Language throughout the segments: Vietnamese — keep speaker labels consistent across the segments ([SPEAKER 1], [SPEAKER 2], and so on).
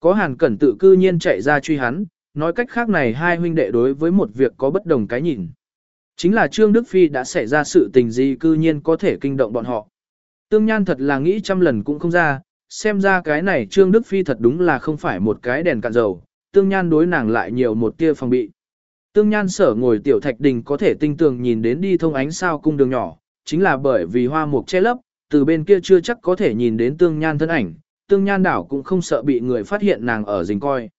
[SPEAKER 1] Có hàn cẩn tự cư nhiên chạy ra truy hắn, nói cách khác này hai huynh đệ đối với một việc có bất đồng cái nhìn. Chính là Trương Đức Phi đã xảy ra sự tình gì cư nhiên có thể kinh động bọn họ. Tương Nhan thật là nghĩ trăm lần cũng không ra, xem ra cái này Trương Đức Phi thật đúng là không phải một cái đèn cạn dầu, Tương Nhan đối nàng lại nhiều một tia phòng bị. Tương Nhan sở ngồi tiểu thạch đình có thể tinh tường nhìn đến đi thông ánh sao cung đường nhỏ, chính là bởi vì hoa mục che lấp, từ bên kia chưa chắc có thể nhìn đến Tương Nhan thân ảnh, Tương Nhan đảo cũng không sợ bị người phát hiện nàng ở rình coi.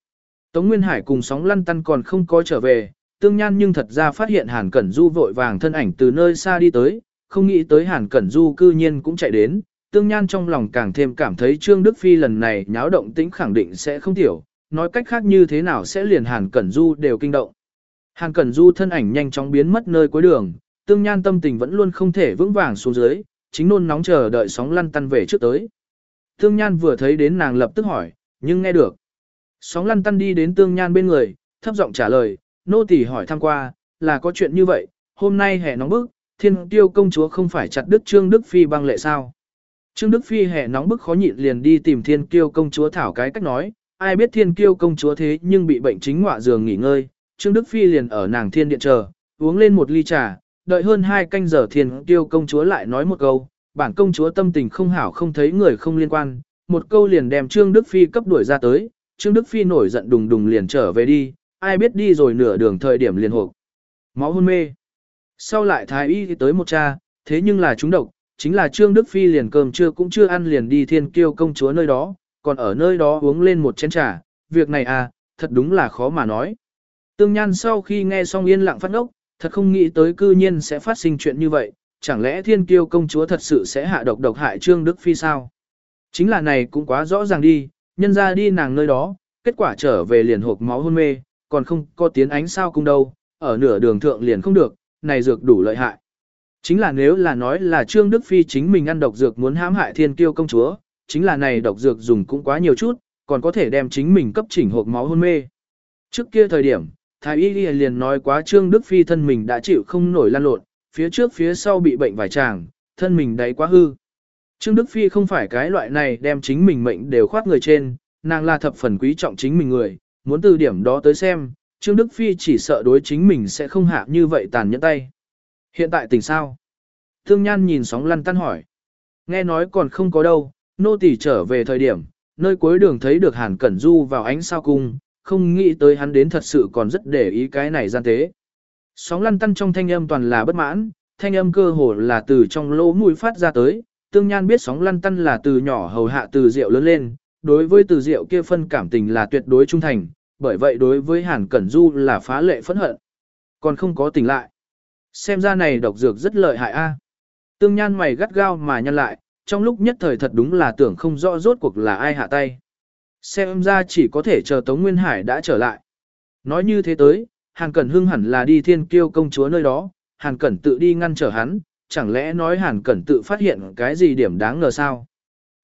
[SPEAKER 1] Tống Nguyên Hải cùng sóng lăn tăn còn không có trở về, Tương Nhan nhưng thật ra phát hiện Hàn Cẩn Du vội vàng thân ảnh từ nơi xa đi tới, không nghĩ tới Hàn Cẩn Du cư nhiên cũng chạy đến, Tương Nhan trong lòng càng thêm cảm thấy Trương Đức Phi lần này nháo động tĩnh khẳng định sẽ không tiểu, nói cách khác như thế nào sẽ liền Hàn Cẩn Du đều kinh động. Hàn Cẩn Du thân ảnh nhanh chóng biến mất nơi cuối đường, Tương Nhan tâm tình vẫn luôn không thể vững vàng xuống dưới, chính nôn nóng chờ đợi sóng lăn tăn về trước tới. Tương Nhan vừa thấy đến nàng lập tức hỏi, nhưng nghe được. Sóng lăn tăn đi đến Tương Nhan bên người, thấp giọng trả lời, nô tỳ hỏi thăm qua, là có chuyện như vậy, hôm nay hè nóng bức, thiên tiêu công chúa không phải chặt đức Trương Đức Phi băng lệ sao. Trương Đức Phi hè nóng bức khó nhịn liền đi tìm thiên kiêu công chúa thảo cái cách nói, ai biết thiên kiêu công chúa thế nhưng bị bệnh chính ngọa giường nghỉ ngơi, Trương Đức Phi liền ở nàng thiên điện chờ, uống lên một ly trà, đợi hơn hai canh giờ thiên kiêu công chúa lại nói một câu, bản công chúa tâm tình không hảo không thấy người không liên quan, một câu liền đem Trương Đức Phi cấp đuổi ra tới, Trương Đức Phi nổi giận đùng đùng liền trở về đi, ai biết đi rồi nửa đường thời điểm liền hộp. Máu hôn mê. Sau lại thái y tới một cha, thế nhưng là chúng độc, chính là Trương Đức Phi liền cơm trưa cũng chưa ăn liền đi thiên kiêu công chúa nơi đó, còn ở nơi đó uống lên một chén trà, việc này à, thật đúng là khó mà nói. Tương Nhan sau khi nghe xong yên lặng phát ngốc, thật không nghĩ tới cư nhiên sẽ phát sinh chuyện như vậy, chẳng lẽ thiên kiêu công chúa thật sự sẽ hạ độc độc hại Trương Đức Phi sao? Chính là này cũng quá rõ ràng đi, nhân ra đi nàng nơi đó, kết quả trở về liền hộp máu hôn mê, còn không có tiến ánh sao cung đâu, ở nửa đường thượng liền không được, này dược đủ lợi hại. Chính là nếu là nói là Trương Đức Phi chính mình ăn độc dược muốn hãm hại thiên kiêu công chúa, chính là này độc dược dùng cũng quá nhiều chút, còn có thể đem chính mình cấp chỉnh hộp máu hôn mê. Trước kia thời điểm, Thái Y liền nói quá Trương Đức Phi thân mình đã chịu không nổi lan lộn, phía trước phía sau bị bệnh vài chàng, thân mình đáy quá hư. Trương Đức Phi không phải cái loại này đem chính mình mệnh đều khoát người trên, nàng là thập phần quý trọng chính mình người, muốn từ điểm đó tới xem, Trương Đức Phi chỉ sợ đối chính mình sẽ không hạ như vậy tàn nhẫn tay. Hiện tại tình sao? Thương Nhan nhìn sóng lăn tăn hỏi. Nghe nói còn không có đâu, nô tỳ trở về thời điểm, nơi cuối đường thấy được Hàn Cẩn Du vào ánh sao cung, không nghĩ tới hắn đến thật sự còn rất để ý cái này gian tế. Sóng lăn tăn trong thanh âm toàn là bất mãn, thanh âm cơ hồ là từ trong lỗ mũi phát ra tới, tương nhan biết sóng lăn tăn là từ nhỏ hầu hạ từ rượu lớn lên, đối với từ rượu kia phân cảm tình là tuyệt đối trung thành, bởi vậy đối với Hàn Cẩn Du là phá lệ phẫn hận. Còn không có tỉnh lại. Xem ra này độc dược rất lợi hại a. Tương nhan mày gắt gao mà nhăn lại, trong lúc nhất thời thật đúng là tưởng không rõ rốt cuộc là ai hạ tay. Xem ra chỉ có thể chờ Tống Nguyên Hải đã trở lại. Nói như thế tới, Hàn Cẩn hưng hẳn là đi thiên kiêu công chúa nơi đó, Hàn Cẩn tự đi ngăn trở hắn, chẳng lẽ nói Hàn Cẩn tự phát hiện cái gì điểm đáng ngờ sao?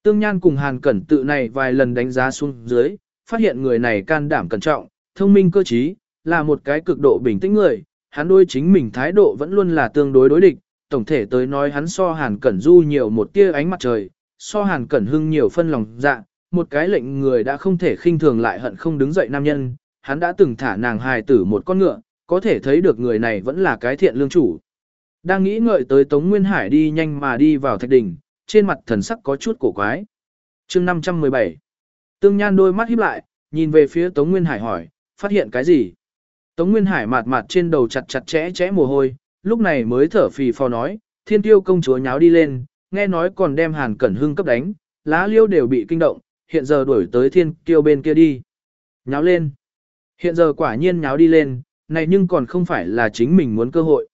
[SPEAKER 1] Tương Nhan cùng Hàn Cẩn tự này vài lần đánh giá xuống dưới, phát hiện người này can đảm cẩn trọng, thông minh cơ trí, là một cái cực độ bình tĩnh người, hắn đối chính mình thái độ vẫn luôn là tương đối đối địch, tổng thể tới nói hắn so Hàn Cẩn Du nhiều một tia ánh mặt trời, so Hàn Cẩn Hưng nhiều phân lòng dạ, một cái lệnh người đã không thể khinh thường lại hận không đứng dậy nam nhân, hắn đã từng thả nàng hài tử một con ngựa, có thể thấy được người này vẫn là cái thiện lương chủ. Đang nghĩ ngợi tới Tống Nguyên Hải đi nhanh mà đi vào thạch đỉnh, trên mặt thần sắc có chút cổ quái. chương 517 Tương Nhan đôi mắt híp lại, nhìn về phía Tống Nguyên Hải hỏi, phát hiện cái gì? Tống Nguyên Hải mạt mạt trên đầu chặt chặt chẽ chẽ mồ hôi, lúc này mới thở phì phò nói, thiên tiêu công chúa nháo đi lên, nghe nói còn đem hàn cẩn hưng cấp đánh, lá liêu đều bị kinh động, hiện giờ đuổi tới thiên tiêu bên kia đi. Nháo lên. Hiện giờ quả nhiên nháo đi lên, này nhưng còn không phải là chính mình muốn cơ hội.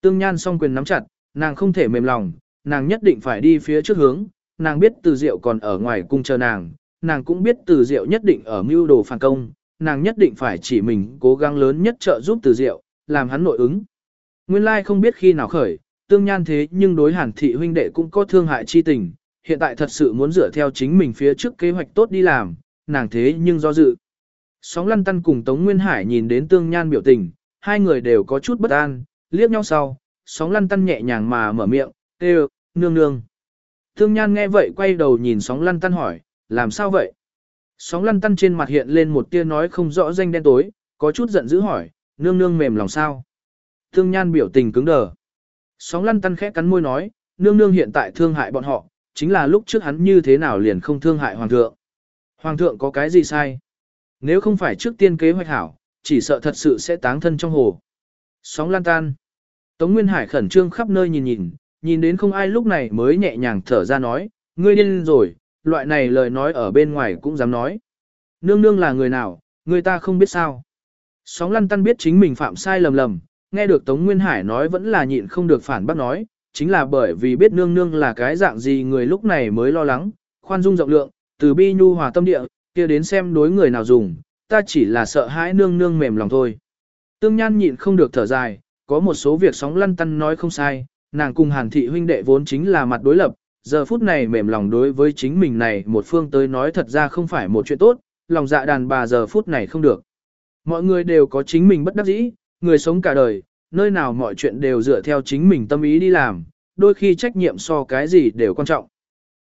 [SPEAKER 1] Tương Nhan song quyền nắm chặt, nàng không thể mềm lòng, nàng nhất định phải đi phía trước hướng, nàng biết từ diệu còn ở ngoài cung chờ nàng, nàng cũng biết từ diệu nhất định ở mưu đồ phản công, nàng nhất định phải chỉ mình cố gắng lớn nhất trợ giúp từ diệu, làm hắn nội ứng. Nguyên lai không biết khi nào khởi, tương nhan thế nhưng đối hàn thị huynh đệ cũng có thương hại chi tình, hiện tại thật sự muốn dựa theo chính mình phía trước kế hoạch tốt đi làm, nàng thế nhưng do dự. Sóng lăn tăn cùng Tống Nguyên Hải nhìn đến tương nhan biểu tình, hai người đều có chút bất an, liếc nhau sau, sóng lăn tăn nhẹ nhàng mà mở miệng, tê nương nương. Tương nhan nghe vậy quay đầu nhìn sóng lăn tăn hỏi, làm sao vậy? Sóng lăn tăn trên mặt hiện lên một tia nói không rõ danh đen tối, có chút giận dữ hỏi, nương nương mềm lòng sao. Tương nhan biểu tình cứng đờ. Sóng lăn tăn khẽ cắn môi nói, nương nương hiện tại thương hại bọn họ, chính là lúc trước hắn như thế nào liền không thương hại hoàng thượng. Hoàng thượng có cái gì sai? Nếu không phải trước tiên kế hoạch hảo, chỉ sợ thật sự sẽ táng thân trong hồ. Sóng lan tan. Tống Nguyên Hải khẩn trương khắp nơi nhìn nhìn, nhìn đến không ai lúc này mới nhẹ nhàng thở ra nói, ngươi điên rồi, loại này lời nói ở bên ngoài cũng dám nói. Nương nương là người nào, người ta không biết sao. Sóng lăn tăn biết chính mình phạm sai lầm lầm, nghe được Tống Nguyên Hải nói vẫn là nhịn không được phản bác nói, chính là bởi vì biết nương nương là cái dạng gì người lúc này mới lo lắng, khoan dung rộng lượng, từ bi nhu hòa tâm địa, kia đến xem đối người nào dùng, ta chỉ là sợ hãi nương nương mềm lòng thôi. Tương Nhan nhịn không được thở dài, có một số việc sóng lăn tăn nói không sai, nàng cùng Hàn thị huynh đệ vốn chính là mặt đối lập, giờ phút này mềm lòng đối với chính mình này một phương tới nói thật ra không phải một chuyện tốt, lòng dạ đàn bà giờ phút này không được. Mọi người đều có chính mình bất đắc dĩ, người sống cả đời, nơi nào mọi chuyện đều dựa theo chính mình tâm ý đi làm, đôi khi trách nhiệm so cái gì đều quan trọng.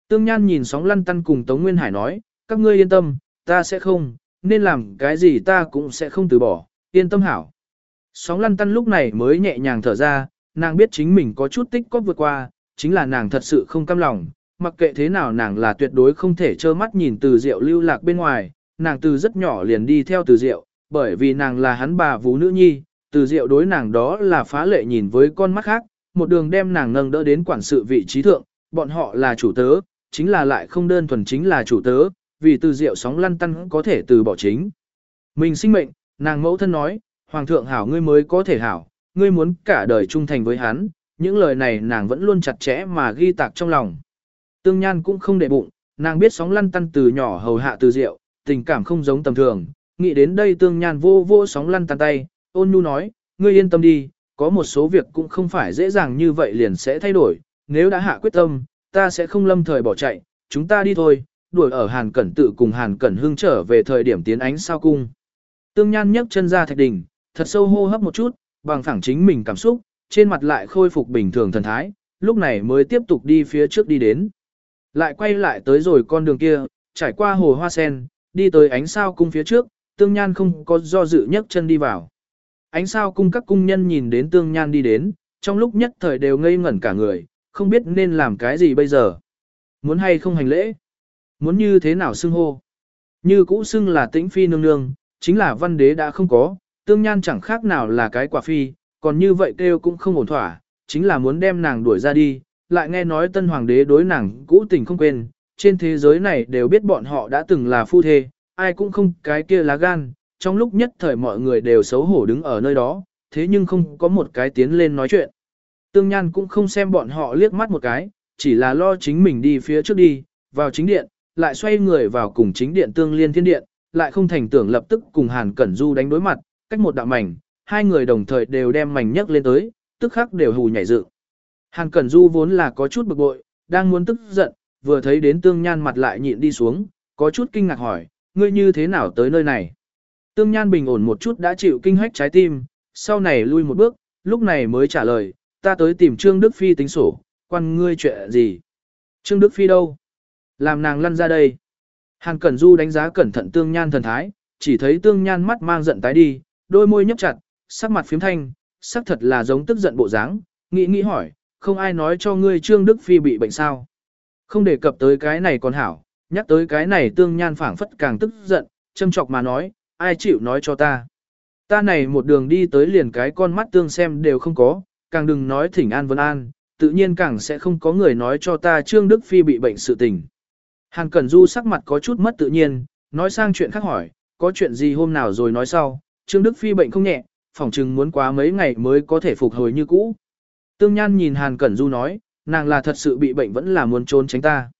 [SPEAKER 1] Tương Nhan nhìn sóng lăn tăn cùng Tống Nguyên Hải nói, các ngươi yên tâm, ta sẽ không, nên làm cái gì ta cũng sẽ không từ bỏ, yên tâm hảo. Sóng lăn tăn lúc này mới nhẹ nhàng thở ra, nàng biết chính mình có chút tích có vượt qua, chính là nàng thật sự không cam lòng, mặc kệ thế nào nàng là tuyệt đối không thể trơ mắt nhìn từ rượu lưu lạc bên ngoài, nàng từ rất nhỏ liền đi theo từ rượu, bởi vì nàng là hắn bà vũ nữ nhi, từ rượu đối nàng đó là phá lệ nhìn với con mắt khác, một đường đem nàng nâng đỡ đến quản sự vị trí thượng, bọn họ là chủ tớ, chính là lại không đơn thuần chính là chủ tớ, vì từ rượu sóng lăn tăn có thể từ bỏ chính. Mình sinh mệnh, nàng mẫu thân nói, Hoàng thượng hảo ngươi mới có thể hảo, ngươi muốn cả đời trung thành với hắn, những lời này nàng vẫn luôn chặt chẽ mà ghi tạc trong lòng. Tương Nhan cũng không để bụng, nàng biết sóng lăn tăn từ nhỏ hầu hạ từ rượu, tình cảm không giống tầm thường, nghĩ đến đây Tương Nhan vô vô sóng lăn tăn tay, ôn nhu nói, ngươi yên tâm đi, có một số việc cũng không phải dễ dàng như vậy liền sẽ thay đổi, nếu đã hạ quyết tâm, ta sẽ không lâm thời bỏ chạy, chúng ta đi thôi, đuổi ở Hàn Cẩn tự cùng Hàn Cẩn Hương trở về thời điểm tiến ánh sao cung. Tương Nhan nhấc chân ra thạch đỉnh, thật sâu hô hấp một chút, bằng phẳng chính mình cảm xúc, trên mặt lại khôi phục bình thường thần thái, lúc này mới tiếp tục đi phía trước đi đến. Lại quay lại tới rồi con đường kia, trải qua hồ hoa sen, đi tới ánh sao cung phía trước, Tương Nhan không có do dự nhấc chân đi vào. Ánh sao cung các cung nhân nhìn đến Tương Nhan đi đến, trong lúc nhất thời đều ngây ngẩn cả người, không biết nên làm cái gì bây giờ. Muốn hay không hành lễ? Muốn như thế nào xưng hô? Như cũ xưng là tĩnh phi nương nương, chính là văn đế đã không có, tương nhan chẳng khác nào là cái quả phi, còn như vậy kêu cũng không ổn thỏa, chính là muốn đem nàng đuổi ra đi, lại nghe nói tân hoàng đế đối nàng cũ tình không quên, trên thế giới này đều biết bọn họ đã từng là phu thê, ai cũng không cái kia lá gan, trong lúc nhất thời mọi người đều xấu hổ đứng ở nơi đó, thế nhưng không có một cái tiến lên nói chuyện. Tương Nhan cũng không xem bọn họ liếc mắt một cái, chỉ là lo chính mình đi phía trước đi, vào chính điện, lại xoay người vào cùng chính điện tương liên thiên điện, lại không thành tưởng lập tức cùng Hàn Cẩn Du đánh đối mặt, cách một đạo mảnh, hai người đồng thời đều đem mảnh nhấc lên tới, tức khắc đều hù nhảy dựng. Hàn Cẩn Du vốn là có chút bực bội, đang muốn tức giận, vừa thấy đến Tương Nhan mặt lại nhịn đi xuống, có chút kinh ngạc hỏi, ngươi như thế nào tới nơi này? Tương Nhan bình ổn một chút đã chịu kinh hách trái tim, sau này lui một bước, lúc này mới trả lời, ta tới tìm Trương Đức Phi tính sổ, quan ngươi chuyện gì? Trương Đức Phi đâu? Làm nàng lăn ra đây. Hàn Cẩn Du đánh giá cẩn thận Tương Nhan thần thái, chỉ thấy Tương Nhan mắt mang giận tái đi, đôi môi nhấp chặt, sắc mặt phiếm thanh, sắc thật là giống tức giận bộ dáng, nghĩ nghĩ hỏi, không ai nói cho ngươi Trương Đức Phi bị bệnh sao. Không đề cập tới cái này còn hảo, nhắc tới cái này Tương Nhan phảng phất càng tức giận, châm chọc mà nói, ai chịu nói cho ta. Ta này một đường đi tới liền cái con mắt tương xem đều không có, càng đừng nói thỉnh an vân an, tự nhiên càng sẽ không có người nói cho ta Trương Đức Phi bị bệnh sự tình. Hàn Cẩn Du sắc mặt có chút mất tự nhiên, nói sang chuyện khác hỏi, có chuyện gì hôm nào rồi nói sau, Trương Đức Phi bệnh không nhẹ, phỏng chừng muốn quá mấy ngày mới có thể phục hồi như cũ. Tương Nhan nhìn Hàn Cẩn Du nói, nàng là thật sự bị bệnh vẫn là muốn trốn tránh ta.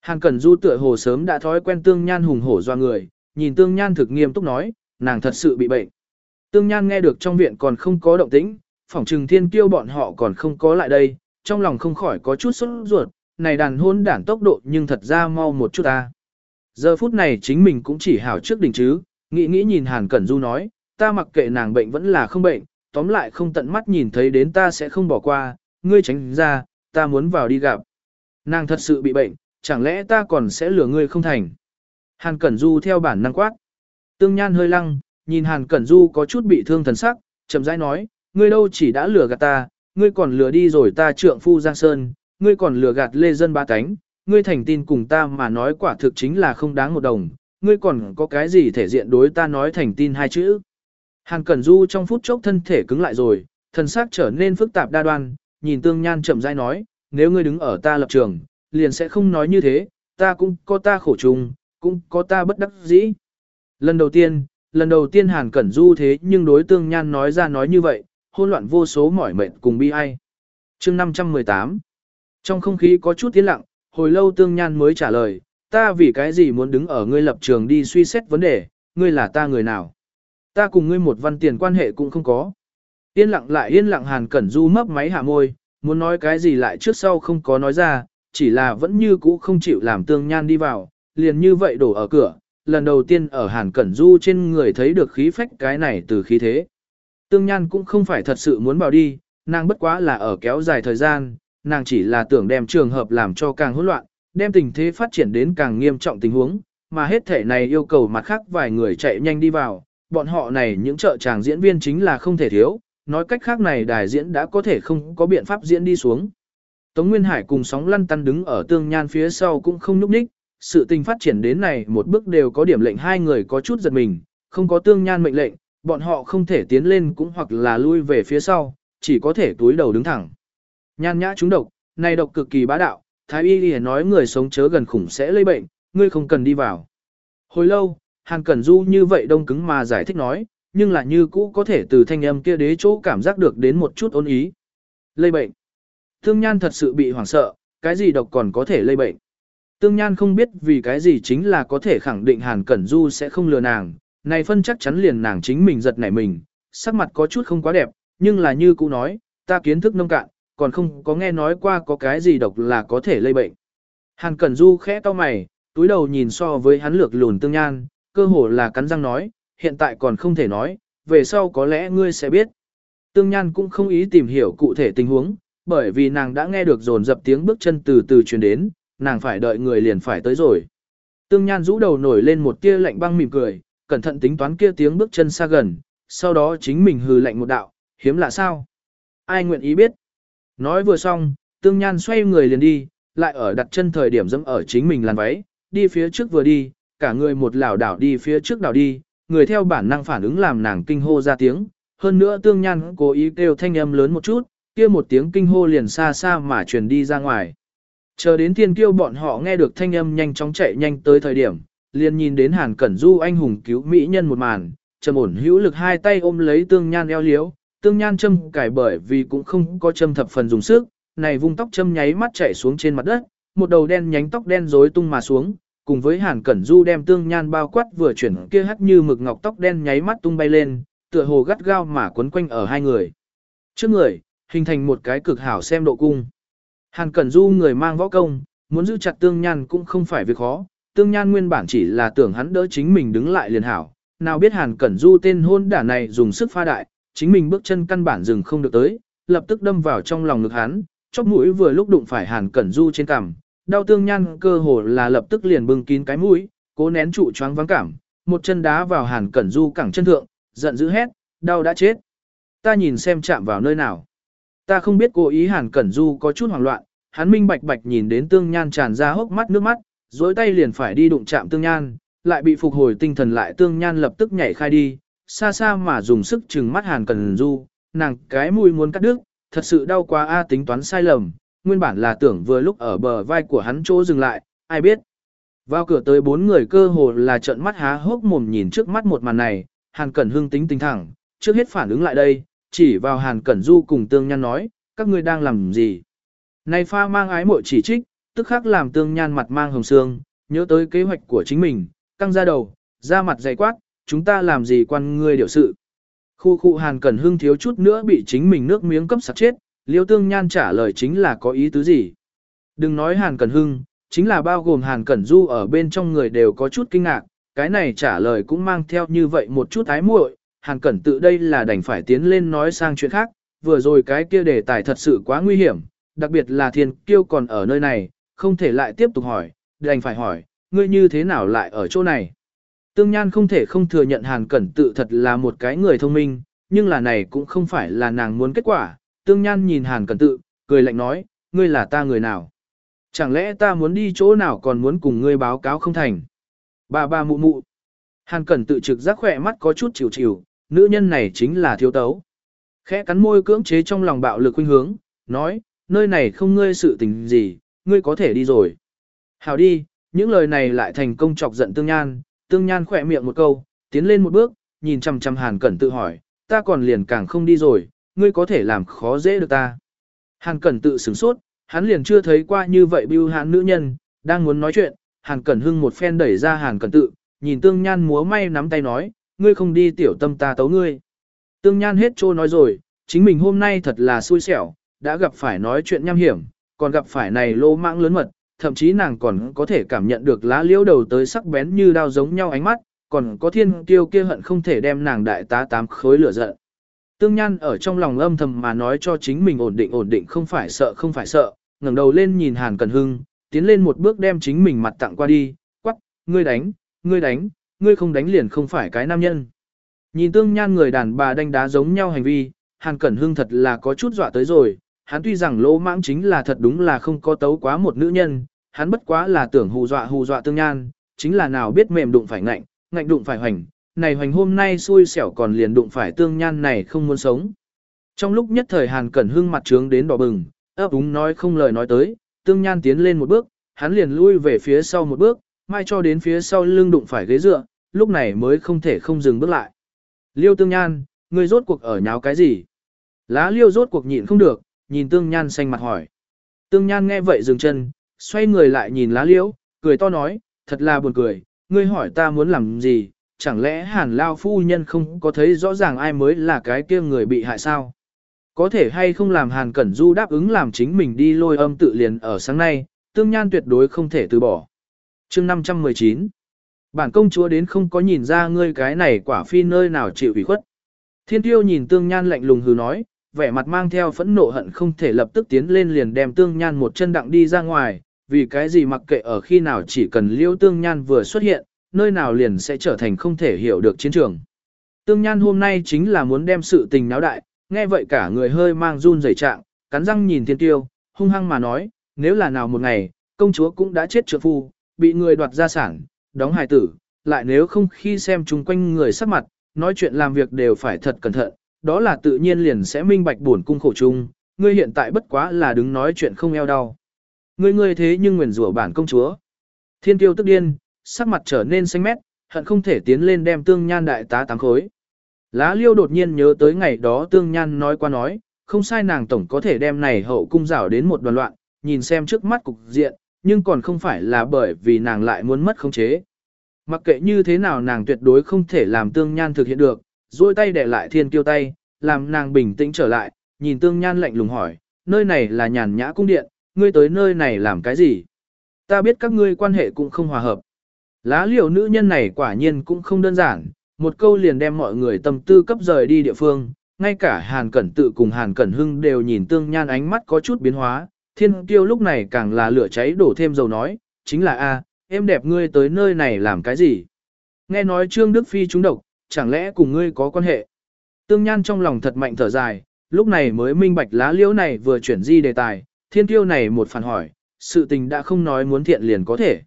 [SPEAKER 1] Hàn Cẩn Du tựa hồ sớm đã thói quen Tương Nhan hùng hổ doa người, nhìn Tương Nhan thực nghiêm túc nói, nàng thật sự bị bệnh. Tương Nhan nghe được trong viện còn không có động tĩnh, phỏng trừng thiên kiêu bọn họ còn không có lại đây, trong lòng không khỏi có chút sốt ruột, này đàn hôn đản tốc độ nhưng thật ra mau một chút ta. Giờ phút này chính mình cũng chỉ hảo trước đỉnh chứ, nghĩ nghĩ nhìn Hàn Cẩn Du nói, ta mặc kệ nàng bệnh vẫn là không bệnh, tóm lại không tận mắt nhìn thấy đến ta sẽ không bỏ qua, ngươi tránh ra, ta muốn vào đi gặp. Nàng thật sự bị bệnh, chẳng lẽ ta còn sẽ lừa ngươi không thành. Hàn Cẩn Du theo bản năng quát. Tương Nhan hơi lăng, nhìn Hàn Cẩn Du có chút bị thương thần sắc, chậm rãi nói, ngươi đâu chỉ đã lừa gạt ta, ngươi còn lừa đi rồi ta trượng phu Giang Sơn, ngươi còn lừa gạt lê dân ba cánh, ngươi thành tin cùng ta mà nói quả thực chính là không đáng một đồng, ngươi còn có cái gì thể diện đối ta nói thành tin hai chữ. Hàn Cẩn Du trong phút chốc thân thể cứng lại rồi, thần sắc trở nên phức tạp đa đoan, nhìn Tương Nhan chậm rãi nói, nếu ngươi đứng ở ta lập trường, liền sẽ không nói như thế, ta cũng có ta khổ chung, cũng có ta bất đắc dĩ. Lần đầu tiên, lần đầu tiên Hàn Cẩn Du thế nhưng đối Tương Nhan nói ra nói như vậy, hôn loạn vô số mỏi mệt cùng bi ai. chương 518 trong không khí có chút tiến lặng, hồi lâu Tương Nhan mới trả lời, ta vì cái gì muốn đứng ở ngươi lập trường đi suy xét vấn đề, ngươi là ta người nào. Ta cùng ngươi một văn tiền quan hệ cũng không có. Yên lặng lại yên lặng Hàn Cẩn Du mấp máy hạ môi, muốn nói cái gì lại trước sau không có nói ra, chỉ là vẫn như cũ không chịu làm Tương Nhan đi vào, liền như vậy đổ ở cửa, lần đầu tiên ở Hàn Cẩn Du trên người thấy được khí phách cái này từ khí thế. Tương Nhan cũng không phải thật sự muốn bảo đi, nàng bất quá là ở kéo dài thời gian, nàng chỉ là tưởng đem trường hợp làm cho càng hỗn loạn, đem tình thế phát triển đến càng nghiêm trọng tình huống, mà hết thể này yêu cầu mặt khác vài người chạy nhanh đi vào, bọn họ này những trợ chàng diễn viên chính là không thể thiếu, nói cách khác này đài diễn đã có thể không có biện pháp diễn đi xuống. Tống Nguyên Hải cùng sóng lăn tăn đứng ở tương nhan phía sau cũng không nhúc nhích, sự tình phát triển đến này một bước đều có điểm lệnh hai người có chút giật mình, không có tương nhan mệnh lệnh, bọn họ không thể tiến lên cũng hoặc là lui về phía sau, chỉ có thể túi đầu đứng thẳng. Nhan nhã chúng độc, này độc cực kỳ bá đạo, Thái Y liền nói người sống chớ gần khủng sẽ lây bệnh, ngươi không cần đi vào. Hồi lâu, Hàn Cẩn Du như vậy đông cứng mà giải thích nói, nhưng là như cũ có thể từ thanh âm kia đế chỗ cảm giác được đến một chút ôn ý. Lây bệnh. Tương Nhan thật sự bị hoảng sợ, cái gì độc còn có thể lây bệnh. Tương Nhan không biết vì cái gì chính là có thể khẳng định Hàn Cẩn Du sẽ không lừa nàng, này phân chắc chắn liền nàng chính mình giật nảy mình, sắc mặt có chút không quá đẹp, nhưng là như cũ nói, ta kiến thức nông cạn, còn không có nghe nói qua có cái gì độc là có thể lây bệnh. Hàn Cẩn Du khẽ cau mày, túi đầu nhìn so với hắn lược lùn Tương Nhan, cơ hồ là cắn răng nói, hiện tại còn không thể nói, về sau có lẽ ngươi sẽ biết. Tương Nhan cũng không ý tìm hiểu cụ thể tình huống, bởi vì nàng đã nghe được dồn dập tiếng bước chân từ từ truyền đến, nàng phải đợi người liền phải tới rồi. Tương Nhan rũ đầu nổi lên một tia lạnh băng mỉm cười, cẩn thận tính toán kia tiếng bước chân xa gần, sau đó chính mình hừ lạnh một đạo, hiếm lạ sao? Ai nguyện ý biết? Nói vừa xong, Tương Nhan xoay người liền đi, lại ở đặt chân thời điểm dẫm ở chính mình làn váy, đi phía trước vừa đi, cả người một lảo đảo đi phía trước đảo đi, người theo bản năng phản ứng làm nàng kinh hô ra tiếng, hơn nữa Tương Nhan cố ý kêu thanh âm lớn một chút, kia một tiếng kinh hô liền xa xa mà truyền đi ra ngoài. Chờ đến thiên kiêu bọn họ nghe được thanh âm nhanh chóng chạy nhanh tới thời điểm, liền nhìn đến Hàn Cẩn Du anh hùng cứu mỹ nhân một màn, trầm ổn hữu lực hai tay ôm lấy tương nhan eo liếu, tương nhan châm cải bởi vì cũng không có châm thập phần dùng sức, này vung tóc châm nháy mắt chảy xuống trên mặt đất, một đầu đen nhánh tóc đen rối tung mà xuống, cùng với Hàn Cẩn Du đem tương nhan bao quát vừa chuyển kia hắt như mực ngọc tóc đen nháy mắt tung bay lên, tựa hồ gắt gao mà quấn quanh ở hai người. Trước người, hình thành một cái cực hảo xem độ cung. Hàn Cẩn Du người mang võ công, muốn giữ chặt tương nhan cũng không phải việc khó, tương nhan nguyên bản chỉ là tưởng hắn đỡ chính mình đứng lại liền hảo, nào biết Hàn Cẩn Du tên hôn đả này dùng sức pha đại, chính mình bước chân căn bản dừng không được tới, lập tức đâm vào trong lòng ngực hắn, chóp mũi vừa lúc đụng phải Hàn Cẩn Du trên cằm, đau tương nhan cơ hồ là lập tức liền bưng kín cái mũi, cố nén trụ choáng vắng cảm, một chân đá vào Hàn Cẩn Du cẳng chân thượng, giận dữ hét, đau đã chết. Ta nhìn xem chạm vào nơi nào. Ta không biết cố ý Hàn Cẩn Du có chút hoảng loạn, hắn minh bạch bạch nhìn đến tương nhan tràn ra hốc mắt nước mắt, dối tay liền phải đi đụng chạm tương nhan, lại bị phục hồi tinh thần lại tương nhan lập tức nhảy khai đi, xa xa mà dùng sức chừng mắt Hàn Cẩn Du, nàng cái mũi muốn cắt đứt, thật sự đau quá a tính toán sai lầm, nguyên bản là tưởng vừa lúc ở bờ vai của hắn chỗ dừng lại, ai biết. Vào cửa tới bốn người cơ hồ là trợn mắt há hốc mồm nhìn trước mắt một màn này, Hàn Cẩn Hưng tính tinh thẳng, trước hết phản ứng lại đây, chỉ vào Hàn Cẩn Du cùng Tương Nhan nói, các ngươi đang làm gì? Này pha mang ái mội chỉ trích, tức khắc làm Tương Nhan mặt mang hồng sương, nhớ tới kế hoạch của chính mình, căng ra đầu, ra mặt dày quát, chúng ta làm gì quan ngươi điều sự. Khu khu Hàn Cẩn Hưng thiếu chút nữa bị chính mình nước miếng cấp sặc chết, Liêu Tương Nhan trả lời chính là có ý tứ gì. Đừng nói Hàn Cẩn Hưng, chính là bao gồm Hàn Cẩn Du ở bên trong người đều có chút kinh ngạc, cái này trả lời cũng mang theo như vậy một chút ái muội, Hàn Cẩn tự đây là đành phải tiến lên nói sang chuyện khác, vừa rồi cái kia đề tài thật sự quá nguy hiểm, đặc biệt là thiên kiêu còn ở nơi này, không thể lại tiếp tục hỏi, đành phải hỏi, ngươi như thế nào lại ở chỗ này? Tương Nhan không thể không thừa nhận Hàn Cẩn tự thật là một cái người thông minh, nhưng là này cũng không phải là nàng muốn kết quả. Tương Nhan nhìn Hàn Cẩn tự, cười lạnh nói, ngươi là ta người nào? Chẳng lẽ ta muốn đi chỗ nào còn muốn cùng ngươi báo cáo không thành? Bà bà mụ mụ. Hàn Cẩn tự trực giác khỏe mắt có chút chịu chịu, nữ nhân này chính là thiếu tấu. Khẽ cắn môi cưỡng chế trong lòng bạo lực khuynh hướng, nói, nơi này không ngươi sự tình gì, ngươi có thể đi rồi. Hào đi, những lời này lại thành công chọc giận tương nhan, tương nhan khỏe miệng một câu, tiến lên một bước, nhìn chăm chăm hàn cẩn tự hỏi, ta còn liền càng không đi rồi, ngươi có thể làm khó dễ được ta. Hàn cẩn tự sửng sốt, hắn liền chưa thấy qua như vậy bưu hãn nữ nhân, đang muốn nói chuyện, hàn cẩn hưng một phen đẩy ra hàn cẩn tự, nhìn tương nhan múa may nắm tay nói, ngươi không đi tiểu tâm ta tấu ngươi. Tương nhan hết trô nói rồi, chính mình hôm nay thật là xui xẻo, đã gặp phải nói chuyện nham hiểm, còn gặp phải này lô mạng lớn mật, thậm chí nàng còn có thể cảm nhận được lá liễu đầu tới sắc bén như đao giống nhau ánh mắt, còn có thiên kiêu kia hận không thể đem nàng đại tá tám khối lửa giận. Tương Nhan ở trong lòng âm thầm mà nói cho chính mình ổn định ổn định không phải sợ không phải sợ, ngẩng đầu lên nhìn Hàn Cẩn Hưng, tiến lên một bước đem chính mình mặt tặng qua đi, quắc, ngươi đánh, ngươi đánh, ngươi không đánh liền không phải cái nam nhân. Nhìn Tương Nhan người đàn bà đánh đá giống nhau hành vi, Hàn Cẩn Hưng thật là có chút dọa tới rồi, hắn tuy rằng lỗ mãng chính là thật đúng là không có tấu quá một nữ nhân, hắn bất quá là tưởng hù dọa hù dọa tương nhan, chính là nào biết mềm đụng phải ngạnh, ngạnh đụng phải hoành, này hoành hôm nay xui xẻo còn liền đụng phải tương nhan này không muốn sống. Trong lúc nhất thời Hàn Cẩn Hưng mặt trướng đến đỏ bừng, ấp úng nói không lời nói tới, tương nhan tiến lên một bước, hắn liền lui về phía sau một bước, mai cho đến phía sau lưng đụng phải ghế dựa, lúc này mới không thể không dừng bước lại. Liêu tương nhan, ngươi rốt cuộc ở nháo cái gì? Lá liêu rốt cuộc nhịn không được, nhìn tương nhan xanh mặt hỏi. Tương nhan nghe vậy dừng chân, xoay người lại nhìn lá liễu, cười to nói, thật là buồn cười, ngươi hỏi ta muốn làm gì, chẳng lẽ hàn lao phu nhân không có thấy rõ ràng ai mới là cái kia người bị hại sao? Có thể hay không làm hàn cẩn du đáp ứng làm chính mình đi lôi âm tự liền ở sáng nay, tương nhan tuyệt đối không thể từ bỏ. chương 519 Bản công chúa đến không có nhìn ra ngươi cái này quả phi nơi nào chịu ủy khuất. Thiên tiêu nhìn tương nhan lạnh lùng hừ nói, vẻ mặt mang theo phẫn nộ hận không thể lập tức tiến lên liền đem tương nhan một chân đặng đi ra ngoài, vì cái gì mặc kệ ở khi nào chỉ cần liêu tương nhan vừa xuất hiện, nơi nào liền sẽ trở thành không thể hiểu được chiến trường. Tương nhan hôm nay chính là muốn đem sự tình náo đại, nghe vậy cả người hơi mang run rẩy trạng, cắn răng nhìn thiên tiêu, hung hăng mà nói, nếu là nào một ngày, công chúa cũng đã chết trượng phu, bị người đoạt gia sản, đóng hài tử, lại nếu không khi xem chung quanh người sắc mặt, nói chuyện làm việc đều phải thật cẩn thận, đó là tự nhiên liền sẽ minh bạch buồn cung khổ chung, ngươi hiện tại bất quá là đứng nói chuyện không eo đau. Ngươi ngươi thế nhưng nguyền rủa bản công chúa. Thiên tiêu tức điên, sắc mặt trở nên xanh mét, hận không thể tiến lên đem tương nhan đại tá tám khối. Lá liêu đột nhiên nhớ tới ngày đó tương nhan nói qua nói, không sai nàng tổng có thể đem này hậu cung rảo đến một đoàn loạn, nhìn xem trước mắt cục diện, nhưng còn không phải là bởi vì nàng lại muốn mất khống chế. Mặc kệ như thế nào nàng tuyệt đối không thể làm tương nhan thực hiện được, duỗi tay để lại thiên kiêu tay, làm nàng bình tĩnh trở lại, nhìn tương nhan lạnh lùng hỏi, nơi này là nhàn nhã cung điện, ngươi tới nơi này làm cái gì? Ta biết các ngươi quan hệ cũng không hòa hợp. Lá liều nữ nhân này quả nhiên cũng không đơn giản, một câu liền đem mọi người tâm tư cấp rời đi địa phương, ngay cả Hàn Cẩn tự cùng Hàn Cẩn Hưng đều nhìn tương nhan ánh mắt có chút biến hóa, thiên tiêu lúc này càng là lửa cháy đổ thêm dầu nói, chính là a, em đẹp ngươi tới nơi này làm cái gì? Nghe nói Trương Đức Phi trúng độc, chẳng lẽ cùng ngươi có quan hệ? Tương Nhan trong lòng thật mạnh thở dài, lúc này mới minh bạch lá liễu này vừa chuyển di đề tài, thiên tiêu này một phản hỏi, sự tình đã không nói muốn thiện liền có thể.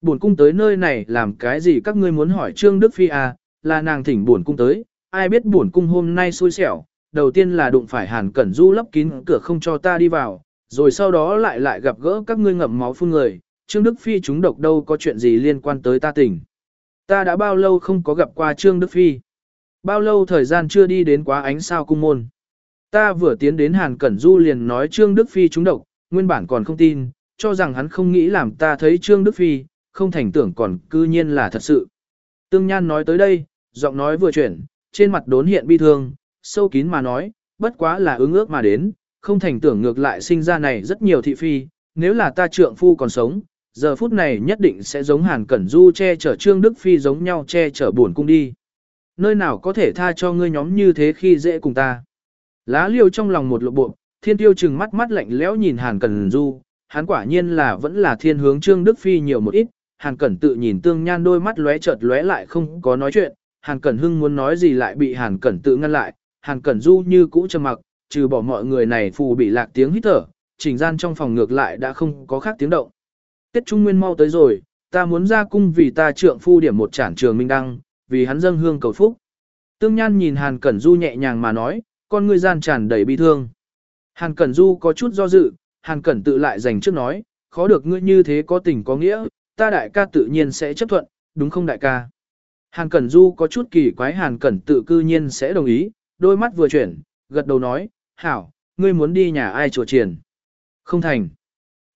[SPEAKER 1] Buồn cung tới nơi này làm cái gì các ngươi muốn hỏi Trương Đức Phi à, là nàng thỉnh buồn cung tới, ai biết buồn cung hôm nay xui xẻo, đầu tiên là đụng phải Hàn Cẩn Du lấp kín cửa không cho ta đi vào, rồi sau đó lại lại gặp gỡ các ngươi ngậm máu phun người, Trương Đức Phi chúng độc đâu có chuyện gì liên quan tới ta tỉnh. Ta đã bao lâu không có gặp qua Trương Đức Phi? Bao lâu thời gian chưa đi đến quá ánh sao cung môn? Ta vừa tiến đến Hàn Cẩn Du liền nói Trương Đức Phi trúng độc, nguyên bản còn không tin, cho rằng hắn không nghĩ làm ta thấy Trương Đức Phi, không thành tưởng còn cư nhiên là thật sự. Tương Nhan nói tới đây, giọng nói vừa chuyển, trên mặt đốn hiện bi thương, sâu kín mà nói, bất quá là ứng ước mà đến, không thành tưởng ngược lại sinh ra này rất nhiều thị phi, nếu là ta trượng phu còn sống, giờ phút này nhất định sẽ giống Hàn Cẩn Du che chở Trương Đức Phi giống nhau che chở buồn cung đi. Nơi nào có thể tha cho ngươi nhóm như thế khi dễ cùng ta. Lá liêu trong lòng một lộ bộ, thiên tiêu chừng mắt mắt lạnh lẽo nhìn Hàn Cẩn Du, hắn quả nhiên là vẫn là thiên hướng Trương Đức Phi nhiều một ít, Hàn Cẩn tự nhìn Tương Nhan đôi mắt lóe chợt lóe lại không có nói chuyện, Hàn Cẩn Hưng muốn nói gì lại bị Hàn Cẩn tự ngăn lại, Hàn Cẩn Du như cũ trầm mặc, trừ bỏ mọi người này phù bị lạc tiếng hít thở, trình gian trong phòng ngược lại đã không có khác tiếng động. Tết Trung Nguyên mau tới rồi, ta muốn ra cung vì ta trượng phu điểm một trản trường minh đăng, vì hắn dâng hương cầu phúc. Tương Nhan nhìn Hàn Cẩn Du nhẹ nhàng mà nói, con ngươi gian tràn đầy bi thương. Hàn Cẩn Du có chút do dự, Hàn Cẩn tự lại dành trước nói, khó được ngươi như thế có tình có nghĩa, ta đại ca tự nhiên sẽ chấp thuận, đúng không đại ca? Hàn Cẩn Du có chút kỳ quái Hàn Cẩn tự cư nhiên sẽ đồng ý, đôi mắt vừa chuyển, gật đầu nói, hảo, ngươi muốn đi nhà ai chùa triển. Không thành.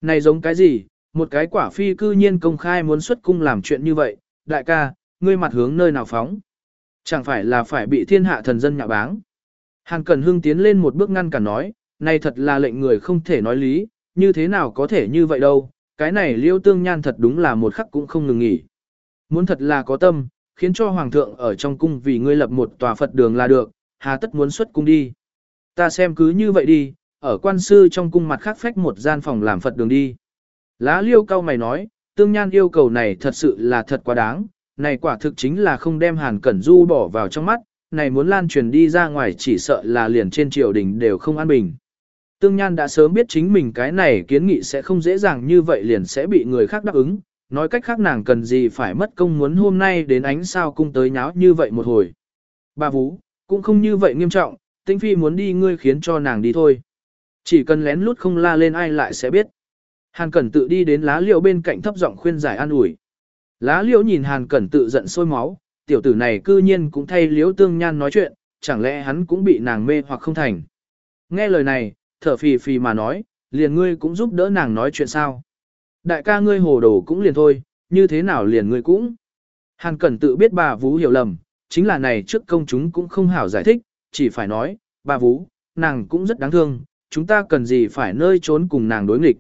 [SPEAKER 1] Này giống cái gì, một cái quả phi cư nhiên công khai muốn xuất cung làm chuyện như vậy, đại ca, ngươi mặt hướng nơi nào phóng. Chẳng phải là phải bị thiên hạ thần dân nhạ báng. Hàn Cẩn Hưng tiến lên một bước ngăn cả nói, này thật là lệnh người không thể nói lý, như thế nào có thể như vậy đâu, cái này liêu tương nhan thật đúng là một khắc cũng không ngừng nghỉ. Muốn thật là có tâm, khiến cho Hoàng thượng ở trong cung vì ngươi lập một tòa Phật đường là được, hà tất muốn xuất cung đi. Ta xem cứ như vậy đi, ở quan sư trong cung mặt khác phách một gian phòng làm Phật đường đi. Lá liêu cao mày nói, tương nhan yêu cầu này thật sự là thật quá đáng, này quả thực chính là không đem Hàn Cẩn Du bỏ vào trong mắt, này muốn lan truyền đi ra ngoài chỉ sợ là liền trên triều đình đều không an bình. Tương Nhan đã sớm biết chính mình cái này kiến nghị sẽ không dễ dàng như vậy liền sẽ bị người khác đáp ứng, nói cách khác nàng cần gì phải mất công muốn hôm nay đến ánh sao cung tới nháo như vậy một hồi. Bà Vũ, cũng không như vậy nghiêm trọng, Tinh Phi muốn đi ngươi khiến cho nàng đi thôi. Chỉ cần lén lút không la lên ai lại sẽ biết. Hàn Cẩn tự đi đến lá liễu bên cạnh thấp giọng khuyên giải an ủi. Lá liễu nhìn Hàn Cẩn tự giận sôi máu, tiểu tử này cư nhiên cũng thay liễu tương nhan nói chuyện, chẳng lẽ hắn cũng bị nàng mê hoặc không thành. Nghe lời này, thở phì phì mà nói, liền ngươi cũng giúp đỡ nàng nói chuyện sao. Đại ca ngươi hồ đồ cũng liền thôi, như thế nào liền ngươi cũng. Hàn Cẩn tự biết bà Vũ hiểu lầm, chính là này trước công chúng cũng không hảo giải thích, chỉ phải nói, bà Vũ, nàng cũng rất đáng thương, chúng ta cần gì phải nơi trốn cùng nàng đối nghịch.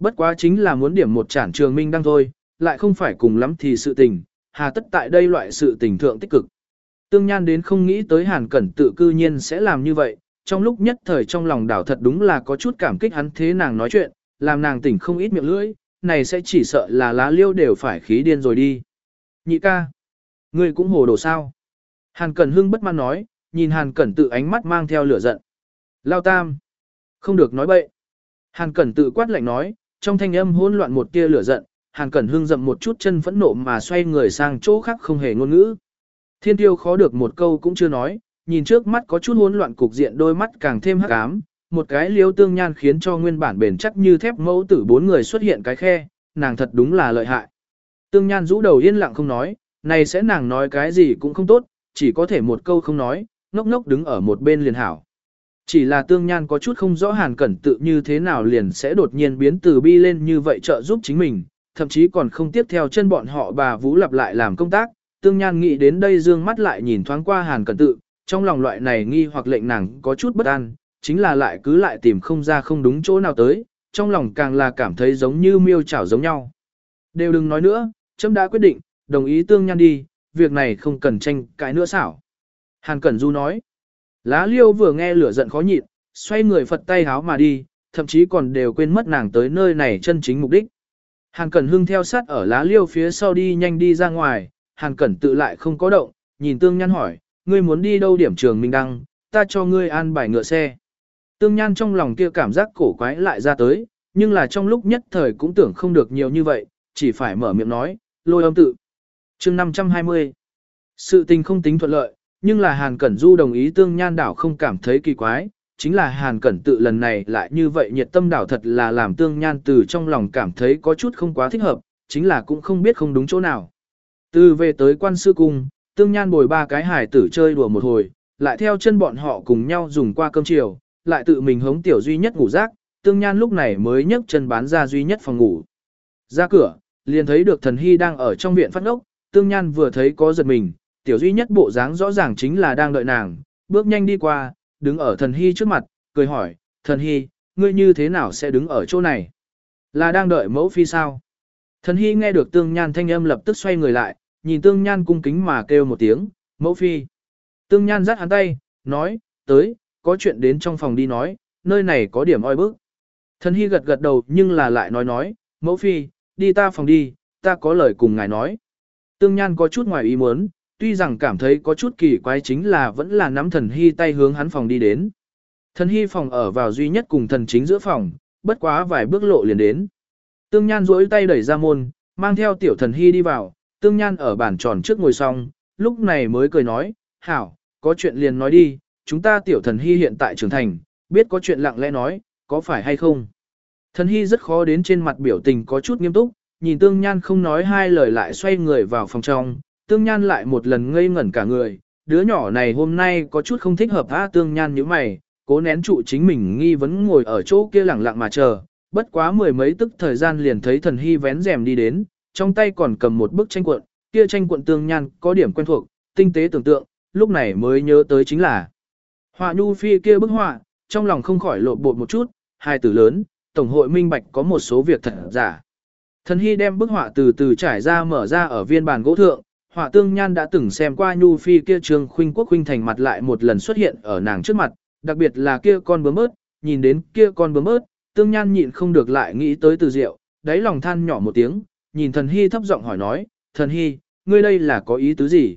[SPEAKER 1] Bất quá chính là muốn điểm một trản trường minh đăng thôi, lại không phải cùng lắm thì sự tình, hà tất tại đây loại sự tình thượng tích cực. Tương Nhan đến không nghĩ tới Hàn Cẩn tự cư nhiên sẽ làm như vậy, trong lúc nhất thời trong lòng đảo thật đúng là có chút cảm kích hắn thế nàng nói chuyện, làm nàng tỉnh không ít miệng lưỡi, này sẽ chỉ sợ là lá liêu đều phải khí điên rồi đi. Nhị ca, ngươi cũng hồ đồ sao? Hàn Cẩn Hưng bất mãn nói, nhìn Hàn Cẩn tự ánh mắt mang theo lửa giận. Lao tam, không được nói bậy. Hàn Cẩn tự quát lạnh nói, trong thanh âm hỗn loạn một tia lửa giận, Hàn Cẩn Hưng dậm một chút chân phẫn nộ mà xoay người sang chỗ khác không hề ngôn ngữ. Thiên tiêu khó được một câu cũng chưa nói, nhìn trước mắt có chút hỗn loạn cục diện đôi mắt càng thêm hắc ám, một cái liêu tương nhan khiến cho nguyên bản bền chắc như thép mẫu tử bốn người xuất hiện cái khe, nàng thật đúng là lợi hại. Tương nhan rũ đầu yên lặng không nói, này sẽ nàng nói cái gì cũng không tốt, chỉ có thể một câu không nói, ngốc ngốc đứng ở một bên liền hảo. Chỉ là tương nhan có chút không rõ hàn cẩn tự như thế nào liền sẽ đột nhiên biến từ bi lên như vậy trợ giúp chính mình, thậm chí còn không tiếp theo chân bọn họ bà Vũ lặp lại làm công tác. Tương Nhan nghĩ đến đây dương mắt lại nhìn thoáng qua Hàn Cẩn Tự, trong lòng loại này nghi hoặc lệnh nàng có chút bất an, chính là lại cứ lại tìm không ra không đúng chỗ nào tới, trong lòng càng là cảm thấy giống như miêu chảo giống nhau. Đều đừng nói nữa, chấm đã quyết định, đồng ý Tương Nhan đi, việc này không cần tranh cãi nữa xảo. Hàn Cẩn Du nói, lá liêu vừa nghe lửa giận khó nhịn, xoay người phật tay háo mà đi, thậm chí còn đều quên mất nàng tới nơi này chân chính mục đích. Hàn Cẩn Hưng theo sát ở lá liêu phía sau đi nhanh đi ra ngoài, Hàn Cẩn tự lại không có động, nhìn Tương Nhan hỏi, ngươi muốn đi đâu điểm trường Minh Đăng, ta cho ngươi an bài ngựa xe. Tương Nhan trong lòng kia cảm giác cổ quái lại ra tới, nhưng là trong lúc nhất thời cũng tưởng không được nhiều như vậy, chỉ phải mở miệng nói, lôi âm tự. chương 520 Sự tình không tính thuận lợi, nhưng là Hàn Cẩn Du đồng ý Tương Nhan đảo không cảm thấy kỳ quái, chính là Hàn Cẩn tự lần này lại như vậy nhiệt tâm đảo thật là làm tương nhan từ trong lòng cảm thấy có chút không quá thích hợp, chính là cũng không biết không đúng chỗ nào. Từ về tới quan sư cung, tương nhan bồi ba cái hải tử chơi đùa một hồi, lại theo chân bọn họ cùng nhau dùng qua cơm chiều, lại tự mình hống tiểu duy nhất ngủ rác, tương nhan lúc này mới nhấc chân bán ra duy nhất phòng ngủ. Ra cửa, liền thấy được thần hy đang ở trong viện phát ngốc, tương nhan vừa thấy có giật mình, tiểu duy nhất bộ dáng rõ ràng chính là đang đợi nàng, bước nhanh đi qua, đứng ở thần hy trước mặt, cười hỏi, thần hy, ngươi như thế nào sẽ đứng ở chỗ này? Là đang đợi mẫu phi sao? Thần hy nghe được tương nhan thanh âm lập tức xoay người lại, nhìn tương nhan cung kính mà kêu một tiếng, mẫu phi. Tương nhan dắt hắn tay, nói, tới, có chuyện đến trong phòng đi nói, nơi này có điểm oi bức. Thần hy gật gật đầu nhưng là lại nói nói, mẫu phi, đi ta phòng đi, ta có lời cùng ngài nói. Tương Nhan có chút ngoài ý muốn, tuy rằng cảm thấy có chút kỳ quái chính là vẫn là nắm thần hy tay hướng hắn phòng đi đến. Thần hy phòng ở vào duy nhất cùng thần chính giữa phòng, bất quá vài bước lộ liền đến. Tương Nhan duỗi tay đẩy ra môn, mang theo tiểu thần hy đi vào, Tương Nhan ở bàn tròn trước ngồi xong, lúc này mới cười nói, hảo, có chuyện liền nói đi, chúng ta tiểu thần hy hiện tại trưởng thành, biết có chuyện lặng lẽ nói, có phải hay không? Thần hy rất khó đến trên mặt biểu tình có chút nghiêm túc, nhìn Tương Nhan không nói hai lời lại xoay người vào phòng trong, Tương Nhan lại một lần ngây ngẩn cả người, đứa nhỏ này hôm nay có chút không thích hợp a Tương Nhan như mày, cố nén trụ chính mình nghi vấn ngồi ở chỗ kia lặng lặng mà chờ, bất quá mười mấy tức thời gian liền thấy thần hy vén rèm đi đến, trong tay còn cầm một bức tranh cuộn, kia tranh cuộn Tương Nhan có điểm quen thuộc, tinh tế tưởng tượng, lúc này mới nhớ tới chính là họa nhu phi kia bức họa, trong lòng không khỏi lộ bột một chút, hai từ lớn, tổng hội minh bạch có một số việc thật giả. Thần Hy đem bức họa từ từ trải ra mở ra ở viên bàn gỗ thượng, họa tương nhan đã từng xem qua Nhu Phi kia trường khuynh quốc khuynh thành mặt lại một lần xuất hiện ở nàng trước mặt, đặc biệt là kia con bướm ớt, nhìn đến kia con bướm ớt, tương nhan nhịn không được lại nghĩ tới từ diệu, đáy lòng than nhỏ một tiếng, nhìn thần Hy thấp giọng hỏi nói, thần Hy, ngươi đây là có ý tứ gì?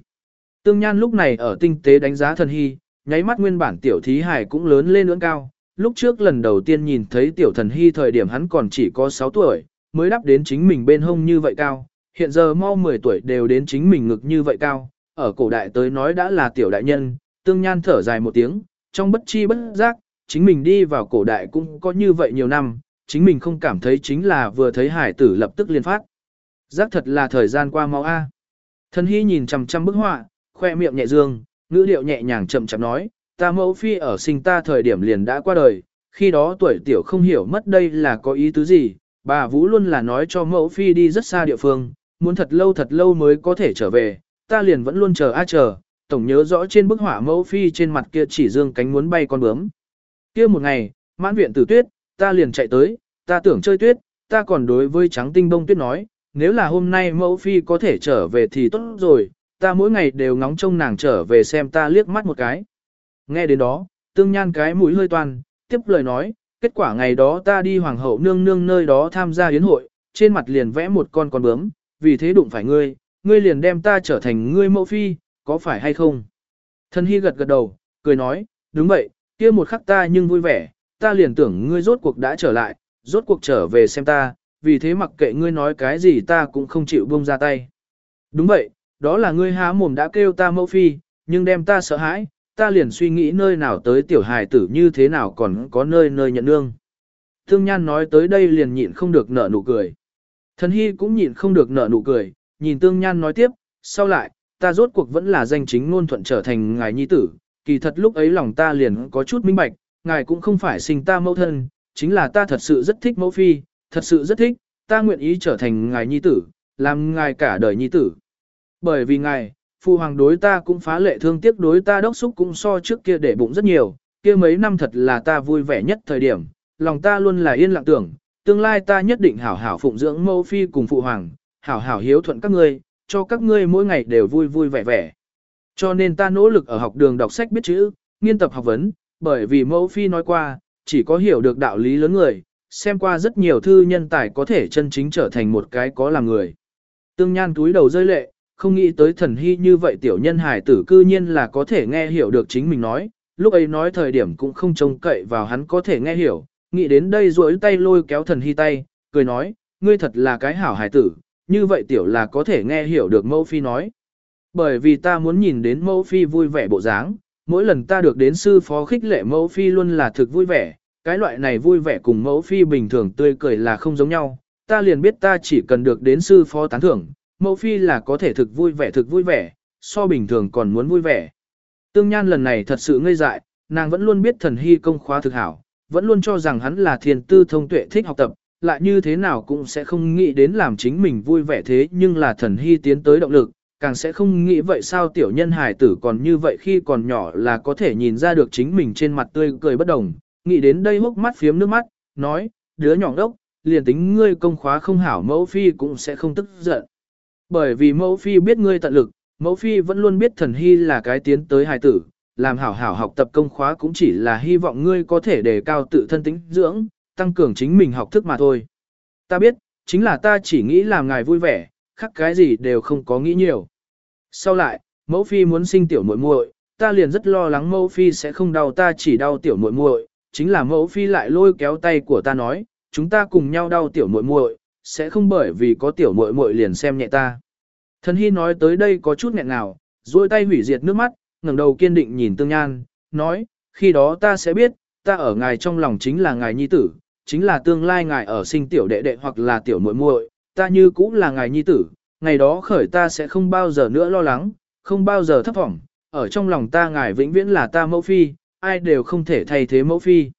[SPEAKER 1] Tương nhan lúc này ở tinh tế đánh giá thần Hy, nháy mắt nguyên bản tiểu thí hải cũng lớn lên ưỡng cao, lúc trước lần đầu tiên nhìn thấy tiểu thần Hy thời điểm hắn còn chỉ có 6 tuổi, mới đắp đến chính mình bên hông như vậy cao, hiện giờ mau 10 tuổi đều đến chính mình ngực như vậy cao, ở cổ đại tới nói đã là tiểu đại nhân, tương nhan thở dài một tiếng, trong bất chi bất giác, chính mình đi vào cổ đại cũng có như vậy nhiều năm, chính mình không cảm thấy chính là vừa thấy hải tử lập tức liên phát. Giác thật là thời gian qua mau a. thân Hy nhìn chằm chằm bức họa, khoe miệng nhẹ dương, ngữ điệu nhẹ nhàng chậm chậm nói, ta mẫu phi ở sinh ta thời điểm liền đã qua đời, khi đó tuổi tiểu không hiểu mất đây là có ý tứ gì, bà Vũ luôn là nói cho mẫu phi đi rất xa địa phương, muốn thật lâu thật lâu mới có thể trở về, ta liền vẫn luôn chờ a chờ, tổng nhớ rõ trên bức họa mẫu phi trên mặt kia chỉ dương cánh muốn bay con bướm. Kia một ngày, mãn viện tử tuyết, ta liền chạy tới, ta tưởng chơi tuyết, ta còn đối với trắng tinh bông tuyết nói, nếu là hôm nay mẫu phi có thể trở về thì tốt rồi, ta mỗi ngày đều ngóng trông nàng trở về xem ta liếc mắt một cái. Nghe đến đó, tương nhan cái mũi hơi toan, tiếp lời nói, kết quả ngày đó ta đi hoàng hậu nương nương nơi đó tham gia yến hội, trên mặt liền vẽ một con con bướm, vì thế đụng phải ngươi, ngươi liền đem ta trở thành ngươi mẫu phi, có phải hay không? Thân hy gật gật đầu, cười nói, đúng vậy, kia một khắc ta nhưng vui vẻ, ta liền tưởng ngươi rốt cuộc đã trở lại, rốt cuộc trở về xem ta, vì thế mặc kệ ngươi nói cái gì ta cũng không chịu buông ra tay. Đúng vậy, đó là ngươi há mồm đã kêu ta mẫu phi, nhưng đem ta sợ hãi, ta liền suy nghĩ nơi nào tới tiểu hài tử như thế nào còn có nơi nơi nhận nương. Thương Nhan nói tới đây liền nhịn không được nở nụ cười. Thần Hy cũng nhịn không được nở nụ cười, nhìn Tương Nhan nói tiếp, sau lại, ta rốt cuộc vẫn là danh chính ngôn thuận trở thành ngài nhi tử, kỳ thật lúc ấy lòng ta liền có chút minh bạch, ngài cũng không phải sinh ta mẫu thân, chính là ta thật sự rất thích mẫu phi, thật sự rất thích, ta nguyện ý trở thành ngài nhi tử, làm ngài cả đời nhi tử. Bởi vì ngài, Phu hoàng đối ta cũng phá lệ thương tiếc đối ta đốc xúc cũng so trước kia để bụng rất nhiều, kia mấy năm thật là ta vui vẻ nhất thời điểm, lòng ta luôn là yên lặng tưởng, tương lai ta nhất định hảo hảo phụng dưỡng mẫu phi cùng phụ hoàng, hảo hảo hiếu thuận các ngươi, cho các ngươi mỗi ngày đều vui vui vẻ vẻ. Cho nên ta nỗ lực ở học đường đọc sách biết chữ, nghiên tập học vấn, bởi vì mẫu phi nói qua, chỉ có hiểu được đạo lý lớn người, xem qua rất nhiều thư nhân tài có thể chân chính trở thành một cái có làm người. Tương Nhan túi đầu rơi lệ, không nghĩ tới thần hy như vậy tiểu nhân hài tử cư nhiên là có thể nghe hiểu được chính mình nói, lúc ấy nói thời điểm cũng không trông cậy vào hắn có thể nghe hiểu, nghĩ đến đây duỗi tay lôi kéo thần hy tay, cười nói, ngươi thật là cái hảo hài tử, như vậy tiểu là có thể nghe hiểu được mẫu phi nói. Bởi vì ta muốn nhìn đến mẫu phi vui vẻ bộ dáng, mỗi lần ta được đến sư phó khích lệ mẫu phi luôn là thực vui vẻ, cái loại này vui vẻ cùng mẫu phi bình thường tươi cười là không giống nhau, ta liền biết ta chỉ cần được đến sư phó tán thưởng, mẫu phi là có thể thực vui vẻ thực vui vẻ, so bình thường còn muốn vui vẻ. Tương Nhan lần này thật sự ngây dại, nàng vẫn luôn biết thần hy công khóa thực hảo, vẫn luôn cho rằng hắn là thiền tư thông tuệ thích học tập, lại như thế nào cũng sẽ không nghĩ đến làm chính mình vui vẻ thế nhưng là thần hy tiến tới động lực, càng sẽ không nghĩ vậy sao tiểu nhân hài tử còn như vậy khi còn nhỏ là có thể nhìn ra được chính mình trên mặt tươi cười bất đồng, nghĩ đến đây hốc mắt phiếm nước mắt, nói, đứa nhỏ đốc, liền tính ngươi công khóa không hảo mẫu phi cũng sẽ không tức giận. Bởi vì mẫu phi biết ngươi tận lực, mẫu phi vẫn luôn biết thần hy là cái tiến tới hài tử, làm hảo hảo học tập công khóa cũng chỉ là hy vọng ngươi có thể đề cao tự thân tính dưỡng, tăng cường chính mình học thức mà thôi. Ta biết, chính là ta chỉ nghĩ làm ngài vui vẻ, khác cái gì đều không có nghĩ nhiều. Sau lại, mẫu phi muốn sinh tiểu muội muội, ta liền rất lo lắng mẫu phi sẽ không đau ta chỉ đau tiểu muội muội, chính là mẫu phi lại lôi kéo tay của ta nói, chúng ta cùng nhau đau tiểu muội muội, sẽ không bởi vì có tiểu muội muội liền xem nhẹ ta. Thần Hy nói tới đây có chút nghẹn nào, duỗi tay hủy diệt nước mắt, ngẩng đầu kiên định nhìn Tương Nhan, nói, khi đó ta sẽ biết, ta ở ngài trong lòng chính là ngài nhi tử, chính là tương lai ngài ở sinh tiểu đệ đệ hoặc là tiểu muội muội, ta như cũng là ngài nhi tử, ngày đó khởi ta sẽ không bao giờ nữa lo lắng, không bao giờ thấp vọng, ở trong lòng ta ngài vĩnh viễn là ta mẫu phi, ai đều không thể thay thế mẫu phi.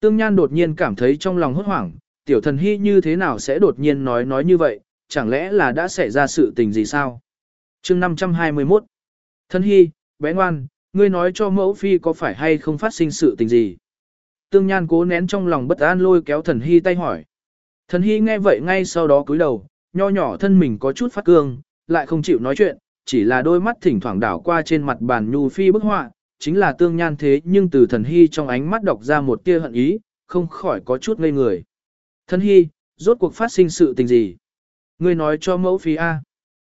[SPEAKER 1] Tương Nhan đột nhiên cảm thấy trong lòng hốt hoảng, tiểu thần hy như thế nào sẽ đột nhiên nói nói như vậy, chẳng lẽ là đã xảy ra sự tình gì sao? chương 521 Thần hy, bé ngoan, ngươi nói cho mẫu phi có phải hay không phát sinh sự tình gì? Tương Nhan cố nén trong lòng bất an lôi kéo thần hy tay hỏi. Thần hy nghe vậy ngay sau đó cúi đầu, nho nhỏ thân mình có chút phát cương, lại không chịu nói chuyện, chỉ là đôi mắt thỉnh thoảng đảo qua trên mặt bàn nhu phi bức họa, chính là tương nhan thế nhưng từ thần hy trong ánh mắt đọc ra một tia hận ý, không khỏi có chút ngây người. Thần hy, rốt cuộc phát sinh sự tình gì? Ngươi nói cho mẫu phi A.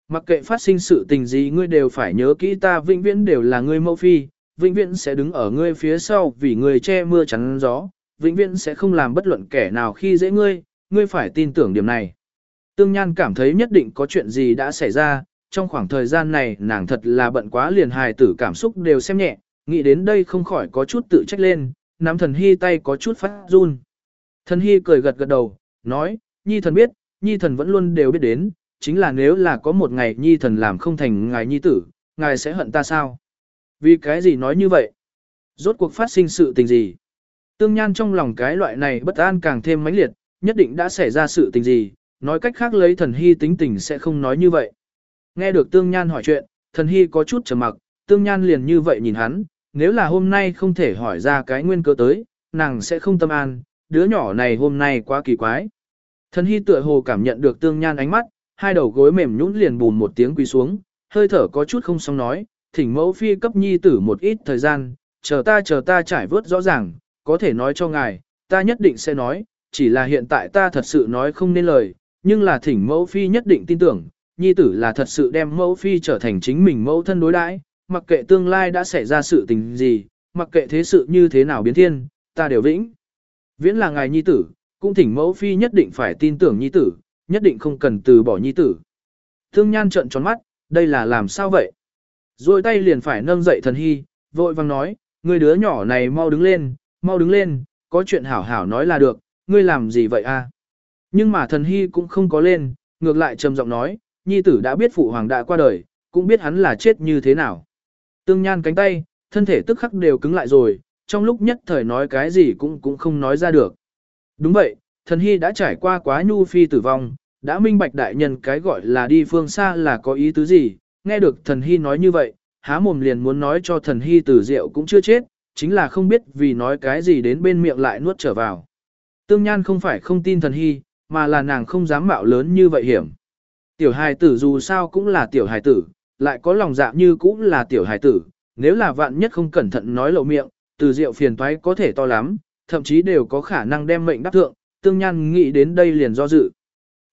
[SPEAKER 1] Mặc kệ phát sinh sự tình gì ngươi đều phải nhớ kỹ ta vĩnh viễn đều là ngươi mẫu phi, vĩnh viễn sẽ đứng ở ngươi phía sau vì ngươi che mưa chắn gió, vĩnh viễn sẽ không làm bất luận kẻ nào khi dễ ngươi, ngươi phải tin tưởng điểm này. Tương Nhan cảm thấy nhất định có chuyện gì đã xảy ra, trong khoảng thời gian này nàng thật là bận quá liền hài tử cảm xúc đều xem nhẹ, nghĩ đến đây không khỏi có chút tự trách lên, nắm thần hy tay có chút phát run. Thần hy cười gật gật đầu, nói, nhi thần biết, nhi thần vẫn luôn đều biết đến, chính là nếu là có một ngày nhi thần làm không thành ngài nhi tử, ngài sẽ hận ta sao? Vì cái gì nói như vậy? Rốt cuộc phát sinh sự tình gì? Tương Nhan trong lòng cái loại này bất an càng thêm mãnh liệt, nhất định đã xảy ra sự tình gì, nói cách khác lấy thần hy tính tình sẽ không nói như vậy. Nghe được Tương Nhan hỏi chuyện, thần hy có chút trầm mặc, Tương Nhan liền như vậy nhìn hắn, nếu là hôm nay không thể hỏi ra cái nguyên cơ tới, nàng sẽ không tâm an, đứa nhỏ này hôm nay quá kỳ quái. Thần hy tựa hồ cảm nhận được Tương Nhan ánh mắt, hai đầu gối mềm nhũn liền bùn một tiếng quỳ xuống, hơi thở có chút không xong nói, thỉnh mẫu phi cấp nhi tử một ít thời gian, chờ ta chờ ta trải vớt rõ ràng, có thể nói cho ngài, ta nhất định sẽ nói, chỉ là hiện tại ta thật sự nói không nên lời, nhưng là thỉnh mẫu phi nhất định tin tưởng, nhi tử là thật sự đem mẫu phi trở thành chính mình mẫu thân đối đãi, mặc kệ tương lai đã xảy ra sự tình gì, mặc kệ thế sự như thế nào biến thiên, ta đều vĩnh. Viễn là ngài nhi tử, cũng thỉnh mẫu phi nhất định phải tin tưởng nhi tử, nhất định không cần từ bỏ nhi tử. Thương nhan trợn tròn mắt, đây là làm sao vậy? Rồi tay liền phải nâng dậy thần hy, vội vang nói, người đứa nhỏ này mau đứng lên, mau đứng lên, có chuyện hảo hảo nói là được, ngươi làm gì vậy a? Nhưng mà thần hy cũng không có lên, ngược lại trầm giọng nói, nhi tử đã biết phụ hoàng đã qua đời, cũng biết hắn là chết như thế nào. Tương nhan cánh tay, thân thể tức khắc đều cứng lại rồi, trong lúc nhất thời nói cái gì cũng cũng không nói ra được. Đúng vậy, thần hy đã trải qua quá nhu phi tử vong, đã minh bạch đại nhân cái gọi là đi phương xa là có ý tứ gì, nghe được thần hy nói như vậy, há mồm liền muốn nói cho thần hy tử diệu cũng chưa chết, chính là không biết vì nói cái gì đến bên miệng lại nuốt trở vào. Tương Nhan không phải không tin thần hy, mà là nàng không dám mạo lớn như vậy hiểm. Tiểu hài tử dù sao cũng là tiểu hài tử, lại có lòng dạ như cũng là tiểu hài tử, nếu là vạn nhất không cẩn thận nói lộ miệng, từ rượu phiền toái có thể to lắm, thậm chí đều có khả năng đem mệnh đắc thượng, tương nhan nghĩ đến đây liền do dự.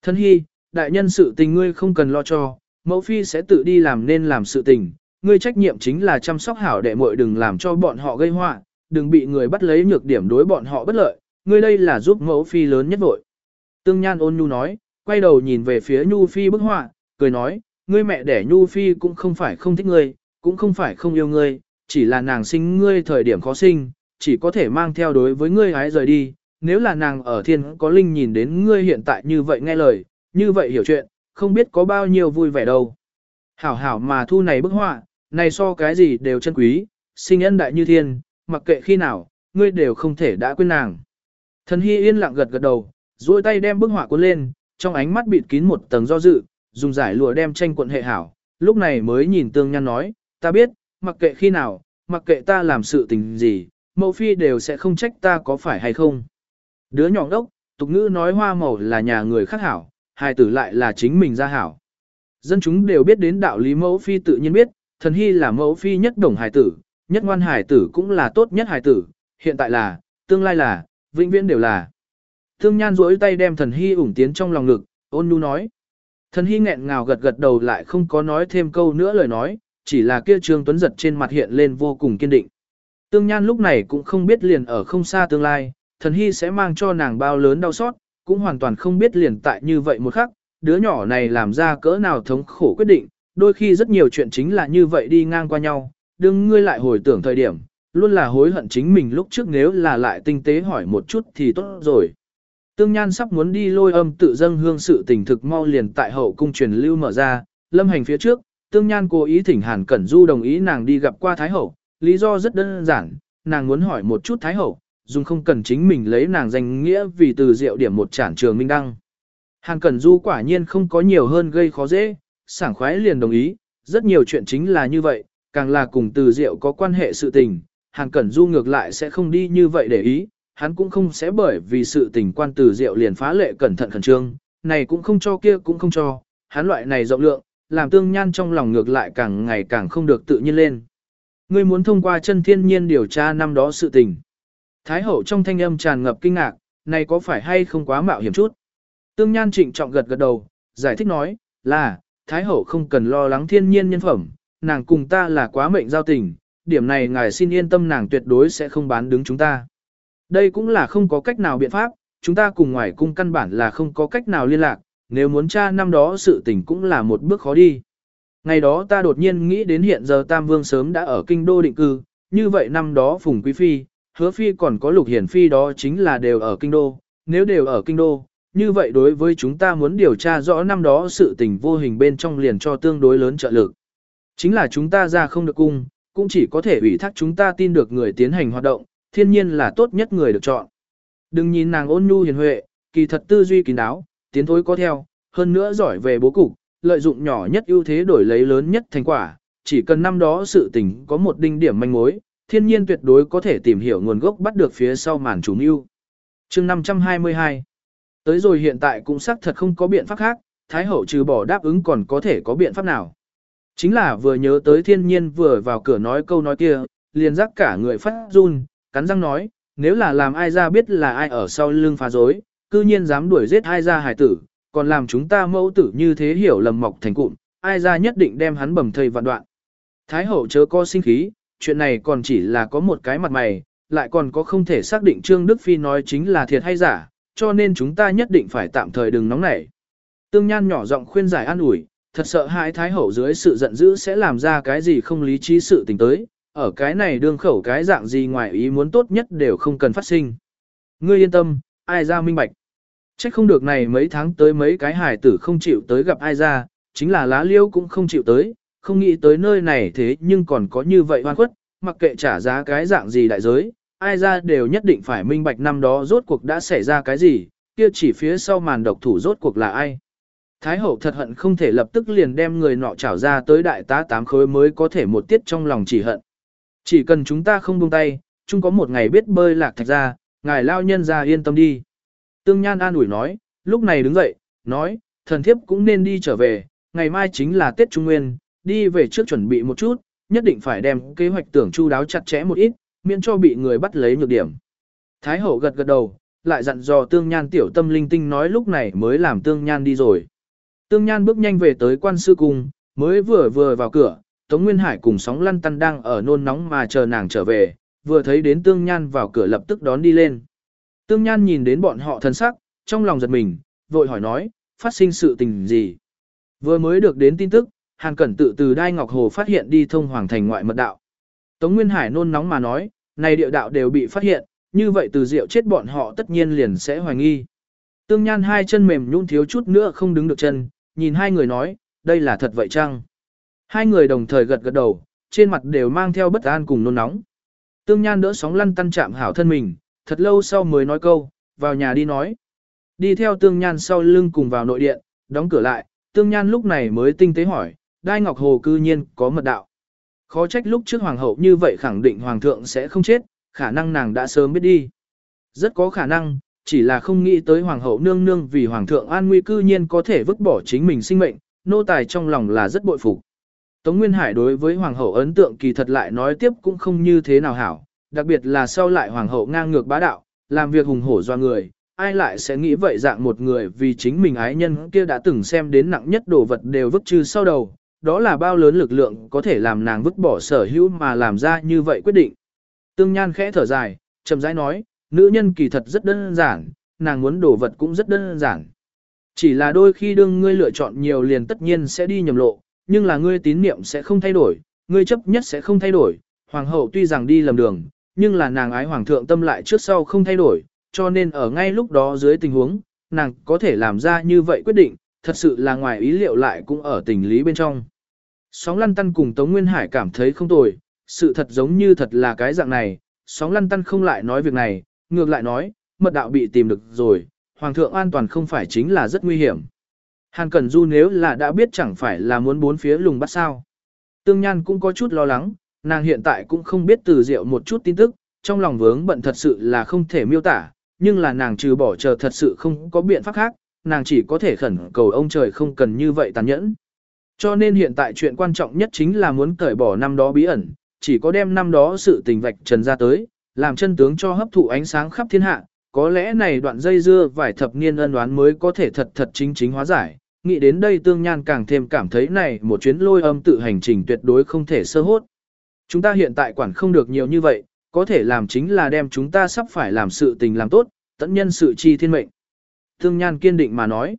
[SPEAKER 1] Thân hy, đại nhân sự tình ngươi không cần lo cho, mẫu phi sẽ tự đi làm nên làm sự tình, ngươi trách nhiệm chính là chăm sóc hảo đệ muội đừng làm cho bọn họ gây họa, đừng bị người bắt lấy nhược điểm đối bọn họ bất lợi, ngươi đây là giúp mẫu phi lớn nhất vội. Tương Nhan ôn nhu nói, quay đầu nhìn về phía Nhu Phi bức họa, cười nói, ngươi mẹ đẻ Nhu Phi cũng không phải không thích ngươi, cũng không phải không yêu ngươi, chỉ là nàng sinh ngươi thời điểm khó sinh, chỉ có thể mang theo đối với ngươi hái rời đi. Nếu là nàng ở thiên có linh nhìn đến ngươi hiện tại như vậy nghe lời, như vậy hiểu chuyện, không biết có bao nhiêu vui vẻ đâu. Hảo hảo mà thu này bức họa, này so cái gì đều chân quý, sinh ân đại như thiên, mặc kệ khi nào, ngươi đều không thể đã quên nàng. Thần Hy yên lặng gật gật đầu, duỗi tay đem bức họa cuốn lên, trong ánh mắt bịt kín một tầng do dự, dùng giải lụa đem tranh quận hệ hảo, lúc này mới nhìn tương nhan nói, ta biết, mặc kệ khi nào, mặc kệ ta làm sự tình gì, mẫu phi đều sẽ không trách ta có phải hay không. Đứa nhỏ đốc, tục ngữ nói hoa màu là nhà người khác hảo, hài tử lại là chính mình ra hảo. Dân chúng đều biết đến đạo lý mẫu phi tự nhiên biết, thần hy là mẫu phi nhất đồng hài tử, nhất ngoan hài tử cũng là tốt nhất hài tử, hiện tại là, tương lai là, vĩnh viễn đều là. Thương Nhan duỗi tay đem thần hy ủng tiến trong lòng ngực, ôn nhu nói. Thần hy nghẹn ngào gật gật đầu lại không có nói thêm câu nữa lời nói, chỉ là kia Trương Tuấn giật trên mặt hiện lên vô cùng kiên định. Tương Nhan lúc này cũng không biết liền ở không xa tương lai, thần hy sẽ mang cho nàng bao lớn đau xót, cũng hoàn toàn không biết liền tại như vậy một khắc, đứa nhỏ này làm ra cỡ nào thống khổ quyết định, đôi khi rất nhiều chuyện chính là như vậy đi ngang qua nhau, đừng ngươi lại hồi tưởng thời điểm, luôn là hối hận chính mình lúc trước nếu là lại tinh tế hỏi một chút thì tốt rồi. Tương Nhan sắp muốn đi lôi âm tự dâng hương sự tình thực mau liền tại hậu cung truyền lưu mở ra, lâm hành phía trước, Tương Nhan cố ý thỉnh Hàn Cẩn Du đồng ý nàng đi gặp qua Thái Hậu, lý do rất đơn giản, nàng muốn hỏi một chút Thái Hậu, dùng không cần chính mình lấy nàng danh nghĩa vì từ diệu điểm một trản trường minh đăng. Hàn Cẩn Du quả nhiên không có nhiều hơn gây khó dễ, sảng khoái liền đồng ý, rất nhiều chuyện chính là như vậy, càng là cùng từ diệu có quan hệ sự tình, Hàn Cẩn Du ngược lại sẽ không đi như vậy để ý, hắn cũng không sẽ bởi vì sự tình quan từ diệu liền phá lệ cẩn thận khẩn trương, này cũng không cho kia cũng không cho, hắn loại này rộng lượng, làm tương nhan trong lòng ngược lại càng ngày càng không được tự nhiên lên. Ngươi muốn thông qua chân thiên nhiên điều tra năm đó sự tình. Thái hậu trong thanh âm tràn ngập kinh ngạc, này có phải hay không quá mạo hiểm chút. Tương nhan trịnh trọng gật gật đầu, giải thích nói, là, Thái hậu không cần lo lắng thiên nhiên nhân phẩm, nàng cùng ta là quá mệnh giao tình, điểm này ngài xin yên tâm nàng tuyệt đối sẽ không bán đứng chúng ta. Đây cũng là không có cách nào biện pháp, chúng ta cùng ngoài cung căn bản là không có cách nào liên lạc, nếu muốn tra năm đó sự tình cũng là một bước khó đi. Ngày đó ta đột nhiên nghĩ đến hiện giờ Tam Vương sớm đã ở kinh đô định cư, như vậy năm đó Phùng Quý Phi, Hứa Phi còn có Lục Hiển Phi đó chính là đều ở kinh đô, nếu đều ở kinh đô, như vậy đối với chúng ta muốn điều tra rõ năm đó sự tình vô hình bên trong liền cho tương đối lớn trợ lực. Chính là chúng ta ra không được cung, cũng chỉ có thể ủy thác chúng ta tin được người tiến hành hoạt động, thiên nhiên là tốt nhất người được chọn. Đừng nhìn nàng ôn nhu hiền huệ, kỳ thật tư duy kín đáo, tiến thối có theo, hơn nữa giỏi về bố cục, lợi dụng nhỏ nhất ưu thế đổi lấy lớn nhất thành quả, chỉ cần năm đó sự tình có một đinh điểm manh mối, thiên nhiên tuyệt đối có thể tìm hiểu nguồn gốc bắt được phía sau màn chủ mưu. Chương 522 Tới rồi hiện tại cũng xác thật không có biện pháp khác, Thái Hậu trừ bỏ đáp ứng còn có thể có biện pháp nào. Chính là vừa nhớ tới thiên nhiên vừa vào cửa nói câu nói kia, liền giác cả người phát run, cắn răng nói, nếu là làm ai ra biết là ai ở sau lưng phá dối, cư nhiên dám đuổi giết ai ra hải tử, còn làm chúng ta mẫu tử như thế hiểu lầm mọc thành cụm, ai ra nhất định đem hắn bầm thây vạn đoạn. Thái hậu chớ co sinh khí, chuyện này còn chỉ là có một cái mặt mày, lại còn có không thể xác định Trương Đức Phi nói chính là thiệt hay giả, cho nên chúng ta nhất định phải tạm thời đừng nóng nảy. Tương Nhan nhỏ giọng khuyên giải an ủi, thật sợ hãi Thái hậu dưới sự giận dữ sẽ làm ra cái gì không lý trí sự tình tới, ở cái này đương khẩu cái dạng gì ngoài ý muốn tốt nhất đều không cần phát sinh. Ngươi yên tâm, ai ra minh bạch. Trách không được này mấy tháng tới mấy cái hài tử không chịu tới gặp ai ra, chính là lá liêu cũng không chịu tới, không nghĩ tới nơi này thế nhưng còn có như vậy hoan khuất, mặc kệ trả giá cái dạng gì đại giới, ai ra đều nhất định phải minh bạch năm đó rốt cuộc đã xảy ra cái gì, kia chỉ phía sau màn độc thủ rốt cuộc là ai. Thái hậu thật hận không thể lập tức liền đem người nọ trảo ra tới đại tá tám khối mới có thể một tiết trong lòng chỉ hận. Chỉ cần chúng ta không buông tay, chung có một ngày biết bơi lạc thạch ra, ngài lao nhân ra yên tâm đi. Tương Nhan an ủi nói, lúc này đứng dậy, nói, thần thiếp cũng nên đi trở về, ngày mai chính là Tết Trung Nguyên, đi về trước chuẩn bị một chút, nhất định phải đem kế hoạch tưởng chu đáo chặt chẽ một ít, miễn cho bị người bắt lấy nhược điểm. Thái hậu gật gật đầu, lại dặn dò Tương Nhan tiểu tâm linh tinh nói lúc này mới làm Tương Nhan đi rồi. Tương Nhan bước nhanh về tới quan sư cung, mới vừa vừa vào cửa, Tống Nguyên Hải cùng sóng lăn tăn đang ở nôn nóng mà chờ nàng trở về, vừa thấy đến Tương Nhan vào cửa lập tức đón đi lên. Tương Nhan nhìn đến bọn họ thân sắc, trong lòng giật mình, vội hỏi nói, phát sinh sự tình gì. Vừa mới được đến tin tức, Hàn Cẩn tự từ Đai Ngọc Hồ phát hiện đi thông Hoàng Thành ngoại mật đạo. Tống Nguyên Hải nôn nóng mà nói, này địa đạo đều bị phát hiện, như vậy từ diệu chết bọn họ tất nhiên liền sẽ hoài nghi. Tương Nhan hai chân mềm nhũn thiếu chút nữa không đứng được chân, nhìn hai người nói, đây là thật vậy chăng? Hai người đồng thời gật gật đầu, trên mặt đều mang theo bất an cùng nôn nóng. Tương Nhan đỡ sóng lăn tăn chạm hảo thân mình, thật lâu sau mới nói câu, vào nhà đi nói. Đi theo Tương Nhan sau lưng cùng vào nội điện, đóng cửa lại, Tương Nhan lúc này mới tinh tế hỏi, Đai Ngọc Hồ cư nhiên có mật đạo. Khó trách lúc trước Hoàng hậu như vậy khẳng định Hoàng thượng sẽ không chết, khả năng nàng đã sớm biết đi. Rất có khả năng, chỉ là không nghĩ tới Hoàng hậu nương nương vì Hoàng thượng an nguy cư nhiên có thể vứt bỏ chính mình sinh mệnh, nô tài trong lòng là rất bội phục. Tống Nguyên Hải đối với Hoàng hậu ấn tượng kỳ thật lại nói tiếp cũng không như thế nào hảo, đặc biệt là sau lại Hoàng hậu ngang ngược bá đạo, làm việc hùng hổ do người, ai lại sẽ nghĩ vậy dạng một người vì chính mình ái nhân kia đã từng xem đến nặng nhất đồ vật đều vứt trừ sau đầu, đó là bao lớn lực lượng có thể làm nàng vứt bỏ sở hữu mà làm ra như vậy quyết định. Tương Nhan khẽ thở dài, chậm rãi nói, nữ nhân kỳ thật rất đơn giản, nàng muốn đồ vật cũng rất đơn giản. Chỉ là đôi khi đương ngươi lựa chọn nhiều liền tất nhiên sẽ đi nhầm lộ, nhưng là ngươi tín niệm sẽ không thay đổi, ngươi chấp nhất sẽ không thay đổi. Hoàng hậu tuy rằng đi lầm đường, nhưng là nàng ái hoàng thượng tâm lại trước sau không thay đổi, cho nên ở ngay lúc đó dưới tình huống, nàng có thể làm ra như vậy quyết định, thật sự là ngoài ý liệu lại cũng ở tình lý bên trong. Sóng lăn tăn cùng Tống Nguyên Hải cảm thấy không tồi, sự thật giống như thật là cái dạng này, sóng lăn tăn không lại nói việc này, ngược lại nói, mật đạo bị tìm được rồi, Hoàng thượng an toàn không phải chính là rất nguy hiểm. Hàn Cẩn Du nếu là đã biết chẳng phải là muốn bốn phía lùng bắt sao. Tương Nhan cũng có chút lo lắng, nàng hiện tại cũng không biết từ diệu một chút tin tức, trong lòng vướng bận thật sự là không thể miêu tả, nhưng là nàng trừ bỏ chờ thật sự không có biện pháp khác, nàng chỉ có thể khẩn cầu ông trời không cần như vậy tàn nhẫn. Cho nên hiện tại chuyện quan trọng nhất chính là muốn cởi bỏ năm đó bí ẩn, chỉ có đem năm đó sự tình vạch trần ra tới, làm chân tướng cho hấp thụ ánh sáng khắp thiên hạ, có lẽ này đoạn dây dưa vài thập niên ân oán mới có thể thật thật chính chính hóa giải. Nghĩ đến đây tương nhan càng thêm cảm thấy này một chuyến lôi âm tự hành trình tuyệt đối không thể sơ hốt. Chúng ta hiện tại quản không được nhiều như vậy, có thể làm chính là đem chúng ta sắp phải làm sự tình làm tốt, tận nhân sự chi thiên mệnh. Tương Nhan kiên định mà nói.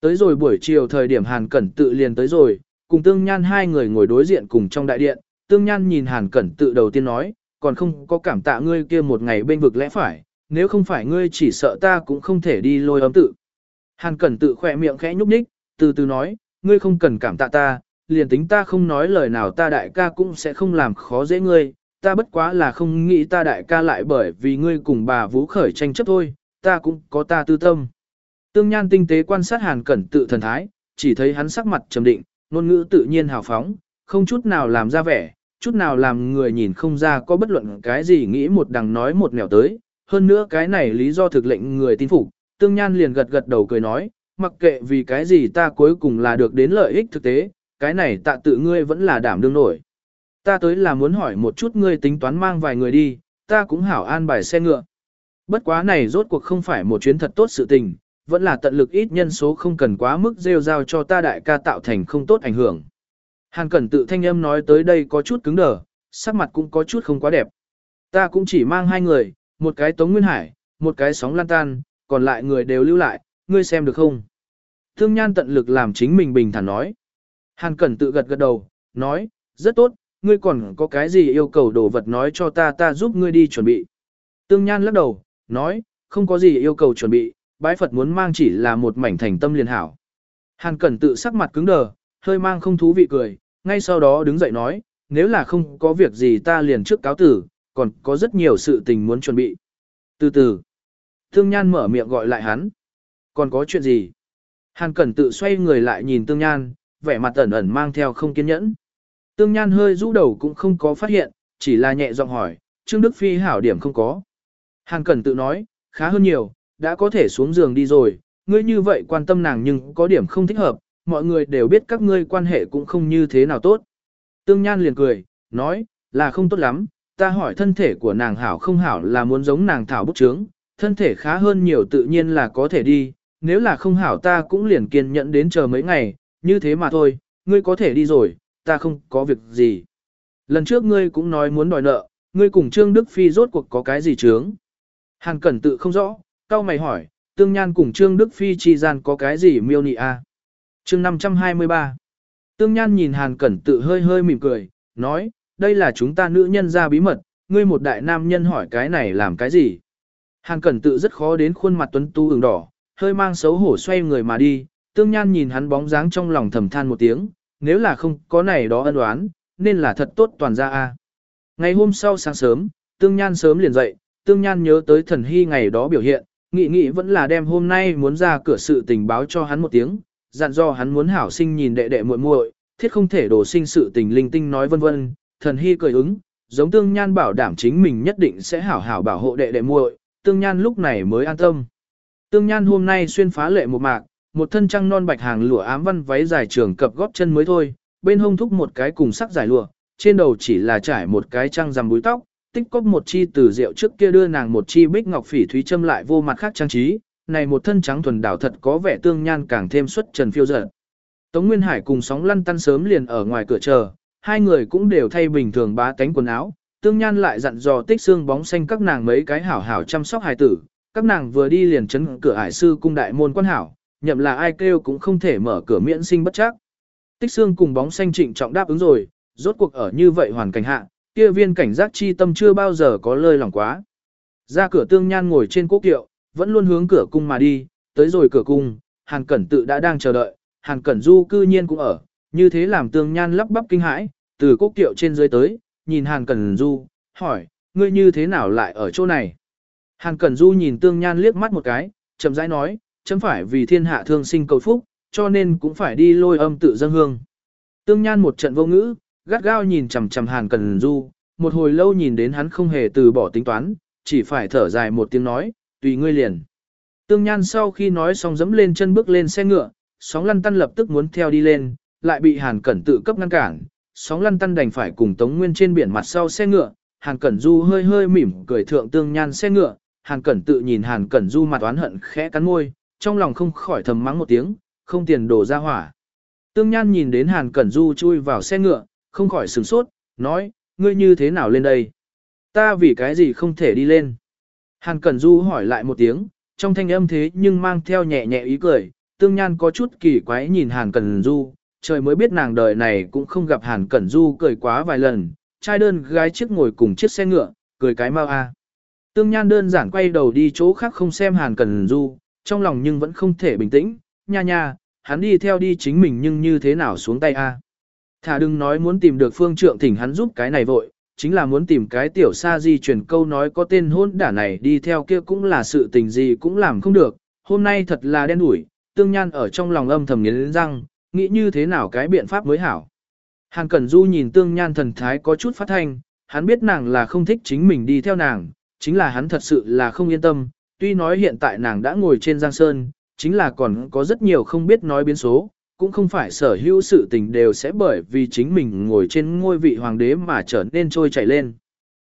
[SPEAKER 1] Tới rồi buổi chiều thời điểm Hàn Cẩn tự liền tới rồi, cùng Tương Nhan hai người ngồi đối diện cùng trong đại điện, Tương Nhan nhìn Hàn Cẩn tự đầu tiên nói, còn không có cảm tạ ngươi kia một ngày bên vực lẽ phải, nếu không phải ngươi chỉ sợ ta cũng không thể đi lôi ấm tự. Hàn Cẩn tự khỏe miệng khẽ nhúc nhích, từ từ nói, ngươi không cần cảm tạ ta, liền tính ta không nói lời nào ta đại ca cũng sẽ không làm khó dễ ngươi, ta bất quá là không nghĩ ta đại ca lại bởi vì ngươi cùng bà Vũ khởi tranh chấp thôi, ta cũng có ta tư tâm. Tương Nhan tinh tế quan sát Hàn Cẩn tự thần thái, chỉ thấy hắn sắc mặt trầm định, ngôn ngữ tự nhiên hào phóng, không chút nào làm ra vẻ, chút nào làm người nhìn không ra có bất luận cái gì nghĩ một đằng nói một nẻo tới, hơn nữa cái này lý do thực lệnh người tin phục, Tương Nhan liền gật gật đầu cười nói, mặc kệ vì cái gì ta cuối cùng là được đến lợi ích thực tế, cái này tạ tự ngươi vẫn là đảm đương nổi. Ta tới là muốn hỏi một chút ngươi tính toán mang vài người đi, ta cũng hảo an bài xe ngựa. Bất quá này rốt cuộc không phải một chuyến thật tốt sự tình, vẫn là tận lực ít nhân số không cần quá mức rêu rao cho ta đại ca tạo thành không tốt ảnh hưởng. Hàn Cẩn tự thanh âm nói tới đây có chút cứng đờ, sắc mặt cũng có chút không quá đẹp. Ta cũng chỉ mang hai người, một cái Tống Nguyên Hải, một cái sóng lan tan, còn lại người đều lưu lại, ngươi xem được không? Thương Nhan tận lực làm chính mình bình thản nói. Hàn Cẩn tự gật gật đầu, nói, rất tốt, ngươi còn có cái gì yêu cầu đồ vật nói cho ta ta giúp ngươi đi chuẩn bị. Tương Nhan lắc đầu, nói, không có gì yêu cầu chuẩn bị, bái Phật muốn mang chỉ là một mảnh thành tâm liền hảo. Hàn Cẩn tự sắc mặt cứng đờ, hơi mang không thú vị cười, ngay sau đó đứng dậy nói, nếu là không có việc gì ta liền trước cáo tử, còn có rất nhiều sự tình muốn chuẩn bị. Từ từ, Tương Nhan mở miệng gọi lại hắn. Còn có chuyện gì? Hàn Cẩn tự xoay người lại nhìn Tương Nhan, vẻ mặt ẩn ẩn mang theo không kiên nhẫn. Tương Nhan hơi rũ đầu cũng không có phát hiện, chỉ là nhẹ giọng hỏi, Trương Đức Phi hảo điểm không có. Hàn Cẩn tự nói, khá hơn nhiều, đã có thể xuống giường đi rồi, ngươi như vậy quan tâm nàng nhưng có điểm không thích hợp, mọi người đều biết các ngươi quan hệ cũng không như thế nào tốt. Tương Nhan liền cười, nói, là không tốt lắm, ta hỏi thân thể của nàng hảo không hảo là muốn giống nàng thảo bút trướng, thân thể khá hơn nhiều tự nhiên là có thể đi, nếu là không hảo ta cũng liền kiên nhẫn đến chờ mấy ngày, như thế mà thôi, ngươi có thể đi rồi, ta không có việc gì. Lần trước ngươi cũng nói muốn đòi nợ, ngươi cùng Trương Đức Phi rốt cuộc có cái gì trướng. Hàn Cẩn tự không rõ, cao mày hỏi, Tương Nhan cùng Trương Đức Phi chi gian có cái gì miêu nị a? À? Chương 523 Tương Nhan nhìn Hàn Cẩn tự hơi hơi mỉm cười, nói, đây là chúng ta nữ nhân ra bí mật, ngươi một đại nam nhân hỏi cái này làm cái gì. Hàn Cẩn tự rất khó đến khuôn mặt tuấn tu ửng đỏ, hơi mang xấu hổ xoay người mà đi, Tương Nhan nhìn hắn bóng dáng trong lòng thầm than một tiếng, nếu là không có này đó ân oán, nên là thật tốt toàn ra a. Ngày hôm sau sáng sớm, Tương Nhan sớm liền dậy, Tương Nhan nhớ tới thần hy ngày đó biểu hiện, nghĩ nghĩ vẫn là đem hôm nay muốn ra cửa sự tình báo cho hắn một tiếng, dặn do hắn muốn hảo sinh nhìn đệ đệ muội muội, thiết không thể đổ sinh sự tình linh tinh nói vân vân, thần hy cười ứng, giống Tương Nhan bảo đảm chính mình nhất định sẽ hảo hảo bảo hộ đệ đệ muội, Tương Nhan lúc này mới an tâm. Tương Nhan hôm nay xuyên phá lệ một mạc, một thân trăng non bạch hàng lụa ám văn váy dài trường cập gót chân mới thôi, bên hông thúc một cái cùng sắc dài lụa, trên đầu chỉ là trải một cái trăng rằm búi tóc, tích cóp một chi từ rượu trước kia đưa nàng một chi bích ngọc phỉ thúy châm lại vô mặt khác trang trí, này một thân trắng thuần đảo thật có vẻ tương nhan càng thêm xuất trần phiêu dở. Tống Nguyên Hải cùng sóng lăn tăn sớm liền ở ngoài cửa chờ, hai người cũng đều thay bình thường bá tánh quần áo, tương nhan lại dặn dò tích xương bóng xanh các nàng mấy cái hảo hảo chăm sóc hài tử, các nàng vừa đi liền chấn cửa hải sư cung đại môn quan hảo, nhậm là ai kêu cũng không thể mở cửa miễn sinh bất chắc. Tích xương cùng bóng xanh trịnh trọng đáp ứng rồi, rốt cuộc ở như vậy hoàn cảnh hạ, kia viên cảnh giác chi tâm chưa bao giờ có lơi lỏng quá. Ra cửa tương nhan ngồi trên cố kiệu, vẫn luôn hướng cửa cung mà đi, tới rồi cửa cung, Hàn Cẩn tự đã đang chờ đợi, Hàn Cẩn Du cư nhiên cũng ở, như thế làm tương nhan lắp bắp kinh hãi, từ cố kiệu trên dưới tới, nhìn Hàn Cẩn Du, hỏi, ngươi như thế nào lại ở chỗ này? Hàn Cẩn Du nhìn tương nhan liếc mắt một cái, chậm rãi nói, chấm phải vì thiên hạ thương sinh cầu phúc, cho nên cũng phải đi lôi âm tự dân hương. Tương nhan một trận vô ngữ, gắt gao nhìn chằm chằm Hàn Cẩn Du, một hồi lâu nhìn đến hắn không hề từ bỏ tính toán, chỉ phải thở dài một tiếng nói, tùy ngươi liền. Tương Nhan sau khi nói xong dẫm lên chân bước lên xe ngựa, sóng lăn tăn lập tức muốn theo đi lên, lại bị Hàn Cẩn tự cấp ngăn cản, sóng lăn tăn đành phải cùng Tống Nguyên trên biển mặt sau xe ngựa, Hàn Cẩn Du hơi hơi mỉm cười thượng Tương Nhan xe ngựa, Hàn Cẩn tự nhìn Hàn Cẩn Du mặt oán hận khẽ cắn môi, trong lòng không khỏi thầm mắng một tiếng, không tiền đổ ra hỏa. Tương Nhan nhìn đến Hàn Cẩn Du chui vào xe ngựa, không khỏi sửng sốt, nói, ngươi như thế nào lên đây? Ta vì cái gì không thể đi lên? Hàn Cẩn Du hỏi lại một tiếng, trong thanh âm thế nhưng mang theo nhẹ nhẹ ý cười, tương nhan có chút kỳ quái nhìn Hàn Cẩn Du, trời mới biết nàng đời này cũng không gặp Hàn Cẩn Du cười quá vài lần, trai đơn gái chiếc ngồi cùng chiếc xe ngựa, cười cái mau a. Tương nhan đơn giản quay đầu đi chỗ khác không xem Hàn Cẩn Du, trong lòng nhưng vẫn không thể bình tĩnh, nha nha, hắn đi theo đi chính mình nhưng như thế nào xuống tay a. Thả đừng nói muốn tìm được phương trượng thỉnh hắn giúp cái này vội, chính là muốn tìm cái tiểu sa di truyền câu nói có tên hôn đả này đi theo kia cũng là sự tình gì cũng làm không được, hôm nay thật là đen đủi, tương nhan ở trong lòng âm thầm nghiến răng, nghĩ như thế nào cái biện pháp mới hảo. Hàn Cẩn Du nhìn tương nhan thần thái có chút phát thanh, hắn biết nàng là không thích chính mình đi theo nàng, chính là hắn thật sự là không yên tâm, tuy nói hiện tại nàng đã ngồi trên giang sơn, chính là còn có rất nhiều không biết nói biến số, cũng không phải sở hữu sự tình đều sẽ bởi vì chính mình ngồi trên ngôi vị hoàng đế mà trở nên trôi chảy lên.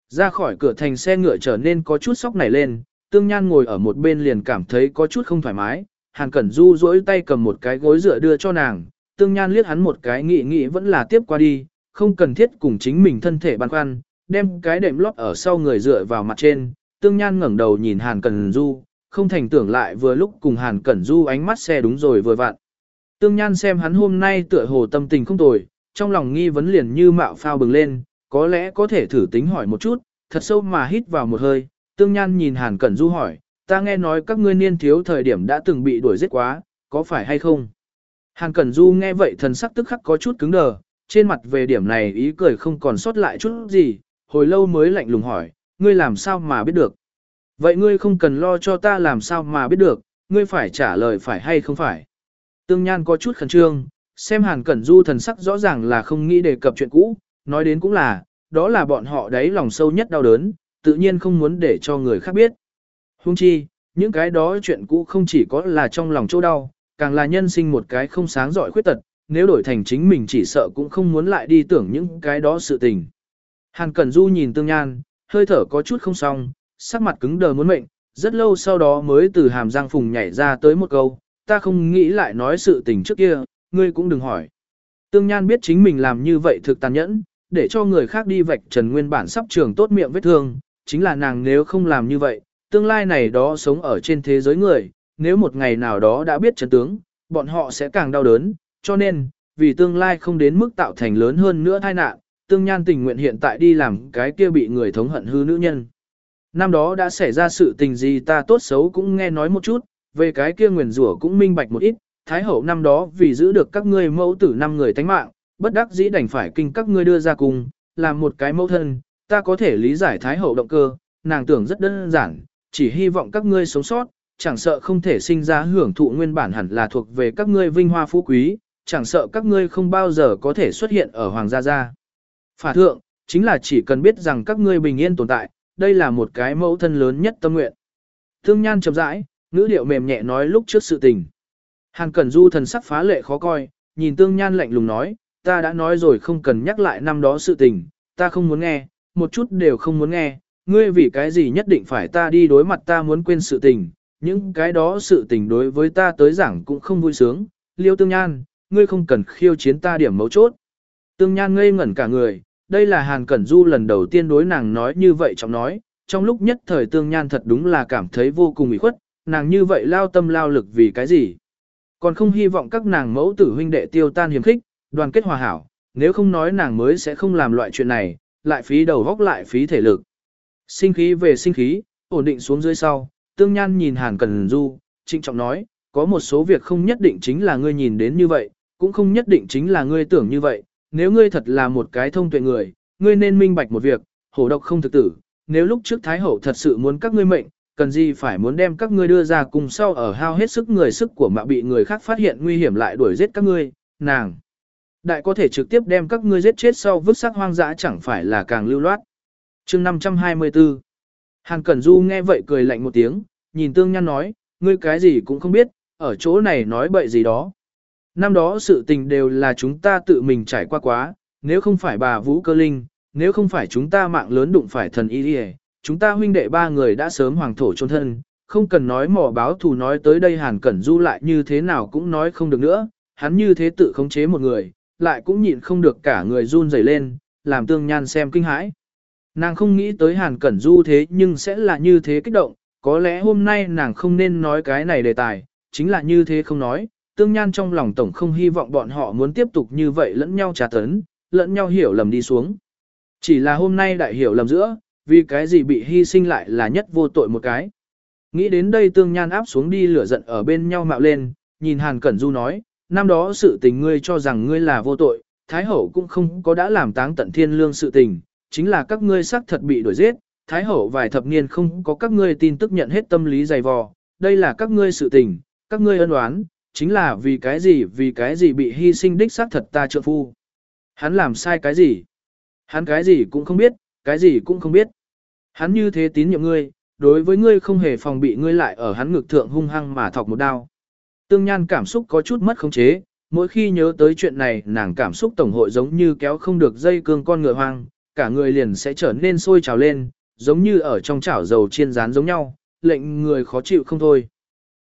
[SPEAKER 1] Ra khỏi cửa thành xe ngựa trở nên có chút sóc nảy lên, tương nhan ngồi ở một bên liền cảm thấy có chút không thoải mái, hàn cẩn du duỗi tay cầm một cái gối dựa đưa cho nàng, tương nhan liếc hắn một cái nghĩ nghĩ vẫn là tiếp qua đi, không cần thiết cùng chính mình thân thể băn khoăn, đem cái đệm lót ở sau người dựa vào mặt trên, tương nhan ngẩng đầu nhìn hàn cẩn du, không thành tưởng lại vừa lúc cùng hàn cẩn du ánh mắt xe đúng rồi vừa vặn. Tương Nhan xem hắn hôm nay tựa hồ tâm tình không tồi, trong lòng nghi vấn liền như mạo phao bừng lên, có lẽ có thể thử tính hỏi một chút, thật sâu mà hít vào một hơi. Tương Nhan nhìn Hàn Cẩn Du hỏi, ta nghe nói các ngươi niên thiếu thời điểm đã từng bị đuổi giết quá, có phải hay không? Hàn Cẩn Du nghe vậy thần sắc tức khắc có chút cứng đờ, trên mặt về điểm này ý cười không còn sót lại chút gì, hồi lâu mới lạnh lùng hỏi, ngươi làm sao mà biết được? Vậy ngươi không cần lo cho ta làm sao mà biết được, ngươi phải trả lời phải hay không phải? Tương Nhan có chút khẩn trương, xem Hàn Cẩn Du thần sắc rõ ràng là không nghĩ đề cập chuyện cũ, nói đến cũng là, đó là bọn họ đấy lòng sâu nhất đau đớn, tự nhiên không muốn để cho người khác biết. Hung chi, những cái đó chuyện cũ không chỉ có là trong lòng chỗ đau, càng là nhân sinh một cái không sáng giỏi khuyết tật, nếu đổi thành chính mình chỉ sợ cũng không muốn lại đi tưởng những cái đó sự tình. Hàn Cẩn Du nhìn Tương Nhan, hơi thở có chút không xong, sắc mặt cứng đờ muốn mệnh, rất lâu sau đó mới từ hàm răng phùng nhảy ra tới một câu, ta không nghĩ lại nói sự tình trước kia, ngươi cũng đừng hỏi. Tương Nhan biết chính mình làm như vậy thực tàn nhẫn, để cho người khác đi vạch trần nguyên bản sắp trường tốt miệng vết thương, chính là nàng nếu không làm như vậy, tương lai này đó sống ở trên thế giới người, nếu một ngày nào đó đã biết chân tướng, bọn họ sẽ càng đau đớn, cho nên, vì tương lai không đến mức tạo thành lớn hơn nữa tai nạn, tương nhan tình nguyện hiện tại đi làm cái kia bị người thống hận hư nữ nhân. Năm đó đã xảy ra sự tình gì ta tốt xấu cũng nghe nói một chút, về cái kia nguyền rủa cũng minh bạch một ít, Thái hậu năm đó vì giữ được các ngươi mẫu tử năm người tánh mạng, bất đắc dĩ đành phải kinh các ngươi đưa ra cùng, làm một cái mẫu thân, ta có thể lý giải Thái hậu động cơ, nàng tưởng rất đơn giản, chỉ hy vọng các ngươi sống sót, chẳng sợ không thể sinh ra hưởng thụ nguyên bản hẳn là thuộc về các ngươi vinh hoa phú quý, chẳng sợ các ngươi không bao giờ có thể xuất hiện ở hoàng gia gia. Phả thượng, chính là chỉ cần biết rằng các ngươi bình yên tồn tại, đây là một cái mẫu thân lớn nhất tâm nguyện. Thương nhan chậm rãi, ngữ điệu mềm nhẹ nói lúc trước sự tình. Hàn Cẩn Du thần sắc phá lệ khó coi, nhìn Tương Nhan lạnh lùng nói, ta đã nói rồi không cần nhắc lại năm đó sự tình, ta không muốn nghe, một chút đều không muốn nghe, ngươi vì cái gì nhất định phải ta đi đối mặt ta muốn quên sự tình, những cái đó sự tình đối với ta tới giảng cũng không vui sướng, liêu tương nhan, ngươi không cần khiêu chiến ta điểm mấu chốt. Tương nhan ngây ngẩn cả người, đây là Hàn Cẩn Du lần đầu tiên đối nàng nói như vậy trong nói, trong lúc nhất thời tương nhan thật đúng là cảm thấy vô cùng ủy khuất, nàng như vậy lao tâm lao lực vì cái gì. Còn không hy vọng các nàng mẫu tử huynh đệ tiêu tan hiểm khích, đoàn kết hòa hảo, nếu không nói nàng mới sẽ không làm loại chuyện này, lại phí đầu góc lại phí thể lực. Sinh khí về sinh khí, ổn định xuống dưới sau, tương nhan nhìn Hàn cần Du, trịnh trọng nói, có một số việc không nhất định chính là ngươi nhìn đến như vậy, cũng không nhất định chính là ngươi tưởng như vậy, nếu ngươi thật là một cái thông tuệ người, ngươi nên minh bạch một việc, hổ độc không thực tử, nếu lúc trước Thái Hậu thật sự muốn các ngươi mệnh, cần gì phải muốn đem các ngươi đưa ra cùng sau ở hao hết sức người sức của mà bị người khác phát hiện nguy hiểm lại đuổi giết các ngươi, nàng. Đại có thể trực tiếp đem các ngươi giết chết sau vứt xác hoang dã chẳng phải là càng lưu loát. chương 524 Hàn Cẩn Du nghe vậy cười lạnh một tiếng, nhìn Tương Nhan nói, ngươi cái gì cũng không biết, ở chỗ này nói bậy gì đó. Năm đó sự tình đều là chúng ta tự mình trải qua quá, nếu không phải bà Vũ Cơ Linh, nếu không phải chúng ta mạng lớn đụng phải thần y đi chúng ta huynh đệ ba người đã sớm hoàng thổ trôn thân, không cần nói mỏ báo thù nói tới đây Hàn Cẩn Du lại như thế nào cũng nói không được nữa, hắn như thế tự khống chế một người, lại cũng nhịn không được cả người run rẩy lên, làm tương nhan xem kinh hãi. Nàng không nghĩ tới Hàn Cẩn Du thế nhưng sẽ là như thế kích động, có lẽ hôm nay nàng không nên nói cái này đề tài, chính là như thế không nói, tương nhan trong lòng tổng không hy vọng bọn họ muốn tiếp tục như vậy lẫn nhau trà tấn, lẫn nhau hiểu lầm đi xuống. Chỉ là hôm nay đại hiểu lầm giữa, vì cái gì bị hy sinh lại là nhất vô tội một cái. Nghĩ đến đây tương nhan áp xuống đi lửa giận ở bên nhau mạo lên, nhìn Hàn Cẩn Du nói, năm đó sự tình ngươi cho rằng ngươi là vô tội, Thái Hậu cũng không có đã làm táng tận thiên lương sự tình, chính là các ngươi xác thật bị đuổi giết, Thái Hậu vài thập niên không có các ngươi tin tức nhận hết tâm lý dày vò, đây là các ngươi sự tình, các ngươi ân oán, chính là vì cái gì vì cái gì bị hy sinh đích xác thật ta trợ phu. Hắn làm sai cái gì? Hắn cái gì cũng không biết, cái gì cũng không biết. Hắn như thế tín nhiệm ngươi, đối với ngươi không hề phòng bị ngươi lại ở hắn ngực thượng hung hăng mà thọc một đao. Tương Nhan cảm xúc có chút mất khống chế, mỗi khi nhớ tới chuyện này nàng cảm xúc tổng hội giống như kéo không được dây cương con ngựa hoang, cả người liền sẽ trở nên sôi trào lên, giống như ở trong chảo dầu chiên rán giống nhau, lệnh người khó chịu không thôi.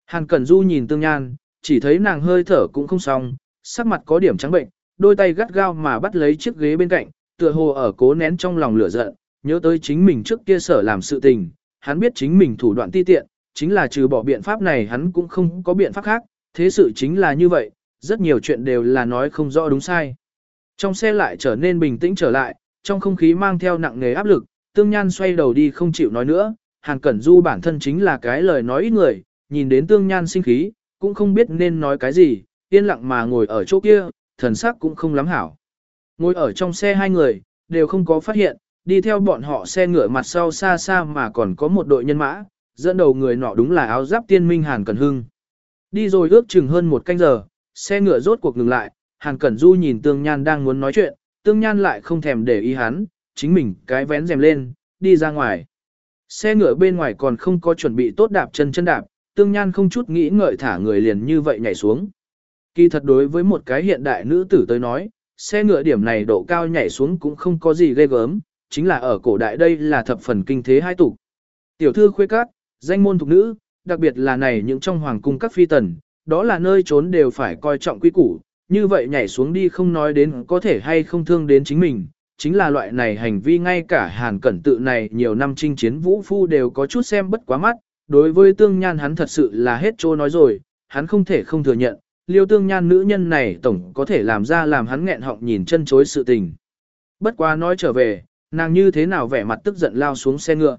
[SPEAKER 1] Hàn Cẩn Du nhìn Tương Nhan, chỉ thấy nàng hơi thở cũng không xong, sắc mặt có điểm trắng bệnh, đôi tay gắt gao mà bắt lấy chiếc ghế bên cạnh, tựa hồ ở cố nén trong lòng lửa giận, nhớ tới chính mình trước kia sở làm sự tình, hắn biết chính mình thủ đoạn ti tiện, chính là trừ bỏ biện pháp này hắn cũng không có biện pháp khác, thế sự chính là như vậy, rất nhiều chuyện đều là nói không rõ đúng sai. Trong xe lại trở nên bình tĩnh trở lại, trong không khí mang theo nặng nề áp lực, tương nhan xoay đầu đi không chịu nói nữa, Hàn Cẩn Du bản thân chính là cái lời nói ít người, nhìn đến tương nhan sinh khí, cũng không biết nên nói cái gì, yên lặng mà ngồi ở chỗ kia, thần sắc cũng không lắm hảo. Ngồi ở trong xe hai người, đều không có phát hiện, đi theo bọn họ xe ngựa mặt sau xa xa mà còn có một đội nhân mã, dẫn đầu người nọ đúng là áo giáp tiên minh Hàn Cẩn Hưng. Đi rồi ước chừng hơn một canh giờ, xe ngựa rốt cuộc ngừng lại, Hàn Cẩn Du nhìn Tương Nhan đang muốn nói chuyện, Tương Nhan lại không thèm để ý hắn, chính mình cái vén rèm lên, đi ra ngoài. Xe ngựa bên ngoài còn không có chuẩn bị tốt đạp chân chân đạp, Tương Nhan không chút nghĩ ngợi thả người liền như vậy nhảy xuống. Kỳ thật đối với một cái hiện đại nữ tử tới nói, xe ngựa điểm này độ cao nhảy xuống cũng không có gì ghê gớm, chính là ở cổ đại đây là thập phần kinh thế hai tục. Tiểu thư khuê cát, danh môn thuộc nữ, đặc biệt là này những trong hoàng cung các phi tần, đó là nơi trốn đều phải coi trọng quy củ, như vậy nhảy xuống đi không nói đến có thể hay không thương đến chính mình, chính là loại này hành vi ngay cả hàn cẩn tự này nhiều năm chinh chiến vũ phu đều có chút xem bất quá mắt, đối với tương nhan hắn thật sự là hết trô nói rồi, hắn không thể không thừa nhận, liêu tương nhan nữ nhân này tổng có thể làm ra làm hắn nghẹn họng nhìn chân chối sự tình. Bất quá nói trở về, nàng như thế nào vẻ mặt tức giận lao xuống xe ngựa.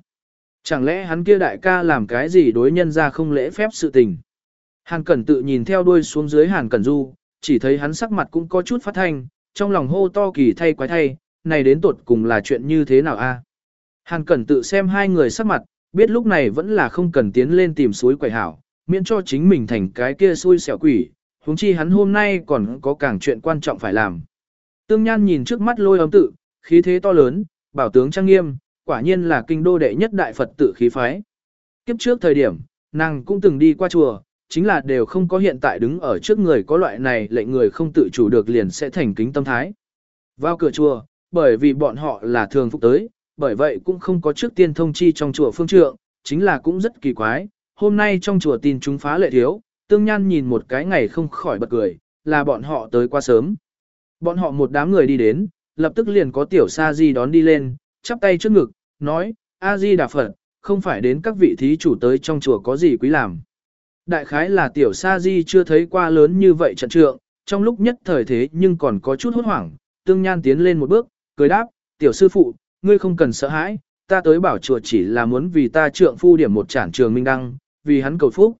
[SPEAKER 1] Chẳng lẽ hắn kia đại ca làm cái gì đối nhân ra không lễ phép sự tình. Hàn Cẩn tự nhìn theo đuôi xuống dưới Hàn Cẩn Du, chỉ thấy hắn sắc mặt cũng có chút phát thanh, trong lòng hô to kỳ thay quái thay, này đến tột cùng là chuyện như thế nào a? À? Hàn Cẩn tự xem hai người sắc mặt, biết lúc này vẫn là không cần tiến lên tìm suối quẩy hảo, miễn cho chính mình thành cái kia xui xẻo quỷ, huống chi hắn hôm nay còn có càng chuyện quan trọng phải làm. Tương Nhan nhìn trước mắt lôi ấm tự, khí thế to lớn, bảo tướng trang nghiêm, quả nhiên là kinh đô đệ nhất đại Phật tự khí phái. Kiếp trước thời điểm, nàng cũng từng đi qua chùa, chính là đều không có hiện tại đứng ở trước người có loại này lệnh người không tự chủ được liền sẽ thành kính tâm thái. Vào cửa chùa, bởi vì bọn họ là thường phục tới, bởi vậy cũng không có trước tiên thông chi trong chùa phương trượng, chính là cũng rất kỳ quái, hôm nay trong chùa tin chúng phá lệ thiếu, tương nhan nhìn một cái ngày không khỏi bật cười, là bọn họ tới quá sớm. Bọn họ một đám người đi đến, lập tức liền có tiểu sa di đón đi lên, chắp tay trước ngực, nói, A-di Đà Phật, không phải đến các vị thí chủ tới trong chùa có gì quý làm. Đại khái là tiểu sa di chưa thấy qua lớn như vậy trận trượng, trong lúc nhất thời thế nhưng còn có chút hốt hoảng, tương nhan tiến lên một bước, cười đáp, tiểu sư phụ, ngươi không cần sợ hãi, ta tới bảo chùa chỉ là muốn vì ta trượng phu điểm một trản trường minh đăng, vì hắn cầu phúc.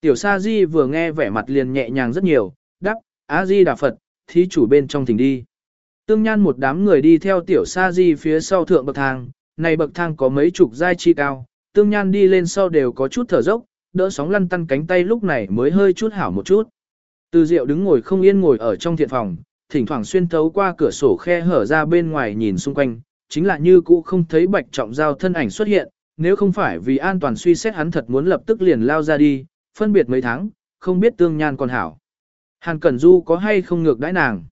[SPEAKER 1] Tiểu sa di vừa nghe vẻ mặt liền nhẹ nhàng rất nhiều, đáp, A di đà Phật, thí chủ bên trong thỉnh đi. Tương nhan một đám người đi theo tiểu sa di phía sau thượng bậc thang, này bậc thang có mấy chục giai chi cao, tương nhan đi lên sau đều có chút thở dốc, đỡ sóng lăn tăn cánh tay lúc này mới hơi chút hảo một chút. Từ diệu đứng ngồi không yên ngồi ở trong thiện phòng, thỉnh thoảng xuyên thấu qua cửa sổ khe hở ra bên ngoài nhìn xung quanh, chính là như cũ không thấy bạch trọng giao thân ảnh xuất hiện, nếu không phải vì an toàn suy xét hắn thật muốn lập tức liền lao ra đi, phân biệt mấy tháng, không biết tương nhan còn hảo. Hàn Cẩn Du có hay không ngược đãi nàng?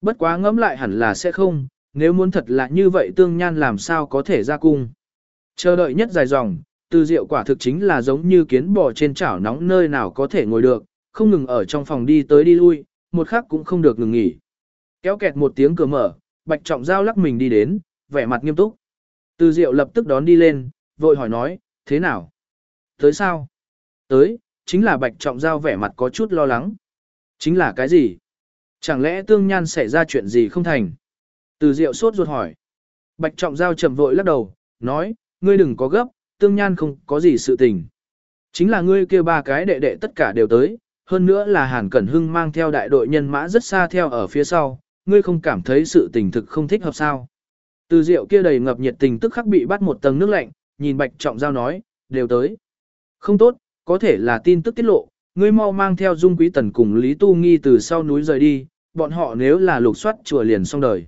[SPEAKER 1] Bất quá ngẫm lại hẳn là sẽ không, nếu muốn thật là như vậy tương nhan làm sao có thể ra cung. Chờ đợi nhất dài dòng, từ rượu quả thực chính là giống như kiến bò trên chảo nóng nơi nào có thể ngồi được, không ngừng ở trong phòng đi tới đi lui, một khắc cũng không được ngừng nghỉ. Kéo kẹt một tiếng cửa mở, bạch trọng giao lắc mình đi đến, vẻ mặt nghiêm túc. Từ rượu lập tức đón đi lên, vội hỏi nói, thế nào? Tới sao? Tới, chính là bạch trọng giao vẻ mặt có chút lo lắng. Chính là cái gì? Chẳng lẽ tương nhan xảy ra chuyện gì không thành? Từ Diệu sốt ruột hỏi. Bạch trọng giao trầm vội lắc đầu, nói, ngươi đừng có gấp, tương nhan không có gì sự tình. Chính là ngươi kia ba cái đệ đệ tất cả đều tới, hơn nữa là Hàn Cẩn Hưng mang theo đại đội nhân mã rất xa theo ở phía sau, ngươi không cảm thấy sự tình thực không thích hợp sao. Từ rượu kia đầy ngập nhiệt tình tức khắc bị bắt một tầng nước lạnh, nhìn Bạch Trọng Giao nói, đều tới. Không tốt, có thể là tin tức tiết lộ, ngươi mau mang theo Dung Quý Tần cùng Lý Tu Nghi từ sau núi rời đi, bọn họ nếu là lục soát chùa liền xong đời.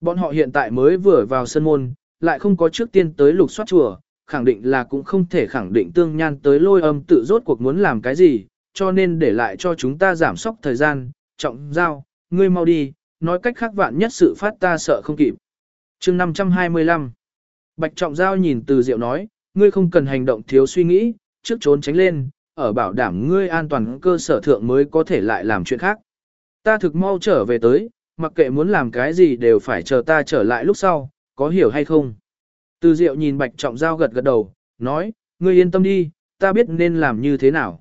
[SPEAKER 1] Bọn họ hiện tại mới vừa vào sân môn, lại không có trước tiên tới lục soát chùa, khẳng định là cũng không thể khẳng định tương nhan tới lôi âm tự rốt cuộc muốn làm cái gì, cho nên để lại cho chúng ta giảm sốc thời gian, trọng giao, ngươi mau đi, nói cách khác vạn nhất sự phát ta sợ không kịp. chương 525 Bạch trọng giao nhìn từ diệu nói, ngươi không cần hành động thiếu suy nghĩ, trước trốn tránh lên, ở bảo đảm ngươi an toàn cơ sở thượng mới có thể lại làm chuyện khác. Ta thực mau trở về tới, mặc kệ muốn làm cái gì đều phải chờ ta trở lại lúc sau, có hiểu hay không? Từ diệu nhìn bạch trọng giao gật gật đầu, nói, ngươi yên tâm đi, ta biết nên làm như thế nào.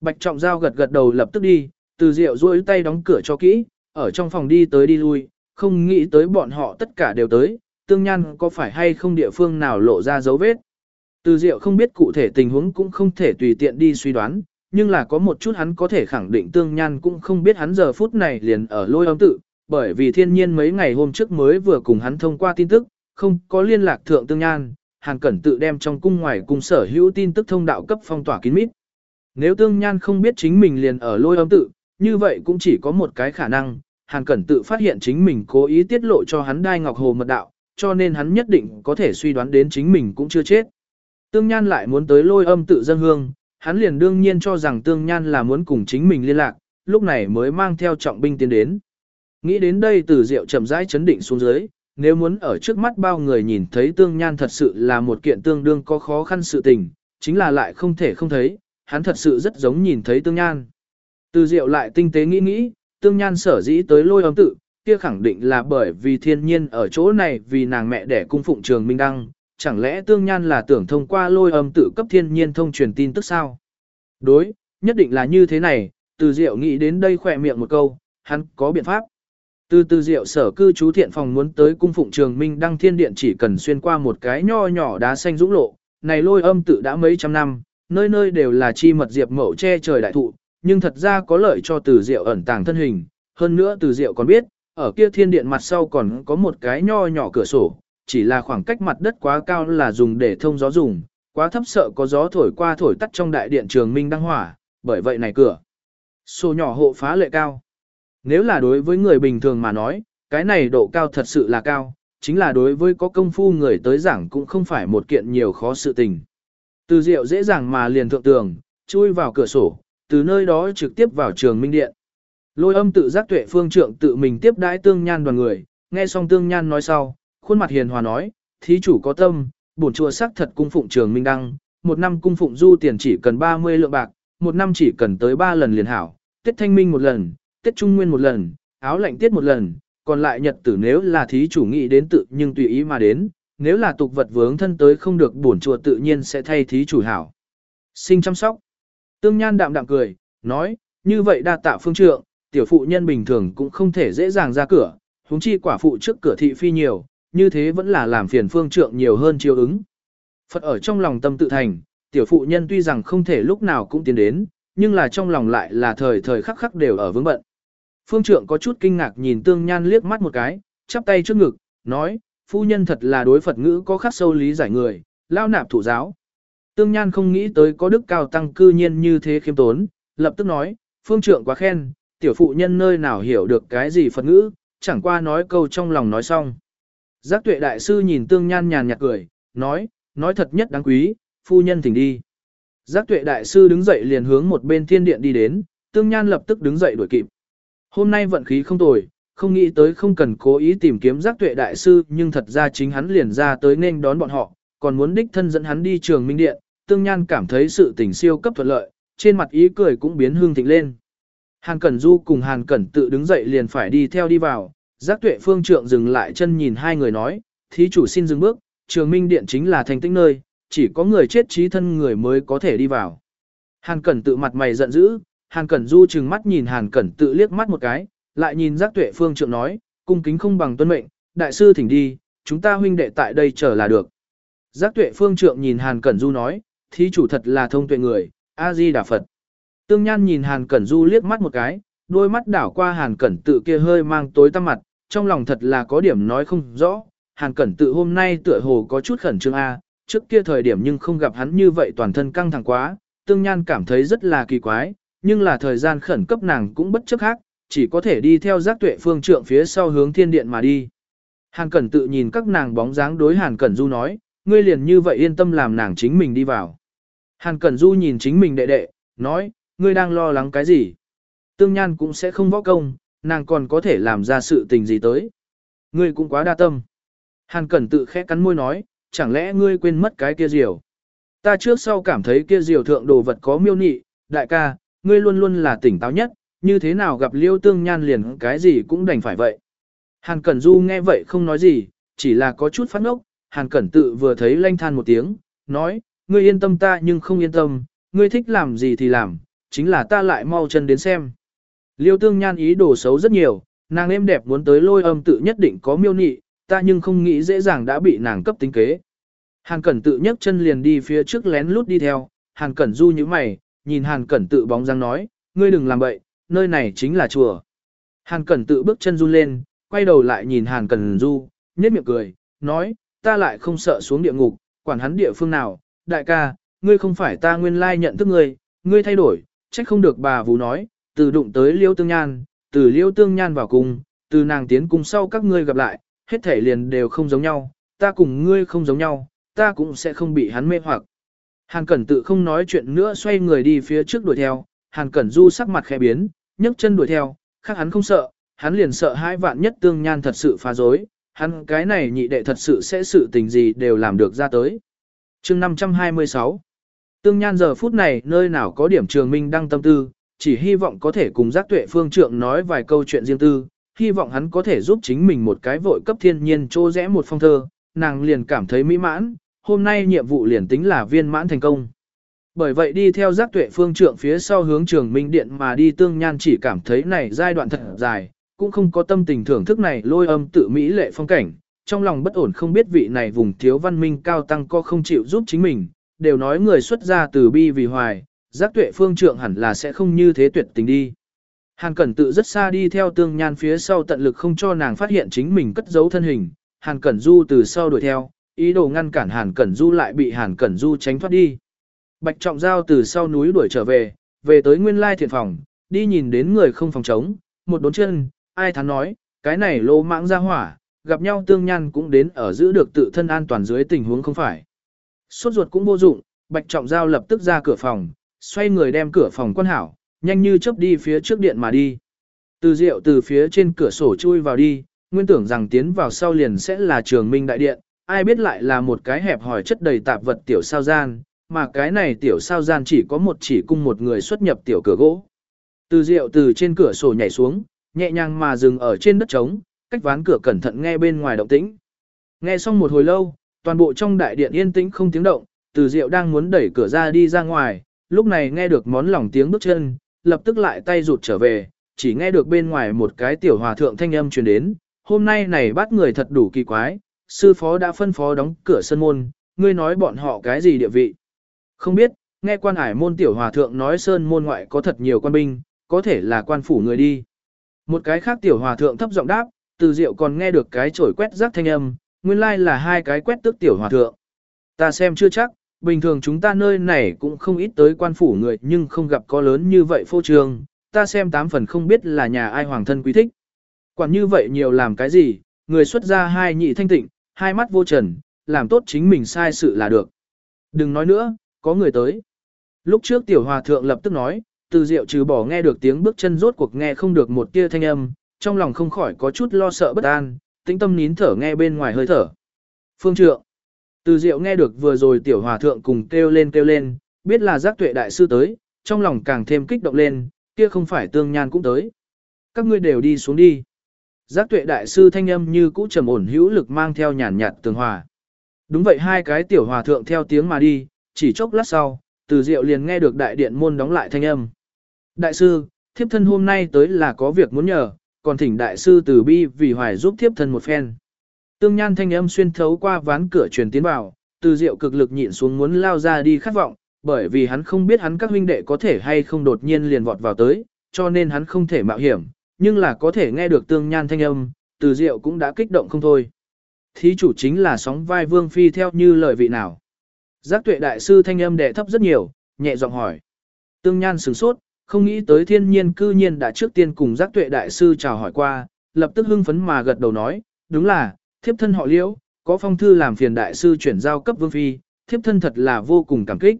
[SPEAKER 1] Bạch trọng giao gật gật đầu lập tức đi, từ diệu duỗi tay đóng cửa cho kỹ, ở trong phòng đi tới đi lui, không nghĩ tới bọn họ tất cả đều tới, tương nhan có phải hay không địa phương nào lộ ra dấu vết. Từ diệu không biết cụ thể tình huống cũng không thể tùy tiện đi suy đoán, nhưng là có một chút hắn có thể khẳng định tương nhan cũng không biết hắn giờ phút này liền ở lôi âm tự, bởi vì thiên nhiên mấy ngày hôm trước mới vừa cùng hắn thông qua tin tức, không có liên lạc thượng tương nhan, Hàn Cẩn tự đem trong cung ngoài cung sở hữu tin tức thông đạo cấp phong tỏa kín mít. Nếu tương nhan không biết chính mình liền ở lôi âm tự, như vậy cũng chỉ có một cái khả năng, Hàn Cẩn tự phát hiện chính mình cố ý tiết lộ cho hắn đai ngọc hồ mật đạo, cho nên hắn nhất định có thể suy đoán đến chính mình cũng chưa chết. Tương Nhan lại muốn tới lôi âm tự dân hương, hắn liền đương nhiên cho rằng Tương Nhan là muốn cùng chính mình liên lạc, lúc này mới mang theo trọng binh tiến đến. Nghĩ đến đây từ diệu chậm rãi chấn định xuống dưới, nếu muốn ở trước mắt bao người nhìn thấy Tương Nhan thật sự là một kiện tương đương có khó khăn sự tình, chính là lại không thể không thấy, hắn thật sự rất giống nhìn thấy Tương Nhan. Từ diệu lại tinh tế nghĩ nghĩ, Tương Nhan sở dĩ tới lôi âm tự, kia khẳng định là bởi vì thiên nhiên ở chỗ này vì nàng mẹ đẻ cung phụng trường Minh Đăng, chẳng lẽ tương nhan là tưởng thông qua lôi âm tự cấp thiên nhiên thông truyền tin tức sao? Đối, nhất định là như thế này, từ diệu nghĩ đến đây khỏe miệng một câu, hắn có biện pháp. Từ từ diệu sở cư trú thiện phòng muốn tới cung phụng trường minh đăng thiên điện chỉ cần xuyên qua một cái nho nhỏ đá xanh dũng lộ, này lôi âm tự đã mấy trăm năm, nơi nơi đều là chi mật diệp mậu che trời đại thụ, nhưng thật ra có lợi cho từ diệu ẩn tàng thân hình, hơn nữa từ diệu còn biết, ở kia thiên điện mặt sau còn có một cái nho nhỏ cửa sổ, chỉ là khoảng cách mặt đất quá cao là dùng để thông gió dùng, quá thấp sợ có gió thổi qua thổi tắt trong đại điện trường minh đăng hỏa, bởi vậy này cửa. Sổ nhỏ hộ phá lệ cao. Nếu là đối với người bình thường mà nói, cái này độ cao thật sự là cao, chính là đối với có công phu người tới giảng cũng không phải một kiện nhiều khó sự tình. Từ diệu dễ dàng mà liền thượng tường, chui vào cửa sổ, từ nơi đó trực tiếp vào trường minh điện. Lôi âm tự giác tuệ phương trượng tự mình tiếp đãi tương nhan đoàn người, nghe xong tương nhan nói sau, khuôn mặt hiền hòa nói, thí chủ có tâm, bổn chùa sắc thật cung phụng trường minh đăng, một năm cung phụng du tiền chỉ cần 30 lượng bạc, một năm chỉ cần tới 3 lần liền hảo, Tết Thanh Minh một lần, Tết Trung Nguyên một lần, áo lạnh tiết một lần, còn lại nhật tử nếu là thí chủ nghĩ đến tự nhưng tùy ý mà đến, nếu là tục vật vướng thân tới không được bổn chùa tự nhiên sẽ thay thí chủ hảo. Xin chăm sóc. Tương Nhan đạm đạm cười, nói, như vậy đa tạ phương trượng, tiểu phụ nhân bình thường cũng không thể dễ dàng ra cửa, huống chi quả phụ trước cửa thị phi nhiều, như thế vẫn là làm phiền phương trượng nhiều hơn chiêu ứng. Phật ở trong lòng tâm tự thành, tiểu phụ nhân tuy rằng không thể lúc nào cũng tiến đến, nhưng là trong lòng lại là thời thời khắc khắc đều ở vướng bận. Phương trượng có chút kinh ngạc nhìn tương nhan liếc mắt một cái, chắp tay trước ngực, nói, phu nhân thật là đối Phật ngữ có khắc sâu lý giải người, lao nạp thủ giáo. Tương nhan không nghĩ tới có đức cao tăng cư nhiên như thế khiêm tốn, lập tức nói, phương trượng quá khen, tiểu phụ nhân nơi nào hiểu được cái gì Phật ngữ, chẳng qua nói câu trong lòng nói xong. Giác tuệ đại sư nhìn tương nhan nhàn nhạt cười, nói, nói thật nhất đáng quý, phu nhân thỉnh đi. Giác tuệ đại sư đứng dậy liền hướng một bên thiên điện đi đến, tương nhan lập tức đứng dậy đuổi kịp. Hôm nay vận khí không tồi, không nghĩ tới không cần cố ý tìm kiếm giác tuệ đại sư nhưng thật ra chính hắn liền ra tới nên đón bọn họ, còn muốn đích thân dẫn hắn đi trường minh điện, tương nhan cảm thấy sự tình siêu cấp thuận lợi, trên mặt ý cười cũng biến hương thịnh lên. Hàn Cẩn Du cùng Hàn Cẩn tự đứng dậy liền phải đi theo đi vào, giác tuệ phương trượng dừng lại chân nhìn hai người nói, thí chủ xin dừng bước, trường minh điện chính là thành tĩnh nơi, chỉ có người chết trí thân người mới có thể đi vào. Hàn Cẩn tự mặt mày giận dữ, Hàn Cẩn Du chừng mắt nhìn Hàn Cẩn tự liếc mắt một cái, lại nhìn giác tuệ phương trượng nói, cung kính không bằng tuân mệnh, đại sư thỉnh đi, chúng ta huynh đệ tại đây chờ là được. Giác tuệ phương trượng nhìn Hàn Cẩn Du nói, thí chủ thật là thông tuệ người, A-di-đà Phật. Tương Nhan nhìn Hàn Cẩn Du liếc mắt một cái, đôi mắt đảo qua Hàn Cẩn tự kia hơi mang tối tăm mặt, trong lòng thật là có điểm nói không rõ. Hàn Cẩn tự hôm nay tựa hồ có chút khẩn trương A, trước kia thời điểm nhưng không gặp hắn như vậy toàn thân căng thẳng quá, Tương Nhan cảm thấy rất là kỳ quái, nhưng là thời gian khẩn cấp nàng cũng bất chấp khác, chỉ có thể đi theo giác tuệ phương trượng phía sau hướng thiên điện mà đi. Hàn Cẩn tự nhìn các nàng bóng dáng đối Hàn Cẩn Du nói, ngươi liền như vậy yên tâm làm nàng chính mình đi vào. Hàn Cẩn Du nhìn chính mình đệ đệ, nói, ngươi đang lo lắng cái gì? Tương Nhan cũng sẽ không võ công, nàng còn có thể làm ra sự tình gì tới. Ngươi cũng quá đa tâm. Hàn Cẩn tự khẽ cắn môi nói, chẳng lẽ ngươi quên mất cái kia diều? Ta trước sau cảm thấy kia diều thượng đồ vật có miêu nị, đại ca, ngươi luôn luôn là tỉnh táo nhất, như thế nào gặp liêu tương nhan liền cái gì cũng đành phải vậy. Hàn Cẩn Du nghe vậy không nói gì, chỉ là có chút phát ngốc, Hàn Cẩn tự vừa thấy lanh than một tiếng, nói, ngươi yên tâm ta nhưng không yên tâm, ngươi thích làm gì thì làm, chính là ta lại mau chân đến xem. Liêu tương nhan ý đồ xấu rất nhiều, nàng êm đẹp muốn tới lôi âm tự nhất định có miêu nị, ta nhưng không nghĩ dễ dàng đã bị nàng cấp tính kế. Hàn Cẩn tự nhấc chân liền đi phía trước lén lút đi theo, Hàn Cẩn du như mày, nhìn Hàn Cẩn tự bóng dáng nói, ngươi đừng làm bậy, nơi này chính là chùa. Hàn Cẩn tự bước chân run lên, quay đầu lại nhìn Hàn Cẩn du, nhếch miệng cười, nói, ta lại không sợ xuống địa ngục, quản hắn địa phương nào, đại ca, ngươi không phải ta nguyên lai nhận thức ngươi, ngươi thay đổi, trách không được bà vú nói, từ đụng tới liêu tương nhan, từ liêu tương nhan vào cung, từ nàng tiến cung sau các ngươi gặp lại, hết thể liền đều không giống nhau, ta cùng ngươi không giống nhau, ta cũng sẽ không bị hắn mê hoặc. Hàn Cẩn tự không nói chuyện nữa xoay người đi phía trước đuổi theo, Hàn Cẩn Du sắc mặt khẽ biến, nhấc chân đuổi theo, khác hắn không sợ, hắn liền sợ hai vạn nhất tương nhan thật sự phá dối, hắn cái này nhị đệ thật sự sẽ sự tình gì đều làm được ra tới. chương 526 Tương nhan giờ phút này nơi nào có điểm trường minh đăng tâm tư, chỉ hy vọng có thể cùng giác tuệ phương trượng nói vài câu chuyện riêng tư, hy vọng hắn có thể giúp chính mình một cái vội cấp thiên nhiên trô rẽ một phong thơ, nàng liền cảm thấy mỹ mãn, hôm nay nhiệm vụ liền tính là viên mãn thành công. Bởi vậy đi theo giác tuệ phương trượng phía sau hướng trường minh điện mà đi tương nhan chỉ cảm thấy này giai đoạn thật dài, cũng không có tâm tình thưởng thức này lôi âm tự mỹ lệ phong cảnh, trong lòng bất ổn không biết vị này vùng thiếu văn minh cao tăng co không chịu giúp chính mình, đều nói người xuất gia từ bi vì hoài, giác tuệ phương trượng hẳn là sẽ không như thế tuyệt tình đi. Hàn Cẩn tự rất xa đi theo tương nhan phía sau tận lực không cho nàng phát hiện chính mình cất giấu thân hình, Hàn Cẩn Du từ sau đuổi theo, ý đồ ngăn cản Hàn Cẩn Du lại bị Hàn Cẩn Du tránh thoát đi. Bạch Trọng Giao từ sau núi đuổi trở về, về tới nguyên lai thiện phòng, đi nhìn đến người không phòng trống, một đốn chân, ai thắn nói, cái này lô mãng ra hỏa, gặp nhau tương nhan cũng đến ở giữ được tự thân an toàn dưới tình huống không phải. Suốt ruột cũng vô dụng, Bạch Trọng Giao lập tức ra cửa phòng, xoay người đem cửa phòng quan hảo, nhanh như chớp đi phía trước điện mà đi. Từ rượu từ phía trên cửa sổ chui vào đi, nguyên tưởng rằng tiến vào sau liền sẽ là trường minh đại điện, ai biết lại là một cái hẹp hỏi chất đầy tạp vật tiểu sao gian, mà cái này tiểu sao gian chỉ có một chỉ cung một người xuất nhập tiểu cửa gỗ. Từ rượu từ trên cửa sổ nhảy xuống, nhẹ nhàng mà dừng ở trên đất trống, cách ván cửa cẩn thận nghe bên ngoài động tĩnh. Nghe xong một hồi lâu, toàn bộ trong đại điện yên tĩnh không tiếng động, từ rượu đang muốn đẩy cửa ra đi ra ngoài, lúc này nghe được món lòng tiếng bước chân, lập tức lại tay rụt trở về, chỉ nghe được bên ngoài một cái tiểu hòa thượng thanh âm truyền đến, hôm nay này bắt người thật đủ kỳ quái, sư phó đã phân phó đóng cửa sân môn, ngươi nói bọn họ cái gì địa vị. Không biết, nghe quan hải môn tiểu hòa thượng nói sơn môn ngoại có thật nhiều quan binh, có thể là quan phủ người đi. Một cái khác tiểu hòa thượng thấp giọng đáp, từ diệu còn nghe được cái chổi quét rác thanh âm, nguyên lai là hai cái quét tức tiểu hòa thượng. Ta xem chưa chắc, bình thường chúng ta nơi này cũng không ít tới quan phủ người nhưng không gặp có lớn như vậy phô trương, ta xem tám phần không biết là nhà ai hoàng thân quý thích. Quản như vậy nhiều làm cái gì, người xuất ra hai nhị thanh tịnh, hai mắt vô trần, làm tốt chính mình sai sự là được. Đừng nói nữa, có người tới. Lúc trước tiểu hòa thượng lập tức nói, từ diệu trừ bỏ nghe được tiếng bước chân rốt cuộc nghe không được một tia thanh âm, trong lòng không khỏi có chút lo sợ bất an, tĩnh tâm nín thở nghe bên ngoài hơi thở. Phương trượng. Từ diệu nghe được vừa rồi tiểu hòa thượng cùng kêu lên kêu lên, biết là giác tuệ đại sư tới, trong lòng càng thêm kích động lên, kia không phải tương nhan cũng tới. Các ngươi đều đi xuống đi. Giác tuệ đại sư thanh âm như cũ trầm ổn hữu lực mang theo nhàn nhạt tường hòa. Đúng vậy hai cái tiểu hòa thượng theo tiếng mà đi, chỉ chốc lát sau, từ diệu liền nghe được đại điện môn đóng lại thanh âm. Đại sư, thiếp thân hôm nay tới là có việc muốn nhờ, còn thỉnh đại sư từ bi vì hoài giúp thiếp thân một phen. Tương nhan thanh âm xuyên thấu qua ván cửa truyền tiến vào, từ diệu cực lực nhịn xuống muốn lao ra đi khát vọng, bởi vì hắn không biết hắn các huynh đệ có thể hay không đột nhiên liền vọt vào tới, cho nên hắn không thể mạo hiểm, nhưng là có thể nghe được tương nhan thanh âm, từ diệu cũng đã kích động không thôi. Thí chủ chính là sóng vai vương phi theo như lời vị nào. Giác tuệ đại sư thanh âm đệ thấp rất nhiều, nhẹ giọng hỏi. Tương nhan sửng sốt, không nghĩ tới thiên nhiên cư nhiên đã trước tiên cùng giác tuệ đại sư chào hỏi qua, lập tức hưng phấn mà gật đầu nói, đúng là, thiếp thân họ liễu, có phong thư làm phiền đại sư chuyển giao cấp vương phi, thiếp thân thật là vô cùng cảm kích.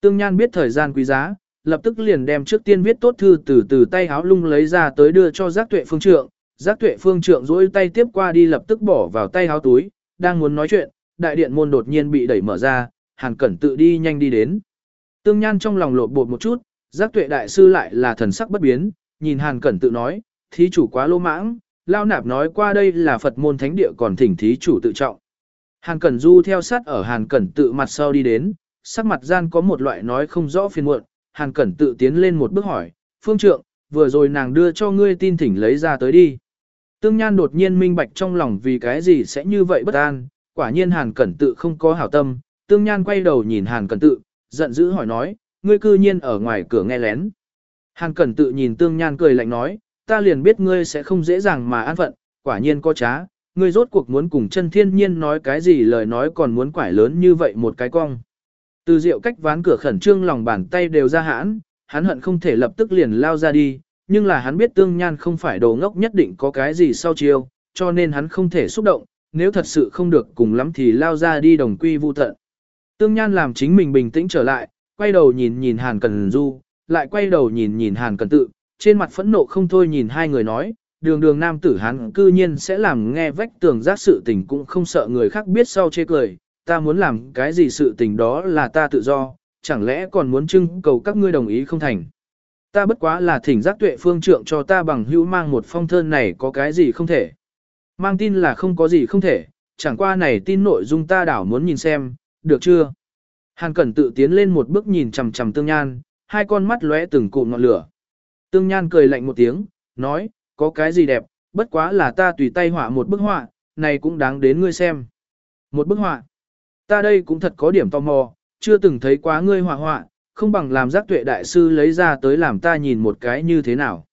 [SPEAKER 1] Tương Nhan biết thời gian quý giá, lập tức liền đem trước tiên viết tốt thư từ từ tay háo lung lấy ra tới đưa cho giác tuệ phương trượng, giác tuệ phương trượng dỗi tay tiếp qua đi lập tức bỏ vào tay háo túi, đang muốn nói chuyện, đại điện môn đột nhiên bị đẩy mở ra, hàn cẩn tự đi nhanh đi đến. Tương Nhan trong lòng lột bột một chút, giác tuệ đại sư lại là thần sắc bất biến, nhìn hàn cẩn tự nói, thí chủ quá lô mãng, lao nạp nói qua đây là Phật môn thánh địa còn thỉnh thí chủ tự trọng. Hàn cẩn du theo sát ở hàn cẩn tự mặt sau đi đến, sắc mặt gian có một loại nói không rõ phiền muộn, hàn cẩn tự tiến lên một bước hỏi, phương trượng, vừa rồi nàng đưa cho ngươi tin thỉnh lấy ra tới đi. Tương Nhan đột nhiên minh bạch trong lòng vì cái gì sẽ như vậy bất an, quả nhiên Hàn Cẩn Tự không có hảo tâm, Tương Nhan quay đầu nhìn Hàn Cẩn Tự, giận dữ hỏi nói, ngươi cư nhiên ở ngoài cửa nghe lén. Hàn Cẩn Tự nhìn Tương Nhan cười lạnh nói, ta liền biết ngươi sẽ không dễ dàng mà an phận, quả nhiên có trá, ngươi rốt cuộc muốn cùng chân thiên nhiên nói cái gì lời nói còn muốn quải lớn như vậy một cái cong. Từ diệu cách ván cửa khẩn trương lòng bàn tay đều ra hãn, hắn hận không thể lập tức liền lao ra đi, nhưng là hắn biết tương nhan không phải đồ ngốc nhất định có cái gì sau chiêu, cho nên hắn không thể xúc động, nếu thật sự không được cùng lắm thì lao ra đi đồng quy vu tận. Tương nhan làm chính mình bình tĩnh trở lại, quay đầu nhìn nhìn Hàn Cần Du, lại quay đầu nhìn nhìn Hàn Cần Tự, trên mặt phẫn nộ không thôi nhìn hai người nói, đường đường nam tử hắn cư nhiên sẽ làm nghe vách tường giác sự tình cũng không sợ người khác biết sau chê cười, ta muốn làm cái gì sự tình đó là ta tự do, chẳng lẽ còn muốn trưng cầu các ngươi đồng ý không thành. Ta bất quá là thỉnh giác tuệ phương trượng cho ta bằng hữu mang một phong thơ này có cái gì không thể. Mang tin là không có gì không thể, chẳng qua này tin nội dung ta đảo muốn nhìn xem, được chưa? Hàn Cẩn tự tiến lên một bước nhìn chằm chằm Tương Nhan, hai con mắt lóe từng cụm ngọn lửa. Tương Nhan cười lạnh một tiếng, nói, có cái gì đẹp, bất quá là ta tùy tay họa một bức họa, này cũng đáng đến ngươi xem. Một bức họa. Ta đây cũng thật có điểm tò mò, chưa từng thấy quá ngươi họa họa, không bằng làm giác tuệ đại sư lấy ra tới làm ta nhìn một cái như thế nào.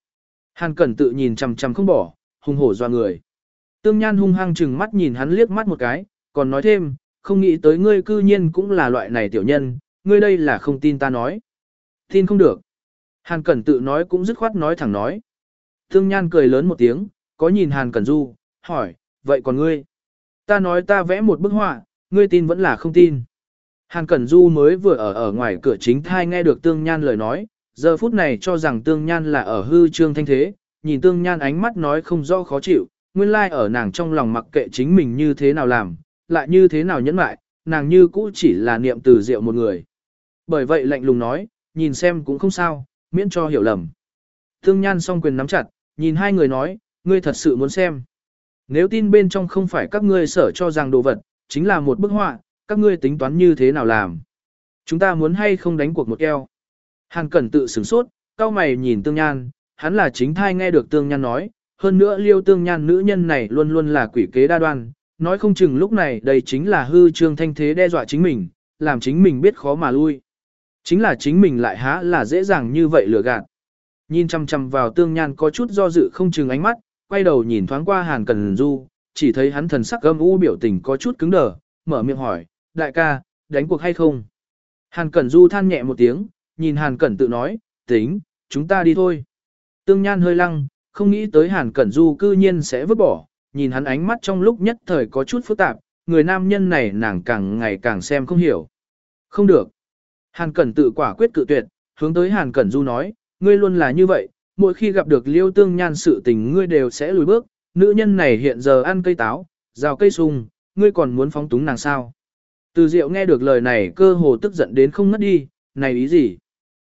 [SPEAKER 1] Hàn Cẩn tự nhìn chằm chằm không bỏ, hung hổ doa người. Tương Nhan hung hăng chừng mắt nhìn hắn liếc mắt một cái, còn nói thêm, không nghĩ tới ngươi cư nhiên cũng là loại này tiểu nhân, ngươi đây là không tin ta nói. Tin không được. Hàn Cẩn tự nói cũng dứt khoát nói thẳng nói. Tương Nhan cười lớn một tiếng, có nhìn Hàn Cẩn Du, hỏi, vậy còn ngươi? Ta nói ta vẽ một bức họa, ngươi tin vẫn là không tin. Hàn Cẩn Du mới vừa ở ở ngoài cửa chính thai nghe được Tương Nhan lời nói, giờ phút này cho rằng Tương Nhan là ở hư trương thanh thế, nhìn Tương Nhan ánh mắt nói không rõ khó chịu, nguyên lai like ở nàng trong lòng mặc kệ chính mình như thế nào làm, lại như thế nào nhẫn lại, nàng như cũ chỉ là niệm từ rượu một người. Bởi vậy lạnh lùng nói, nhìn xem cũng không sao, miễn cho hiểu lầm. Tương Nhan song quyền nắm chặt, nhìn hai người nói, ngươi thật sự muốn xem. Nếu tin bên trong không phải các ngươi sở cho rằng đồ vật, chính là một bức họa, các ngươi tính toán như thế nào làm. Chúng ta muốn hay không đánh cuộc một eo. Hàn Cẩn tự sửng sốt, cao mày nhìn Tương Nhan, hắn là chính thai nghe được Tương Nhan nói, hơn nữa liêu Tương Nhan nữ nhân này luôn luôn là quỷ kế đa đoan, nói không chừng lúc này đây chính là hư trương thanh thế đe dọa chính mình, làm chính mình biết khó mà lui. Chính là chính mình lại há là dễ dàng như vậy lừa gạt. Nhìn chăm chăm vào Tương Nhan có chút do dự không chừng ánh mắt, quay đầu nhìn thoáng qua Hàn Cẩn Du, chỉ thấy hắn thần sắc âm u biểu tình có chút cứng đờ, mở miệng hỏi, đại ca, đánh cuộc hay không? Hàn Cẩn Du than nhẹ một tiếng, nhìn Hàn Cẩn tự nói, tính, chúng ta đi thôi. Tương Nhan hơi lăng, không nghĩ tới Hàn Cẩn Du cư nhiên sẽ vứt bỏ, nhìn hắn ánh mắt trong lúc nhất thời có chút phức tạp, người nam nhân này nàng càng ngày càng xem không hiểu. Không được. Hàn Cẩn tự quả quyết cự tuyệt, hướng tới Hàn Cẩn Du nói, ngươi luôn là như vậy, mỗi khi gặp được liêu tương nhan sự tình ngươi đều sẽ lùi bước, nữ nhân này hiện giờ ăn cây táo, rào cây sung, ngươi còn muốn phóng túng nàng sao. Từ Diệu nghe được lời này cơ hồ tức giận đến không ngất đi, này ý gì?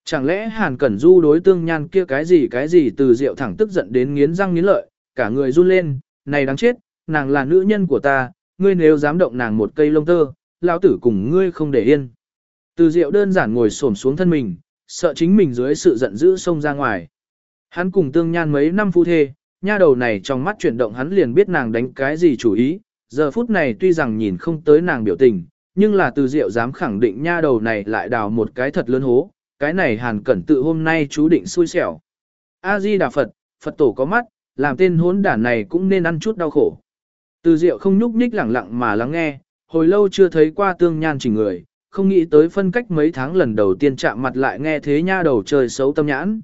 [SPEAKER 1] Chẳng lẽ Hàn Cẩn Du đối tương nhan kia cái gì cái gì từ Diệu thẳng tức giận đến nghiến răng nghiến lợi, cả người run lên, này đáng chết, nàng là nữ nhân của ta, ngươi nếu dám động nàng một cây lông tơ, lão tử cùng ngươi không để yên. Từ Diệu đơn giản ngồi xổm xuống thân mình, sợ chính mình dưới sự giận dữ xông ra ngoài. Hắn cùng tương nhan mấy năm phu thê, nha đầu này trong mắt chuyển động hắn liền biết nàng đánh cái gì chủ ý, giờ phút này tuy rằng nhìn không tới nàng biểu tình, nhưng là từ diệu dám khẳng định nha đầu này lại đào một cái thật lớn hố, cái này hàn cẩn tự hôm nay chú định xui xẻo. A-di Đà Phật, Phật tổ có mắt, làm tên hốn đản này cũng nên ăn chút đau khổ. Từ diệu không nhúc nhích lẳng lặng mà lắng nghe, hồi lâu chưa thấy qua tương nhan chỉnh người, không nghĩ tới phân cách mấy tháng lần đầu tiên chạm mặt lại nghe thế nha đầu trời xấu tâm nhãn.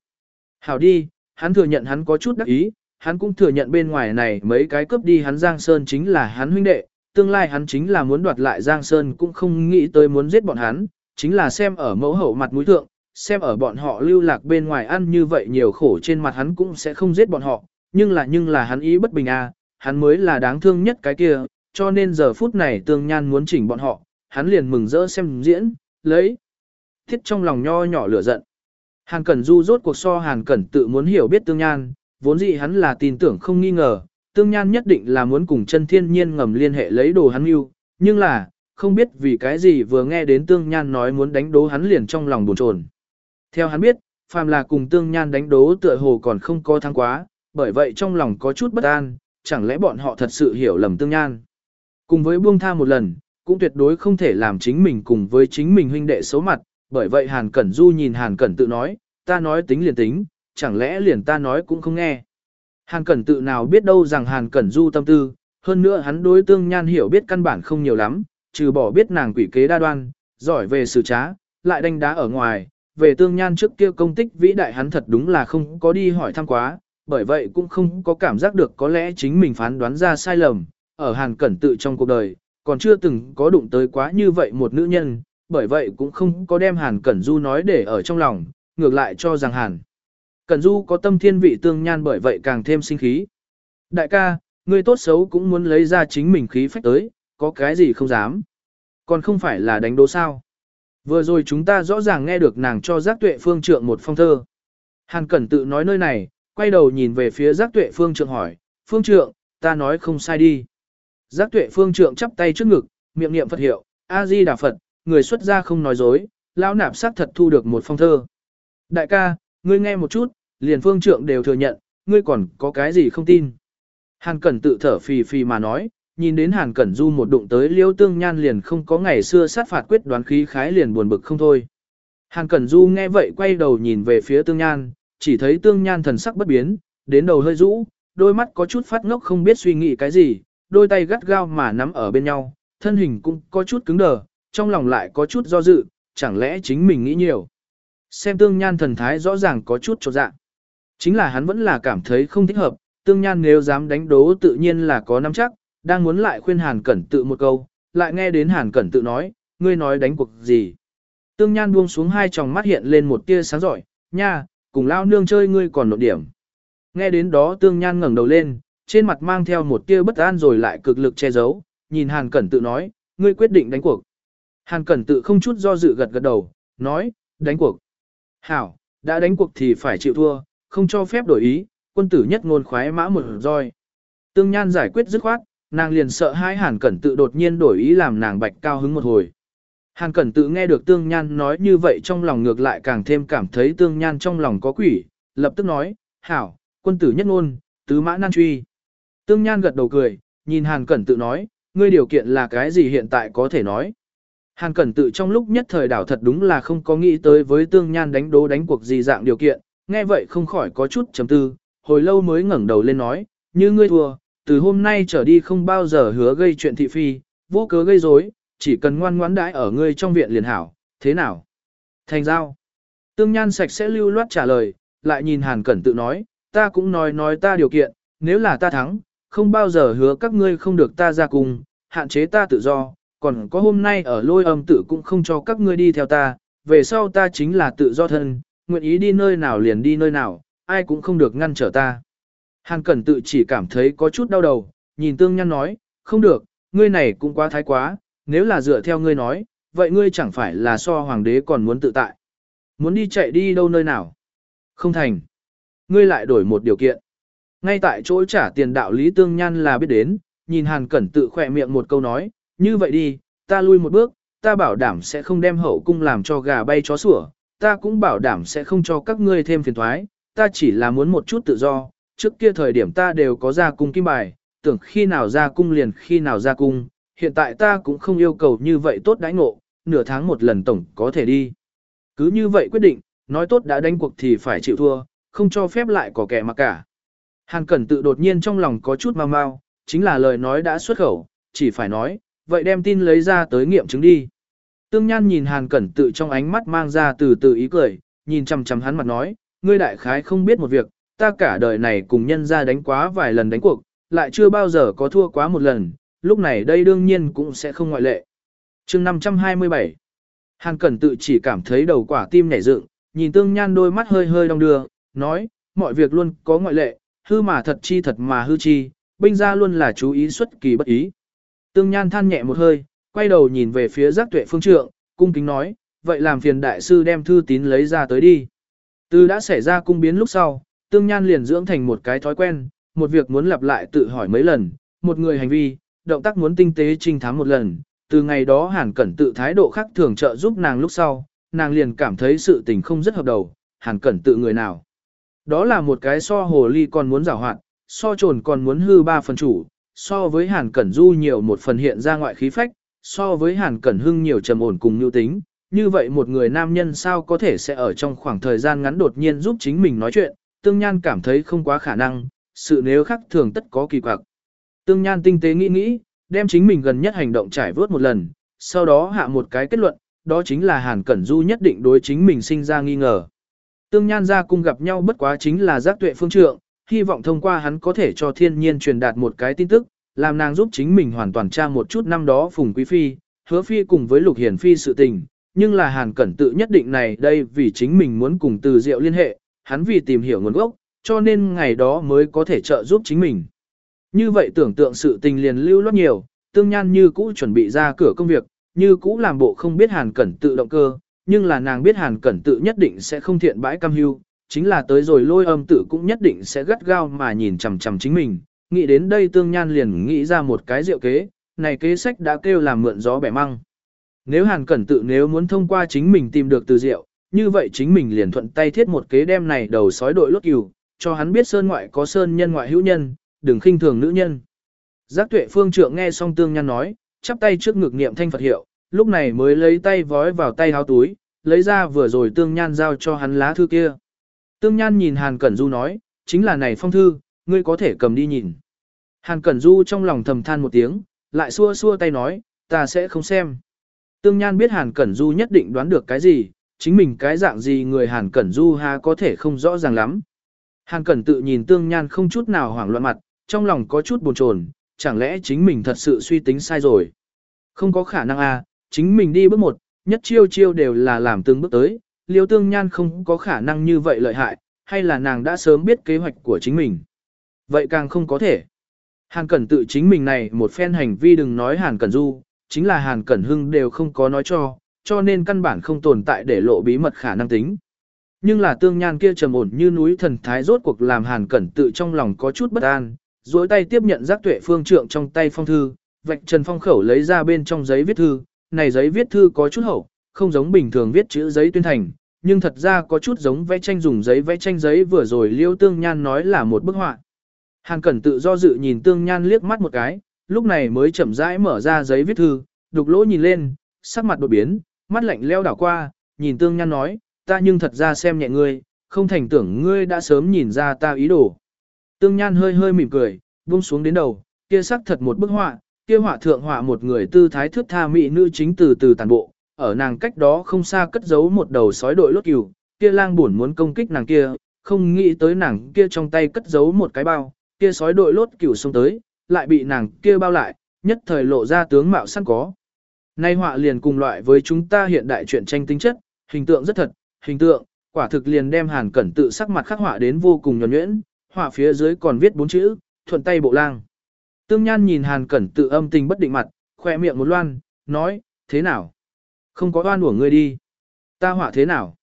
[SPEAKER 1] Hảo đi, hắn thừa nhận hắn có chút đắc ý, hắn cũng thừa nhận bên ngoài này mấy cái cướp đi hắn Giang Sơn chính là hắn huynh đệ, tương lai hắn chính là muốn đoạt lại Giang Sơn cũng không nghĩ tới muốn giết bọn hắn, chính là xem ở mẫu hậu mặt mũi thượng, xem ở bọn họ lưu lạc bên ngoài ăn như vậy nhiều khổ trên mặt hắn cũng sẽ không giết bọn họ, nhưng là nhưng là hắn ý bất bình a, à, hắn mới là đáng thương nhất cái kia, cho nên giờ phút này tương nhan muốn chỉnh bọn họ, hắn liền mừng rỡ xem diễn, lấy thiết trong lòng nho nhỏ lửa giận. Hàn Cẩn Du rốt cuộc so Hàn Cẩn tự muốn hiểu biết Tương Nhan, vốn dĩ hắn là tin tưởng không nghi ngờ, Tương Nhan nhất định là muốn cùng chân thiên nhiên ngầm liên hệ lấy đồ hắn yêu, nhưng là, không biết vì cái gì vừa nghe đến Tương Nhan nói muốn đánh đố hắn liền trong lòng buồn chồn. Theo hắn biết, phàm là cùng Tương Nhan đánh đố tựa hồ còn không có thắng quá, bởi vậy trong lòng có chút bất an, chẳng lẽ bọn họ thật sự hiểu lầm Tương Nhan. Cùng với buông tha một lần, cũng tuyệt đối không thể làm chính mình cùng với chính mình huynh đệ xấu mặt, bởi vậy Hàn Cẩn Du nhìn Hàn Cẩn tự nói, ta nói tính liền tính, chẳng lẽ liền ta nói cũng không nghe. Hàn Cẩn tự nào biết đâu rằng Hàn Cẩn Du tâm tư, hơn nữa hắn đối tương nhan hiểu biết căn bản không nhiều lắm, trừ bỏ biết nàng quỷ kế đa đoan, giỏi về sự trá, lại đánh đá ở ngoài, về tương nhan trước kia công tích vĩ đại hắn thật đúng là không có đi hỏi thăm quá, bởi vậy cũng không có cảm giác được có lẽ chính mình phán đoán ra sai lầm, ở Hàn Cẩn tự trong cuộc đời, còn chưa từng có đụng tới quá như vậy một nữ nhân, bởi vậy cũng không có đem Hàn Cẩn Du nói để ở trong lòng, ngược lại cho rằng Hàn. Cẩn Du có tâm thiên vị tương nhan bởi vậy càng thêm sinh khí. Đại ca, người tốt xấu cũng muốn lấy ra chính mình khí phách tới, có cái gì không dám. Còn không phải là đánh đố sao. Vừa rồi chúng ta rõ ràng nghe được nàng cho giác tuệ phương trượng một phong thơ. Hàn Cẩn tự nói nơi này, quay đầu nhìn về phía giác tuệ phương trượng hỏi, phương trượng, ta nói không sai đi. Giác tuệ phương trượng chắp tay trước ngực, miệng niệm Phật hiệu, A-di Đà Phật, người xuất gia không nói dối, lão nạp xác thật thu được một phong thơ. Đại ca, ngươi nghe một chút, liền phương trượng đều thừa nhận, ngươi còn có cái gì không tin. Hàn Cẩn tự thở phì phì mà nói, nhìn đến Hàn Cẩn Du một đụng tới liêu tương nhan liền không có ngày xưa sát phạt quyết đoán khí khái liền buồn bực không thôi. Hàn Cẩn Du nghe vậy quay đầu nhìn về phía tương nhan, chỉ thấy tương nhan thần sắc bất biến, đến đầu hơi rũ, đôi mắt có chút phát ngốc không biết suy nghĩ cái gì, đôi tay gắt gao mà nắm ở bên nhau, thân hình cũng có chút cứng đờ, trong lòng lại có chút do dự, chẳng lẽ chính mình nghĩ nhiều. Xem tương nhan thần thái rõ ràng có chút trột dạng, Chính là hắn vẫn là cảm thấy không thích hợp, tương nhan nếu dám đánh đố tự nhiên là có nắm chắc, đang muốn lại khuyên Hàn Cẩn tự một câu, lại nghe đến Hàn Cẩn tự nói, ngươi nói đánh cuộc gì. Tương nhan buông xuống hai tròng mắt hiện lên một tia sáng giỏi, nha, cùng lao nương chơi ngươi còn nộn điểm. Nghe đến đó tương nhan ngẩng đầu lên, trên mặt mang theo một tia bất an rồi lại cực lực che giấu, nhìn Hàn Cẩn tự nói, ngươi quyết định đánh cuộc. Hàn Cẩn tự không chút do dự gật gật đầu, nói, đánh cuộc. Hảo, đã đánh cuộc thì phải chịu thua, không cho phép đổi ý, quân tử nhất ngôn khoái mã một roi. Tương Nhan giải quyết dứt khoát, nàng liền sợ hai Hàn Cẩn tự đột nhiên đổi ý làm nàng bạch cao hứng một hồi. Hàn Cẩn tự nghe được Tương Nhan nói như vậy trong lòng ngược lại càng thêm cảm thấy Tương Nhan trong lòng có quỷ, lập tức nói, hảo, quân tử nhất ngôn, tứ mã nan truy. Tương Nhan gật đầu cười, nhìn Hàn Cẩn tự nói, ngươi điều kiện là cái gì hiện tại có thể nói. Hàn Cẩn tự trong lúc nhất thời đảo thật đúng là không có nghĩ tới với Tương Nhan đánh đố đánh cuộc gì dạng điều kiện, nghe vậy không khỏi có chút chấm tư, hồi lâu mới ngẩng đầu lên nói, như ngươi thua, từ hôm nay trở đi không bao giờ hứa gây chuyện thị phi, vô cớ gây rối, chỉ cần ngoan ngoãn đãi ở ngươi trong viện liền hảo, thế nào? Thành giao. Tương Nhan sạch sẽ lưu loát trả lời, lại nhìn Hàn Cẩn tự nói, ta cũng nói nói ta điều kiện, nếu là ta thắng, không bao giờ hứa các ngươi không được ta ra cùng, hạn chế ta tự do, còn có hôm nay ở lôi âm tự cũng không cho các ngươi đi theo ta, về sau ta chính là tự do thân, nguyện ý đi nơi nào liền đi nơi nào, ai cũng không được ngăn trở ta. Hàn Cẩn tự chỉ cảm thấy có chút đau đầu, nhìn Tương Nhan nói, không được, ngươi này cũng quá thái quá, nếu là dựa theo ngươi nói, vậy ngươi chẳng phải là so hoàng đế còn muốn tự tại. Muốn đi chạy đi đâu nơi nào? Không thành. Ngươi lại đổi một điều kiện. Ngay tại chỗ trả tiền đạo lý Tương Nhan là biết đến, nhìn Hàn Cẩn tự khỏe miệng một câu nói, như vậy đi, ta lui một bước, ta bảo đảm sẽ không đem hậu cung làm cho gà bay chó sủa, ta cũng bảo đảm sẽ không cho các ngươi thêm phiền thoái, ta chỉ là muốn một chút tự do, trước kia thời điểm ta đều có ra cung kim bài, tưởng khi nào ra cung liền khi nào ra cung, hiện tại ta cũng không yêu cầu như vậy tốt đãi ngộ, nửa tháng một lần tổng có thể đi. Cứ như vậy quyết định, nói tốt đã đánh cuộc thì phải chịu thua, không cho phép lại có kẻ mà cả. Hàn Cẩn tự đột nhiên trong lòng có chút mau mau, chính là lời nói đã xuất khẩu, chỉ phải nói, vậy đem tin lấy ra tới nghiệm chứng đi. Tương Nhan nhìn Hàn Cẩn tự trong ánh mắt mang ra từ từ ý cười, nhìn chằm chằm hắn mặt nói, ngươi đại khái không biết một việc, ta cả đời này cùng nhân ra đánh quá vài lần đánh cuộc, lại chưa bao giờ có thua quá một lần, lúc này đây đương nhiên cũng sẽ không ngoại lệ. chương 527 Hàn Cẩn tự chỉ cảm thấy đầu quả tim nhảy dựng, nhìn Tương Nhan đôi mắt hơi hơi đong đưa, nói, mọi việc luôn có ngoại lệ, hư mà thật chi thật mà hư chi, binh gia luôn là chú ý xuất kỳ bất ý. Tương Nhan than nhẹ một hơi, quay đầu nhìn về phía giác tuệ phương trượng, cung kính nói, vậy làm phiền đại sư đem thư tín lấy ra tới đi. Từ đã xảy ra cung biến lúc sau, Tương Nhan liền dưỡng thành một cái thói quen, một việc muốn lặp lại tự hỏi mấy lần, một người hành vi, động tác muốn tinh tế trinh thám một lần. Từ ngày đó Hàn Cẩn tự thái độ khác thường trợ giúp nàng lúc sau, nàng liền cảm thấy sự tình không rất hợp đầu, Hàn Cẩn tự người nào. Đó là một cái so hồ ly còn muốn giảo hoạt, so trồn còn muốn hư ba phần chủ, so với Hàn Cẩn Du nhiều một phần hiện ra ngoại khí phách, so với Hàn Cẩn Hưng nhiều trầm ổn cùng nhu tính. Như vậy một người nam nhân sao có thể sẽ ở trong khoảng thời gian ngắn đột nhiên giúp chính mình nói chuyện, Tương Nhan cảm thấy không quá khả năng, sự nếu khác thường tất có kỳ quặc. Tương Nhan tinh tế nghĩ nghĩ, đem chính mình gần nhất hành động trải vớt một lần, sau đó hạ một cái kết luận, đó chính là Hàn Cẩn Du nhất định đối chính mình sinh ra nghi ngờ. Tương Nhan ra cung gặp nhau bất quá chính là giác tuệ phương trượng, hy vọng thông qua hắn có thể cho thiên nhiên truyền đạt một cái tin tức, làm nàng giúp chính mình hoàn toàn tra một chút năm đó Phùng Quý Phi, hứa Phi cùng với Lục Hiển Phi sự tình, nhưng là Hàn Cẩn tự nhất định này đây vì chính mình muốn cùng từ diệu liên hệ, hắn vì tìm hiểu nguồn gốc, cho nên ngày đó mới có thể trợ giúp chính mình. Như vậy tưởng tượng sự tình liền lưu loát nhiều, tương nhan như cũ chuẩn bị ra cửa công việc, như cũ làm bộ không biết Hàn Cẩn tự động cơ, nhưng là nàng biết Hàn Cẩn tự nhất định sẽ không thiện bãi cam hưu, chính là tới rồi lôi âm tự cũng nhất định sẽ gắt gao mà nhìn chằm chằm chính mình. Nghĩ đến đây tương nhan liền nghĩ ra một cái diệu kế, này kế sách đã kêu làm mượn gió bẻ măng. Nếu Hàn Cẩn tự nếu muốn thông qua chính mình tìm được từ diệu, như vậy chính mình liền thuận tay thiết một kế đem này đầu sói đội lốt cừu, cho hắn biết sơn ngoại có sơn nhân ngoại hữu nhân, đừng khinh thường nữ nhân. Giác tuệ phương trượng nghe xong tương nhan nói, chắp tay trước ngực niệm thanh Phật hiệu, lúc này mới lấy tay vói vào tay háo túi, lấy ra vừa rồi tương nhan giao cho hắn lá thư kia. Tương nhan nhìn Hàn Cẩn Du nói, chính là này phong thư, ngươi có thể cầm đi nhìn. Hàn Cẩn Du trong lòng thầm than một tiếng, lại xua xua tay nói, ta sẽ không xem. Tương Nhan biết Hàn Cẩn Du nhất định đoán được cái gì, chính mình cái dạng gì người Hàn Cẩn Du ha có thể không rõ ràng lắm. Hàn Cẩn tự nhìn Tương Nhan không chút nào hoảng loạn mặt, trong lòng có chút buồn chồn, chẳng lẽ chính mình thật sự suy tính sai rồi. Không có khả năng a, à, chính mình đi bước một, nhất chiêu chiêu đều là làm từng bước tới, liêu Tương Nhan không có khả năng như vậy lợi hại, hay là nàng đã sớm biết kế hoạch của chính mình. Vậy càng không có thể. Hàn Cẩn tự chính mình này một phen hành vi đừng nói Hàn Cẩn Du, chính là Hàn Cẩn Hưng đều không có nói cho, cho nên căn bản không tồn tại để lộ bí mật khả năng tính. Nhưng là tương nhan kia trầm ổn như núi thần thái rốt cuộc làm hàn cẩn tự trong lòng có chút bất an, duỗi tay tiếp nhận giác tuệ phương trượng trong tay phong thư, vạch trần phong khẩu lấy ra bên trong giấy viết thư, này giấy viết thư có chút hậu, không giống bình thường viết chữ giấy tuyên thành, nhưng thật ra có chút giống vẽ tranh dùng giấy vẽ tranh giấy vừa rồi liêu tương nhan nói là một bức họa. Hàn cẩn tự do dự nhìn tương nhan liếc mắt một cái, lúc này mới chậm rãi mở ra giấy viết thư, đục lỗ nhìn lên, sắc mặt đột biến, mắt lạnh leo đảo qua, nhìn tương nhan nói, ta nhưng thật ra xem nhẹ ngươi, không thành tưởng ngươi đã sớm nhìn ra ta ý đồ. Tương nhan hơi hơi mỉm cười, buông xuống đến đầu, kia sắc thật một bức họa, kia họa thượng họa một người tư thái thước tha mỹ nữ chính từ từ tàn bộ, ở nàng cách đó không xa cất giấu một đầu sói đội lốt cừu, kia lang buồn muốn công kích nàng kia, không nghĩ tới nàng kia trong tay cất giấu một cái bao, kia sói đội lốt cừu xông tới, lại bị nàng kia bao lại, nhất thời lộ ra tướng mạo sẵn có. Nay họa liền cùng loại với chúng ta hiện đại chuyện tranh tính chất, hình tượng rất thật, hình tượng, quả thực liền đem hàn cẩn tự sắc mặt khắc họa đến vô cùng nhuần nhuyễn, họa phía dưới còn viết bốn chữ, thuận tay bộ lang. Tương Nhan nhìn hàn cẩn tự âm tình bất định mặt, khỏe miệng một loan, nói, thế nào? Không có oan của ngươi đi. Ta họa thế nào?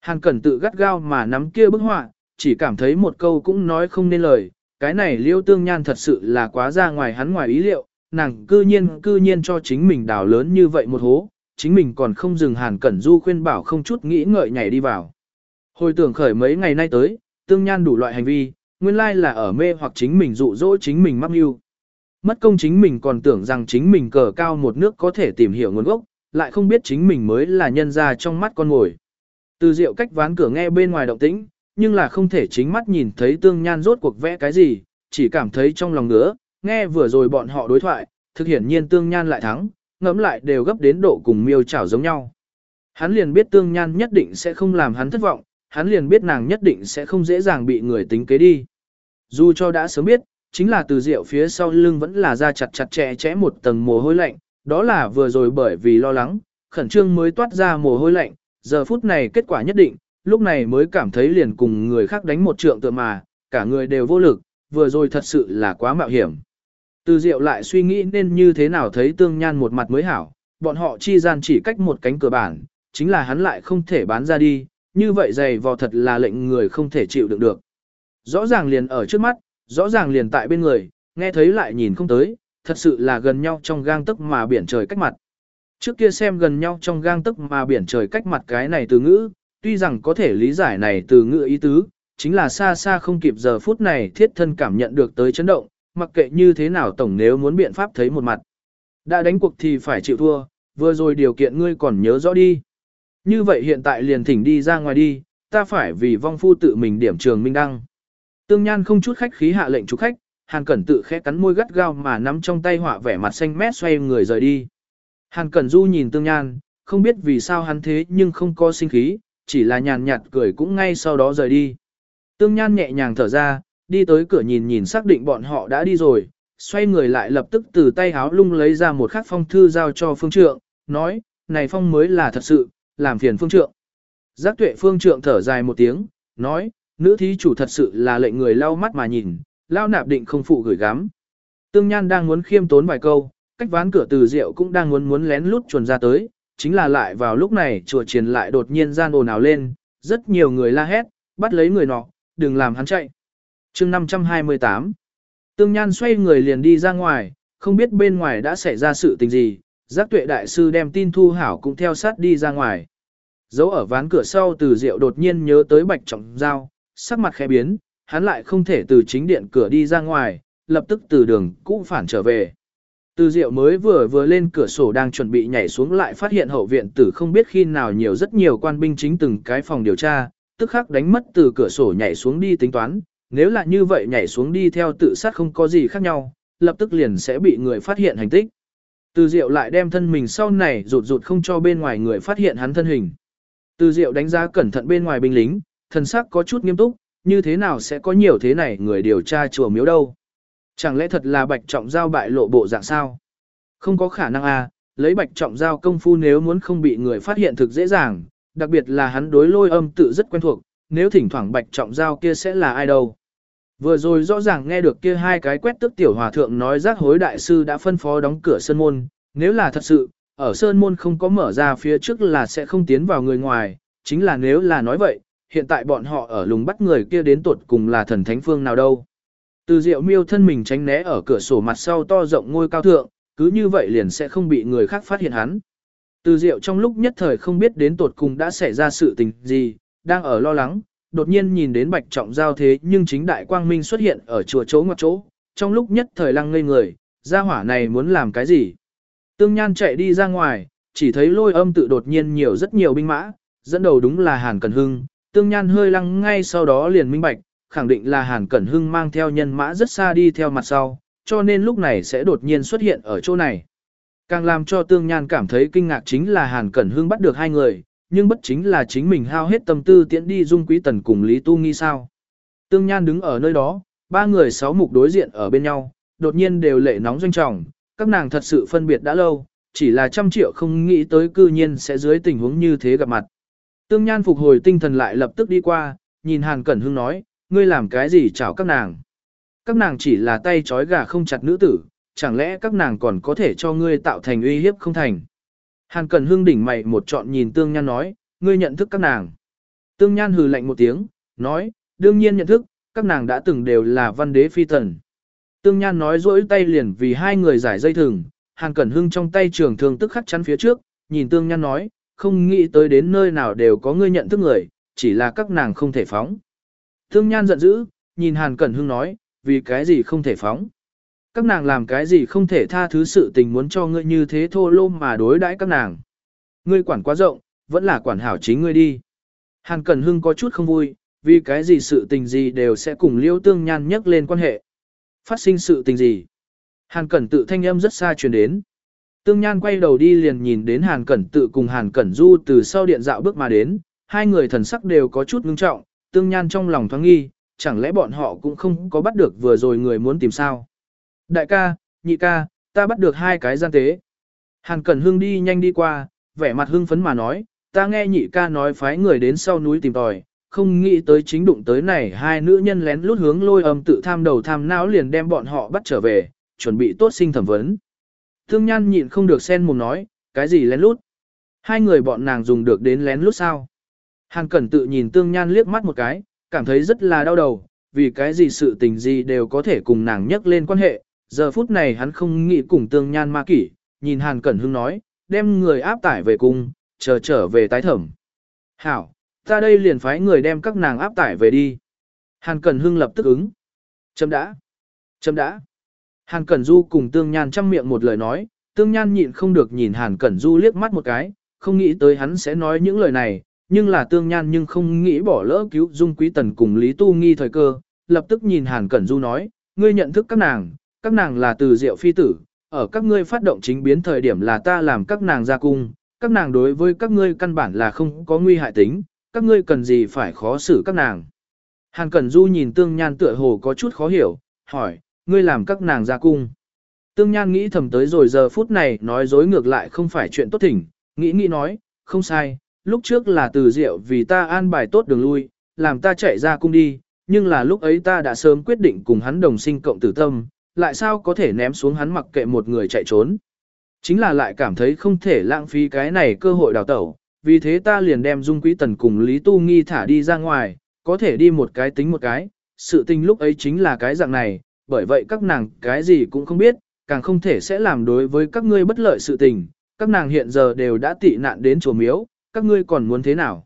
[SPEAKER 1] Hàn cẩn tự gắt gao mà nắm kia bức họa, chỉ cảm thấy một câu cũng nói không nên lời, cái này liêu tương nhan thật sự là quá ra ngoài hắn ngoài ý liệu, nàng cư nhiên cư nhiên cho chính mình đào lớn như vậy một hố, chính mình còn không dừng hàn cẩn du khuyên bảo không chút nghĩ ngợi nhảy đi vào. Hồi tưởng khởi mấy ngày nay tới, tương nhan đủ loại hành vi, nguyên lai là ở mê hoặc chính mình dụ dỗ chính mình mắc mưu. Mất công chính mình còn tưởng rằng chính mình cờ cao một nước có thể tìm hiểu nguồn gốc, lại không biết chính mình mới là nhân ra trong mắt con ngồi. Từ diệu cách ván cửa nghe bên ngoài động tĩnh, nhưng là không thể chính mắt nhìn thấy tương nhan rốt cuộc vẽ cái gì, chỉ cảm thấy trong lòng ngứa, nghe vừa rồi bọn họ đối thoại, thực hiển nhiên tương nhan lại thắng, ngẫm lại đều gấp đến độ cùng miêu chảo giống nhau. Hắn liền biết tương nhan nhất định sẽ không làm hắn thất vọng, hắn liền biết nàng nhất định sẽ không dễ dàng bị người tính kế đi. Dù cho đã sớm biết, chính là từ rượu phía sau lưng vẫn là ra chặt chặt chẽ chẽ một tầng mồ hôi lạnh, đó là vừa rồi bởi vì lo lắng, khẩn trương mới toát ra mồ hôi lạnh, giờ phút này kết quả nhất định, lúc này mới cảm thấy liền cùng người khác đánh một trượng tựa mà, cả người đều vô lực, vừa rồi thật sự là quá mạo hiểm. Từ Diệu lại suy nghĩ nên như thế nào thấy tương nhan một mặt mới hảo, bọn họ chi gian chỉ cách một cánh cửa bản, chính là hắn lại không thể bán ra đi, như vậy dày vò thật là lệnh người không thể chịu đựng được. Rõ ràng liền ở trước mắt, rõ ràng liền tại bên người, nghe thấy lại nhìn không tới, thật sự là gần nhau trong gang tức mà biển trời cách mặt. Trước kia xem gần nhau trong gang tức mà biển trời cách mặt cái này từ ngữ, tuy rằng có thể lý giải này từ ngữ ý tứ, chính là xa xa không kịp giờ phút này thiết thân cảm nhận được tới chấn động, mặc kệ như thế nào tổng nếu muốn biện pháp thấy một mặt. Đã đánh cuộc thì phải chịu thua, vừa rồi điều kiện ngươi còn nhớ rõ đi. Như vậy hiện tại liền thỉnh đi ra ngoài đi, ta phải vì vong phu tự mình điểm trường minh đăng. Tương Nhan không chút khách khí hạ lệnh chủ khách, Hàn Cẩn tự khẽ cắn môi gắt gao mà nắm trong tay họa vẻ mặt xanh mét xoay người rời đi. Hàn Cẩn Du nhìn Tương Nhan, không biết vì sao hắn thế nhưng không có sinh khí, chỉ là nhàn nhạt cười cũng ngay sau đó rời đi. Tương Nhan nhẹ nhàng thở ra, đi tới cửa nhìn nhìn xác định bọn họ đã đi rồi, xoay người lại lập tức từ tay háo lung lấy ra một khắc phong thư giao cho phương trượng, nói, này phong mới là thật sự, làm phiền phương trượng. Giác tuệ phương trượng thở dài một tiếng, nói, nữ thí chủ thật sự là lệnh người lau mắt mà nhìn, lao nạp định không phụ gửi gắm. Tương Nhan đang muốn khiêm tốn vài câu, cách ván cửa từ rượu cũng đang muốn muốn lén lút chuồn ra tới, chính là lại vào lúc này chùa triền lại đột nhiên gian ồn ào lên, rất nhiều người la hét, bắt lấy người nọ, đừng làm hắn chạy. chương 528 Tương Nhan xoay người liền đi ra ngoài, không biết bên ngoài đã xảy ra sự tình gì, giác tuệ đại sư đem tin thu hảo cũng theo sát đi ra ngoài. Giấu ở ván cửa sau từ rượu đột nhiên nhớ tới bạch trọng giao, sắc mặt khẽ biến, hắn lại không thể từ chính điện cửa đi ra ngoài, lập tức từ đường cũ phản trở về. Từ Diệu mới vừa vừa lên cửa sổ đang chuẩn bị nhảy xuống lại phát hiện hậu viện tử không biết khi nào nhiều rất nhiều quan binh chính từng cái phòng điều tra, tức khắc đánh mất từ cửa sổ nhảy xuống đi tính toán, nếu là như vậy nhảy xuống đi theo tự sát không có gì khác nhau, lập tức liền sẽ bị người phát hiện hành tích. Từ Diệu lại đem thân mình sau này rụt rụt không cho bên ngoài người phát hiện hắn thân hình. Từ Diệu đánh giá cẩn thận bên ngoài binh lính, thần sắc có chút nghiêm túc, như thế nào sẽ có nhiều thế này người điều tra chùa miếu đâu. Chẳng lẽ thật là bạch trọng giao bại lộ bộ dạng sao? Không có khả năng à, lấy bạch trọng giao công phu nếu muốn không bị người phát hiện thực dễ dàng, đặc biệt là hắn đối lôi âm tự rất quen thuộc, nếu thỉnh thoảng bạch trọng giao kia sẽ là ai đâu. Vừa rồi rõ ràng nghe được kia hai cái quét tức tiểu hòa thượng nói giác hối đại sư đã phân phó đóng cửa sơn môn, nếu là thật sự, ở sơn môn không có mở ra phía trước là sẽ không tiến vào người ngoài, chính là nếu là nói vậy, hiện tại bọn họ ở lùng bắt người kia đến tuột cùng là thần thánh phương nào đâu. Từ diệu miêu thân mình tránh né ở cửa sổ mặt sau to rộng ngôi cao thượng, cứ như vậy liền sẽ không bị người khác phát hiện hắn. Từ diệu trong lúc nhất thời không biết đến tuột cùng đã xảy ra sự tình gì, đang ở lo lắng, đột nhiên nhìn đến bạch trọng giao thế nhưng chính đại quang minh xuất hiện ở chùa chỗ ngoặt chỗ, trong lúc nhất thời lăng ngây người, gia hỏa này muốn làm cái gì. Tương Nhan chạy đi ra ngoài, chỉ thấy lôi âm tự đột nhiên nhiều rất nhiều binh mã, dẫn đầu đúng là Hàn Cần Hưng, Tương Nhan hơi lăng ngay sau đó liền minh bạch, khẳng định là Hàn Cẩn Hưng mang theo nhân mã rất xa đi theo mặt sau, cho nên lúc này sẽ đột nhiên xuất hiện ở chỗ này. Càng làm cho Tương Nhan cảm thấy kinh ngạc chính là Hàn Cẩn Hưng bắt được hai người, nhưng bất chính là chính mình hao hết tâm tư tiễn đi dung quý tần cùng Lý Tu Nghi sao. Tương Nhan đứng ở nơi đó, ba người sáu mục đối diện ở bên nhau, đột nhiên đều lệ nóng doanh trọng, các nàng thật sự phân biệt đã lâu, chỉ là trăm triệu không nghĩ tới cư nhiên sẽ dưới tình huống như thế gặp mặt. Tương Nhan phục hồi tinh thần lại lập tức đi qua, nhìn Hàn Cẩn Hưng nói, ngươi làm cái gì chào các nàng. Các nàng chỉ là tay trói gà không chặt nữ tử, chẳng lẽ các nàng còn có thể cho ngươi tạo thành uy hiếp không thành. Hàn Cẩn Hưng đỉnh mày một trọn nhìn Tương Nhan nói, ngươi nhận thức các nàng. Tương Nhan hừ lạnh một tiếng, nói, đương nhiên nhận thức, các nàng đã từng đều là văn đế phi tần. Tương Nhan nói rỗi tay liền vì hai người giải dây thừng, Hàn Cẩn Hưng trong tay trường thường tức khắc chắn phía trước, nhìn Tương Nhan nói, không nghĩ tới đến nơi nào đều có ngươi nhận thức người, chỉ là các nàng không thể phóng. Tương Nhan giận dữ, nhìn Hàn Cẩn Hưng nói, vì cái gì không thể phóng. Các nàng làm cái gì không thể tha thứ sự tình muốn cho ngươi như thế thô lô mà đối đãi các nàng. Ngươi quản quá rộng, vẫn là quản hảo chính ngươi đi. Hàn Cẩn Hưng có chút không vui, vì cái gì sự tình gì đều sẽ cùng Liêu Tương Nhan nhắc lên quan hệ. Phát sinh sự tình gì? Hàn Cẩn tự thanh âm rất xa truyền đến. Tương Nhan quay đầu đi liền nhìn đến Hàn Cẩn tự cùng Hàn Cẩn Du từ sau điện dạo bước mà đến, hai người thần sắc đều có chút ngưng trọng, Tương Nhan trong lòng thoáng nghi, chẳng lẽ bọn họ cũng không có bắt được vừa rồi người muốn tìm sao? Đại ca, nhị ca, ta bắt được hai cái gian tế. Hàn Cẩn Hưng đi nhanh đi qua, vẻ mặt hưng phấn mà nói, ta nghe nhị ca nói phái người đến sau núi tìm tòi, không nghĩ tới chính đụng tới này hai nữ nhân lén lút hướng lôi âm tự tham đầu tham não liền đem bọn họ bắt trở về, chuẩn bị tốt sinh thẩm vấn. Thương nhan nhịn không được sen mồm nói, cái gì lén lút? Hai người bọn nàng dùng được đến lén lút sao? Hàn cẩn tự nhìn tương nhan liếc mắt một cái, cảm thấy rất là đau đầu, vì cái gì sự tình gì đều có thể cùng nàng nhắc lên quan hệ. Giờ phút này hắn không nghĩ cùng tương nhan ma kỷ, nhìn Hàn Cẩn Hưng nói, đem người áp tải về cung, chờ trở về tái thẩm. Hảo, ta đây liền phái người đem các nàng áp tải về đi. Hàn Cẩn Hưng lập tức ứng. Chấm đã. Chấm đã. Hàn Cẩn Du cùng Tương Nhan chăm miệng một lời nói, Tương Nhan nhịn không được nhìn Hàn Cẩn Du liếc mắt một cái, không nghĩ tới hắn sẽ nói những lời này, nhưng là Tương Nhan nhưng không nghĩ bỏ lỡ cứu Dung Quý Tần cùng Lý Tu Nghi thời cơ, lập tức nhìn Hàn Cẩn Du nói, ngươi nhận thức các nàng, các nàng là từ diệu phi tử, ở các ngươi phát động chính biến thời điểm là ta làm các nàng ra cung, các nàng đối với các ngươi căn bản là không có nguy hại tính, các ngươi cần gì phải khó xử các nàng. Hàn Cẩn Du nhìn Tương Nhan tựa hồ có chút khó hiểu, hỏi, ngươi làm các nàng ra cung. Tương Nhan nghĩ thầm tới rồi giờ phút này nói dối ngược lại không phải chuyện tốt thỉnh, nghĩ nghĩ nói, không sai, lúc trước là từ diệu vì ta an bài tốt đường lui, làm ta chạy ra cung đi, nhưng là lúc ấy ta đã sớm quyết định cùng hắn đồng sinh cộng tử tâm, lại sao có thể ném xuống hắn mặc kệ một người chạy trốn. Chính là lại cảm thấy không thể lãng phí cái này cơ hội đào tẩu, vì thế ta liền đem Dung Quý Tần cùng Lý Tu Nghi thả đi ra ngoài, có thể đi một cái tính một cái, sự tình lúc ấy chính là cái dạng này, bởi vậy các nàng cái gì cũng không biết, càng không thể sẽ làm đối với các ngươi bất lợi sự tình, các nàng hiện giờ đều đã tị nạn đến chùa miếu, các ngươi còn muốn thế nào?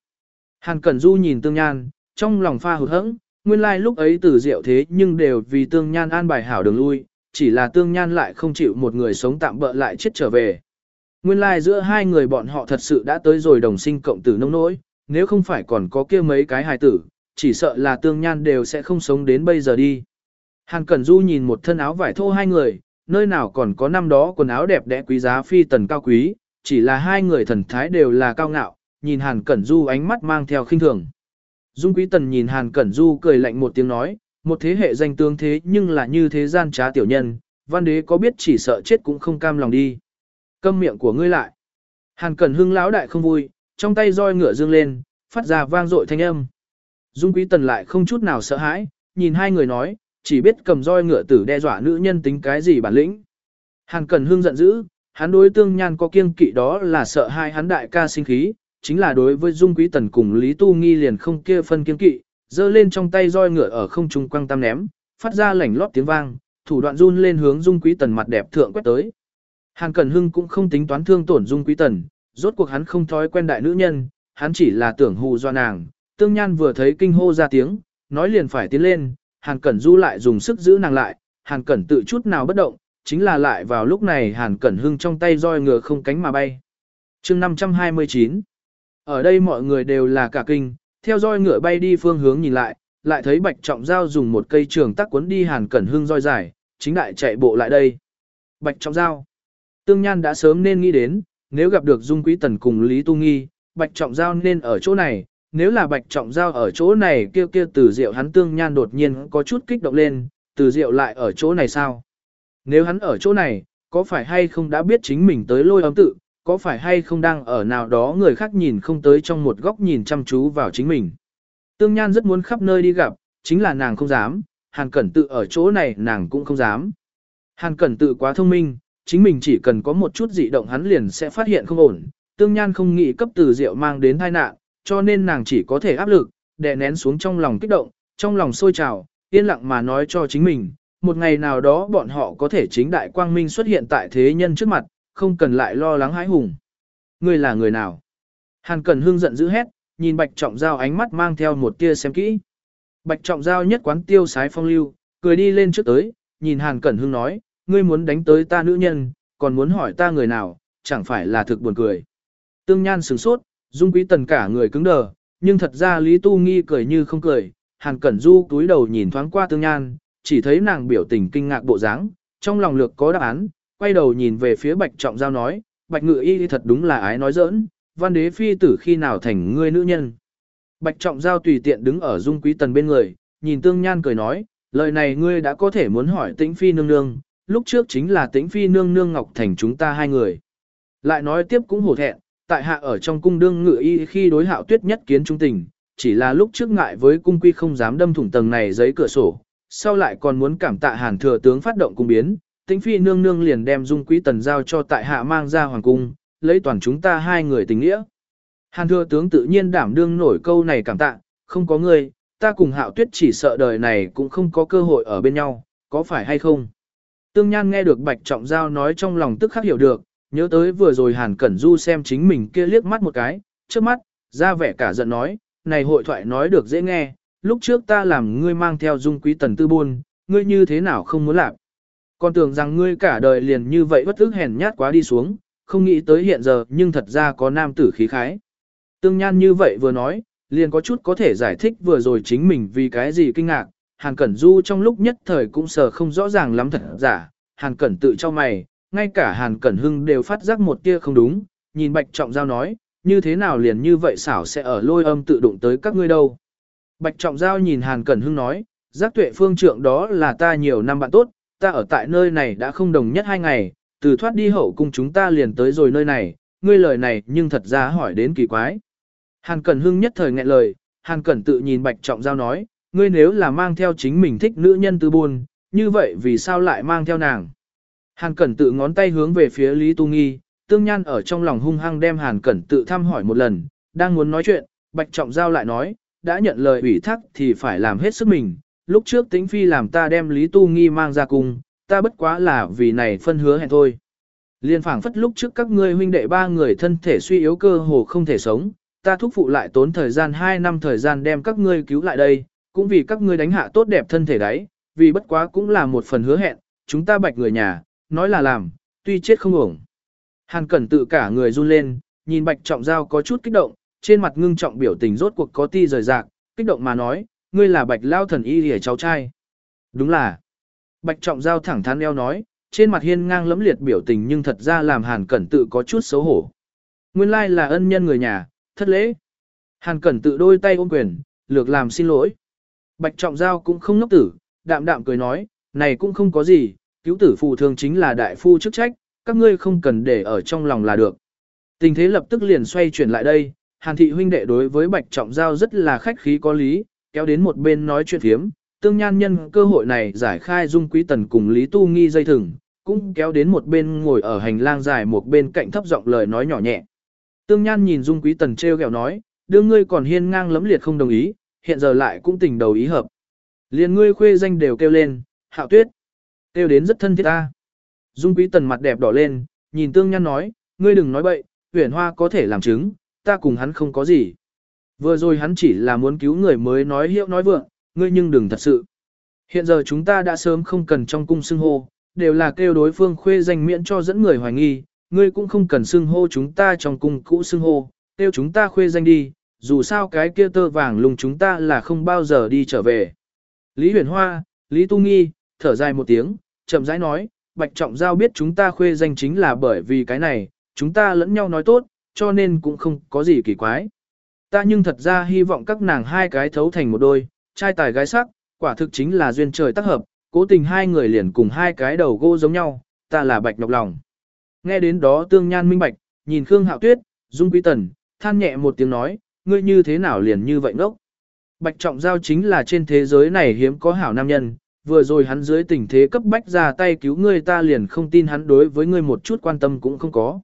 [SPEAKER 1] Hàn Cẩn Du nhìn Tương Nhan, trong lòng pha hụt hẫng, nguyên lai like lúc ấy tử diệu thế nhưng đều vì Tương Nhan an bài hảo đường lui, chỉ là Tương Nhan lại không chịu một người sống tạm bỡ lại chết trở về. Nguyên lai like giữa hai người bọn họ thật sự đã tới rồi đồng sinh cộng tử nông nỗi, nếu không phải còn có kia mấy cái hài tử, chỉ sợ là Tương Nhan đều sẽ không sống đến bây giờ đi. Hàn Cẩn Du nhìn một thân áo vải thô hai người, nơi nào còn có năm đó quần áo đẹp đẽ quý giá phi tần cao quý, chỉ là hai người thần thái đều là cao ngạo, nhìn Hàn Cẩn Du ánh mắt mang theo khinh thường. Dung Quý Tần nhìn Hàn Cẩn Du cười lạnh một tiếng nói, một thế hệ danh tướng thế nhưng là như thế gian trá tiểu nhân, văn đế có biết chỉ sợ chết cũng không cam lòng đi. Câm miệng của ngươi lại. Hàn Cẩn Hưng lão đại không vui, trong tay roi ngựa dương lên, phát ra vang dội thanh âm. Dung Quý Tần lại không chút nào sợ hãi, nhìn hai người nói, chỉ biết cầm roi ngựa tử đe dọa nữ nhân tính cái gì bản lĩnh. Hàn Cẩn Hưng giận dữ, Hắn đối tương nhan có kiêng kỵ đó là sợ hai hắn đại ca sinh khí, chính là đối với Dung Quý Tần cùng Lý Tu Nghi liền không kia phân kiêng kỵ, giơ lên trong tay roi ngựa ở không trung quăng tam ném, phát ra lảnh lót tiếng vang, thủ đoạn run lên hướng Dung Quý Tần mặt đẹp thượng quét tới. Hàn Cẩn Hưng cũng không tính toán thương tổn Dung Quý Tần, rốt cuộc hắn không thói quen đại nữ nhân, hắn chỉ là tưởng hù do nàng. Tương Nhan vừa thấy kinh hô ra tiếng, nói liền phải tiến lên, Hàn Cẩn Du lại dùng sức giữ nàng lại, Hàn Cẩn tự chút nào bất động, chính là lại vào lúc này Hàn Cẩn Hưng trong tay roi ngựa không cánh mà bay. chương 529 Ở đây mọi người đều là cả kinh, theo roi ngựa bay đi phương hướng nhìn lại, lại thấy Bạch Trọng Giao dùng một cây trường tắc cuốn đi Hàn Cẩn Hưng roi dài, chính đại chạy bộ lại đây. Bạch Trọng Giao Tương Nhan đã sớm nên nghĩ đến, nếu gặp được Dung Quý Tần cùng Lý Tu Nghi, Bạch Trọng Giao nên ở chỗ này, nếu là Bạch Trọng Giao ở chỗ này kêu kêu từ diệu hắn Tương Nhan đột nhiên có chút kích động lên, từ diệu lại ở chỗ này sao? Nếu hắn ở chỗ này, có phải hay không đã biết chính mình tới lôi âm tự, có phải hay không đang ở nào đó người khác nhìn không tới trong một góc nhìn chăm chú vào chính mình. Tương Nhan rất muốn khắp nơi đi gặp, chính là nàng không dám, Hàn Cẩn tự ở chỗ này nàng cũng không dám. Hàn Cẩn tự quá thông minh, chính mình chỉ cần có một chút dị động hắn liền sẽ phát hiện không ổn. Tương Nhan không nghĩ cấp từ rượu mang đến tai nạn, cho nên nàng chỉ có thể áp lực, đè nén xuống trong lòng kích động, trong lòng sôi trào, yên lặng mà nói cho chính mình, một ngày nào đó bọn họ có thể chính đại quang minh xuất hiện tại thế nhân trước mặt, không cần lại lo lắng hãi hùng. Ngươi là người nào? Hàn Cẩn Hưng giận dữ hét, nhìn Bạch Trọng Giao ánh mắt mang theo một tia xem kỹ. Bạch Trọng Giao nhất quán tiêu sái phong lưu, cười đi lên trước tới, nhìn Hàn Cẩn Hưng nói, ngươi muốn đánh tới ta nữ nhân, còn muốn hỏi ta người nào, chẳng phải là thực buồn cười. Tương Nhan sửng sốt, Dung Quý Tần cả người cứng đờ, nhưng thật ra Lý Tu Nghi cười như không cười, Hàn Cẩn Du túi đầu nhìn thoáng qua Tương Nhan, chỉ thấy nàng biểu tình kinh ngạc bộ dáng, trong lòng lược có đáp án, quay đầu nhìn về phía Bạch Trọng Giao nói, Bạch Ngự Y thật đúng là ái nói giỡn, văn đế phi tử khi nào thành ngươi nữ nhân. Bạch Trọng Giao tùy tiện đứng ở Dung Quý Tần bên người, nhìn Tương Nhan cười nói, lời này ngươi đã có thể muốn hỏi tĩnh phi nương nương, lúc trước chính là tĩnh phi nương nương Ngọc Thành chúng ta hai người. Lại nói tiếp cũng hổ thẹn, tại hạ ở trong cung đương ngự y khi đối hạo tuyết nhất kiến trung tình, chỉ là lúc trước ngại với cung quy không dám đâm thủng tầng này giấy cửa sổ, sau lại còn muốn cảm tạ hàn thừa tướng phát động cung biến, tĩnh phi nương nương liền đem dung quý tần giao cho tại hạ mang ra hoàng cung, lấy toàn chúng ta hai người tình nghĩa. Hàn thừa tướng tự nhiên đảm đương nổi câu này cảm tạ, không có người, ta cùng hạo tuyết chỉ sợ đời này cũng không có cơ hội ở bên nhau, có phải hay không? Tương Nhan nghe được Bạch Trọng Giao nói trong lòng tức khắc hiểu được, nhớ tới vừa rồi Hàn Cẩn Du xem chính mình kia liếc mắt một cái, trước mắt, ra vẻ cả giận nói, này hội thoại nói được dễ nghe, lúc trước ta làm ngươi mang theo dung quý tần tư buôn, ngươi như thế nào không muốn làm. Còn tưởng rằng ngươi cả đời liền như vậy bất ức hèn nhát quá đi xuống, không nghĩ tới hiện giờ nhưng thật ra có nam tử khí khái. Tương Nhan như vậy vừa nói, liền có chút có thể giải thích vừa rồi chính mình vì cái gì kinh ngạc, Hàn Cẩn Du trong lúc nhất thời cũng sờ không rõ ràng lắm thật giả, Hàn Cẩn tự cho mày, ngay cả Hàn Cẩn Hưng đều phát giác một tia không đúng, nhìn Bạch Trọng Giao nói, như thế nào liền như vậy xảo sẽ ở lôi âm tự đụng tới các ngươi đâu. Bạch Trọng Giao nhìn Hàn Cẩn Hưng nói, giác tuệ phương trượng đó là ta nhiều năm bạn tốt, ta ở tại nơi này đã không đồng nhất hai ngày, từ thoát đi hậu cung chúng ta liền tới rồi nơi này, ngươi lời này nhưng thật ra hỏi đến kỳ quái. Hàn Cẩn Hưng nhất thời nghẹn lời, Hàn Cẩn tự nhìn Bạch Trọng Giao nói, ngươi nếu là mang theo chính mình thích nữ nhân tư buồn, như vậy vì sao lại mang theo nàng? Hàn Cẩn tự ngón tay hướng về phía Lý Tu Nghi, tương nhan ở trong lòng hung hăng đem Hàn Cẩn tự thăm hỏi một lần, đang muốn nói chuyện, Bạch Trọng Giao lại nói, đã nhận lời ủy thác thì phải làm hết sức mình, lúc trước tính phi làm ta đem Lý Tu Nghi mang ra cùng, ta bất quá là vì này phân hứa hẹn thôi. Liên phảng phất lúc trước các ngươi huynh đệ ba người thân thể suy yếu cơ hồ không thể sống, ta thúc phụ lại tốn thời gian 2 năm thời gian đem các ngươi cứu lại đây, cũng vì các ngươi đánh hạ tốt đẹp thân thể đấy, vì bất quá cũng là một phần hứa hẹn, chúng ta bạch người nhà, nói là làm, tuy chết không ổng. Hàn Cẩn tự cả người run lên, nhìn Bạch Trọng Giao có chút kích động, trên mặt ngưng trọng biểu tình rốt cuộc có ti rời rạc, kích động mà nói, ngươi là Bạch Lao thần y hề cháu trai. Đúng là. Bạch Trọng Giao thẳng thắn eo nói, trên mặt hiên ngang lẫm liệt biểu tình nhưng thật ra làm Hàn Cẩn tự có chút xấu hổ. Nguyên lai là ân nhân người nhà, thất lễ. Hàn Cẩn tự đôi tay ôm quyền, lược làm xin lỗi. Bạch Trọng Giao cũng không ngốc tử, đạm đạm cười nói, này cũng không có gì, cứu tử phù thường chính là đại phu chức trách, các ngươi không cần để ở trong lòng là được. Tình thế lập tức liền xoay chuyển lại đây, Hàn thị huynh đệ đối với Bạch Trọng Giao rất là khách khí có lý, kéo đến một bên nói chuyện thiếm, tương nhan nhân cơ hội này giải khai dung quý tần cùng Lý Tu Nghi dây thừng, cũng kéo đến một bên ngồi ở hành lang dài một bên cạnh thấp giọng lời nói nhỏ nhẹ. Tương Nhan nhìn Dung Quý Tần treo gẹo nói, đưa ngươi còn hiên ngang lấm liệt không đồng ý, hiện giờ lại cũng tình đầu ý hợp. Liền ngươi khuê danh đều kêu lên, hạo tuyết. Tiêu đến rất thân thiết ta. Dung Quý Tần mặt đẹp đỏ lên, nhìn Tương Nhan nói, ngươi đừng nói bậy, huyền hoa có thể làm chứng, ta cùng hắn không có gì. Vừa rồi hắn chỉ là muốn cứu người mới nói hiệu nói vượng, ngươi nhưng đừng thật sự. Hiện giờ chúng ta đã sớm không cần trong cung xưng hô, đều là kêu đối phương khuê danh miễn cho dẫn người hoài nghi, ngươi cũng không cần xưng hô chúng ta trong cung cũ xưng hô, kêu chúng ta khuê danh đi, dù sao cái kia tơ vàng lùng chúng ta là không bao giờ đi trở về. Lý huyền hoa, Lý tu nghi, thở dài một tiếng, chậm rãi nói, Bạch Trọng Giao biết chúng ta khuê danh chính là bởi vì cái này, chúng ta lẫn nhau nói tốt, cho nên cũng không có gì kỳ quái. Ta nhưng thật ra hy vọng các nàng hai cái thấu thành một đôi, trai tài gái sắc, quả thực chính là duyên trời tác hợp, cố tình hai người liền cùng hai cái đầu gỗ giống nhau, ta là bạch nhọc lòng. Nghe đến đó tương nhan minh bạch, nhìn Khương Hạo Tuyết, Dung Quý Tần, than nhẹ một tiếng nói, ngươi như thế nào liền như vậy ngốc. Bạch Trọng Giao chính là trên thế giới này hiếm có hảo nam nhân, vừa rồi hắn dưới tình thế cấp bách ra tay cứu ngươi ta liền không tin hắn đối với ngươi một chút quan tâm cũng không có.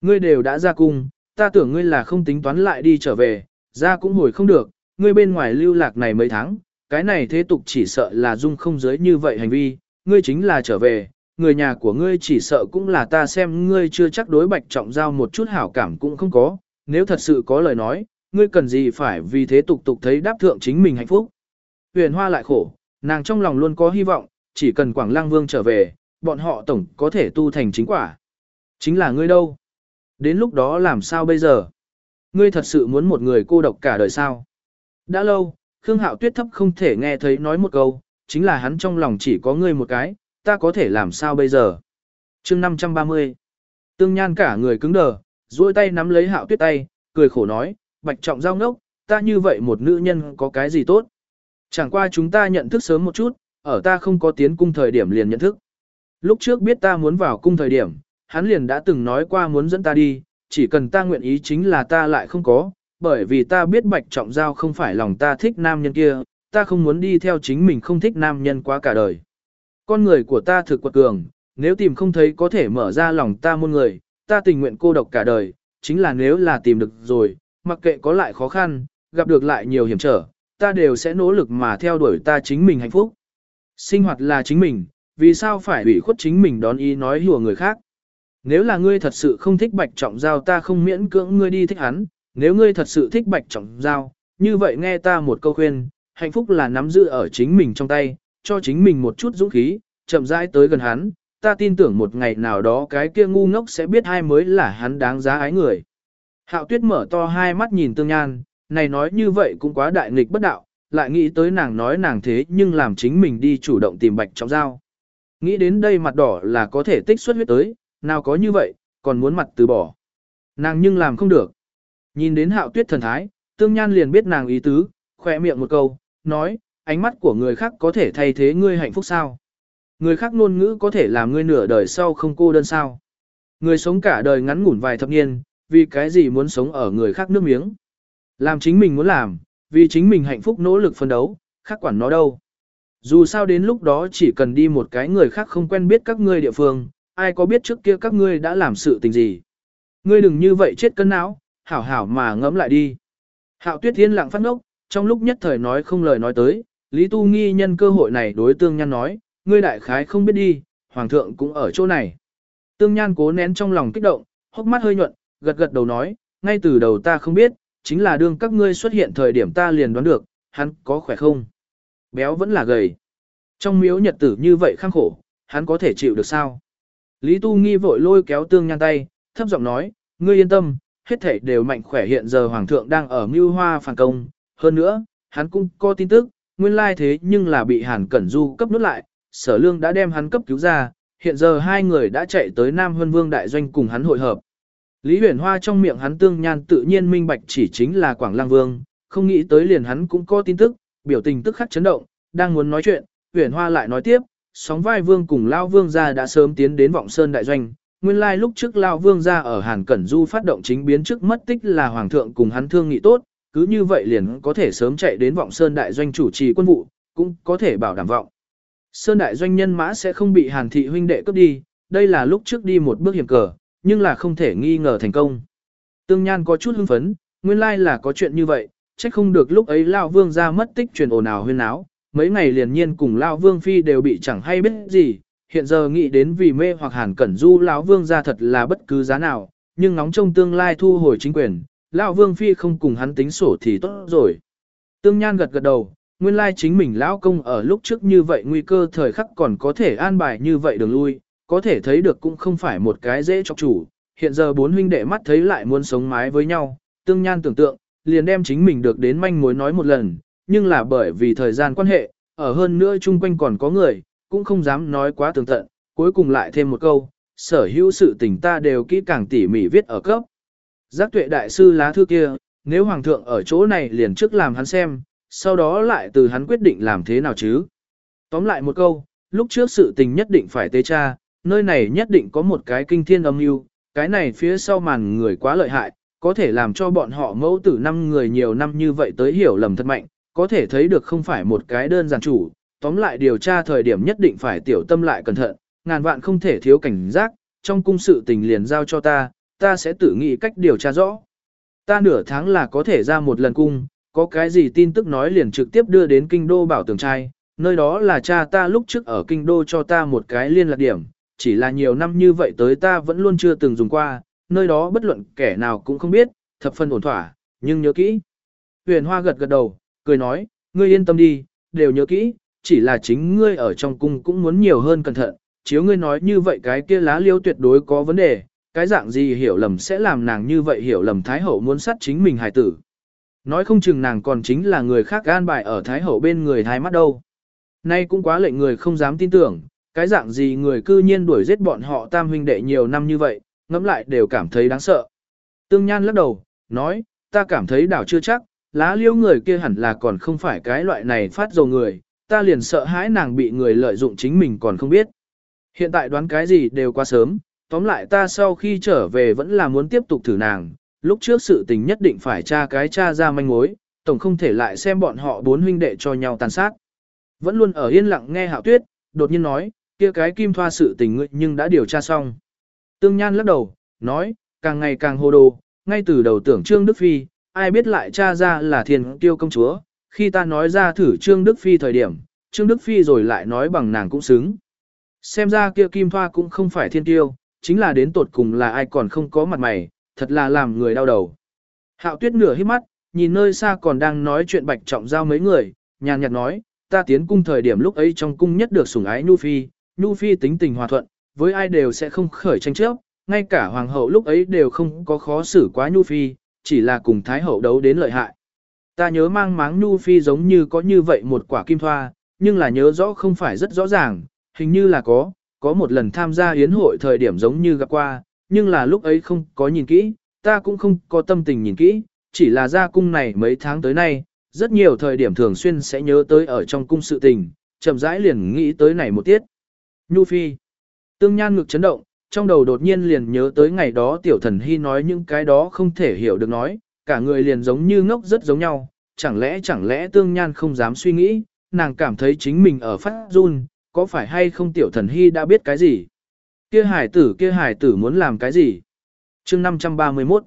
[SPEAKER 1] Ngươi đều đã ra cung, ta tưởng ngươi là không tính toán lại đi trở về, ra cũng hồi không được, ngươi bên ngoài lưu lạc này mấy tháng, cái này thế tục chỉ sợ là dung không giới như vậy hành vi, ngươi chính là trở về, người nhà của ngươi chỉ sợ cũng là ta xem ngươi chưa chắc đối bạch trọng giao một chút hảo cảm cũng không có, nếu thật sự có lời nói, ngươi cần gì phải vì thế tục tục thấy đáp thượng chính mình hạnh phúc. Huyền hoa lại khổ, nàng trong lòng luôn có hy vọng, chỉ cần Quảng Lang Vương trở về, bọn họ tổng có thể tu thành chính quả. Chính là ngươi đâu? Đến lúc đó làm sao bây giờ? Ngươi thật sự muốn một người cô độc cả đời sao? Đã lâu, Khương Hạo Tuyết thấp không thể nghe thấy nói một câu, chính là hắn trong lòng chỉ có ngươi một cái, ta có thể làm sao bây giờ? chương 530 Tương Nhan cả người cứng đờ, duỗi tay nắm lấy Hạo Tuyết tay, cười khổ nói, bạch trọng giao ngốc, ta như vậy một nữ nhân có cái gì tốt? Chẳng qua chúng ta nhận thức sớm một chút, ở ta không có tiến cung thời điểm liền nhận thức. Lúc trước biết ta muốn vào cung thời điểm, hắn liền đã từng nói qua muốn dẫn ta đi, chỉ cần ta nguyện ý chính là ta lại không có, bởi vì ta biết bạch trọng giao không phải lòng ta thích nam nhân kia, ta không muốn đi theo chính mình không thích nam nhân quá cả đời. Con người của ta thực quật cường, nếu tìm không thấy có thể mở ra lòng ta muôn người, ta tình nguyện cô độc cả đời, chính là nếu là tìm được rồi, mặc kệ có lại khó khăn, gặp được lại nhiều hiểm trở, ta đều sẽ nỗ lực mà theo đuổi ta chính mình hạnh phúc. Sinh hoạt là chính mình, vì sao phải ủy khuất chính mình đón ý nói hùa người khác. Nếu là ngươi thật sự không thích bạch trọng giao ta không miễn cưỡng ngươi đi thích hắn, nếu ngươi thật sự thích bạch trọng giao, như vậy nghe ta một câu khuyên, hạnh phúc là nắm giữ ở chính mình trong tay, cho chính mình một chút dũng khí, chậm rãi tới gần hắn, ta tin tưởng một ngày nào đó cái kia ngu ngốc sẽ biết ai mới là hắn đáng giá ái người. Hạo tuyết mở to hai mắt nhìn tương nhan, này nói như vậy cũng quá đại nghịch bất đạo, lại nghĩ tới nàng nói nàng thế nhưng làm chính mình đi chủ động tìm bạch trọng giao. Nghĩ đến đây mặt đỏ là có thể tích xuất huyết tới, nào có như vậy, còn muốn mặt từ bỏ. Nàng nhưng làm không được. Nhìn đến hạo tuyết thần thái, tương nhan liền biết nàng ý tứ, khỏe miệng một câu, nói, ánh mắt của người khác có thể thay thế ngươi hạnh phúc sao? Người khác ngôn ngữ có thể làm ngươi nửa đời sau không cô đơn sao? Người sống cả đời ngắn ngủn vài thập niên, vì cái gì muốn sống ở người khác nước miếng? Làm chính mình muốn làm, vì chính mình hạnh phúc nỗ lực phân đấu, khác quản nó đâu. Dù sao đến lúc đó chỉ cần đi một cái người khác không quen biết các ngươi địa phương, ai có biết trước kia các ngươi đã làm sự tình gì. Ngươi đừng như vậy chết cân não, hảo hảo mà ngẫm lại đi. Hạo tuyết thiên lặng phát ngốc, trong lúc nhất thời nói không lời nói tới, Lý Tu Nghi nhân cơ hội này đối tương nhan nói, ngươi đại khái không biết đi, hoàng thượng cũng ở chỗ này. Tương nhan cố nén trong lòng kích động, hốc mắt hơi nhuận, gật gật đầu nói, ngay từ đầu ta không biết, chính là đương các ngươi xuất hiện thời điểm ta liền đoán được, hắn có khỏe không? Béo vẫn là gầy. Trong miếu nhật tử như vậy khăng khổ, hắn có thể chịu được sao? Lý Tu Nghi vội lôi kéo tương nhan tay, thấp giọng nói, ngươi yên tâm, hết thể đều mạnh khỏe hiện giờ Hoàng thượng đang ở mưu hoa phản công. Hơn nữa, hắn cũng có tin tức, nguyên lai thế nhưng là bị Hàn Cẩn Du cấp nút lại, sở lương đã đem hắn cấp cứu ra, hiện giờ hai người đã chạy tới Nam Hân Vương Đại Doanh cùng hắn hội hợp. Lý huyền hoa trong miệng hắn tương nhan tự nhiên minh bạch chỉ chính là Quảng Lang Vương, không nghĩ tới liền hắn cũng có tin tức, biểu tình tức khắc chấn động, đang muốn nói chuyện, huyền hoa lại nói tiếp, sóng vai vương cùng Lao Vương gia đã sớm tiến đến vọng sơn đại doanh. Nguyên lai lúc trước Lao Vương gia ở Hàn Cẩn Du phát động chính biến trước mất tích là Hoàng thượng cùng hắn thương nghị tốt, cứ như vậy liền có thể sớm chạy đến vọng sơn đại doanh chủ trì quân vụ, cũng có thể bảo đảm vọng. Sơn đại doanh nhân mã sẽ không bị Hàn thị huynh đệ cướp đi, đây là lúc trước đi một bước hiểm cờ, nhưng là không thể nghi ngờ thành công. Tương Nhan có chút hưng phấn, nguyên lai là có chuyện như vậy, trách không được lúc ấy Lao Vương ra mất tích truyền ồn ào huyên áo, mấy ngày liền nhiên cùng Lao Vương Phi đều bị chẳng hay biết gì, hiện giờ nghĩ đến vì mê hoặc hàn cẩn du lão Vương ra thật là bất cứ giá nào, nhưng ngóng trông tương lai thu hồi chính quyền, Lão Vương Phi không cùng hắn tính sổ thì tốt rồi. Tương Nhan gật gật đầu, nguyên lai chính mình lão công ở lúc trước như vậy nguy cơ thời khắc còn có thể an bài như vậy đường lui, có thể thấy được cũng không phải một cái dễ chọc chủ. Hiện giờ bốn huynh đệ mắt thấy lại muốn sống mái với nhau, Tương Nhan tưởng tượng, liền đem chính mình được đến manh mối nói một lần, nhưng là bởi vì thời gian quan hệ, ở hơn nữa chung quanh còn có người, cũng không dám nói quá tường tận, cuối cùng lại thêm một câu, sở hữu sự tình ta đều kỹ càng tỉ mỉ viết ở cấp. Giác tuệ đại sư lá thư kia, nếu hoàng thượng ở chỗ này liền trước làm hắn xem, sau đó lại từ hắn quyết định làm thế nào chứ. Tóm lại một câu, lúc trước sự tình nhất định phải tế tra, nơi này nhất định có một cái kinh thiên âm mưu, cái này phía sau màn người quá lợi hại, có thể làm cho bọn họ mẫu tử năm người nhiều năm như vậy tới hiểu lầm thật mạnh, có thể thấy được không phải một cái đơn giản chủ, tóm lại điều tra thời điểm nhất định phải tiểu tâm lại cẩn thận, ngàn vạn không thể thiếu cảnh giác, trong cung sự tình liền giao cho ta, ta sẽ tự nghĩ cách điều tra rõ. Ta nửa tháng là có thể ra một lần cung, có cái gì tin tức nói liền trực tiếp đưa đến kinh đô bảo tường trai, nơi đó là cha ta lúc trước ở kinh đô cho ta một cái liên lạc điểm, chỉ là nhiều năm như vậy tới ta vẫn luôn chưa từng dùng qua, nơi đó bất luận kẻ nào cũng không biết, thập phân ổn thỏa, nhưng nhớ kỹ. Huyền Hoa gật gật đầu, cười nói, ngươi yên tâm đi, đều nhớ kỹ, chỉ là chính ngươi ở trong cung cũng muốn nhiều hơn cẩn thận, chiếu ngươi nói như vậy cái kia lá liêu tuyệt đối có vấn đề, cái dạng gì hiểu lầm sẽ làm nàng như vậy hiểu lầm Thái Hậu muốn sát chính mình hài tử. Nói không chừng nàng còn chính là người khác gan bài ở Thái Hậu bên người thái mắt đâu. Nay cũng quá lệnh người không dám tin tưởng, cái dạng gì người cư nhiên đuổi giết bọn họ tam huynh đệ nhiều năm như vậy, ngẫm lại đều cảm thấy đáng sợ. Tương Nhan lắc đầu, nói, ta cảm thấy đảo chưa chắc, lá liêu người kia hẳn là còn không phải cái loại này phát dầu người, ta liền sợ hãi nàng bị người lợi dụng chính mình còn không biết. Hiện tại đoán cái gì đều quá sớm, tóm lại ta sau khi trở về vẫn là muốn tiếp tục thử nàng, lúc trước sự tình nhất định phải tra cái tra ra manh mối, tổng không thể lại xem bọn họ bốn huynh đệ cho nhau tàn sát. Vẫn luôn ở yên lặng nghe hạo tuyết, đột nhiên nói, kia cái kim thoa sự tình ngươi nhưng đã điều tra xong. Tương Nhan lắc đầu, nói, càng ngày càng hồ đồ, ngay từ đầu tưởng Trương Đức Phi, ai biết lại tra ra là thiên tiêu công chúa, khi ta nói ra thử Trương Đức Phi thời điểm, Trương Đức Phi rồi lại nói bằng nàng cũng xứng. Xem ra kia kim thoa cũng không phải thiên tiêu, chính là đến tột cùng là ai còn không có mặt mày, thật là làm người đau đầu. Hạo tuyết nửa hít mắt, nhìn nơi xa còn đang nói chuyện bạch trọng giao mấy người, nhàn nhạt nói, ta tiến cung thời điểm lúc ấy trong cung nhất được sủng ái Nhu Phi, Nhu Phi tính tình hòa thuận, với ai đều sẽ không khởi tranh chấp, ngay cả hoàng hậu lúc ấy đều không có khó xử quá Nhu Phi, chỉ là cùng thái hậu đấu đến lợi hại. Ta nhớ mang máng Nhu Phi giống như có như vậy một quả kim thoa, nhưng là nhớ rõ không phải rất rõ ràng, hình như là có, có một lần tham gia yến hội thời điểm giống như gặp qua, nhưng là lúc ấy không có nhìn kỹ, ta cũng không có tâm tình nhìn kỹ, chỉ là ra cung này mấy tháng tới nay, rất nhiều thời điểm thường xuyên sẽ nhớ tới ở trong cung sự tình, chậm rãi liền nghĩ tới này một tiết. Nhu Phi. Tương Nhan ngực chấn động, trong đầu đột nhiên liền nhớ tới ngày đó tiểu thần hy nói những cái đó không thể hiểu được nói, cả người liền giống như ngốc rất giống nhau, chẳng lẽ chẳng lẽ Tương Nhan không dám suy nghĩ, nàng cảm thấy chính mình ở phát run, có phải hay không tiểu thần hy đã biết cái gì? Kia hải tử kia hải tử muốn làm cái gì? chương 531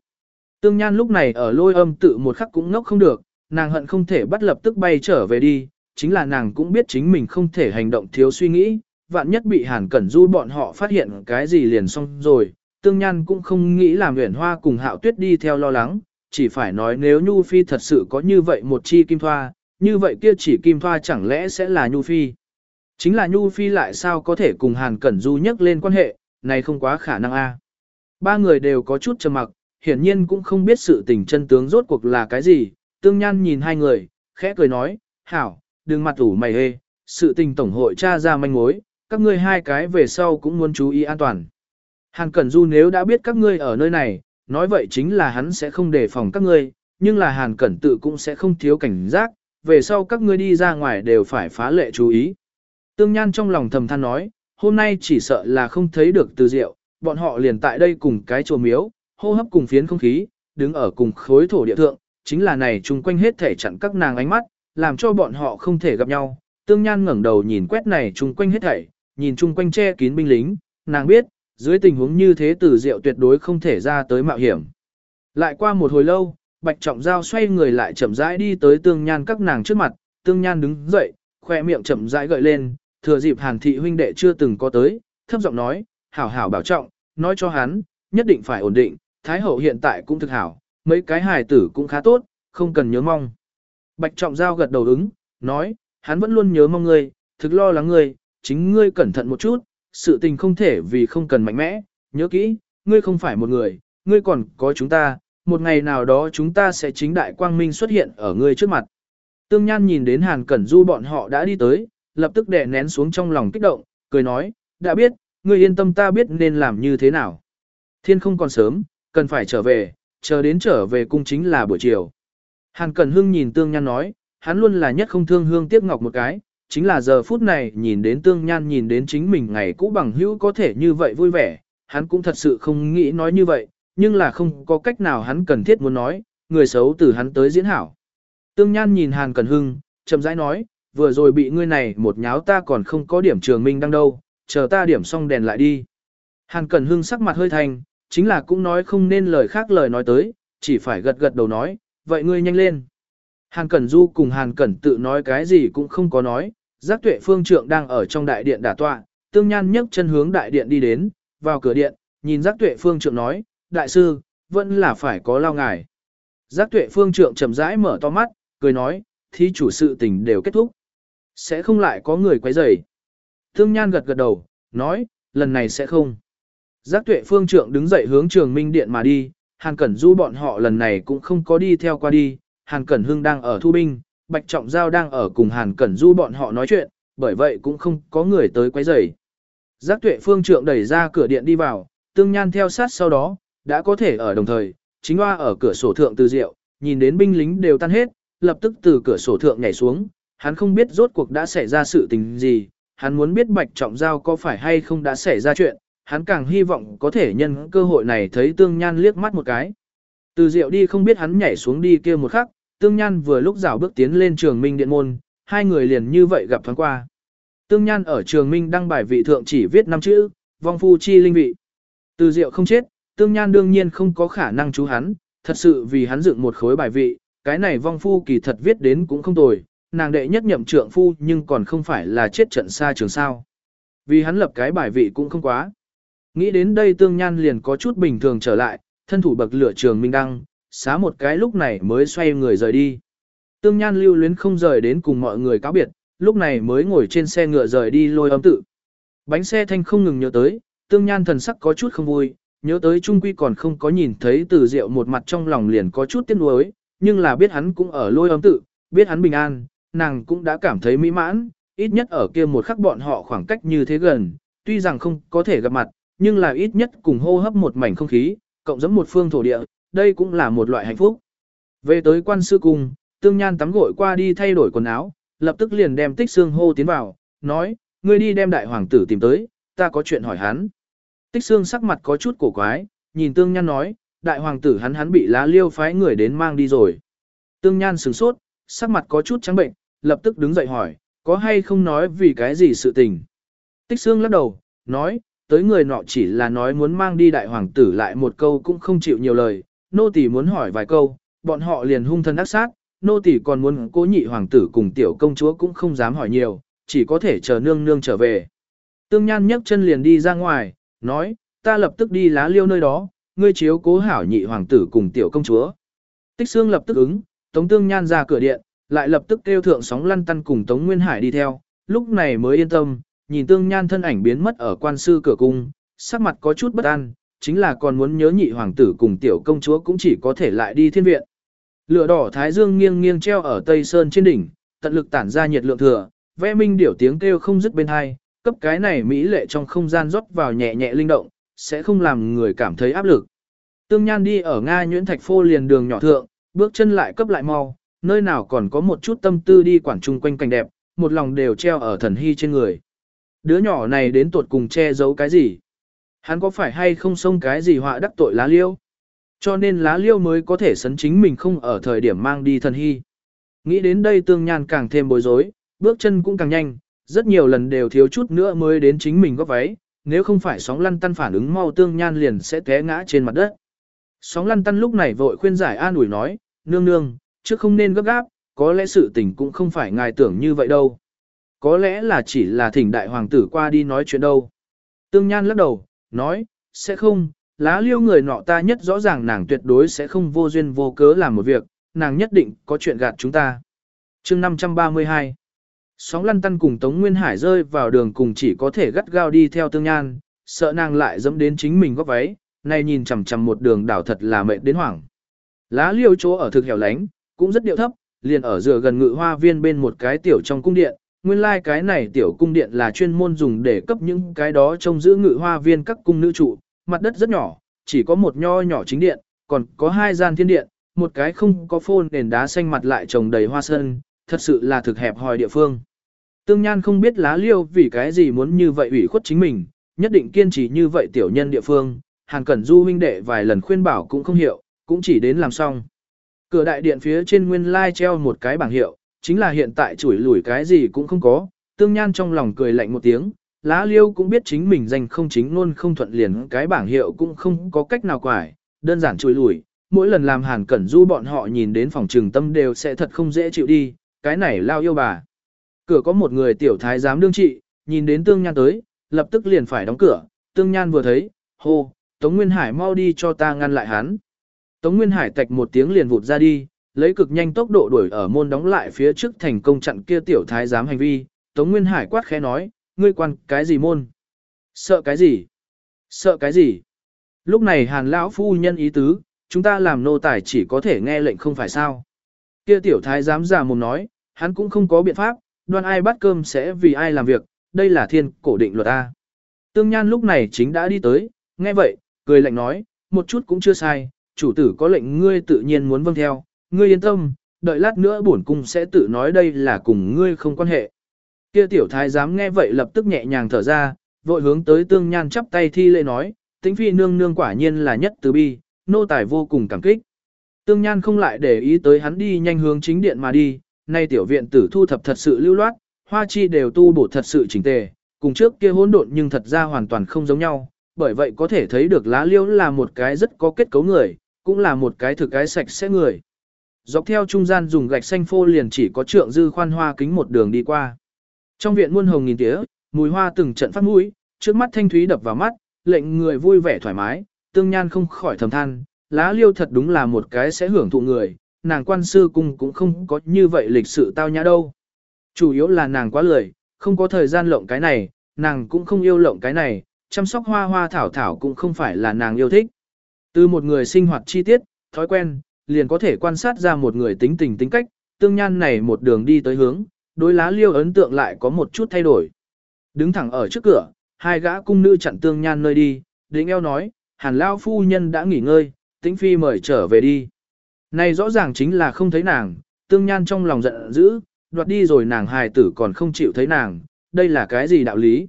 [SPEAKER 1] Tương Nhan lúc này ở lôi âm tự một khắc cũng ngốc không được, nàng hận không thể bắt lập tức bay trở về đi, chính là nàng cũng biết chính mình không thể hành động thiếu suy nghĩ, vạn nhất bị hàn cẩn du bọn họ phát hiện cái gì liền xong rồi, Tương Nhan cũng không nghĩ làm Uyển hoa cùng hạo tuyết đi theo lo lắng, chỉ phải nói nếu Nhu Phi thật sự có như vậy một chi kim thoa, như vậy kia chỉ kim thoa chẳng lẽ sẽ là Nhu Phi. Chính là Nhu Phi lại sao có thể cùng Hàn Cẩn Du nhắc lên quan hệ, này không quá khả năng a. Ba người đều có chút trầm mặc, hiển nhiên cũng không biết sự tình chân tướng rốt cuộc là cái gì, tương nhan nhìn hai người, khẽ cười nói, hảo, đừng mặt ủ mày hê, sự tình tổng hội tra ra manh mối, các ngươi hai cái về sau cũng muốn chú ý an toàn. Hàn Cẩn Du nếu đã biết các ngươi ở nơi này, nói vậy chính là hắn sẽ không đề phòng các ngươi, nhưng là Hàn Cẩn tự cũng sẽ không thiếu cảnh giác, về sau các ngươi đi ra ngoài đều phải phá lệ chú ý. Tương Nhan trong lòng thầm than nói, hôm nay chỉ sợ là không thấy được từ diệu, bọn họ liền tại đây cùng cái chùa miếu, hô hấp cùng phiến không khí, đứng ở cùng khối thổ địa thượng, chính là này chung quanh hết thể chặn các nàng ánh mắt, làm cho bọn họ không thể gặp nhau. Tương Nhan ngẩng đầu nhìn quét này chung quanh hết thảy, nhìn chung quanh che kín binh lính, nàng biết, dưới tình huống như thế tử diệu tuyệt đối không thể ra tới mạo hiểm. Lại qua một hồi lâu, Bạch Trọng Giao xoay người lại chậm rãi đi tới tương nhan các nàng trước mặt, tương nhan đứng dậy, khoe miệng chậm rãi gợi lên, thừa dịp hàn thị huynh đệ chưa từng có tới, thấp giọng nói, hảo hảo bảo trọng, nói cho hắn, nhất định phải ổn định, Thái Hậu hiện tại cũng thực hảo, mấy cái hài tử cũng khá tốt, không cần nhớ mong. Bạch Trọng Giao gật đầu ứng, nói, hắn vẫn luôn nhớ mong ngươi, thực lo lắng ngươi, chính ngươi cẩn thận một chút, sự tình không thể vì không cần mạnh mẽ, nhớ kỹ, ngươi không phải một người, ngươi còn có chúng ta, một ngày nào đó chúng ta sẽ chính đại quang minh xuất hiện ở ngươi trước mặt. Tương Nhan nhìn đến Hàn Cẩn Du bọn họ đã đi tới, lập tức đè nén xuống trong lòng kích động, cười nói, đã biết, ngươi yên tâm ta biết nên làm như thế nào. Thiên không còn sớm, cần phải trở về, chờ đến trở về cung chính là buổi chiều. Hàn Cẩn Hưng nhìn Tương Nhan nói, hắn luôn là nhất không thương hương tiếc ngọc một cái, chính là giờ phút này nhìn đến Tương Nhan nhìn đến chính mình ngày cũ bằng hữu có thể như vậy vui vẻ, hắn cũng thật sự không nghĩ nói như vậy, nhưng là không có cách nào hắn cần thiết muốn nói, người xấu từ hắn tới diễn hảo. Tương Nhan nhìn Hàn Cần Hưng, chậm rãi nói, vừa rồi bị ngươi này một nháo ta còn không có điểm trường minh đang đâu, chờ ta điểm xong đèn lại đi. Hàn Cần Hưng sắc mặt hơi thành, chính là cũng nói không nên lời khác lời nói tới, chỉ phải gật gật đầu nói, vậy ngươi nhanh lên. Hàn Cẩn Du cùng Hàn Cẩn tự nói cái gì cũng không có nói, giác tuệ phương trượng đang ở trong đại điện đả tọa, tương nhan nhấc chân hướng đại điện đi đến, vào cửa điện, nhìn giác tuệ phương trượng nói, đại sư, vẫn là phải có lao ngài. Giác tuệ phương trượng chậm rãi mở to mắt, cười nói, Thì chủ sự tình đều kết thúc. Sẽ không lại có người quấy rầy. Tương nhan gật gật đầu, nói, lần này sẽ không. Giác tuệ phương trượng đứng dậy hướng trường minh điện mà đi, Hàn Cẩn Du bọn họ lần này cũng không có đi theo qua đi, Hàn Cẩn Hưng đang ở thu binh, Bạch Trọng Giao đang ở cùng Hàn Cẩn Du bọn họ nói chuyện, bởi vậy cũng không có người tới quấy rầy. Giác tuệ phương trượng đẩy ra cửa điện đi vào, tương nhan theo sát sau đó, đã có thể ở đồng thời, chính hoa ở cửa sổ thượng từ rượu, nhìn đến binh lính đều tan hết, lập tức từ cửa sổ thượng nhảy xuống, hắn không biết rốt cuộc đã xảy ra sự tình gì, hắn muốn biết Bạch Trọng Giao có phải hay không đã xảy ra chuyện, hắn càng hy vọng có thể nhân cơ hội này thấy tương nhan liếc mắt một cái. Từ rượu đi không biết hắn nhảy xuống đi kia một khắc, tương nhan vừa lúc rảo bước tiến lên trường minh điện môn, hai người liền như vậy gặp thoáng qua. Tương nhan ở trường minh đăng bài vị thượng chỉ viết năm chữ, vong phu chi linh vị. Từ diệu không chết, tương nhan đương nhiên không có khả năng chú hắn, thật sự vì hắn dựng một khối bài vị, cái này vong phu kỳ thật viết đến cũng không tồi, nàng đệ nhất nhậm trượng phu nhưng còn không phải là chết trận xa trường sao. Vì hắn lập cái bài vị cũng không quá. Nghĩ đến đây tương nhan liền có chút bình thường trở lại, thân thủ bậc lửa trường minh đăng, xá một cái lúc này mới xoay người rời đi. Tương nhan lưu luyến không rời đến cùng mọi người cáo biệt, lúc này mới ngồi trên xe ngựa rời đi lôi âm tự. Bánh xe thanh không ngừng nhớ tới, tương nhan thần sắc có chút không vui, nhớ tới trung quy còn không có nhìn thấy từ diệu một mặt trong lòng liền có chút tiếc nuối, nhưng là biết hắn cũng ở lôi âm tự, biết hắn bình an, nàng cũng đã cảm thấy mỹ mãn, ít nhất ở kia một khắc bọn họ khoảng cách như thế gần, tuy rằng không có thể gặp mặt, nhưng là ít nhất cùng hô hấp một mảnh không khí, cộng giống một phương thổ địa, đây cũng là một loại hạnh phúc. Về tới quan sư cung, tương nhan tắm gội qua đi thay đổi quần áo, lập tức liền đem tích xương hô tiến vào, nói, ngươi đi đem đại hoàng tử tìm tới, ta có chuyện hỏi hắn. Tích xương sắc mặt có chút cổ quái, nhìn tương nhan nói, đại hoàng tử hắn hắn bị lá liêu phái người đến mang đi rồi. Tương nhan sửng sốt, sắc mặt có chút trắng bệnh, lập tức đứng dậy hỏi, có hay không nói vì cái gì sự tình. Tích xương lắc đầu, nói, tới người nọ chỉ là nói muốn mang đi đại hoàng tử lại một câu cũng không chịu nhiều lời, nô tỳ muốn hỏi vài câu, bọn họ liền hung thân ác sát, nô tỳ còn muốn cố nhị hoàng tử cùng tiểu công chúa cũng không dám hỏi nhiều, chỉ có thể chờ nương nương trở về. Tương Nhan nhấc chân liền đi ra ngoài, nói, ta lập tức đi lá liêu nơi đó, ngươi chiếu cố hảo nhị hoàng tử cùng tiểu công chúa. Tích Sương lập tức ứng, Tống Tương Nhan ra cửa điện, lại lập tức kêu thượng sóng lăn tăn cùng Tống Nguyên Hải đi theo, lúc này mới yên tâm, nhìn Tương Nhan thân ảnh biến mất ở quan sư cửa cung, sắc mặt có chút bất an, chính là còn muốn nhớ nhị hoàng tử cùng tiểu công chúa cũng chỉ có thể lại đi thiên viện. Lửa đỏ thái dương nghiêng nghiêng treo ở tây sơn trên đỉnh, tận lực tản ra nhiệt lượng thừa, vẽ minh điểu tiếng kêu không dứt bên hai, cấp cái này mỹ lệ trong không gian rót vào nhẹ nhẹ linh động, sẽ không làm người cảm thấy áp lực. Tương Nhan đi ở Nga Nhuyễn Thạch Phô liền đường nhỏ thượng, bước chân lại cấp lại mau, nơi nào còn có một chút tâm tư đi quản chung quanh cảnh đẹp, một lòng đều treo ở thần hy trên người. Đứa nhỏ này đến tuột cùng che giấu cái gì? Hắn có phải hay không xông cái gì họa đắc tội lá liêu? Cho nên lá liêu mới có thể sấn chính mình không ở thời điểm mang đi thần hy. Nghĩ đến đây tương nhan càng thêm bối rối, bước chân cũng càng nhanh, rất nhiều lần đều thiếu chút nữa mới đến chính mình góp váy, nếu không phải sóng lăn tăn phản ứng mau tương nhan liền sẽ té ngã trên mặt đất. Sóng lăn tăn lúc này vội khuyên giải an ủi nói, nương nương, chứ không nên gấp gáp, có lẽ sự tình cũng không phải ngài tưởng như vậy đâu. Có lẽ là chỉ là thỉnh đại hoàng tử qua đi nói chuyện đâu. Tương Nhan lắc đầu, nói, sẽ không, lá liêu người nọ ta nhất rõ ràng nàng tuyệt đối sẽ không vô duyên vô cớ làm một việc, nàng nhất định có chuyện gạt chúng ta. chương 532 Sóng lăn tăn cùng Tống Nguyên Hải rơi vào đường cùng chỉ có thể gắt gao đi theo Tương Nhan, sợ nàng lại dẫm đến chính mình góp váy, này nhìn chằm chằm một đường đảo thật là mệt đến hoảng. Lá liêu chỗ ở thực hẻo lánh, cũng rất điệu thấp, liền ở dựa gần ngự hoa viên bên một cái tiểu trong cung điện, nguyên lai like cái này tiểu cung điện là chuyên môn dùng để cấp những cái đó trông giữ ngự hoa viên các cung nữ trụ, mặt đất rất nhỏ, chỉ có một nho nhỏ chính điện, còn có hai gian thiên điện, một cái không có phôn nền đá xanh mặt lại trồng đầy hoa sơn, thật sự là thực hẹp hòi địa phương. Tương Nhan không biết lá liêu vì cái gì muốn như vậy ủy khuất chính mình, nhất định kiên trì như vậy tiểu nhân địa phương, hàng Cẩn Du huynh đệ vài lần khuyên bảo cũng không hiểu, cũng chỉ đến làm xong. Cửa đại điện phía trên nguyên lai treo một cái bảng hiệu, chính là hiện tại chủi lủi cái gì cũng không có, tương nhan trong lòng cười lạnh một tiếng, lá liêu cũng biết chính mình danh không chính luôn không thuận liền cái bảng hiệu cũng không có cách nào quải, đơn giản chủi lủi, mỗi lần làm hàn cẩn du bọn họ nhìn đến phòng trường tâm đều sẽ thật không dễ chịu đi, cái này lao yêu bà. Cửa có một người tiểu thái giám đương trị, nhìn đến tương nhan tới, lập tức liền phải đóng cửa, tương nhan vừa thấy, hô, Tống Nguyên Hải mau đi cho ta ngăn lại hắn. Tống Nguyên Hải tạch một tiếng liền vụt ra đi, lấy cực nhanh tốc độ đuổi ở môn đóng lại phía trước thành công chặn kia tiểu thái giám hành vi, Tống Nguyên Hải quát khẽ nói, ngươi quan cái gì môn? Sợ cái gì? Sợ cái gì? Lúc này Hàn lão phu nhân ý tứ, chúng ta làm nô tài chỉ có thể nghe lệnh không phải sao? Kia tiểu thái giám giả mồm nói, hắn cũng không có biện pháp, đoan ai bắt cơm sẽ vì ai làm việc, đây là thiên cổ định luật A. Tương Nhan lúc này chính đã đi tới, nghe vậy, cười lạnh nói, một chút cũng chưa sai, chủ tử có lệnh ngươi tự nhiên muốn vâng theo, ngươi yên tâm, đợi lát nữa bổn cung sẽ tự nói đây là cùng ngươi không quan hệ. Kia tiểu thái giám nghe vậy lập tức nhẹ nhàng thở ra, vội hướng tới tương nhan chắp tay thi lễ nói, tĩnh phi nương nương quả nhiên là nhất từ bi, nô tài vô cùng cảm kích. Tương nhan không lại để ý tới hắn đi nhanh hướng chính điện mà đi, nay tiểu viện tử thu thập thật sự lưu loát, hoa chi đều tu bổ thật sự chỉnh tề, cùng trước kia hỗn độn nhưng thật ra hoàn toàn không giống nhau, bởi vậy có thể thấy được lá liễu là một cái rất có kết cấu người, cũng là một cái thực cái sạch sẽ người. Dọc theo trung gian dùng gạch xanh phô liền chỉ có trượng dư khoan hoa kính một đường đi qua. Trong viện muôn hồng nghìn tía, mùi hoa từng trận phát mũi, trước mắt thanh thúy đập vào mắt, lệnh người vui vẻ thoải mái, tương nhan không khỏi thầm than, lá liêu thật đúng là một cái sẽ hưởng thụ người, nàng quan sư cung cũng không có như vậy lịch sự tao nhã đâu. Chủ yếu là nàng quá lười, không có thời gian lộng cái này, nàng cũng không yêu lộng cái này, chăm sóc hoa hoa thảo thảo cũng không phải là nàng yêu thích. Từ một người sinh hoạt chi tiết, thói quen, liền có thể quan sát ra một người tính tình tính cách, tương nhan này một đường đi tới hướng, đối lá liêu ấn tượng lại có một chút thay đổi. Đứng thẳng ở trước cửa, hai gã cung nữ chặn tương nhan nơi đi, định eo nói, hàn lao phu nhân đã nghỉ ngơi, tĩnh phi mời trở về đi. Này rõ ràng chính là không thấy nàng, tương nhan trong lòng giận dữ, đoạt đi rồi nàng hài tử còn không chịu thấy nàng, đây là cái gì đạo lý.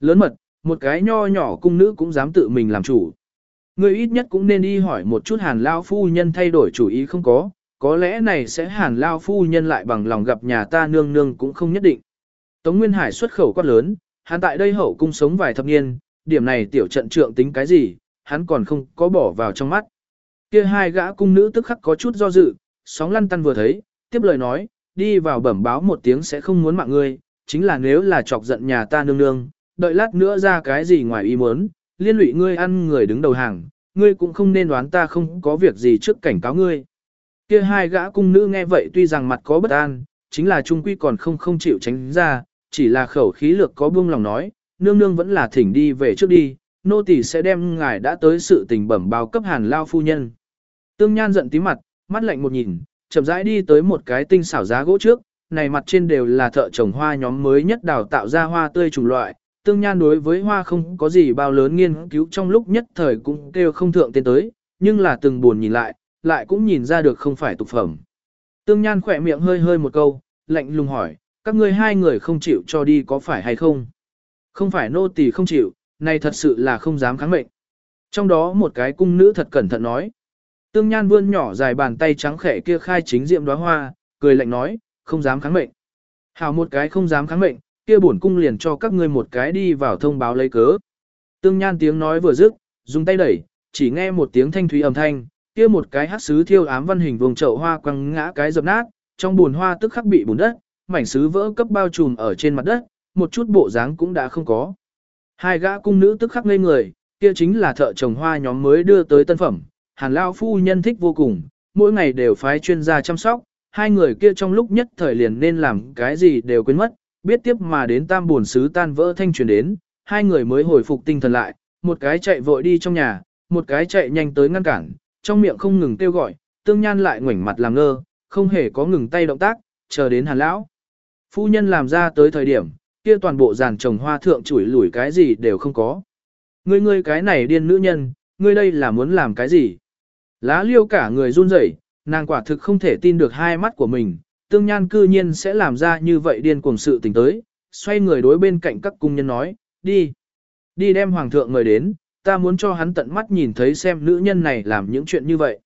[SPEAKER 1] Lớn mật, một cái nho nhỏ cung nữ cũng dám tự mình làm chủ. Ngươi ít nhất cũng nên đi hỏi một chút hàn lao phu nhân thay đổi chủ ý không có, có lẽ này sẽ hàn lao phu nhân lại bằng lòng gặp nhà ta nương nương cũng không nhất định. Tống Nguyên Hải xuất khẩu quát lớn, hắn tại đây hậu cung sống vài thập niên, điểm này tiểu trận trượng tính cái gì, hắn còn không có bỏ vào trong mắt. Kia hai gã cung nữ tức khắc có chút do dự, sóng lăn tăn vừa thấy, tiếp lời nói, đi vào bẩm báo một tiếng sẽ không muốn mạng ngươi, chính là nếu là chọc giận nhà ta nương nương, đợi lát nữa ra cái gì ngoài ý muốn, liên lụy ngươi ăn người đứng đầu hàng, ngươi cũng không nên đoán ta không có việc gì trước cảnh cáo ngươi. Kia hai gã cung nữ nghe vậy tuy rằng mặt có bất an, chính là trung quy còn không không chịu tránh ra, chỉ là khẩu khí lược có buông lòng nói, nương nương vẫn là thỉnh đi về trước đi, nô tỳ sẽ đem ngài đã tới sự tình bẩm báo cấp hàn lao phu nhân. Tương Nhan giận tí mặt, mắt lạnh một nhìn, chậm rãi đi tới một cái tinh xảo giá gỗ trước, này mặt trên đều là thợ trồng hoa nhóm mới nhất đào tạo ra hoa tươi chủng loại, tương nhan đối với hoa không có gì bao lớn nghiên cứu trong lúc nhất thời cũng kêu không thượng tên tới, nhưng là từng buồn nhìn lại, lại cũng nhìn ra được không phải tục phẩm. Tương nhan khỏe miệng hơi hơi một câu, lạnh lùng hỏi, các ngươi hai người không chịu cho đi có phải hay không? Không phải nô tỳ không chịu, này thật sự là không dám kháng mệnh. Trong đó một cái cung nữ thật cẩn thận nói. Tương nhan vươn nhỏ dài bàn tay trắng khẽ kia khai chính diệm đóa hoa, cười lạnh nói, không dám kháng mệnh. Hảo một cái không dám kháng mệnh, kia bổn cung liền cho các ngươi một cái đi vào thông báo lấy cớ. Tương Nhan tiếng nói vừa dứt, dùng tay đẩy, chỉ nghe một tiếng thanh thúy ầm thanh, kia một cái hắc sứ thiêu ám văn hình vùng chậu hoa quăng ngã cái dập nát, trong buồn hoa tức khắc bị bùn đất, mảnh sứ vỡ cấp bao trùm ở trên mặt đất, một chút bộ dáng cũng đã không có. Hai gã cung nữ tức khắc ngây người, kia chính là thợ trồng hoa nhóm mới đưa tới tân phẩm, Hàn lão phu nhân thích vô cùng, mỗi ngày đều phái chuyên gia chăm sóc, hai người kia trong lúc nhất thời liền nên làm cái gì đều quên mất, biết tiếp mà đến tam buồn sứ tan vỡ thanh truyền đến, hai người mới hồi phục tinh thần lại, một cái chạy vội đi trong nhà, một cái chạy nhanh tới ngăn cản, trong miệng không ngừng kêu gọi, tương nhan lại ngoảnh mặt làm ngơ, không hề có ngừng tay động tác, chờ đến hàn lão. Phu nhân làm ra tới thời điểm, kia toàn bộ giàn trồng hoa thượng chủi lủi cái gì đều không có. Ngươi ngươi cái này điên nữ nhân, ngươi đây là muốn làm cái gì? Lá liêu cả người run rẩy, nàng quả thực không thể tin được hai mắt của mình, tương nhan cư nhiên sẽ làm ra như vậy điên cuồng sự tình tới, xoay người đối bên cạnh các cung nhân nói, đi, đi đem hoàng thượng người đến, ta muốn cho hắn tận mắt nhìn thấy xem nữ nhân này làm những chuyện như vậy.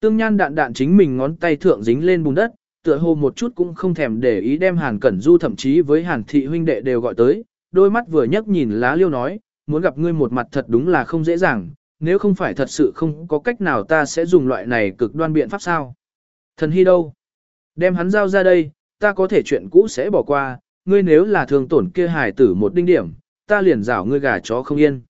[SPEAKER 1] Tương nhan đạn đạn chính mình ngón tay thượng dính lên bùn đất, tựa hồ một chút cũng không thèm để ý đem Hàn Cẩn Du thậm chí với Hàn Thị huynh đệ đều gọi tới, đôi mắt vừa nhấc nhìn lá liêu nói, muốn gặp ngươi một mặt thật đúng là không dễ dàng, nếu không phải thật sự không có cách nào ta sẽ dùng loại này cực đoan biện pháp sao. Thần hy đâu? Đem hắn giao ra đây, ta có thể chuyện cũ sẽ bỏ qua, ngươi nếu là thường tổn kia hài tử một đinh điểm, ta liền rảo ngươi gà chó không yên.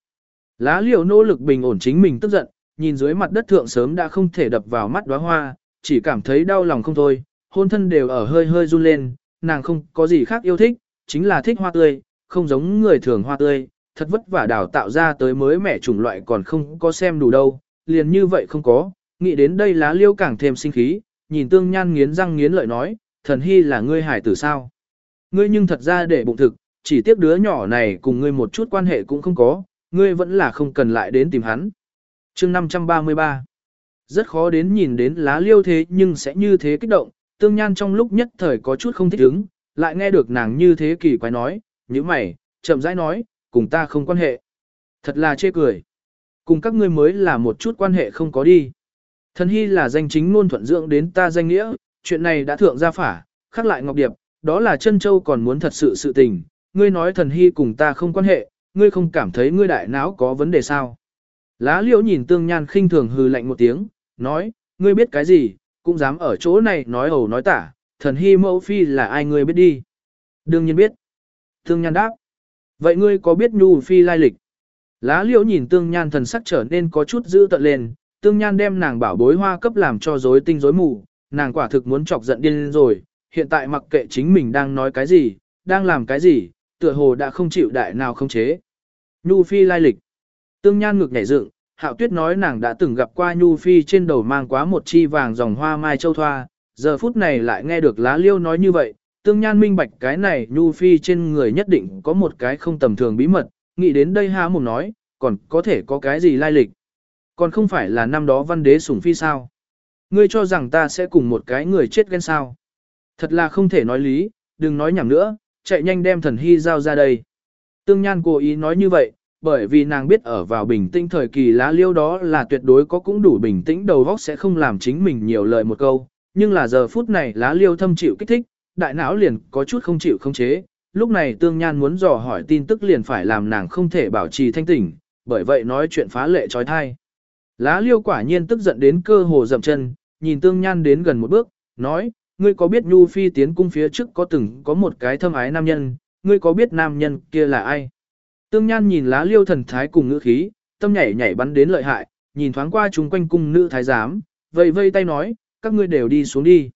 [SPEAKER 1] Lá liều nỗ lực bình ổn chính mình tức giận, nhìn dưới mặt đất thượng sớm đã không thể đập vào mắt đóa hoa, chỉ cảm thấy đau lòng không thôi, hôn thân đều ở hơi hơi run lên, nàng không có gì khác yêu thích, chính là thích hoa tươi, không giống người thường hoa tươi, thật vất vả đào tạo ra tới mới mẻ chủng loại còn không có xem đủ đâu, liền như vậy không có, nghĩ đến đây lá liêu càng thêm sinh khí, nhìn tương nhan nghiến răng nghiến lợi nói, thần hy là ngươi hải tử sao. Ngươi nhưng thật ra để bụng thực, chỉ tiếc đứa nhỏ này cùng ngươi một chút quan hệ cũng không có, ngươi vẫn là không cần lại đến tìm hắn. chương 533 Rất khó đến nhìn đến lá liêu thế nhưng sẽ như thế kích động, tương nhan trong lúc nhất thời có chút không thích ứng, lại nghe được nàng như thế kỳ quái nói, như mày, chậm rãi nói, cùng ta không quan hệ. Thật là chê cười. Cùng các ngươi mới là một chút quan hệ không có đi. Thần hy là danh chính luôn thuận dưỡng đến ta danh nghĩa, chuyện này đã thượng ra phả, khắc lại Ngọc Điệp, đó là chân châu còn muốn thật sự sự tình, ngươi nói thần hy cùng ta không quan hệ, ngươi không cảm thấy ngươi đại não có vấn đề sao. Lá liễu nhìn tương nhan khinh thường hừ lạnh một tiếng, nói, ngươi biết cái gì, cũng dám ở chỗ này nói ẩu nói tả, thần hy mẫu phi là ai ngươi biết đi. Đương nhiên biết. Tương nhan đáp. Vậy ngươi có biết Nhu Phi lai lịch? Lá liễu nhìn tương nhan thần sắc trở nên có chút dữ tợn lên, tương nhan đem nàng bảo bối hoa cấp làm cho rối tinh rối mù, nàng quả thực muốn chọc giận điên rồi, hiện tại mặc kệ chính mình đang nói cái gì, đang làm cái gì, tựa hồ đã không chịu đại nào không chế. Nhu Phi lai lịch. Tương nhan ngực nhảy dựng, hạo tuyết nói nàng đã từng gặp qua Nhu Phi trên đầu mang quá một chi vàng dòng hoa mai châu thoa, giờ phút này lại nghe được lá liêu nói như vậy, tương nhan minh bạch cái này Nhu Phi trên người nhất định có một cái không tầm thường bí mật, nghĩ đến đây há mồm nói, còn có thể có cái gì lai lịch. Còn không phải là năm đó văn đế sủng phi sao. Ngươi cho rằng ta sẽ cùng một cái người chết ghen sao. Thật là không thể nói lý, đừng nói nhảm nữa, chạy nhanh đem thần hy giao ra đây. Tương Nhan cố ý nói như vậy, bởi vì nàng biết ở vào bình tĩnh thời kỳ lá liêu đó là tuyệt đối có cũng đủ bình tĩnh đầu óc sẽ không làm chính mình nhiều lời một câu, nhưng là giờ phút này lá liêu thâm chịu kích thích, đại não liền có chút không chịu không chế, lúc này Tương Nhan muốn dò hỏi tin tức liền phải làm nàng không thể bảo trì thanh tỉnh, bởi vậy nói chuyện phá lệ trói thai. Lá liêu quả nhiên tức giận đến cơ hồ dậm chân, nhìn Tương Nhan đến gần một bước, nói, ngươi có biết Nhu Phi tiến cung phía trước có từng có một cái thâm ái nam nhân, ngươi có biết nam nhân kia là ai? Tương Nhan nhìn lá liêu thần thái cùng ngữ khí, tâm nhảy nhảy bắn đến lợi hại, nhìn thoáng qua chúng quanh cung nữ thái giám, vây vây tay nói, các ngươi đều đi xuống đi.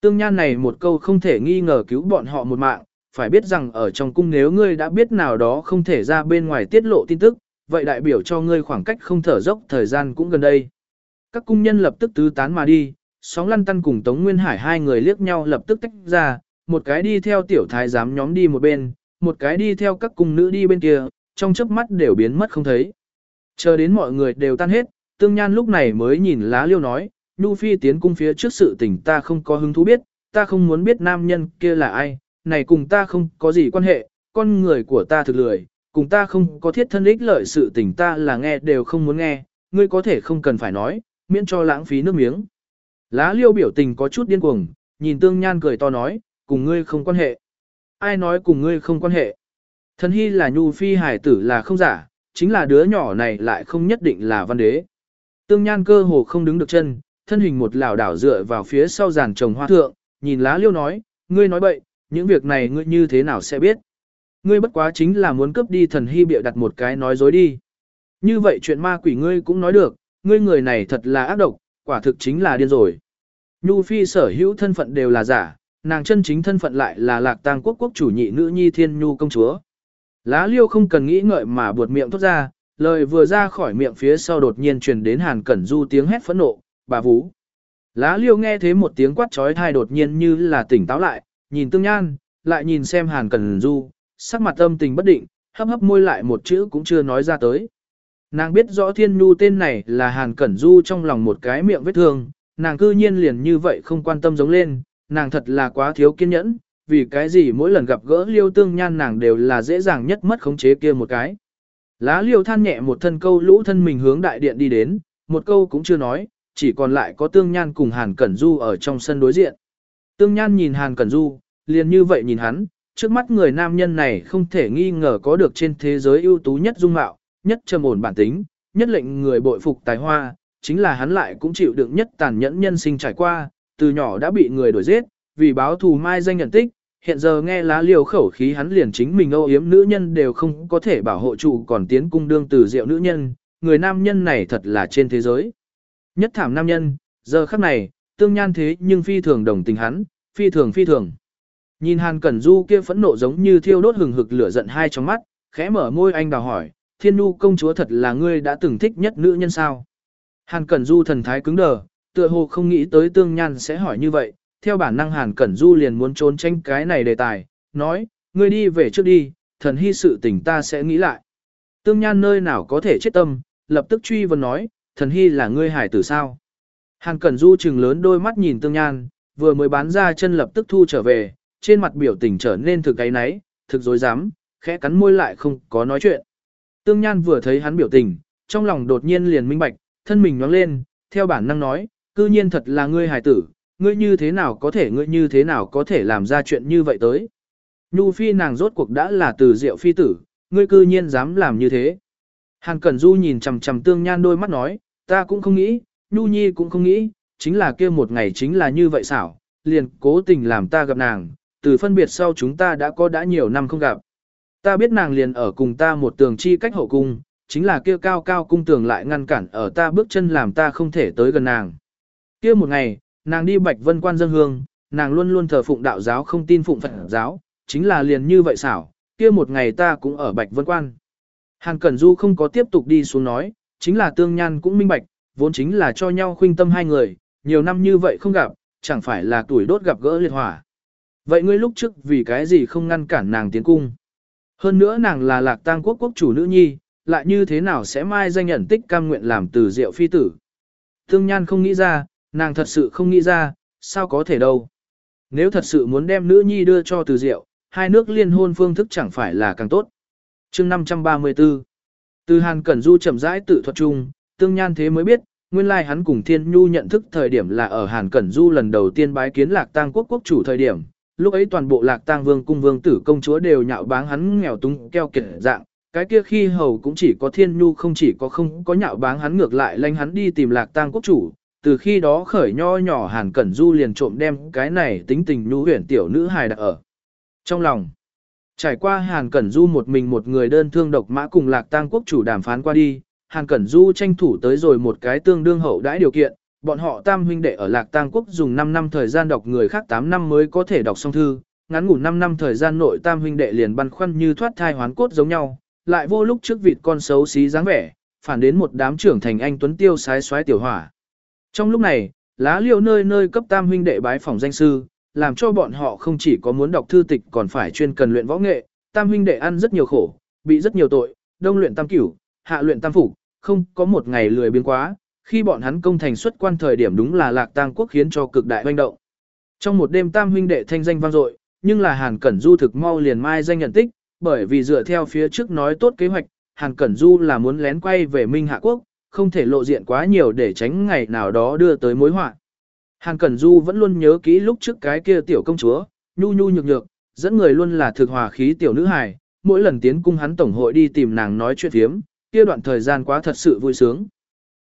[SPEAKER 1] Tương Nhan này một câu không thể nghi ngờ cứu bọn họ một mạng, phải biết rằng ở trong cung nếu ngươi đã biết nào đó không thể ra bên ngoài tiết lộ tin tức, vậy đại biểu cho ngươi khoảng cách không thở dốc thời gian cũng gần đây. Các cung nhân lập tức tứ tán mà đi, sóng lăn tăn cùng Tống Nguyên Hải hai người liếc nhau lập tức tách ra, một cái đi theo tiểu thái giám nhóm đi một bên, một cái đi theo các cung nữ đi bên kia, trong chớp mắt đều biến mất không thấy. Chờ đến mọi người đều tan hết, tương nhan lúc này mới nhìn lá liêu nói, Nhu Phi tiến cung phía trước sự tình ta không có hứng thú biết, ta không muốn biết nam nhân kia là ai, này cùng ta không có gì quan hệ, con người của ta thực lười, cùng ta không có thiết thân ích lợi sự tình ta là nghe đều không muốn nghe, ngươi có thể không cần phải nói, miễn cho lãng phí nước miếng. Lá liêu biểu tình có chút điên cuồng, nhìn tương nhan cười to nói, cùng ngươi không quan hệ. Ai nói cùng ngươi không quan hệ? Thần hy là nhu phi hải tử là không giả, chính là đứa nhỏ này lại không nhất định là văn đế. Tương Nhan cơ hồ không đứng được chân, thân hình một lảo đảo dựa vào phía sau giàn trồng hoa thượng, nhìn lá liêu nói, ngươi nói bậy, những việc này ngươi như thế nào sẽ biết. Ngươi bất quá chính là muốn cướp đi thần hy bịa đặt một cái nói dối đi. Như vậy chuyện ma quỷ ngươi cũng nói được, ngươi người này thật là ác độc, quả thực chính là điên rồi. Nhu phi sở hữu thân phận đều là giả, nàng chân chính thân phận lại là lạc tang quốc quốc chủ nhị nữ nhi thiên nhu công chúa. Lá liêu không cần nghĩ ngợi mà buột miệng thốt ra, lời vừa ra khỏi miệng phía sau đột nhiên truyền đến hàn cẩn du tiếng hét phẫn nộ, bà vũ. Lá liêu nghe thế một tiếng quát trói thai đột nhiên như là tỉnh táo lại, nhìn tương nhan, lại nhìn xem hàn cẩn du, sắc mặt âm tình bất định, hấp hấp môi lại một chữ cũng chưa nói ra tới. Nàng biết rõ thiên nhu tên này là hàn cẩn du trong lòng một cái miệng vết thương, nàng cư nhiên liền như vậy không quan tâm giống lên, nàng thật là quá thiếu kiên nhẫn, vì cái gì mỗi lần gặp gỡ liêu tương nhan nàng đều là dễ dàng nhất mất khống chế kia một cái. Lá liêu than nhẹ một thân câu lũ thân mình hướng đại điện đi đến, một câu cũng chưa nói, chỉ còn lại có tương nhan cùng Hàn Cẩn Du ở trong sân đối diện. Tương nhan nhìn Hàn Cẩn Du, liền như vậy nhìn hắn, trước mắt người nam nhân này không thể nghi ngờ có được trên thế giới ưu tú nhất dung mạo, nhất trầm ổn bản tính, nhất lệnh người bội phục tài hoa, chính là hắn lại cũng chịu đựng nhất tàn nhẫn nhân sinh trải qua, từ nhỏ đã bị người đuổi giết, vì báo thù mai danh nhận tích, hiện giờ nghe lá liều khẩu khí hắn liền chính mình âu yếm nữ nhân đều không có thể bảo hộ trụ còn tiến cung đương từ diệu nữ nhân, người nam nhân này thật là trên thế giới. Nhất thảm nam nhân, giờ khắc này, tương nhan thế nhưng phi thường đồng tình hắn, phi thường phi thường. Nhìn Hàn Cẩn Du kia phẫn nộ giống như thiêu đốt hừng hực lửa giận hai trong mắt, khẽ mở môi anh đào hỏi, thiên nu công chúa thật là ngươi đã từng thích nhất nữ nhân sao? Hàn Cẩn Du thần thái cứng đờ, tựa hồ không nghĩ tới tương nhan sẽ hỏi như vậy, theo bản năng Hàn Cẩn Du liền muốn trốn tránh cái này đề tài, nói, ngươi đi về trước đi, thần hy sự tình ta sẽ nghĩ lại. Tương nhan nơi nào có thể chết tâm, lập tức truy vấn nói, thần hy là ngươi hải tử sao? Hàn Cẩn Du trừng lớn đôi mắt nhìn tương nhan, vừa mới bán ra chân lập tức thu trở về, trên mặt biểu tình trở nên thực cái náy, thực dối dám, khẽ cắn môi lại không có nói chuyện. Tương Nhan vừa thấy hắn biểu tình, trong lòng đột nhiên liền minh bạch, thân mình nhoáng lên, theo bản năng nói, cư nhiên thật là ngươi hài tử, ngươi như thế nào có thể ngươi như thế nào có thể làm ra chuyện như vậy tới. Nhu phi nàng rốt cuộc đã là từ diệu phi tử, ngươi cư nhiên dám làm như thế. Hàn Cẩn Du nhìn chằm chằm Tương Nhan đôi mắt nói, ta cũng không nghĩ, Nhu Nhi cũng không nghĩ, chính là kia một ngày chính là như vậy xảo, liền cố tình làm ta gặp nàng, từ phân biệt sau chúng ta đã có đã nhiều năm không gặp. Ta biết nàng liền ở cùng ta một tường chi cách hậu cung, chính là kia cao cao cung tường lại ngăn cản ở ta bước chân làm ta không thể tới gần nàng. Kia một ngày, nàng đi bạch vân quan dân hương, nàng luôn luôn thờ phụng đạo giáo không tin phụng Phật giáo, chính là liền như vậy xảo, kia một ngày ta cũng ở bạch vân quan. hàng Cẩn Du không có tiếp tục đi xuống nói, chính là tương nhan cũng minh bạch, vốn chính là cho nhau khuynh tâm hai người, nhiều năm như vậy không gặp, chẳng phải là tuổi đốt gặp gỡ liệt hỏa. Vậy ngươi lúc trước vì cái gì không ngăn cản nàng tiến cung? Hơn nữa nàng là lạc tang quốc quốc chủ nữ nhi, lại như thế nào sẽ mai danh nhận tích cam nguyện làm từ diệu phi tử? Thương Nhan không nghĩ ra, nàng thật sự không nghĩ ra, sao có thể đâu. Nếu thật sự muốn đem nữ nhi đưa cho từ diệu, hai nước liên hôn phương thức chẳng phải là càng tốt. chương 534 Từ Hàn Cẩn Du chậm rãi tự thuật chung, Tương Nhan thế mới biết, nguyên lai like hắn cùng Thiên Nhu nhận thức thời điểm là ở Hàn Cẩn Du lần đầu tiên bái kiến lạc tang quốc quốc chủ thời điểm, lúc ấy toàn bộ lạc tang vương cung vương tử công chúa đều nhạo báng hắn nghèo túng keo kiệt dạng, cái kia khi hầu cũng chỉ có thiên nhu không chỉ có không có nhạo báng hắn ngược lại lanh hắn đi tìm lạc tang quốc chủ, từ khi đó khởi nho nhỏ hàn cẩn du liền trộm đem cái này tính tình nhu huyền tiểu nữ hài đặt ở. Trong lòng, trải qua hàn cẩn du một mình một người đơn thương độc mã cùng lạc tang quốc chủ đàm phán qua đi, hàn cẩn du tranh thủ tới rồi một cái tương đương hậu đãi điều kiện, bọn họ tam huynh đệ ở Lạc Tang Quốc dùng 5 năm thời gian đọc người khác 8 năm mới có thể đọc xong thư, ngắn ngủ 5 năm thời gian nội tam huynh đệ liền băn khoăn như thoát thai hoán cốt giống nhau, lại vô lúc trước vịt con xấu xí dáng vẻ, phản đến một đám trưởng thành anh tuấn tiêu sái xoái tiểu hỏa. Trong lúc này, lá liêu nơi nơi cấp tam huynh đệ bái phòng danh sư, làm cho bọn họ không chỉ có muốn đọc thư tịch còn phải chuyên cần luyện võ nghệ, tam huynh đệ ăn rất nhiều khổ, bị rất nhiều tội, đông luyện tam cửu, hạ luyện tam phủ, không có một ngày lười biếng quá, khi bọn hắn công thành xuất quan thời điểm đúng là lạc tang quốc khiến cho cực đại hoành động. Trong một đêm tam huynh đệ thanh danh vang dội, nhưng là Hàn Cẩn Du thực mau liền mai danh nhận tích, bởi vì dựa theo phía trước nói tốt kế hoạch, Hàn Cẩn Du là muốn lén quay về Minh Hạ Quốc, không thể lộ diện quá nhiều để tránh ngày nào đó đưa tới mối họa. Hàn Cẩn Du vẫn luôn nhớ kỹ lúc trước cái kia tiểu công chúa, nhu nhu nhược nhược, dẫn người luôn là thực hòa khí tiểu nữ hài, mỗi lần tiến cung hắn tổng hội đi tìm nàng nói chuyện thiếm, kia đoạn thời gian quá thật sự vui sướng.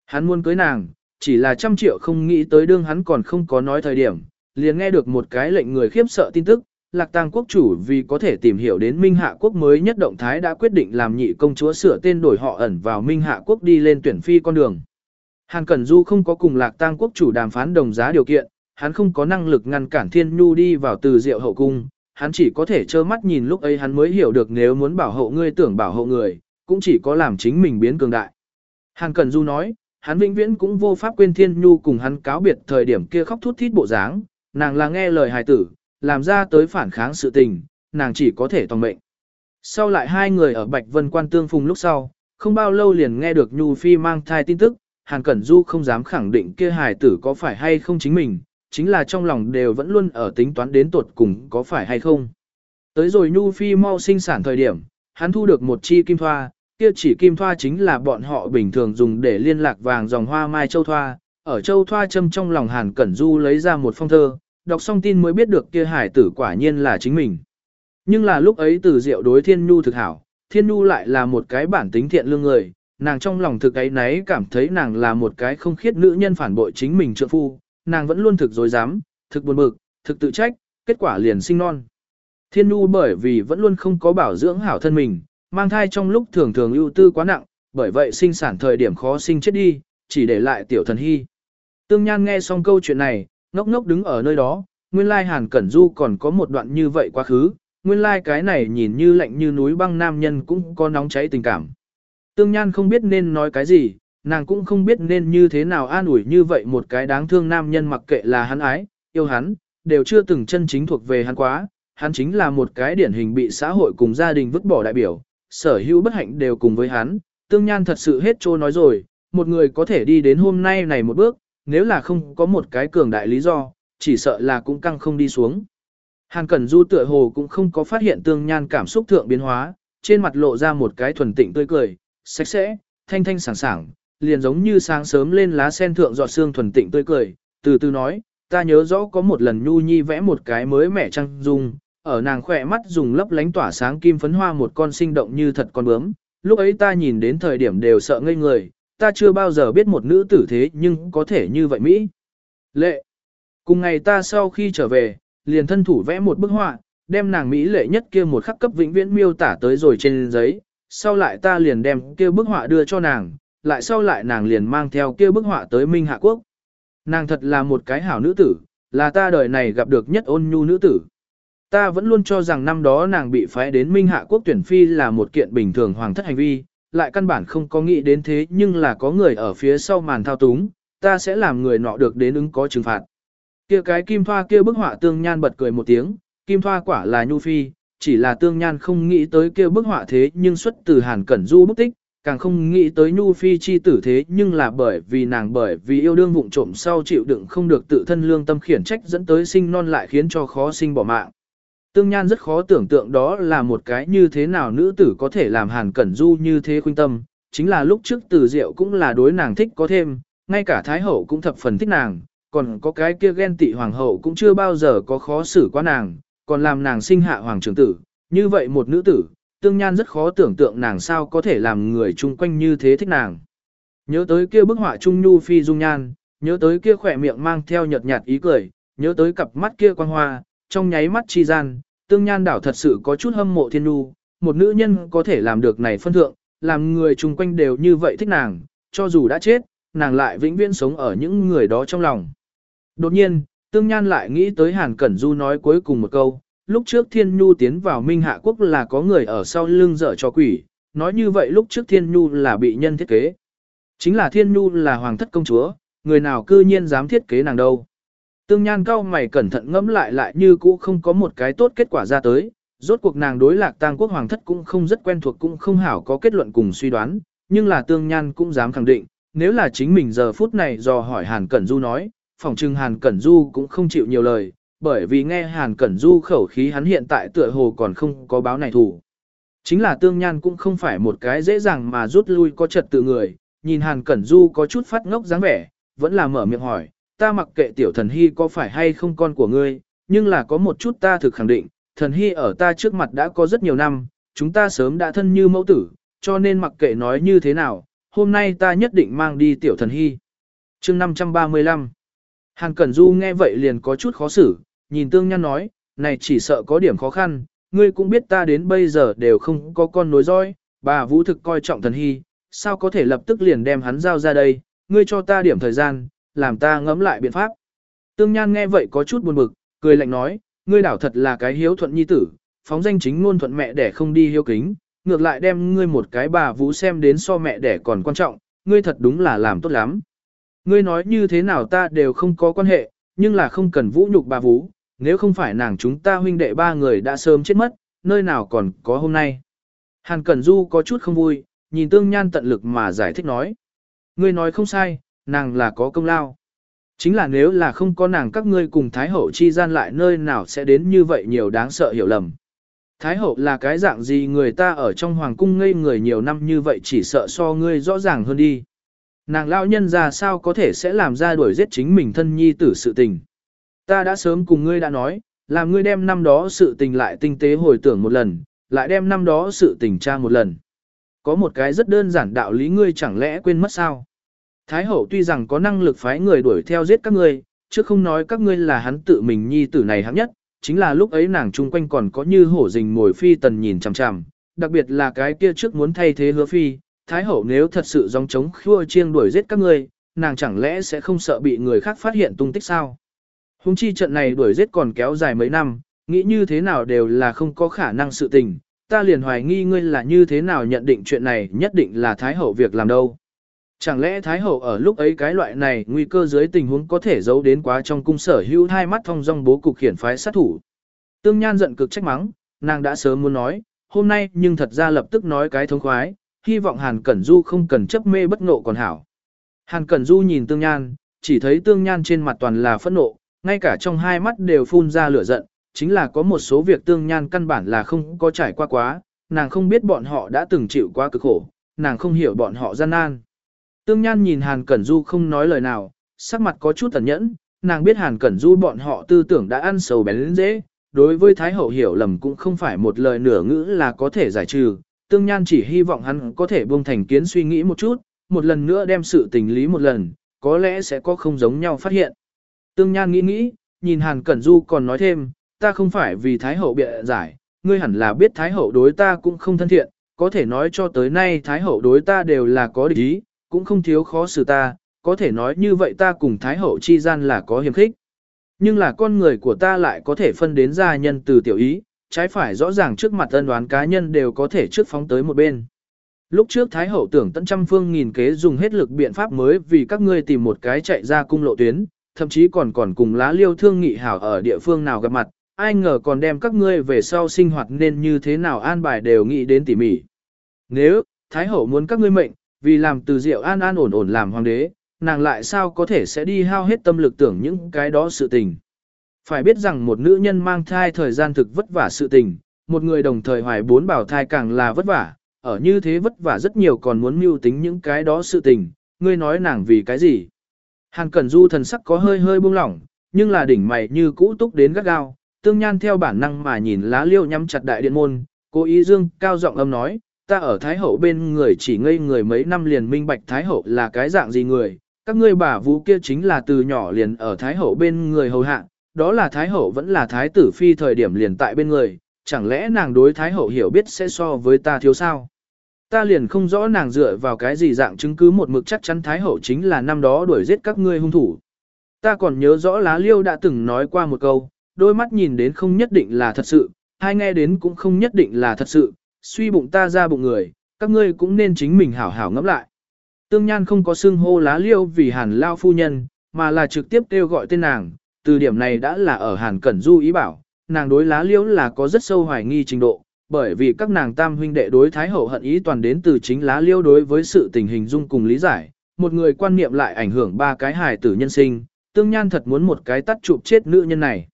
[SPEAKER 1] Hắn muốn cưới nàng, chỉ là trăm triệu không nghĩ tới đương hắn còn không có nói thời điểm, liền nghe được một cái lệnh người khiếp sợ tin tức, Lạc Tang quốc chủ vì có thể tìm hiểu đến Minh Hạ quốc mới nhất động thái đã quyết định làm nhị công chúa sửa tên đổi họ ẩn vào Minh Hạ quốc đi lên tuyển phi con đường. Hàn Cẩn Du không có cùng Lạc Tang quốc chủ đàm phán đồng giá điều kiện, hắn không có năng lực ngăn cản Thiên Nhu đi vào từ Diệu hậu cung, hắn chỉ có thể trơ mắt nhìn lúc ấy hắn mới hiểu được nếu muốn bảo hộ ngươi tưởng bảo hộ người, cũng chỉ có làm chính mình biến cường đại. Hàn Cẩn Du nói, hắn vĩnh viễn cũng vô pháp quên Thiên Nhu cùng hắn cáo biệt thời điểm kia khóc thút thít bộ dáng, nàng là nghe lời hài tử, làm ra tới phản kháng sự tình, nàng chỉ có thể toàn mệnh. Sau lại hai người ở Bạch Vân Quan tương phùng lúc sau, không bao lâu liền nghe được Nhu Phi mang thai tin tức, Hàn Cẩn Du không dám khẳng định kia hài tử có phải hay không chính mình, chính là trong lòng đều vẫn luôn ở tính toán đến tuột cùng có phải hay không. Tới rồi Nhu Phi mau sinh sản thời điểm, hắn thu được một chi kim thoa, kia chỉ kim thoa chính là bọn họ bình thường dùng để liên lạc vàng dòng hoa mai châu thoa, ở châu thoa châm trong lòng Hàn Cẩn Du lấy ra một phong thơ, đọc xong tin mới biết được kia hải tử quả nhiên là chính mình. Nhưng là lúc ấy từ diệu đối Thiên Nhu thực hảo, Thiên Nhu lại là một cái bản tính thiện lương người, nàng trong lòng thực ấy nấy cảm thấy nàng là một cái không khiết nữ nhân phản bội chính mình trượng phu, nàng vẫn luôn thực dối dám, thực buồn bực, thực tự trách, kết quả liền sinh non. Thiên Nhu bởi vì vẫn luôn không có bảo dưỡng hảo thân mình, mang thai trong lúc thường thường ưu tư quá nặng, bởi vậy sinh sản thời điểm khó sinh chết đi, chỉ để lại tiểu thần hy. Tương Nhan nghe xong câu chuyện này, ngốc ngốc đứng ở nơi đó, nguyên lai Hàn Cẩn Du còn có một đoạn như vậy quá khứ, nguyên lai cái này nhìn như lạnh như núi băng nam nhân cũng có nóng cháy tình cảm. Tương Nhan không biết nên nói cái gì, nàng cũng không biết nên như thế nào an ủi như vậy một cái đáng thương nam nhân mặc kệ là hắn ái, yêu hắn, đều chưa từng chân chính thuộc về hắn quá, hắn chính là một cái điển hình bị xã hội cùng gia đình vứt bỏ đại biểu, sở hữu bất hạnh đều cùng với hắn, Tương Nhan thật sự hết trô nói rồi, một người có thể đi đến hôm nay này một bước, nếu là không có một cái cường đại lý do, chỉ sợ là cũng căng không đi xuống. Hàn Cẩn Du tựa hồ cũng không có phát hiện tương nhan cảm xúc thượng biến hóa, trên mặt lộ ra một cái thuần tịnh tươi cười, sạch sẽ, thanh thanh sảng sảng, liền giống như sáng sớm lên lá sen thượng giọt sương thuần tịnh tươi cười, từ từ nói, ta nhớ rõ có một lần Nhu Nhi vẽ một cái mới mẻ trăng dung, ở nàng khỏe mắt dùng lấp lánh tỏa sáng kim phấn hoa một con sinh động như thật con bướm, lúc ấy ta nhìn đến thời điểm đều sợ ngây người, ta chưa bao giờ biết một nữ tử thế nhưng có thể như vậy Mỹ. Lệ. Cùng ngày ta sau khi trở về, liền thân thủ vẽ một bức họa, đem nàng Mỹ lệ nhất kia một khắc cấp vĩnh viễn miêu tả tới rồi trên giấy, sau lại ta liền đem kia bức họa đưa cho nàng, lại sau lại nàng liền mang theo kia bức họa tới Minh Hạ Quốc. Nàng thật là một cái hảo nữ tử, là ta đời này gặp được nhất ôn nhu nữ tử. Ta vẫn luôn cho rằng năm đó nàng bị phái đến Minh Hạ Quốc tuyển phi là một kiện bình thường hoàng thất hành vi, lại căn bản không có nghĩ đến thế nhưng là có người ở phía sau màn thao túng, ta sẽ làm người nọ được đến ứng có trừng phạt. Kia cái kim thoa kia bức họa tương nhan bật cười một tiếng, kim thoa quả là nhu phi, chỉ là tương nhan không nghĩ tới kia bức họa thế nhưng xuất từ hàn cẩn du bức tích, càng không nghĩ tới nhu phi chi tử thế nhưng là bởi vì nàng bởi vì yêu đương vụng trộm sau chịu đựng không được tự thân lương tâm khiển trách dẫn tới sinh non lại khiến cho khó sinh bỏ mạng. Tương Nhan rất khó tưởng tượng đó là một cái như thế nào nữ tử có thể làm Hàn Cẩn Du như thế khuynh tâm, chính là lúc trước Từ Diệu cũng là đối nàng thích có thêm, ngay cả Thái Hậu cũng thập phần thích nàng, còn có cái kia ghen tị Hoàng Hậu cũng chưa bao giờ có khó xử qua nàng, còn làm nàng sinh hạ Hoàng trưởng tử, như vậy một nữ tử, Tương Nhan rất khó tưởng tượng nàng sao có thể làm người chung quanh như thế thích nàng. Nhớ tới kia bức họa Trung Nhu Phi Dung Nhan, nhớ tới kia khỏe miệng mang theo nhợt nhạt ý cười, nhớ tới cặp mắt kia quan hoa, trong nháy mắt chi gian, tương nhan đảo thật sự có chút hâm mộ thiên nu, một nữ nhân có thể làm được này phân thượng, làm người chung quanh đều như vậy thích nàng, cho dù đã chết, nàng lại vĩnh viễn sống ở những người đó trong lòng. Đột nhiên, tương nhan lại nghĩ tới Hàn Cẩn Du nói cuối cùng một câu, lúc trước thiên nhu tiến vào Minh Hạ Quốc là có người ở sau lưng dở cho quỷ, nói như vậy lúc trước thiên nhu là bị nhân thiết kế. Chính là thiên nhu là hoàng thất công chúa, người nào cư nhiên dám thiết kế nàng đâu. Tương Nhan cao mày cẩn thận ngẫm lại lại như cũ không có một cái tốt kết quả ra tới, rốt cuộc nàng đối lạc tang quốc hoàng thất cũng không rất quen thuộc cũng không hảo có kết luận cùng suy đoán, nhưng là Tương Nhan cũng dám khẳng định, nếu là chính mình giờ phút này dò hỏi Hàn Cẩn Du nói, phòng trưng Hàn Cẩn Du cũng không chịu nhiều lời, bởi vì nghe Hàn Cẩn Du khẩu khí hắn hiện tại tựa hồ còn không có báo này thủ. Chính là Tương Nhan cũng không phải một cái dễ dàng mà rút lui có trật tự người, nhìn Hàn Cẩn Du có chút phát ngốc dáng vẻ, vẫn là mở miệng hỏi, ta mặc kệ tiểu thần hy có phải hay không con của ngươi, nhưng là có một chút ta thực khẳng định, thần hy ở ta trước mặt đã có rất nhiều năm, chúng ta sớm đã thân như mẫu tử, cho nên mặc kệ nói như thế nào, hôm nay ta nhất định mang đi tiểu thần hy. chương 535 Hàng Cẩn Du nghe vậy liền có chút khó xử, nhìn tương nhan nói, này chỉ sợ có điểm khó khăn, ngươi cũng biết ta đến bây giờ đều không có con nối dõi, bà vũ thực coi trọng thần hy, sao có thể lập tức liền đem hắn giao ra đây, ngươi cho ta điểm thời gian, làm ta ngẫm lại biện pháp. Tương Nhan nghe vậy có chút buồn bực, cười lạnh nói, ngươi đảo thật là cái hiếu thuận nhi tử, phóng danh chính ngôn thuận mẹ để không đi hiếu kính, ngược lại đem ngươi một cái bà vũ xem đến so mẹ để còn quan trọng, ngươi thật đúng là làm tốt lắm. Ngươi nói như thế nào ta đều không có quan hệ, nhưng là không cần vũ nhục bà vũ, nếu không phải nàng chúng ta huynh đệ ba người đã sớm chết mất, nơi nào còn có hôm nay. Hàn Cẩn Du có chút không vui, nhìn tương nhan tận lực mà giải thích nói. Ngươi nói không sai, nàng là có công lao. Chính là nếu là không có nàng các ngươi cùng Thái Hậu chi gian lại nơi nào sẽ đến như vậy nhiều đáng sợ hiểu lầm. Thái Hậu là cái dạng gì người ta ở trong hoàng cung ngây người nhiều năm như vậy chỉ sợ so ngươi rõ ràng hơn đi. Nàng lão nhân ra sao có thể sẽ làm ra đuổi giết chính mình thân nhi tử sự tình. Ta đã sớm cùng ngươi đã nói, làm ngươi đem năm đó sự tình lại tinh tế hồi tưởng một lần, lại đem năm đó sự tình tra một lần. Có một cái rất đơn giản đạo lý ngươi chẳng lẽ quên mất sao? Thái hậu tuy rằng có năng lực phái người đuổi theo giết các ngươi, chứ không nói các ngươi là hắn tự mình nhi tử này hạng nhất, chính là lúc ấy nàng chung quanh còn có như hổ rình mồi phi tần nhìn chằm chằm, đặc biệt là cái kia trước muốn thay thế hứa phi, thái hậu nếu thật sự dòng chống khua chiêng đuổi giết các ngươi, nàng chẳng lẽ sẽ không sợ bị người khác phát hiện tung tích sao? Hùng chi trận này đuổi giết còn kéo dài mấy năm, nghĩ như thế nào đều là không có khả năng sự tình, ta liền hoài nghi ngươi là như thế nào nhận định chuyện này nhất định là Thái Hậu việc làm đâu. Chẳng lẽ Thái Hậu ở lúc ấy cái loại này nguy cơ dưới tình huống có thể giấu đến quá trong cung sở hữu hai mắt thông dong bố cục khiển phái sát thủ. Tương Nhan giận cực trách mắng, nàng đã sớm muốn nói, hôm nay nhưng thật ra lập tức nói cái thống khoái, hy vọng Hàn Cẩn Du không cần chấp mê bất nộ còn hảo. Hàn Cẩn Du nhìn Tương Nhan, chỉ thấy Tương Nhan trên mặt toàn là phẫn nộ, ngay cả trong hai mắt đều phun ra lửa giận, chính là có một số việc tương nhan căn bản là không có trải qua quá, nàng không biết bọn họ đã từng chịu quá cực khổ, nàng không hiểu bọn họ gian nan. Tương nhan nhìn Hàn Cẩn Du không nói lời nào, sắc mặt có chút tẩn nhẫn, nàng biết Hàn Cẩn Du bọn họ tư tưởng đã ăn sầu bén lên dễ, đối với Thái Hậu hiểu lầm cũng không phải một lời nửa ngữ là có thể giải trừ, tương nhan chỉ hy vọng hắn có thể buông thành kiến suy nghĩ một chút, một lần nữa đem sự tình lý một lần, có lẽ sẽ có không giống nhau phát hiện. Tương Nhan nghĩ nghĩ, nhìn Hàn Cẩn Du còn nói thêm, ta không phải vì Thái Hậu bịa giải, ngươi hẳn là biết Thái Hậu đối ta cũng không thân thiện, có thể nói cho tới nay Thái Hậu đối ta đều là có địch ý, cũng không thiếu khó xử ta, có thể nói như vậy ta cùng Thái Hậu chi gian là có hiểm khích. Nhưng là con người của ta lại có thể phân đến gia nhân từ tiểu ý, trái phải rõ ràng trước mặt ân đoán cá nhân đều có thể trước phóng tới một bên. Lúc trước Thái Hậu tưởng tận trăm phương nghìn kế dùng hết lực biện pháp mới vì các ngươi tìm một cái chạy ra cung lộ tuyến, thậm chí còn còn cùng lá liêu thương nghị hảo ở địa phương nào gặp mặt, ai ngờ còn đem các ngươi về sau sinh hoạt nên như thế nào an bài đều nghĩ đến tỉ mỉ. Nếu, Thái Hậu muốn các ngươi mệnh, vì làm từ diệu an an ổn ổn làm hoàng đế, nàng lại sao có thể sẽ đi hao hết tâm lực tưởng những cái đó sự tình. Phải biết rằng một nữ nhân mang thai thời gian thực vất vả sự tình, một người đồng thời hoài bốn bảo thai càng là vất vả, ở như thế vất vả rất nhiều còn muốn mưu tính những cái đó sự tình, ngươi nói nàng vì cái gì. Hàn Cẩn Du thần sắc có hơi hơi buông lỏng, nhưng là đỉnh mày như cũ túc đến gắt gao, tương nhan theo bản năng mà nhìn lá liêu nhắm chặt đại điện môn, cố ý dương cao giọng âm nói, ta ở Thái Hậu bên người chỉ ngây người mấy năm liền minh bạch Thái Hậu là cái dạng gì người, các ngươi bà vũ kia chính là từ nhỏ liền ở Thái Hậu bên người hầu hạ, đó là Thái Hậu vẫn là Thái tử phi thời điểm liền tại bên người, chẳng lẽ nàng đối Thái Hậu hiểu biết sẽ so với ta thiếu sao? Ta liền không rõ nàng dựa vào cái gì dạng chứng cứ một mực chắc chắn Thái Hậu chính là năm đó đuổi giết các ngươi hung thủ. Ta còn nhớ rõ lá liêu đã từng nói qua một câu, đôi mắt nhìn đến không nhất định là thật sự, hai nghe đến cũng không nhất định là thật sự, suy bụng ta ra bụng người, các ngươi cũng nên chính mình hảo hảo ngẫm lại. Tương Nhan không có xưng hô lá liêu vì hàn lao phu nhân, mà là trực tiếp kêu gọi tên nàng, từ điểm này đã là ở hàn cẩn du ý bảo, nàng đối lá liêu là có rất sâu hoài nghi trình độ, bởi vì các nàng tam huynh đệ đối thái hậu hận ý toàn đến từ chính lá liêu đối với sự tình hình dung cùng lý giải, một người quan niệm lại ảnh hưởng ba cái hài tử nhân sinh, tương nhan thật muốn một cái tắt chụp chết nữ nhân này.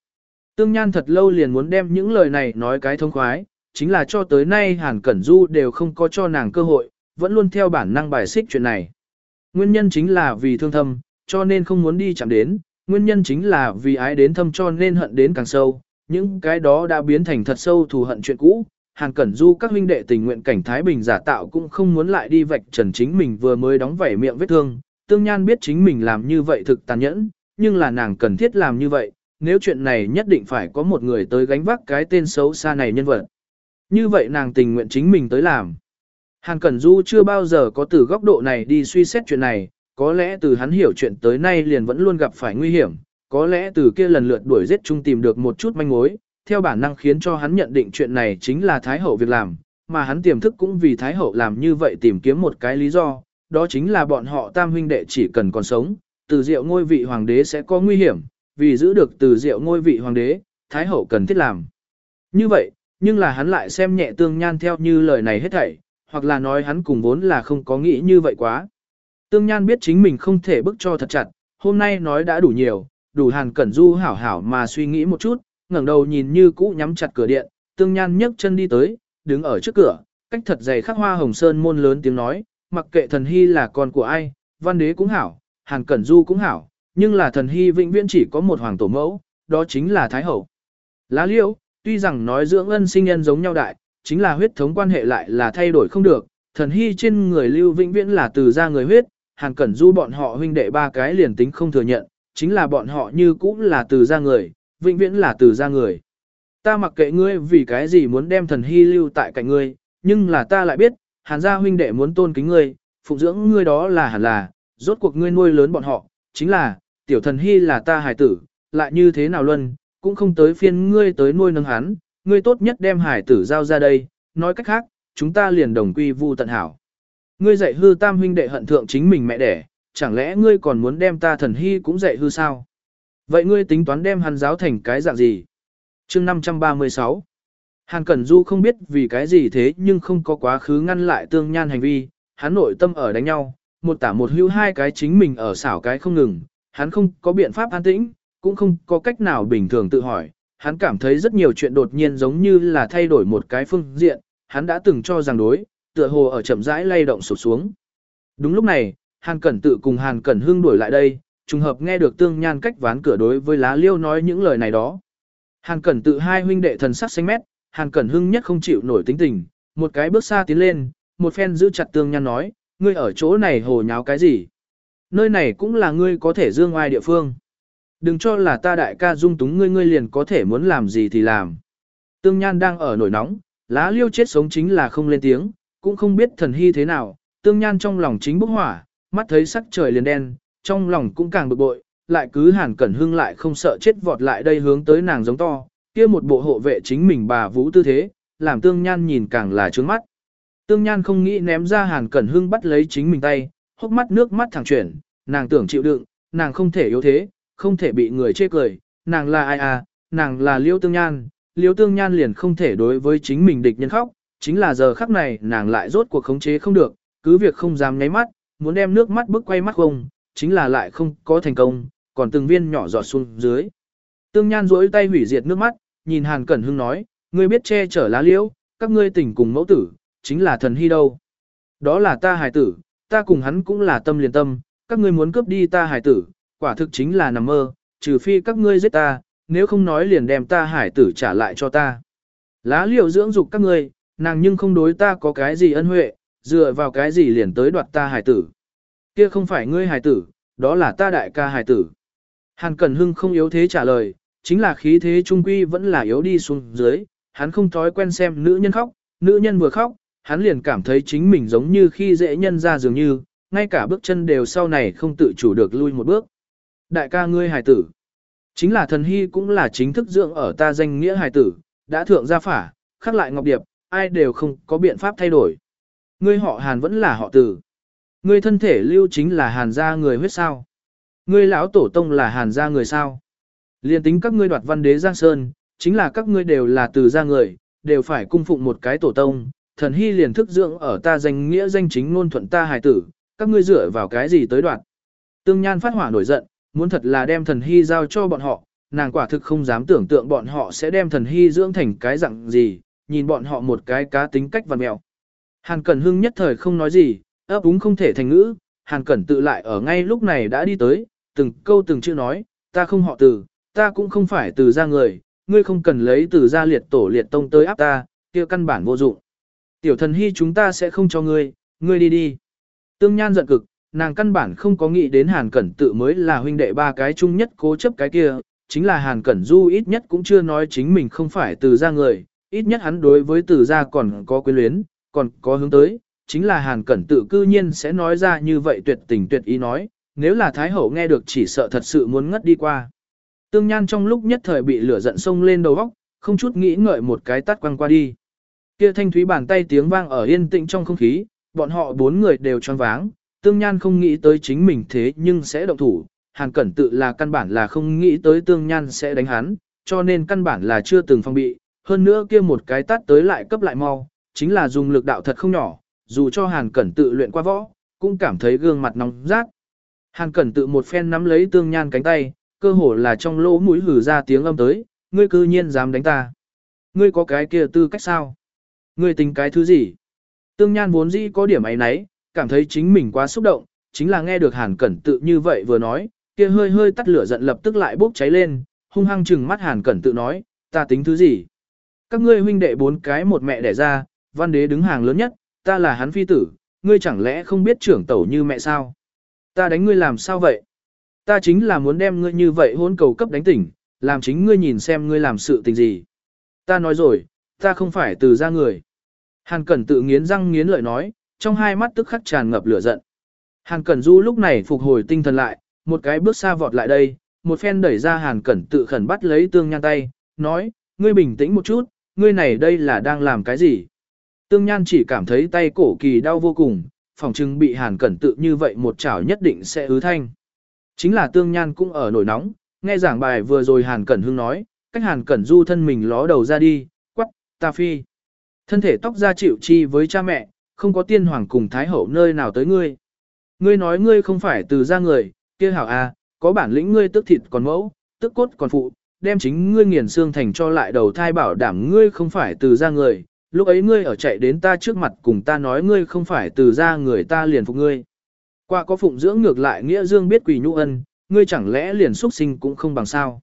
[SPEAKER 1] Tương nhan thật lâu liền muốn đem những lời này nói cái thông khoái, chính là cho tới nay Hàn Cẩn Du đều không có cho nàng cơ hội, vẫn luôn theo bản năng bài xích chuyện này. Nguyên nhân chính là vì thương thâm, cho nên không muốn đi chạm đến, nguyên nhân chính là vì ái đến thâm cho nên hận đến càng sâu, những cái đó đã biến thành thật sâu thù hận chuyện cũ, Hàn Cẩn Du các huynh đệ tình nguyện cảnh Thái Bình giả tạo cũng không muốn lại đi vạch trần chính mình vừa mới đóng vảy miệng vết thương. Tương Nhan biết chính mình làm như vậy thực tàn nhẫn, nhưng là nàng cần thiết làm như vậy, nếu chuyện này nhất định phải có một người tới gánh vác cái tên xấu xa này nhân vật. Như vậy nàng tình nguyện chính mình tới làm. Hàn Cẩn Du chưa bao giờ có từ góc độ này đi suy xét chuyện này, có lẽ từ hắn hiểu chuyện tới nay liền vẫn luôn gặp phải nguy hiểm, có lẽ từ kia lần lượt đuổi giết chung tìm được một chút manh mối, theo bản năng khiến cho hắn nhận định chuyện này chính là Thái Hậu việc làm, mà hắn tiềm thức cũng vì Thái Hậu làm như vậy tìm kiếm một cái lý do, đó chính là bọn họ tam huynh đệ chỉ cần còn sống, từ diệu ngôi vị hoàng đế sẽ có nguy hiểm, vì giữ được từ diệu ngôi vị hoàng đế, Thái Hậu cần thiết làm. Như vậy, nhưng là hắn lại xem nhẹ tương nhan theo như lời này hết thảy, hoặc là nói hắn cùng vốn là không có nghĩ như vậy quá. Tương Nhan biết chính mình không thể bức cho thật chặt, hôm nay nói đã đủ nhiều, đủ Hàn Cẩn Du hảo hảo mà suy nghĩ một chút, ngẩng đầu nhìn như cũ nhắm chặt cửa điện, Tương Nhan nhấc chân đi tới, đứng ở trước cửa, cách thật dày khắc hoa hồng sơn môn lớn tiếng nói, mặc kệ thần hy là con của ai, văn đế cũng hảo, Hàn Cẩn Du cũng hảo, nhưng là thần hy vĩnh viễn chỉ có một hoàng tổ mẫu, đó chính là Thái Hậu. Lá liễu tuy rằng nói dưỡng ân sinh nhân giống nhau đại, chính là huyết thống quan hệ lại là thay đổi không được, thần hy trên người lưu vĩnh viễn là từ ra người huyết, Hàn Cẩn Du bọn họ huynh đệ ba cái liền tính không thừa nhận, chính là bọn họ như cũng là từ ra người, vĩnh viễn là từ ra người. Ta mặc kệ ngươi vì cái gì muốn đem thần hy lưu tại cạnh ngươi, nhưng là ta lại biết, Hàn gia huynh đệ muốn tôn kính ngươi, phụng dưỡng ngươi đó là hẳn là, rốt cuộc ngươi nuôi lớn bọn họ, chính là, tiểu thần hy là ta hài tử, lại như thế nào luân, cũng không tới phiên ngươi tới nuôi nâng hắn, ngươi tốt nhất đem hải tử giao ra đây, nói cách khác, chúng ta liền đồng quy vu tận hảo. Ngươi dạy hư tam huynh đệ hận thượng chính mình mẹ đẻ, chẳng lẽ ngươi còn muốn đem ta thần hy cũng dạy hư sao? Vậy ngươi tính toán đem hắn giáo thành cái dạng gì? chương 536 Hàn Cẩn Du không biết vì cái gì thế nhưng không có quá khứ ngăn lại tương nhan hành vi, hắn nội tâm ở đánh nhau, một tả một hưu hai cái chính mình ở xảo cái không ngừng, hắn không có biện pháp an tĩnh, cũng không có cách nào bình thường tự hỏi, hắn cảm thấy rất nhiều chuyện đột nhiên giống như là thay đổi một cái phương diện, hắn đã từng cho rằng đối, tựa hồ ở chậm rãi lay động sụp xuống. Đúng lúc này, Hàn Cẩn tự cùng Hàn Cẩn Hưng đuổi lại đây, trùng hợp nghe được tương nhan cách ván cửa đối với lá liêu nói những lời này đó. Hàn Cẩn tự hai huynh đệ thần sắc xanh mét, Hàn Cẩn Hưng nhất không chịu nổi tính tình, một cái bước xa tiến lên, một phen giữ chặt tương nhan nói, ngươi ở chỗ này hồ nháo cái gì? Nơi này cũng là ngươi có thể dương ai địa phương. Đừng cho là ta đại ca dung túng ngươi ngươi liền có thể muốn làm gì thì làm. Tương Nhan đang ở nổi nóng, lá liêu chết sống chính là không lên tiếng, cũng không biết thần hy thế nào, Tương Nhan trong lòng chính bốc hỏa, mắt thấy sắc trời liền đen, trong lòng cũng càng bực bội, lại cứ hàn cẩn hưng lại không sợ chết vọt lại đây hướng tới nàng giống to, kia một bộ hộ vệ chính mình bà vũ tư thế, làm Tương Nhan nhìn càng là trướng mắt. Tương Nhan không nghĩ ném ra hàn cẩn hưng bắt lấy chính mình tay, hốc mắt nước mắt thẳng chuyển, nàng tưởng chịu đựng, nàng không thể yếu thế, không thể bị người chê cười, nàng là ai à, nàng là Liêu Tương Nhan, Liêu Tương Nhan liền không thể đối với chính mình địch nhân khóc, chính là giờ khắc này nàng lại rốt cuộc khống chế không được, cứ việc không dám nháy mắt, muốn đem nước mắt bức quay mắt không, chính là lại không có thành công, còn từng viên nhỏ giọt xuống dưới. Tương Nhan duỗi tay hủy diệt nước mắt, nhìn Hàn Cẩn Hưng nói, ngươi biết che chở lá liễu, các ngươi tình cùng mẫu tử, chính là thần hy đâu. Đó là ta hài tử, ta cùng hắn cũng là tâm liền tâm, các ngươi muốn cướp đi ta hài tử, quả thực chính là nằm mơ, trừ phi các ngươi giết ta, nếu không nói liền đem ta hải tử trả lại cho ta. Lá liều dưỡng dục các ngươi, nàng nhưng không đối ta có cái gì ân huệ, dựa vào cái gì liền tới đoạt ta hải tử. Kia không phải ngươi hải tử, đó là ta đại ca hải tử. Hàn Cẩn Hưng không yếu thế trả lời, chính là khí thế trung quy vẫn là yếu đi xuống dưới, hắn không thói quen xem nữ nhân khóc, nữ nhân vừa khóc, hắn liền cảm thấy chính mình giống như khi dễ nhân ra dường như, ngay cả bước chân đều sau này không tự chủ được lui một bước. Đại ca ngươi hài tử. Chính là thần hy cũng là chính thức dưỡng ở ta danh nghĩa hài tử, đã thượng gia phả, khắc lại ngọc điệp, ai đều không có biện pháp thay đổi. Ngươi họ hàn vẫn là họ tử. Ngươi thân thể lưu chính là hàn gia người huyết sao. Ngươi lão tổ tông là hàn gia người sao. Liên tính các ngươi đoạt văn đế Giang Sơn, chính là các ngươi đều là từ gia người, đều phải cung phụng một cái tổ tông. Thần hy liền thức dưỡng ở ta danh nghĩa danh chính ngôn thuận ta hài tử, các ngươi dựa vào cái gì tới đoạt. Tương Nhan phát hỏa nổi giận, muốn thật là đem thần hy giao cho bọn họ, nàng quả thực không dám tưởng tượng bọn họ sẽ đem thần hy dưỡng thành cái dạng gì, nhìn bọn họ một cái cá tính cách văn mẹo. Hàn Cẩn Hưng nhất thời không nói gì, ấp úng không thể thành ngữ, Hàn Cẩn tự lại ở ngay lúc này đã đi tới, từng câu từng chữ nói, ta không họ từ, ta cũng không phải từ ra người, ngươi không cần lấy từ ra liệt tổ liệt tông tới áp ta, kia căn bản vô dụng. Tiểu thần hy chúng ta sẽ không cho ngươi, ngươi đi đi. Tương Nhan giận cực, nàng căn bản không có nghĩ đến Hàn Cẩn tự mới là huynh đệ ba cái chung nhất cố chấp cái kia, chính là Hàn Cẩn Du ít nhất cũng chưa nói chính mình không phải từ gia người, ít nhất hắn đối với từ gia còn có quyến luyến, còn có hướng tới, chính là Hàn Cẩn tự cư nhiên sẽ nói ra như vậy tuyệt tình tuyệt ý nói, nếu là Thái Hậu nghe được chỉ sợ thật sự muốn ngất đi qua. Tương Nhan trong lúc nhất thời bị lửa giận sông lên đầu óc, không chút nghĩ ngợi một cái tắt quăng qua đi. Kia thanh thúy bàn tay tiếng vang ở yên tĩnh trong không khí, bọn họ bốn người đều choáng váng, Tương Nhan không nghĩ tới chính mình thế nhưng sẽ động thủ, Hàn Cẩn tự là căn bản là không nghĩ tới Tương Nhan sẽ đánh hắn, cho nên căn bản là chưa từng phong bị, hơn nữa kia một cái tát tới lại cấp lại mau, chính là dùng lực đạo thật không nhỏ, dù cho Hàn Cẩn tự luyện qua võ, cũng cảm thấy gương mặt nóng rát. Hàn Cẩn tự một phen nắm lấy Tương Nhan cánh tay, cơ hồ là trong lỗ mũi hử ra tiếng âm tới, ngươi cư nhiên dám đánh ta. Ngươi có cái kia tư cách sao? Ngươi tính cái thứ gì? Tương Nhan vốn dĩ có điểm ấy nấy, cảm thấy chính mình quá xúc động, chính là nghe được Hàn Cẩn tự như vậy vừa nói, kia hơi hơi tắt lửa giận lập tức lại bốc cháy lên, hung hăng chừng mắt Hàn Cẩn tự nói, ta tính thứ gì? Các ngươi huynh đệ bốn cái một mẹ đẻ ra, văn đế đứng hàng lớn nhất, ta là hắn phi tử, ngươi chẳng lẽ không biết trưởng tẩu như mẹ sao? Ta đánh ngươi làm sao vậy? Ta chính là muốn đem ngươi như vậy hôn cầu cấp đánh tỉnh, làm chính ngươi nhìn xem ngươi làm sự tình gì. Ta nói rồi, ta không phải từ ra người. Hàn Cẩn tự nghiến răng nghiến lợi nói, trong hai mắt tức khắc tràn ngập lửa giận. Hàn Cẩn Du lúc này phục hồi tinh thần lại, một cái bước xa vọt lại đây, một phen đẩy ra Hàn Cẩn tự khẩn bắt lấy tương nhan tay, nói, ngươi bình tĩnh một chút, ngươi này đây là đang làm cái gì? Tương nhan chỉ cảm thấy tay cổ kỳ đau vô cùng, phòng trưng bị Hàn Cẩn tự như vậy một chảo nhất định sẽ ứ thanh. Chính là tương nhan cũng ở nổi nóng, nghe giảng bài vừa rồi Hàn Cẩn Hưng nói, cách Hàn Cẩn Du thân mình ló đầu ra đi, quắc, ta phi. Thân thể tóc ra chịu chi với cha mẹ, không có tiên hoàng cùng thái hậu nơi nào tới ngươi. Ngươi nói ngươi không phải từ ra người, kia hảo à, có bản lĩnh ngươi tức thịt còn mẫu, tức cốt còn phụ, đem chính ngươi nghiền xương thành cho lại đầu thai bảo đảm ngươi không phải từ ra người, lúc ấy ngươi ở chạy đến ta trước mặt cùng ta nói ngươi không phải từ ra người ta liền phục ngươi. Qua có phụng dưỡng ngược lại nghĩa dương biết quỷ nhũ ân, ngươi chẳng lẽ liền xuất sinh cũng không bằng sao.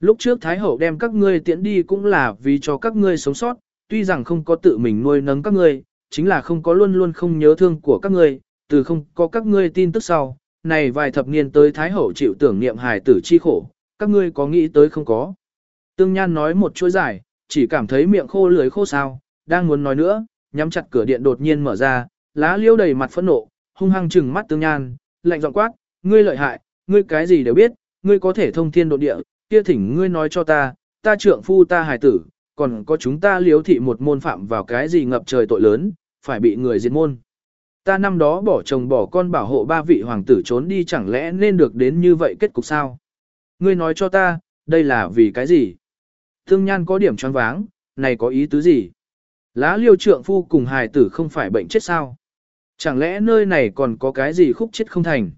[SPEAKER 1] Lúc trước Thái Hậu đem các ngươi tiễn đi cũng là vì cho các ngươi sống sót, tuy rằng không có tự mình nuôi nấng các ngươi, chính là không có luôn luôn không nhớ thương của các ngươi, từ không có các ngươi tin tức sau, này vài thập niên tới Thái Hậu chịu tưởng niệm hài tử chi khổ, các ngươi có nghĩ tới không có. Tương Nhan nói một chuỗi dài, chỉ cảm thấy miệng khô lưỡi khô sao, đang muốn nói nữa, nhắm chặt cửa điện đột nhiên mở ra, lá liêu đầy mặt phẫn nộ, hung hăng trừng mắt Tương Nhan, lạnh giọng quát, ngươi lợi hại, ngươi cái gì đều biết, ngươi có thể thông thiên độ địa, kia thỉnh ngươi nói cho ta, ta trượng phu ta hài tử, còn có chúng ta liếu thị một môn phạm vào cái gì ngập trời tội lớn, phải bị người diệt môn. Ta năm đó bỏ chồng bỏ con bảo hộ ba vị hoàng tử trốn đi chẳng lẽ nên được đến như vậy kết cục sao? Ngươi nói cho ta, đây là vì cái gì? Thương nhan có điểm choáng váng, này có ý tứ gì? Lá liêu trượng phu cùng hài tử không phải bệnh chết sao? Chẳng lẽ nơi này còn có cái gì khúc chết không thành?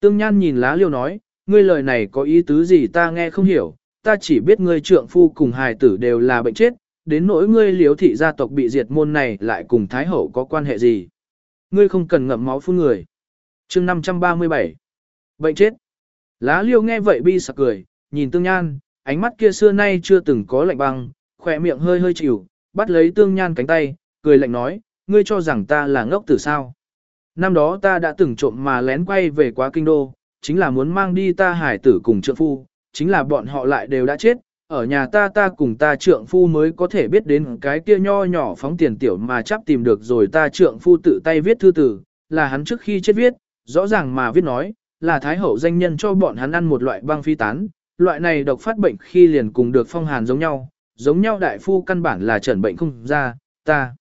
[SPEAKER 1] Tương Nhan nhìn lá liêu nói, ngươi lời này có ý tứ gì ta nghe không hiểu, ta chỉ biết ngươi trượng phu cùng hài tử đều là bệnh chết, đến nỗi ngươi liếu thị gia tộc bị diệt môn này lại cùng Thái Hậu có quan hệ gì. Ngươi không cần ngậm máu phun người. chương 537 Bệnh chết. Lá liêu nghe vậy bi sặc cười, nhìn tương nhan, ánh mắt kia xưa nay chưa từng có lạnh băng, khỏe miệng hơi hơi chịu, bắt lấy tương nhan cánh tay, cười lạnh nói, ngươi cho rằng ta là ngốc tử sao. Năm đó ta đã từng trộm mà lén quay về quá kinh đô, chính là muốn mang đi ta hải tử cùng trượng phu, chính là bọn họ lại đều đã chết, ở nhà ta ta cùng ta trượng phu mới có thể biết đến cái kia nho nhỏ phóng tiền tiểu mà chắc tìm được rồi ta trượng phu tự tay viết thư tử, là hắn trước khi chết viết, rõ ràng mà viết nói, là thái hậu danh nhân cho bọn hắn ăn một loại băng phi tán, loại này độc phát bệnh khi liền cùng được phong hàn giống nhau, giống nhau đại phu căn bản là trần bệnh không ra, ta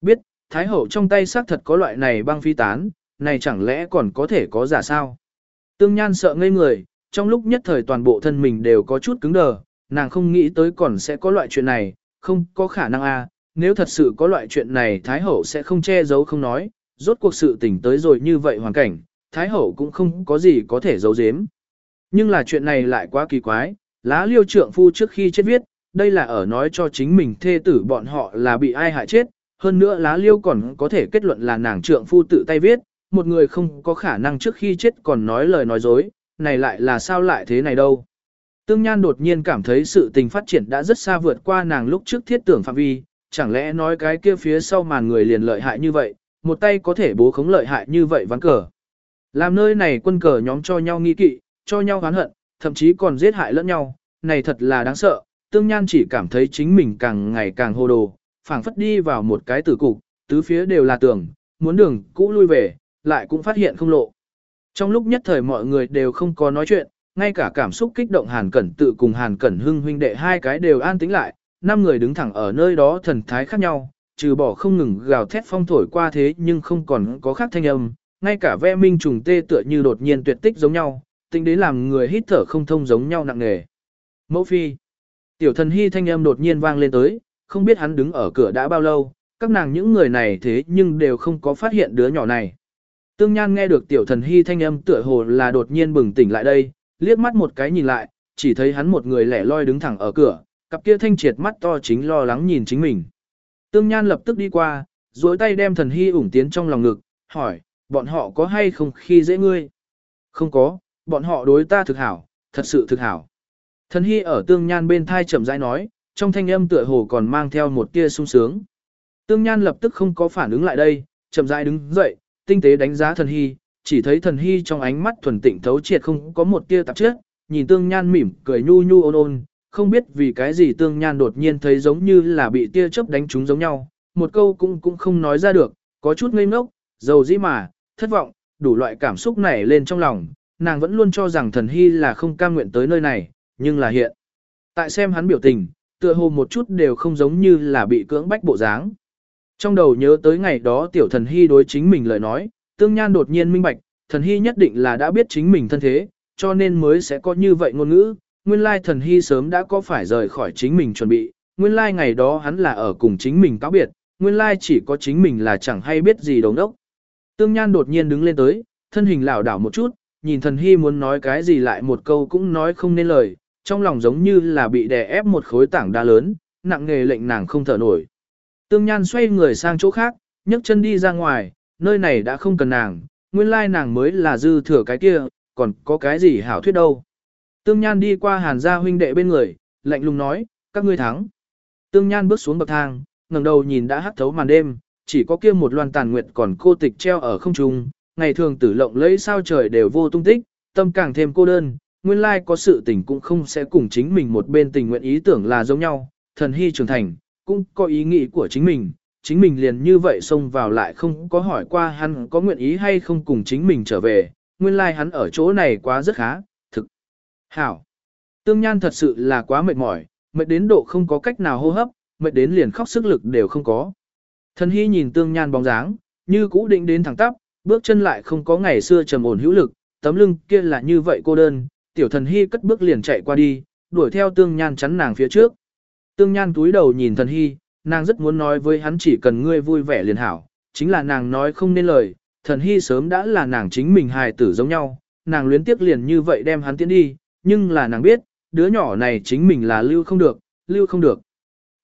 [SPEAKER 1] biết, thái hậu trong tay xác thật có loại này băng phi tán, này chẳng lẽ còn có thể có giả sao? Tương Nhan sợ ngây người, trong lúc nhất thời toàn bộ thân mình đều có chút cứng đờ, nàng không nghĩ tới còn sẽ có loại chuyện này, không có khả năng a. À, nếu thật sự có loại chuyện này Thái Hậu sẽ không che giấu không nói, rốt cuộc sự tình tới rồi như vậy hoàn cảnh, Thái Hậu cũng không có gì có thể giấu giếm. Nhưng là chuyện này lại quá kỳ quái, lá liêu trượng phu trước khi chết viết, đây là ở nói cho chính mình thê tử bọn họ là bị ai hại chết, hơn nữa lá liêu còn có thể kết luận là nàng trượng phu tự tay viết, một người không có khả năng trước khi chết còn nói lời nói dối, này lại là sao lại thế này đâu. Tương Nhan đột nhiên cảm thấy sự tình phát triển đã rất xa vượt qua nàng lúc trước thiết tưởng phạm vi, chẳng lẽ nói cái kia phía sau màn người liền lợi hại như vậy, một tay có thể bố khống lợi hại như vậy ván cờ. Làm nơi này quân cờ nhóm cho nhau nghi kỵ, cho nhau oán hận, thậm chí còn giết hại lẫn nhau, này thật là đáng sợ, tương nhan chỉ cảm thấy chính mình càng ngày càng hồ đồ, phảng phất đi vào một cái tử cục, tứ phía đều là tường, muốn đường cũ lui về, lại cũng phát hiện không lộ. Trong lúc nhất thời mọi người đều không có nói chuyện, ngay cả cảm xúc kích động Hàn Cẩn tự cùng Hàn Cẩn hưng huynh đệ hai cái đều an tĩnh lại, năm người đứng thẳng ở nơi đó thần thái khác nhau, trừ bỏ không ngừng gào thét phong thổi qua thế nhưng không còn có khác thanh âm, ngay cả ve minh trùng tê tựa như đột nhiên tuyệt tích giống nhau, tính đến làm người hít thở không thông giống nhau nặng nề. Mẫu phi, tiểu thần hy thanh âm đột nhiên vang lên tới, không biết hắn đứng ở cửa đã bao lâu, các nàng những người này thế nhưng đều không có phát hiện đứa nhỏ này. Tương Nhan nghe được tiểu thần hy thanh âm tựa hồ là đột nhiên bừng tỉnh lại đây, liếc mắt một cái nhìn lại, chỉ thấy hắn một người lẻ loi đứng thẳng ở cửa, cặp kia thanh triệt mắt to chính lo lắng nhìn chính mình. Tương Nhan lập tức đi qua, duỗi tay đem thần hy ủng tiến trong lòng ngực, hỏi, bọn họ có hay không khi dễ ngươi? Không có, bọn họ đối ta thực hảo, thật sự thực hảo. Thần hy ở Tương Nhan bên thai chậm rãi nói, trong thanh âm tựa hồ còn mang theo một tia sung sướng. Tương Nhan lập tức không có phản ứng lại đây, chậm rãi đứng dậy, tinh tế đánh giá thần hy, chỉ thấy thần hy trong ánh mắt thuần tịnh thấu triệt không có một tia tạp chất, nhìn Tương Nhan mỉm cười nhu nhu ôn ôn, không biết vì cái gì Tương Nhan đột nhiên thấy giống như là bị tia chớp đánh trúng giống nhau, một câu cũng cũng không nói ra được, có chút ngây ngốc, dầu dĩ mà, thất vọng, đủ loại cảm xúc nảy lên trong lòng, nàng vẫn luôn cho rằng thần hy là không cam nguyện tới nơi này, nhưng là hiện. Tại xem hắn biểu tình, tựa hồ một chút đều không giống như là bị cưỡng bách bộ dáng. Trong đầu nhớ tới ngày đó tiểu thần hy đối chính mình lời nói, tương nhan đột nhiên minh bạch, thần hy nhất định là đã biết chính mình thân thế, cho nên mới sẽ có như vậy ngôn ngữ, nguyên lai thần hy sớm đã có phải rời khỏi chính mình chuẩn bị, nguyên lai ngày đó hắn là ở cùng chính mình cáo biệt, nguyên lai chỉ có chính mình là chẳng hay biết gì đồng đốc. Tương Nhan đột nhiên đứng lên tới, thân hình lảo đảo một chút, nhìn thần hy muốn nói cái gì lại một câu cũng nói không nên lời, trong lòng giống như là bị đè ép một khối tảng đá lớn, nặng nghề lệnh nàng không thở nổi. Tương Nhan xoay người sang chỗ khác, nhấc chân đi ra ngoài, nơi này đã không cần nàng, nguyên lai nàng mới là dư thừa cái kia, còn có cái gì hảo thuyết đâu. Tương Nhan đi qua hàn gia huynh đệ bên người, lạnh lùng nói, các ngươi thắng. Tương Nhan bước xuống bậc thang, ngẩng đầu nhìn đã hắt thấu màn đêm, chỉ có kia một loan tàn nguyệt còn cô tịch treo ở không trung, ngày thường tử lộng lấy sao trời đều vô tung tích, tâm càng thêm cô đơn, nguyên lai có sự tình cũng không sẽ cùng chính mình một bên tình nguyện ý tưởng là giống nhau, thần hy trưởng thành, cũng có ý nghĩ của chính mình, chính mình liền như vậy xông vào lại không có hỏi qua hắn có nguyện ý hay không cùng chính mình trở về, nguyên lai hắn ở chỗ này quá rất khá, thực. Hảo. Tương Nhan thật sự là quá mệt mỏi, mệt đến độ không có cách nào hô hấp, mệt đến liền khóc sức lực đều không có. Thần Hy nhìn Tương Nhan bóng dáng, như cũ định đến thẳng tắp, bước chân lại không có ngày xưa trầm ổn hữu lực, tấm lưng kia là như vậy cô đơn, tiểu thần Hy cất bước liền chạy qua đi, đuổi theo Tương Nhan chắn nàng phía trước. Tương Nhan túi đầu nhìn thần Hy, nàng rất muốn nói với hắn chỉ cần ngươi vui vẻ liền hảo, chính là nàng nói không nên lời, thần Hy sớm đã là nàng chính mình hài tử giống nhau, nàng luyến tiếc liền như vậy đem hắn tiến đi, nhưng là nàng biết, đứa nhỏ này chính mình là lưu không được, lưu không được.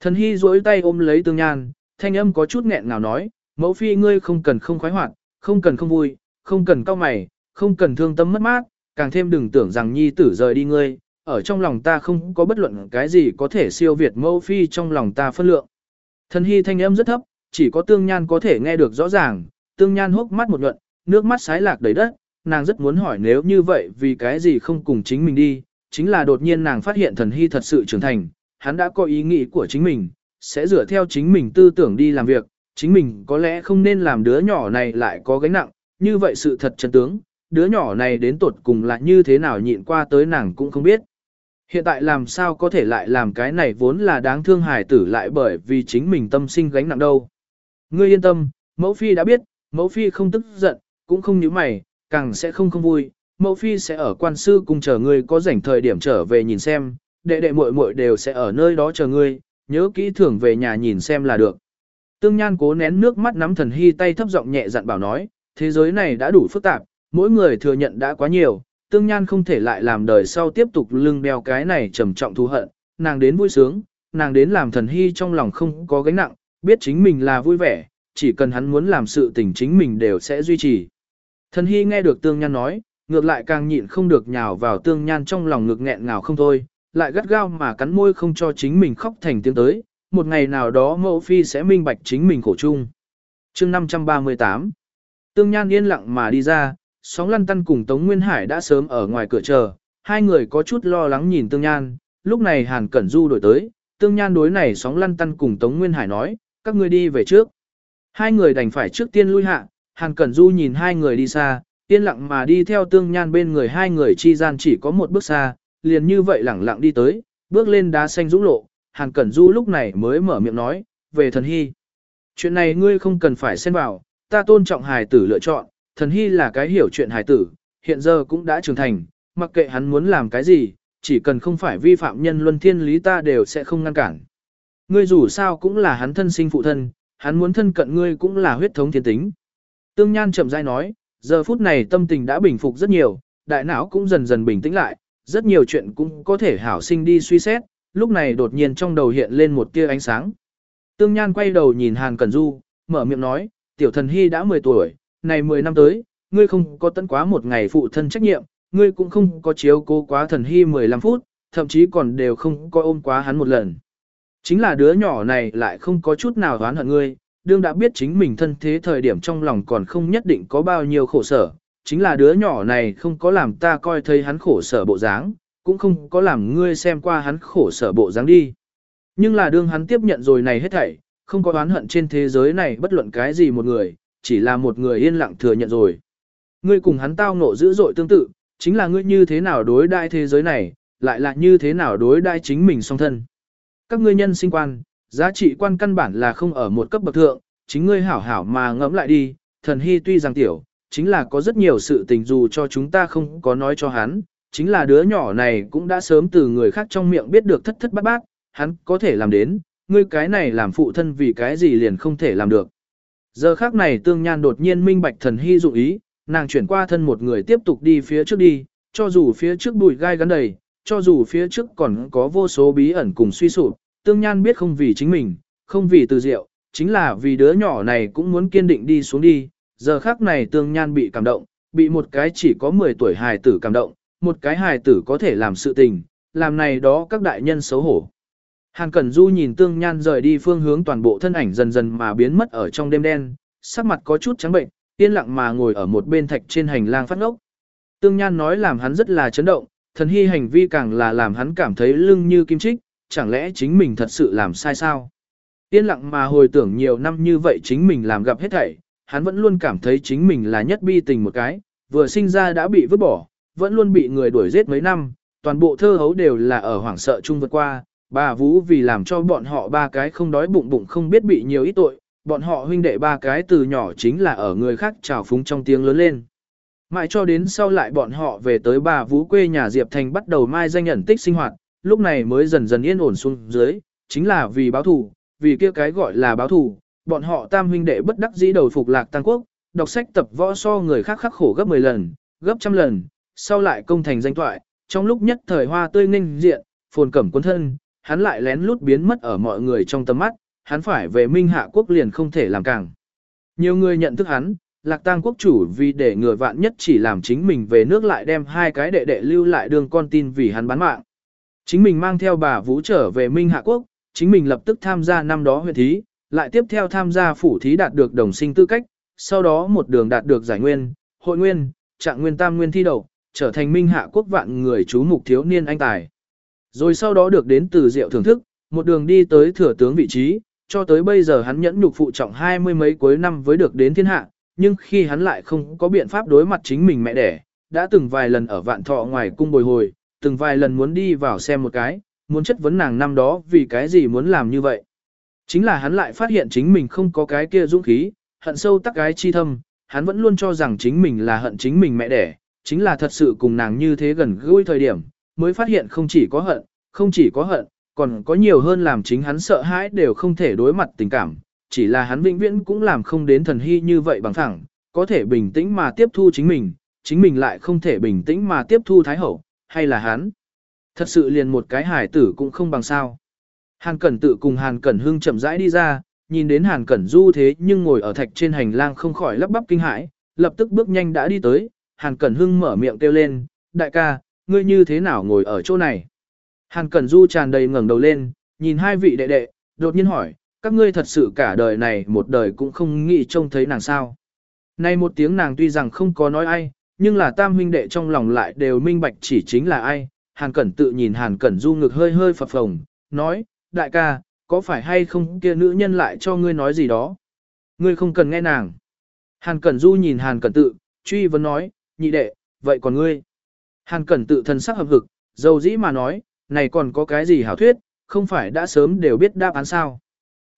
[SPEAKER 1] Thần Hy duỗi tay ôm lấy Tương Nhan, thanh âm có chút nghẹn ngào nói, mẫu phi ngươi không cần không khoái hoạt, không cần không vui, không cần cao mày, không cần thương tâm mất mát, càng thêm đừng tưởng rằng nhi tử rời đi ngươi, ở trong lòng ta không có bất luận cái gì có thể siêu việt mẫu phi trong lòng ta phân lượng. Thần hy thanh âm rất thấp, chỉ có tương nhan có thể nghe được rõ ràng, tương nhan hốc mắt một nhuận, nước mắt sái lạc đầy đất, nàng rất muốn hỏi nếu như vậy vì cái gì không cùng chính mình đi, chính là đột nhiên nàng phát hiện thần hy thật sự trưởng thành, hắn đã có ý nghĩ của chính mình, sẽ dựa theo chính mình tư tưởng đi làm việc, chính mình có lẽ không nên làm đứa nhỏ này lại có gánh nặng, như vậy sự thật chân tướng, đứa nhỏ này đến tột cùng là như thế nào nhịn qua tới nàng cũng không biết. Hiện tại làm sao có thể lại làm cái này vốn là đáng thương hài tử lại bởi vì chính mình tâm sinh gánh nặng đâu. Ngươi yên tâm, mẫu phi đã biết, mẫu phi không tức giận, cũng không nhíu mày, càng sẽ không không vui, mẫu phi sẽ ở quan sư cùng chờ ngươi có rảnh thời điểm trở về nhìn xem, đệ đệ muội muội đều sẽ ở nơi đó chờ ngươi, nhớ kỹ thưởng về nhà nhìn xem là được. Tương Nhan cố nén nước mắt nắm thần hy tay thấp giọng nhẹ dặn bảo nói, thế giới này đã đủ phức tạp, mỗi người thừa nhận đã quá nhiều, Tương Nhan không thể lại làm đời sau tiếp tục lưng đeo cái này trầm trọng thù hận, nàng đến vui sướng, nàng đến làm thần hy trong lòng không có gánh nặng, biết chính mình là vui vẻ, chỉ cần hắn muốn làm sự tình chính mình đều sẽ duy trì. Thần hy nghe được Tương Nhan nói, ngược lại càng nhịn không được nhào vào Tương Nhan trong lòng ngực nghẹn ngào không thôi, lại gắt gao mà cắn môi không cho chính mình khóc thành tiếng tới, một ngày nào đó mẫu phi sẽ minh bạch chính mình khổ chung. chương 538 Tương Nhan yên lặng mà đi ra, sóng lăn tăn cùng Tống Nguyên Hải đã sớm ở ngoài cửa chờ, hai người có chút lo lắng nhìn Tương Nhan, lúc này Hàn Cẩn Du đổi tới, Tương Nhan đối này sóng lăn tăn cùng Tống Nguyên Hải nói, các ngươi đi về trước. Hai người đành phải trước tiên lui hạ, Hàn Cẩn Du nhìn hai người đi xa, yên lặng mà đi theo Tương Nhan bên người hai người chi gian chỉ có một bước xa, liền như vậy lẳng lặng đi tới, bước lên đá xanh dũng lộ, Hàn Cẩn Du lúc này mới mở miệng nói, về thần hy. Chuyện này ngươi không cần phải xen vào, ta tôn trọng hài tử lựa chọn, thần hy là cái hiểu chuyện hài tử, hiện giờ cũng đã trưởng thành, mặc kệ hắn muốn làm cái gì, chỉ cần không phải vi phạm nhân luân thiên lý ta đều sẽ không ngăn cản. Ngươi dù sao cũng là hắn thân sinh phụ thân, hắn muốn thân cận ngươi cũng là huyết thống thiên tính. Tương Nhan chậm rãi nói, giờ phút này tâm tình đã bình phục rất nhiều, đại não cũng dần dần bình tĩnh lại, rất nhiều chuyện cũng có thể hảo sinh đi suy xét, lúc này đột nhiên trong đầu hiện lên một tia ánh sáng. Tương Nhan quay đầu nhìn Hàn Cẩn Du, mở miệng nói, tiểu thần hy đã 10 tuổi, này 10 năm tới, ngươi không có tận quá một ngày phụ thân trách nhiệm, ngươi cũng không có chiếu cố quá thần hy 15 phút, thậm chí còn đều không có ôm quá hắn một lần. Chính là đứa nhỏ này lại không có chút nào oán hận ngươi, đương đã biết chính mình thân thế thời điểm trong lòng còn không nhất định có bao nhiêu khổ sở, chính là đứa nhỏ này không có làm ta coi thấy hắn khổ sở bộ dáng, cũng không có làm ngươi xem qua hắn khổ sở bộ dáng đi. Nhưng là đương hắn tiếp nhận rồi này hết thảy, không có oán hận trên thế giới này bất luận cái gì một người, chỉ là một người yên lặng thừa nhận rồi. Ngươi cùng hắn tao ngộ dữ dội tương tự, chính là ngươi như thế nào đối đại thế giới này, lại là như thế nào đối đại chính mình song thân. Các ngươi nhân sinh quan, giá trị quan căn bản là không ở một cấp bậc thượng, chính ngươi hảo hảo mà ngẫm lại đi, thần hy tuy rằng tiểu, chính là có rất nhiều sự tình dù cho chúng ta không có nói cho hắn, chính là đứa nhỏ này cũng đã sớm từ người khác trong miệng biết được thất thất bát bát, hắn có thể làm đến, ngươi cái này làm phụ thân vì cái gì liền không thể làm được. Giờ khác này tương nhan đột nhiên minh bạch thần hy dụ ý, nàng chuyển qua thân một người tiếp tục đi phía trước đi, cho dù phía trước bụi gai gắn đầy, cho dù phía trước còn có vô số bí ẩn cùng suy sụp, tương nhan biết không vì chính mình, không vì từ diệu, chính là vì đứa nhỏ này cũng muốn kiên định đi xuống đi. Giờ khác này tương nhan bị cảm động, bị một cái chỉ có 10 tuổi hài tử cảm động, một cái hài tử có thể làm sự tình, làm này đó các đại nhân xấu hổ. Hàn Cẩn Du nhìn tương nhan rời đi phương hướng toàn bộ thân ảnh dần dần mà biến mất ở trong đêm đen, sắc mặt có chút trắng bệnh, yên lặng mà ngồi ở một bên thạch trên hành lang phát ngốc. Tương nhan nói làm hắn rất là chấn động, thần hy hành vi càng là làm hắn cảm thấy lưng như kim chích, chẳng lẽ chính mình thật sự làm sai sao? Yên lặng mà hồi tưởng nhiều năm như vậy chính mình làm gặp hết thảy, hắn vẫn luôn cảm thấy chính mình là nhất bi tình một cái, vừa sinh ra đã bị vứt bỏ, vẫn luôn bị người đuổi giết mấy năm, toàn bộ thơ hấu đều là ở hoảng sợ chung vượt qua, bà Vũ vì làm cho bọn họ ba cái không đói bụng bụng không biết bị nhiều ít tội, bọn họ huynh đệ ba cái từ nhỏ chính là ở người khác trào phúng trong tiếng lớn lên. Mãi cho đến sau lại bọn họ về tới bà Vũ quê nhà Diệp Thành bắt đầu mai danh nhận tích sinh hoạt, lúc này mới dần dần yên ổn xuống dưới, chính là vì báo thù, vì kia cái gọi là báo thù, bọn họ tam huynh đệ bất đắc dĩ đầu phục lạc tăng quốc, đọc sách tập võ so người khác khắc khổ gấp 10 lần, gấp trăm lần, sau lại công thành danh thoại, trong lúc nhất thời hoa tươi nghênh diện, phồn cẩm quân thân, hắn lại lén lút biến mất ở mọi người trong tầm mắt, hắn phải về Minh Hạ quốc liền không thể làm càng. Nhiều người nhận thức hắn, Lạc Tang quốc chủ vì để người vạn nhất chỉ làm chính mình về nước lại đem hai cái đệ đệ lưu lại đường con tin vì hắn bán mạng. Chính mình mang theo bà Vũ trở về Minh Hạ quốc, chính mình lập tức tham gia năm đó huyện thí, lại tiếp theo tham gia phủ thí đạt được đồng sinh tư cách, sau đó một đường đạt được giải nguyên, hội nguyên, trạng nguyên tam nguyên thi đầu, trở thành Minh Hạ quốc vạn người chú mục thiếu niên anh tài. Rồi sau đó được đến từ diệu thưởng thức, một đường đi tới thừa tướng vị trí, cho tới bây giờ hắn nhẫn nhục phụ trọng hai mươi mấy cuối năm với được đến thiên hạ, nhưng khi hắn lại không có biện pháp đối mặt chính mình mẹ đẻ, đã từng vài lần ở vạn thọ ngoài cung bồi hồi, từng vài lần muốn đi vào xem một cái, muốn chất vấn nàng năm đó vì cái gì muốn làm như vậy. Chính là hắn lại phát hiện chính mình không có cái kia dũng khí, hận sâu tắc cái chi thâm, hắn vẫn luôn cho rằng chính mình là hận chính mình mẹ đẻ, chính là thật sự cùng nàng như thế gần gũi thời điểm, mới phát hiện không chỉ có hận, không chỉ có hận, còn có nhiều hơn làm chính hắn sợ hãi đều không thể đối mặt tình cảm, chỉ là hắn vĩnh viễn cũng làm không đến thần hy như vậy bằng thẳng, có thể bình tĩnh mà tiếp thu chính mình, chính mình lại không thể bình tĩnh mà tiếp thu thái hậu, hay là hắn. Thật sự liền một cái hải tử cũng không bằng sao. Hàn Cẩn tự cùng Hàn Cẩn Hưng chậm rãi đi ra, nhìn đến Hàn Cẩn Du thế nhưng ngồi ở thạch trên hành lang không khỏi lắp bắp kinh hãi, lập tức bước nhanh đã đi tới, Hàn Cẩn Hưng mở miệng kêu lên, đại ca, ngươi như thế nào ngồi ở chỗ này? Hàn Cẩn Du tràn đầy ngẩng đầu lên, nhìn hai vị đệ đệ, đột nhiên hỏi, các ngươi thật sự cả đời này một đời cũng không nghĩ trông thấy nàng sao. Này một tiếng nàng tuy rằng không có nói ai, nhưng là tam huynh đệ trong lòng lại đều minh bạch chỉ chính là ai. Hàn Cẩn tự nhìn Hàn Cẩn du ngực hơi hơi phập phồng, nói, đại ca, có phải hay không kia nữ nhân lại cho ngươi nói gì đó? Ngươi không cần nghe nàng. Hàn Cẩn du nhìn Hàn Cẩn tự, truy vấn nói, nhị đệ, vậy còn ngươi? Hàn Cẩn tự thân sắc hợp hực, dầu dĩ mà nói, này còn có cái gì hảo thuyết, không phải đã sớm đều biết đáp án sao?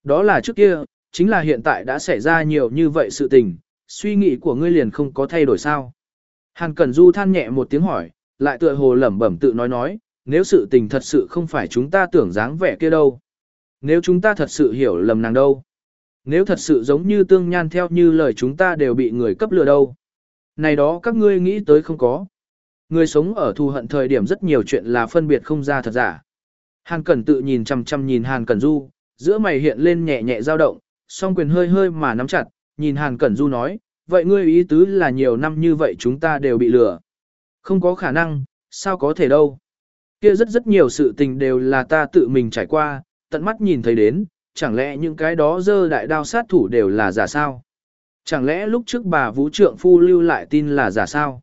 [SPEAKER 1] Đó là trước kia, chính là hiện tại đã xảy ra nhiều như vậy sự tình, suy nghĩ của ngươi liền không có thay đổi sao. Hàn Cẩn Du than nhẹ một tiếng hỏi, lại tựa hồ lẩm bẩm tự nói nói, nếu sự tình thật sự không phải chúng ta tưởng dáng vẻ kia đâu. Nếu chúng ta thật sự hiểu lầm nàng đâu. Nếu thật sự giống như tương nhan theo như lời chúng ta đều bị người cấp lừa đâu. Này đó các ngươi nghĩ tới không có. Người sống ở thù hận thời điểm rất nhiều chuyện là phân biệt không ra thật giả. Hàn Cẩn tự nhìn chăm chăm nhìn Hàn Cẩn Du, giữa mày hiện lên nhẹ nhẹ dao động, song quyền hơi hơi mà nắm chặt, nhìn Hàn Cẩn Du nói, vậy ngươi ý tứ là nhiều năm như vậy chúng ta đều bị lừa. Không có khả năng, sao có thể đâu. Kia rất rất nhiều sự tình đều là ta tự mình trải qua, tận mắt nhìn thấy đến, chẳng lẽ những cái đó dơ đại đao sát thủ đều là giả sao? Chẳng lẽ lúc trước bà vũ trượng phu lưu lại tin là giả sao?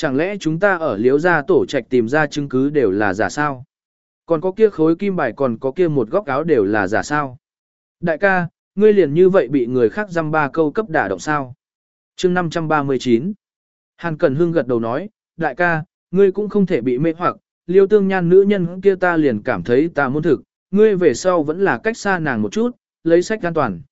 [SPEAKER 1] Chẳng lẽ chúng ta ở liếu gia tổ trạch tìm ra chứng cứ đều là giả sao? Còn có kia khối kim bài còn có kia một góc áo đều là giả sao? Đại ca, ngươi liền như vậy bị người khác dăm ba câu cấp đả động sao? chương 539 Hàn Cẩn Hương gật đầu nói, đại ca, ngươi cũng không thể bị mê hoặc, liêu tương nhan nữ nhân kia ta liền cảm thấy ta muốn thực, ngươi về sau vẫn là cách xa nàng một chút, lấy sách an toàn.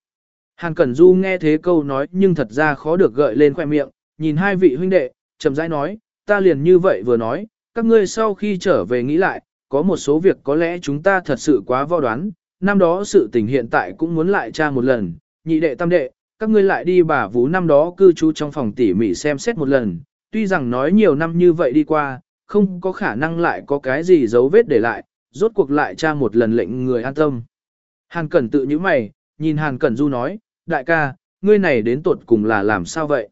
[SPEAKER 1] Hàn Cẩn Du nghe thế câu nói nhưng thật ra khó được gợi lên khoẻ miệng, nhìn hai vị huynh đệ, chậm rãi nói, ta liền như vậy vừa nói, các ngươi sau khi trở về nghĩ lại, có một số việc có lẽ chúng ta thật sự quá vo đoán, năm đó sự tình hiện tại cũng muốn lại tra một lần, nhị đệ tam đệ, các ngươi lại đi bà vú năm đó cư trú trong phòng tỉ mỉ xem xét một lần, tuy rằng nói nhiều năm như vậy đi qua, không có khả năng lại có cái gì dấu vết để lại, rốt cuộc lại tra một lần lệnh người an tâm. Hàn Cẩn tự như mày, nhìn Hàn Cẩn Du nói, đại ca, ngươi này đến tuột cùng là làm sao vậy?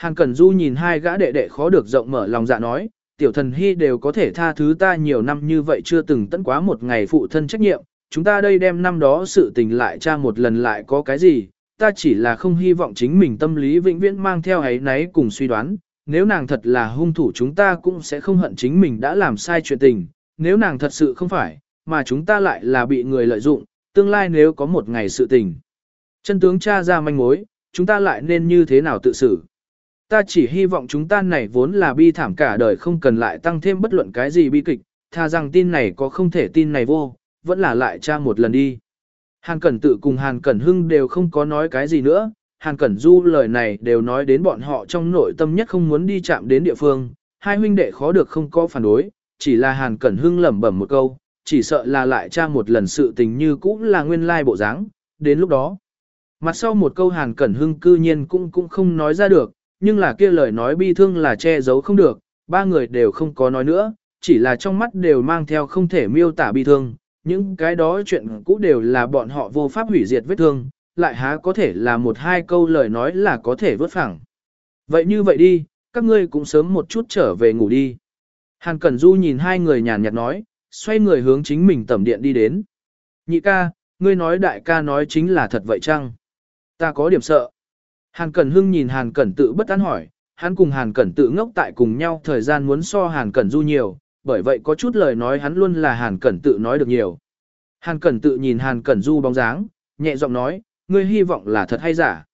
[SPEAKER 1] Hàn Cẩn Du nhìn hai gã đệ đệ khó được rộng mở lòng dạ nói, tiểu thần hy đều có thể tha thứ ta nhiều năm như vậy chưa từng tận quá một ngày phụ thân trách nhiệm, chúng ta đây đem năm đó sự tình lại tra một lần lại có cái gì, ta chỉ là không hy vọng chính mình tâm lý vĩnh viễn mang theo ấy náy cùng suy đoán, nếu nàng thật là hung thủ chúng ta cũng sẽ không hận chính mình đã làm sai chuyện tình, nếu nàng thật sự không phải, mà chúng ta lại là bị người lợi dụng, tương lai nếu có một ngày sự tình. Chân tướng tra ra manh mối, chúng ta lại nên như thế nào tự xử. Ta chỉ hy vọng chúng ta này vốn là bi thảm cả đời không cần lại tăng thêm bất luận cái gì bi kịch, tha rằng tin này có không thể tin này vô, vẫn là lại tra một lần đi. Hàn Cẩn tự cùng Hàn Cẩn Hưng đều không có nói cái gì nữa, Hàn Cẩn Du lời này đều nói đến bọn họ trong nội tâm nhất không muốn đi chạm đến địa phương, hai huynh đệ khó được không có phản đối, chỉ là Hàn Cẩn Hưng lẩm bẩm một câu, chỉ sợ là lại tra một lần sự tình như cũ là nguyên lai bộ dáng. đến lúc đó. Mặt sau một câu Hàn Cẩn Hưng cư nhiên cũng cũng không nói ra được, nhưng là kia lời nói bi thương là che giấu không được, ba người đều không có nói nữa, chỉ là trong mắt đều mang theo không thể miêu tả bi thương, những cái đó chuyện cũ đều là bọn họ vô pháp hủy diệt vết thương, lại há có thể là một hai câu lời nói là có thể vớt phẳng. Vậy như vậy đi, các ngươi cũng sớm một chút trở về ngủ đi. Hàn Cẩn Du nhìn hai người nhàn nhạt nói, xoay người hướng chính mình tẩm điện đi đến. Nhị ca, ngươi nói đại ca nói chính là thật vậy chăng? Ta có điểm sợ. Hàn Cẩn Hưng nhìn Hàn Cẩn tự bất an hỏi, hắn cùng Hàn Cẩn tự ngốc tại cùng nhau thời gian muốn so Hàn Cẩn Du nhiều, bởi vậy có chút lời nói hắn luôn là Hàn Cẩn tự nói được nhiều. Hàn Cẩn tự nhìn Hàn Cẩn Du bóng dáng, nhẹ giọng nói, ngươi hy vọng là thật hay giả.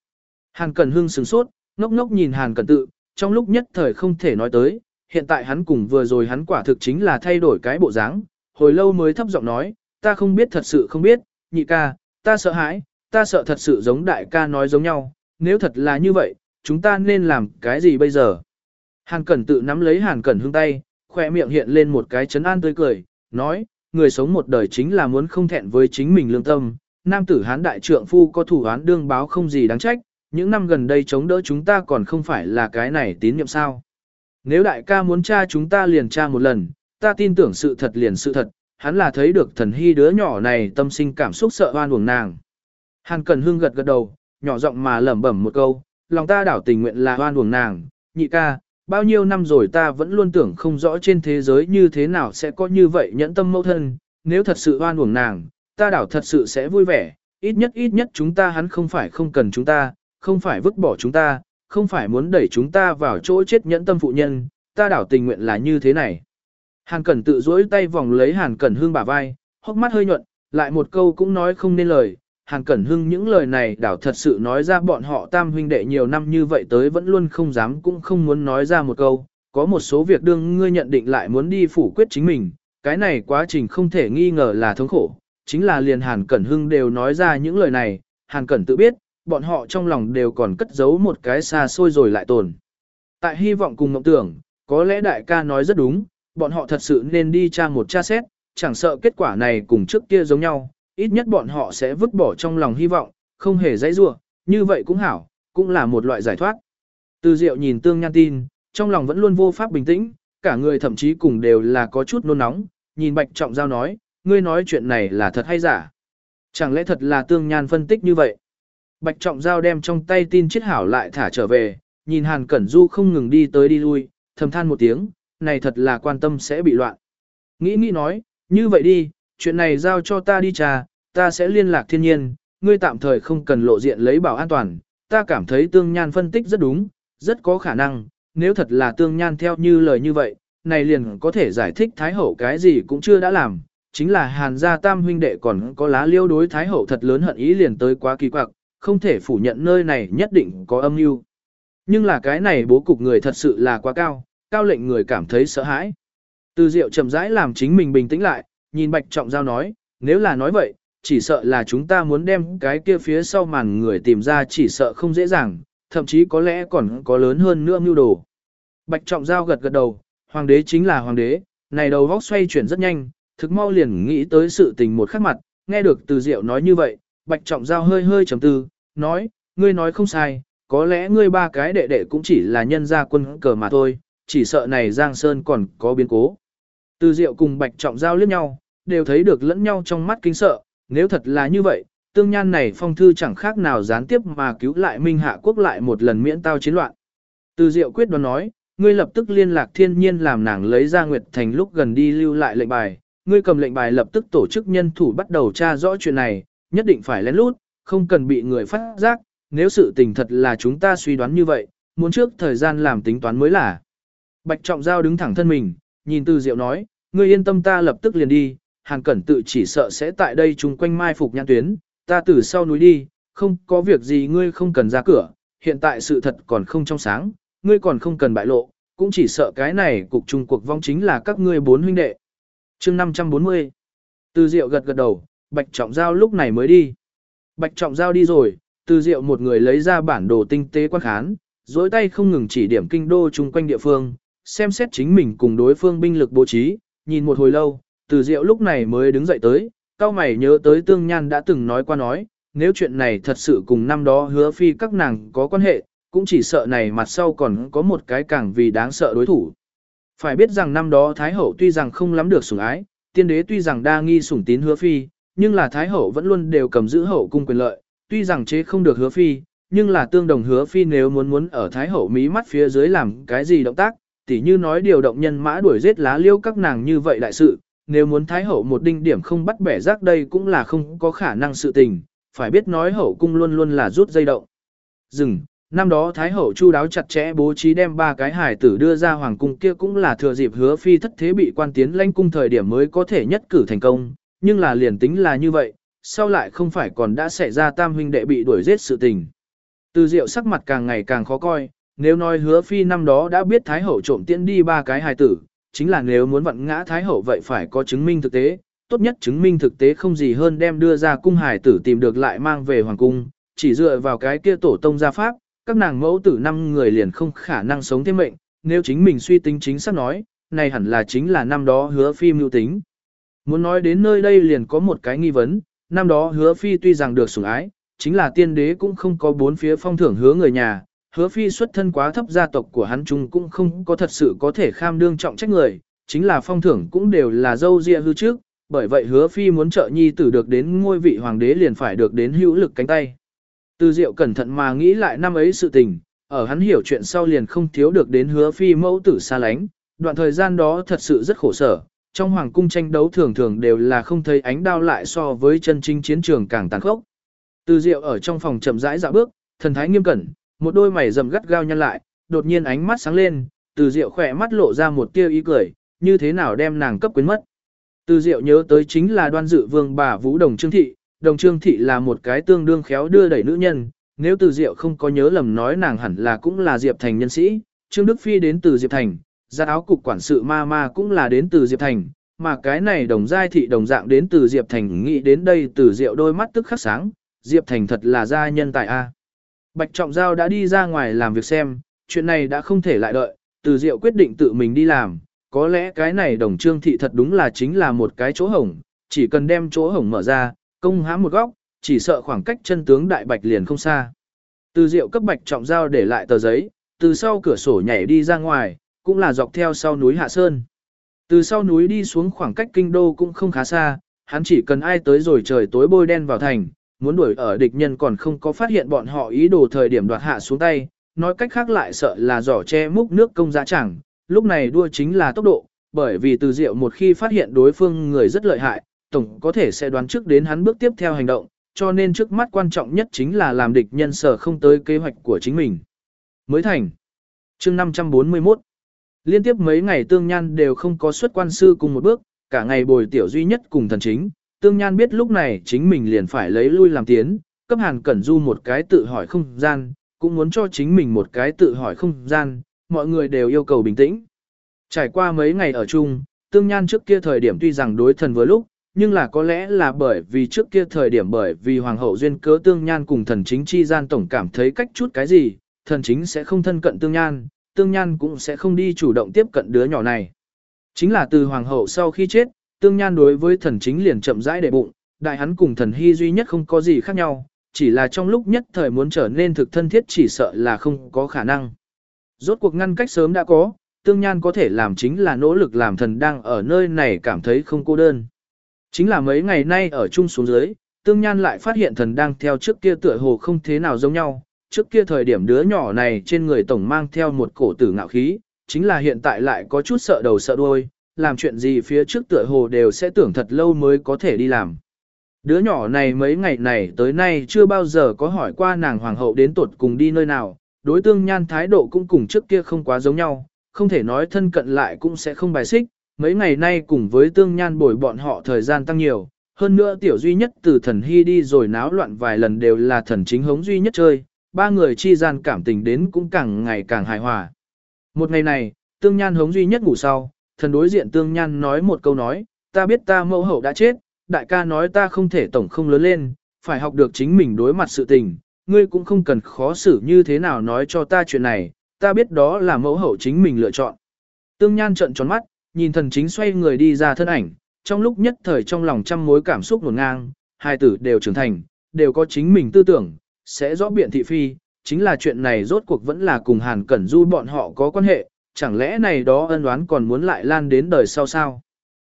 [SPEAKER 1] Hàn Cẩn Hưng sửng sốt, ngốc ngốc nhìn Hàn Cẩn tự, trong lúc nhất thời không thể nói tới, hiện tại hắn cùng vừa rồi hắn quả thực chính là thay đổi cái bộ dáng, hồi lâu mới thấp giọng nói, ta không biết thật sự không biết, nhị ca, ta sợ hãi, ta sợ thật sự giống đại ca nói giống nhau, nếu thật là như vậy, chúng ta nên làm cái gì bây giờ? Hàn Cẩn tự nắm lấy Hàn Cẩn hương tay, khoe miệng hiện lên một cái chấn an tươi cười, nói, người sống một đời chính là muốn không thẹn với chính mình lương tâm, nam tử hán đại trượng phu có thủ án đương báo không gì đáng trách, những năm gần đây chống đỡ chúng ta còn không phải là cái này tín nhiệm sao. Nếu đại ca muốn tra chúng ta liền tra một lần, ta tin tưởng sự thật liền sự thật, hắn là thấy được thần hy đứa nhỏ này tâm sinh cảm xúc sợ oan uổng nàng. Hàn Cần hương gật gật đầu, nhỏ giọng mà lẩm bẩm một câu, lòng ta đảo tình nguyện là hoan uổng nàng, nhị ca, bao nhiêu năm rồi ta vẫn luôn tưởng không rõ trên thế giới như thế nào sẽ có như vậy nhẫn tâm mẫu thân, nếu thật sự hoan uổng nàng, ta đảo thật sự sẽ vui vẻ, ít nhất ít nhất chúng ta hắn không phải không cần chúng ta, không phải vứt bỏ chúng ta, không phải muốn đẩy chúng ta vào chỗ chết nhẫn tâm phụ nhân, ta đảo tình nguyện là như thế này. Hàn Cẩn tự duỗi tay vòng lấy Hàn Cẩn Hương bả vai, hốc mắt hơi nhuận, lại một câu cũng nói không nên lời. Hàn Cẩn Hưng những lời này đảo thật sự nói ra bọn họ tam huynh đệ nhiều năm như vậy tới vẫn luôn không dám cũng không muốn nói ra một câu. Có một số việc đương ngươi nhận định lại muốn đi phủ quyết chính mình, cái này quá trình không thể nghi ngờ là thống khổ. Chính là liền Hàn Cẩn Hưng đều nói ra những lời này, Hàn Cẩn tự biết, bọn họ trong lòng đều còn cất giấu một cái xa xôi rồi lại tồn. Tại hy vọng cùng mộng tưởng, có lẽ đại ca nói rất đúng, bọn họ thật sự nên đi tra một tra xét, chẳng sợ kết quả này cùng trước kia giống nhau, ít nhất bọn họ sẽ vứt bỏ trong lòng hy vọng, không hề dãy rua, như vậy cũng hảo, cũng là một loại giải thoát. Từ Diệu nhìn Tương Nhan tin, trong lòng vẫn luôn vô pháp bình tĩnh, cả người thậm chí cùng đều là có chút nôn nóng, nhìn Bạch Trọng Giao nói, ngươi nói chuyện này là thật hay giả? Chẳng lẽ thật là Tương Nhan phân tích như vậy? Bạch Trọng Giao đem trong tay tin chiết hảo lại thả trở về, nhìn Hàn Cẩn Du không ngừng đi tới đi lui, thầm than một tiếng, này thật là quan tâm sẽ bị loạn. Nghĩ nghĩ nói, như vậy đi, chuyện này giao cho ta đi trà, ta sẽ liên lạc thiên nhiên, ngươi tạm thời không cần lộ diện lấy bảo an toàn, ta cảm thấy tương nhan phân tích rất đúng, rất có khả năng, nếu thật là tương nhan theo như lời như vậy, này liền có thể giải thích Thái Hậu cái gì cũng chưa đã làm, chính là hàn gia tam huynh đệ còn có lá liêu đối Thái Hậu thật lớn hận ý liền tới quá kỳ quặc, không thể phủ nhận nơi này nhất định có âm mưu. Nhưng là cái này bố cục người thật sự là quá cao, cao lệnh người cảm thấy sợ hãi. Từ Diệu chậm rãi làm chính mình bình tĩnh lại, nhìn Bạch Trọng Giao nói, nếu là nói vậy, chỉ sợ là chúng ta muốn đem cái kia phía sau màn người tìm ra chỉ sợ không dễ dàng, thậm chí có lẽ còn có lớn hơn nữa mưu đồ. Bạch Trọng Giao gật gật đầu, hoàng đế chính là hoàng đế, này đầu vóc xoay chuyển rất nhanh, thực mau liền nghĩ tới sự tình một khắc mặt, nghe được từ Diệu nói như vậy, Bạch Trọng Giao hơi hơi trầm tư, nói, ngươi nói không sai, có lẽ ngươi ba cái đệ đệ cũng chỉ là nhân gia quân cờ mà thôi, chỉ sợ này Giang Sơn còn có biến cố. Từ Diệu cùng Bạch Trọng giao liếc nhau, đều thấy được lẫn nhau trong mắt kinh sợ, nếu thật là như vậy, tương nhan này phong thư chẳng khác nào gián tiếp mà cứu lại Minh Hạ quốc lại một lần miễn tao chiến loạn. Từ Diệu quyết đoán nói, ngươi lập tức liên lạc thiên nhiên làm nàng lấy ra Nguyệt Thành lúc gần đi lưu lại lệnh bài, ngươi cầm lệnh bài lập tức tổ chức nhân thủ bắt đầu tra rõ chuyện này, nhất định phải lén lút, không cần bị người phát giác, nếu sự tình thật là chúng ta suy đoán như vậy, muốn trước thời gian làm tính toán mới là. Bạch Trọng Giao đứng thẳng thân mình, nhìn Từ Diệu nói, ngươi yên tâm ta lập tức liền đi, Hàn Cẩn tự chỉ sợ sẽ tại đây chung quanh mai phục nhãn tuyến, ta từ sau núi đi, không có việc gì ngươi không cần ra cửa, hiện tại sự thật còn không trong sáng, ngươi còn không cần bại lộ, cũng chỉ sợ cái này cục chung cuộc vong chính là các ngươi bốn huynh đệ. chương 540 Từ Diệu gật gật đầu, Bạch Trọng Giao lúc này mới đi. Bạch Trọng Giao đi rồi, Từ Diệu một người lấy ra bản đồ tinh tế quan khán, dối tay không ngừng chỉ điểm kinh đô chung quanh địa phương, xem xét chính mình cùng đối phương binh lực bố trí, nhìn một hồi lâu, từ diệu lúc này mới đứng dậy tới, cao mày nhớ tới tương nhan đã từng nói qua nói, nếu chuyện này thật sự cùng năm đó hứa phi các nàng có quan hệ, cũng chỉ sợ này mặt sau còn có một cái càng vì đáng sợ đối thủ. Phải biết rằng năm đó Thái Hậu tuy rằng không lắm được sủng ái, tiên đế tuy rằng đa nghi sủng tín hứa phi, nhưng là Thái Hậu vẫn luôn đều cầm giữ hậu cung quyền lợi, tuy rằng chế không được hứa phi, nhưng là tương đồng hứa phi nếu muốn muốn ở Thái Hậu mí mắt phía dưới làm cái gì động tác, tỉ như nói điều động nhân mã đuổi giết lá liêu các nàng như vậy đại sự, nếu muốn thái hậu một đinh điểm không bắt bẻ rác đây cũng là không có khả năng sự tình, phải biết nói hậu cung luôn luôn là rút dây động. Dừng, năm đó thái hậu chu đáo chặt chẽ bố trí đem ba cái hải tử đưa ra hoàng cung kia cũng là thừa dịp hứa phi thất thế bị quan tiến lãnh cung thời điểm mới có thể nhất cử thành công, nhưng là liền tính là như vậy, sau lại không phải còn đã xảy ra tam huynh đệ bị đuổi giết sự tình. Từ diệu sắc mặt càng ngày càng khó coi, nếu nói hứa phi năm đó đã biết Thái Hậu trộm tiễn đi ba cái hài tử, chính là nếu muốn vặn ngã Thái Hậu vậy phải có chứng minh thực tế, tốt nhất chứng minh thực tế không gì hơn đem đưa ra cung hải tử tìm được lại mang về hoàng cung, chỉ dựa vào cái kia tổ tông gia pháp, các nàng mẫu tử năm người liền không khả năng sống thêm mệnh, nếu chính mình suy tính chính xác nói, này hẳn là chính là năm đó hứa phi mưu tính. Muốn nói đến nơi đây liền có một cái nghi vấn, năm đó hứa phi tuy rằng được sủng ái, chính là tiên đế cũng không có bốn phía phong thưởng hứa người nhà, hứa phi xuất thân quá thấp gia tộc của hắn chung cũng không có thật sự có thể kham đương trọng trách người, chính là phong thưởng cũng đều là dâu ria hư trước, bởi vậy hứa phi muốn trợ nhi tử được đến ngôi vị hoàng đế liền phải được đến hữu lực cánh tay. Từ diệu cẩn thận mà nghĩ lại năm ấy sự tình, ở hắn hiểu chuyện sau liền không thiếu được đến hứa phi mẫu tử xa lánh, đoạn thời gian đó thật sự rất khổ sở, trong hoàng cung tranh đấu thường thường đều là không thấy ánh đao lại so với chân chính chiến trường càng tàn khốc. Từ Diệu ở trong phòng chậm rãi dạo bước, thần thái nghiêm cẩn, một đôi mày rậm gắt gao nhăn lại, đột nhiên ánh mắt sáng lên, Từ Diệu khỏe mắt lộ ra một tia ý cười, như thế nào đem nàng cấp quyến mất. Từ Diệu nhớ tới chính là Đoan Dự Vương bà Vũ Đồng Trương thị, Đồng Trương thị là một cái tương đương khéo đưa đẩy nữ nhân, nếu Từ Diệu không có nhớ lầm nói nàng hẳn là cũng là Diệp Thành nhân sĩ, Trương Đức Phi đến từ Diệp Thành, gia áo cục quản sự ma ma cũng là đến từ Diệp Thành, mà cái này đồng giai thị đồng dạng đến từ Diệp Thành nghĩ đến đây từ Diệu đôi mắt tức khắc sáng, Diệp Thành thật là gia nhân tài A. Bạch Trọng Giao đã đi ra ngoài làm việc xem, chuyện này đã không thể lại đợi, từ Diệu quyết định tự mình đi làm, có lẽ cái này đồng trương thị thật đúng là chính là một cái chỗ hổng, chỉ cần đem chỗ hổng mở ra, công hãm một góc, chỉ sợ khoảng cách chân tướng đại bạch liền không xa. Từ Diệu cấp Bạch Trọng Giao để lại tờ giấy, từ sau cửa sổ nhảy đi ra ngoài, cũng là dọc theo sau núi Hạ Sơn. Từ sau núi đi xuống khoảng cách kinh đô cũng không khá xa, hắn chỉ cần ai tới rồi trời tối bôi đen vào thành, muốn đuổi ở địch nhân còn không có phát hiện bọn họ ý đồ thời điểm đoạt hạ xuống tay, nói cách khác lại sợ là giỏ che múc nước công giá chẳng, lúc này đua chính là tốc độ, bởi vì từ diệu một khi phát hiện đối phương người rất lợi hại, tổng có thể sẽ đoán trước đến hắn bước tiếp theo hành động, cho nên trước mắt quan trọng nhất chính là làm địch nhân sở không tới kế hoạch của chính mình. Mới thành. chương 541 Liên tiếp mấy ngày tương nhan đều không có xuất quan sư cùng một bước, cả ngày bồi tiểu duy nhất cùng thần chính, tương nhan biết lúc này chính mình liền phải lấy lui làm tiến, cấp hàn cẩn du một cái tự hỏi không gian, cũng muốn cho chính mình một cái tự hỏi không gian, mọi người đều yêu cầu bình tĩnh. Trải qua mấy ngày ở chung, tương nhan trước kia thời điểm tuy rằng đối thần với lúc, nhưng là có lẽ là bởi vì trước kia thời điểm bởi vì hoàng hậu duyên cớ tương nhan cùng thần chính chi gian tổng cảm thấy cách chút cái gì, thần chính sẽ không thân cận tương nhan, tương nhan cũng sẽ không đi chủ động tiếp cận đứa nhỏ này. Chính là từ hoàng hậu sau khi chết, tương nhan đối với thần chính liền chậm rãi để bụng, đại hắn cùng thần hy duy nhất không có gì khác nhau, chỉ là trong lúc nhất thời muốn trở nên thực thân thiết chỉ sợ là không có khả năng. Rốt cuộc ngăn cách sớm đã có, tương nhan có thể làm chính là nỗ lực làm thần đang ở nơi này cảm thấy không cô đơn. Chính là mấy ngày nay ở chung xuống dưới, tương nhan lại phát hiện thần đang theo trước kia tựa hồ không thế nào giống nhau, trước kia thời điểm đứa nhỏ này trên người tổng mang theo một cổ tử ngạo khí, chính là hiện tại lại có chút sợ đầu sợ đuôi, làm chuyện gì phía trước tựa hồ đều sẽ tưởng thật lâu mới có thể đi làm. Đứa nhỏ này mấy ngày này tới nay chưa bao giờ có hỏi qua nàng hoàng hậu đến tuột cùng đi nơi nào, đối tương nhan thái độ cũng cùng trước kia không quá giống nhau, không thể nói thân cận lại cũng sẽ không bài xích, mấy ngày nay cùng với tương nhan bồi bọn họ thời gian tăng nhiều, hơn nữa tiểu duy nhất từ thần hy đi rồi náo loạn vài lần đều là thần chính hống duy nhất chơi, ba người chi gian cảm tình đến cũng càng ngày càng hài hòa. Một ngày này, tương nhan hống duy nhất ngủ sau, thần đối diện tương nhan nói một câu nói, ta biết ta mẫu hậu đã chết, đại ca nói ta không thể tổng không lớn lên, phải học được chính mình đối mặt sự tình, ngươi cũng không cần khó xử như thế nào nói cho ta chuyện này, ta biết đó là mẫu hậu chính mình lựa chọn. Tương Nhan trợn tròn mắt, nhìn thần chính xoay người đi ra thân ảnh, trong lúc nhất thời trong lòng trăm mối cảm xúc nguồn ngang, hai tử đều trưởng thành, đều có chính mình tư tưởng, sẽ rõ biện thị phi, chính là chuyện này rốt cuộc vẫn là cùng Hàn Cẩn Du bọn họ có quan hệ, chẳng lẽ này đó ân oán còn muốn lại lan đến đời sau sao?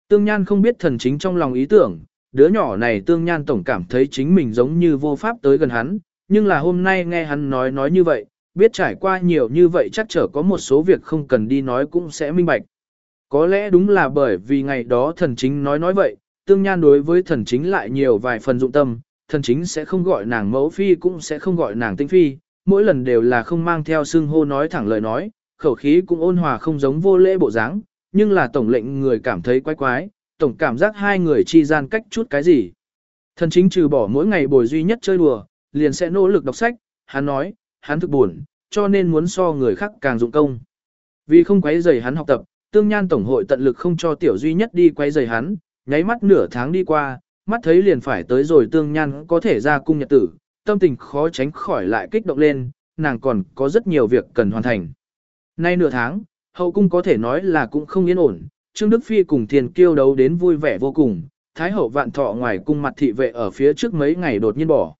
[SPEAKER 1] Tương Nhan không biết thần chính trong lòng ý tưởng, đứa nhỏ này Tương Nhan tổng cảm thấy chính mình giống như vô pháp tới gần hắn, nhưng là hôm nay nghe hắn nói nói như vậy, biết trải qua nhiều như vậy chắc chở có một số việc không cần đi nói cũng sẽ minh bạch. Có lẽ đúng là bởi vì ngày đó thần chính nói nói vậy, tương nhan đối với thần chính lại nhiều vài phần dụng tâm, thần chính sẽ không gọi nàng mẫu phi cũng sẽ không gọi nàng tinh phi, mỗi lần đều là không mang theo xương hô nói thẳng lời nói, khẩu khí cũng ôn hòa không giống vô lễ bộ dáng, nhưng là tổng lệnh người cảm thấy quái quái, tổng cảm giác hai người chi gian cách chút cái gì. Thần chính trừ bỏ mỗi ngày bồi duy nhất chơi đùa, liền sẽ nỗ lực đọc sách, hắn nói, hắn thực buồn, cho nên muốn so người khác càng dụng công. Vì không quấy rầy hắn học tập, tương nhan tổng hội tận lực không cho tiểu duy nhất đi quấy rầy hắn, nháy mắt nửa tháng đi qua, mắt thấy liền phải tới rồi tương nhan có thể ra cung nhật tử, tâm tình khó tránh khỏi lại kích động lên, nàng còn có rất nhiều việc cần hoàn thành. Nay nửa tháng, hậu cung có thể nói là cũng không yên ổn, Trương Đức Phi cùng Thiền Kiêu đấu đến vui vẻ vô cùng, Thái hậu vạn thọ ngoài cung mặt thị vệ ở phía trước mấy ngày đột nhiên bỏ.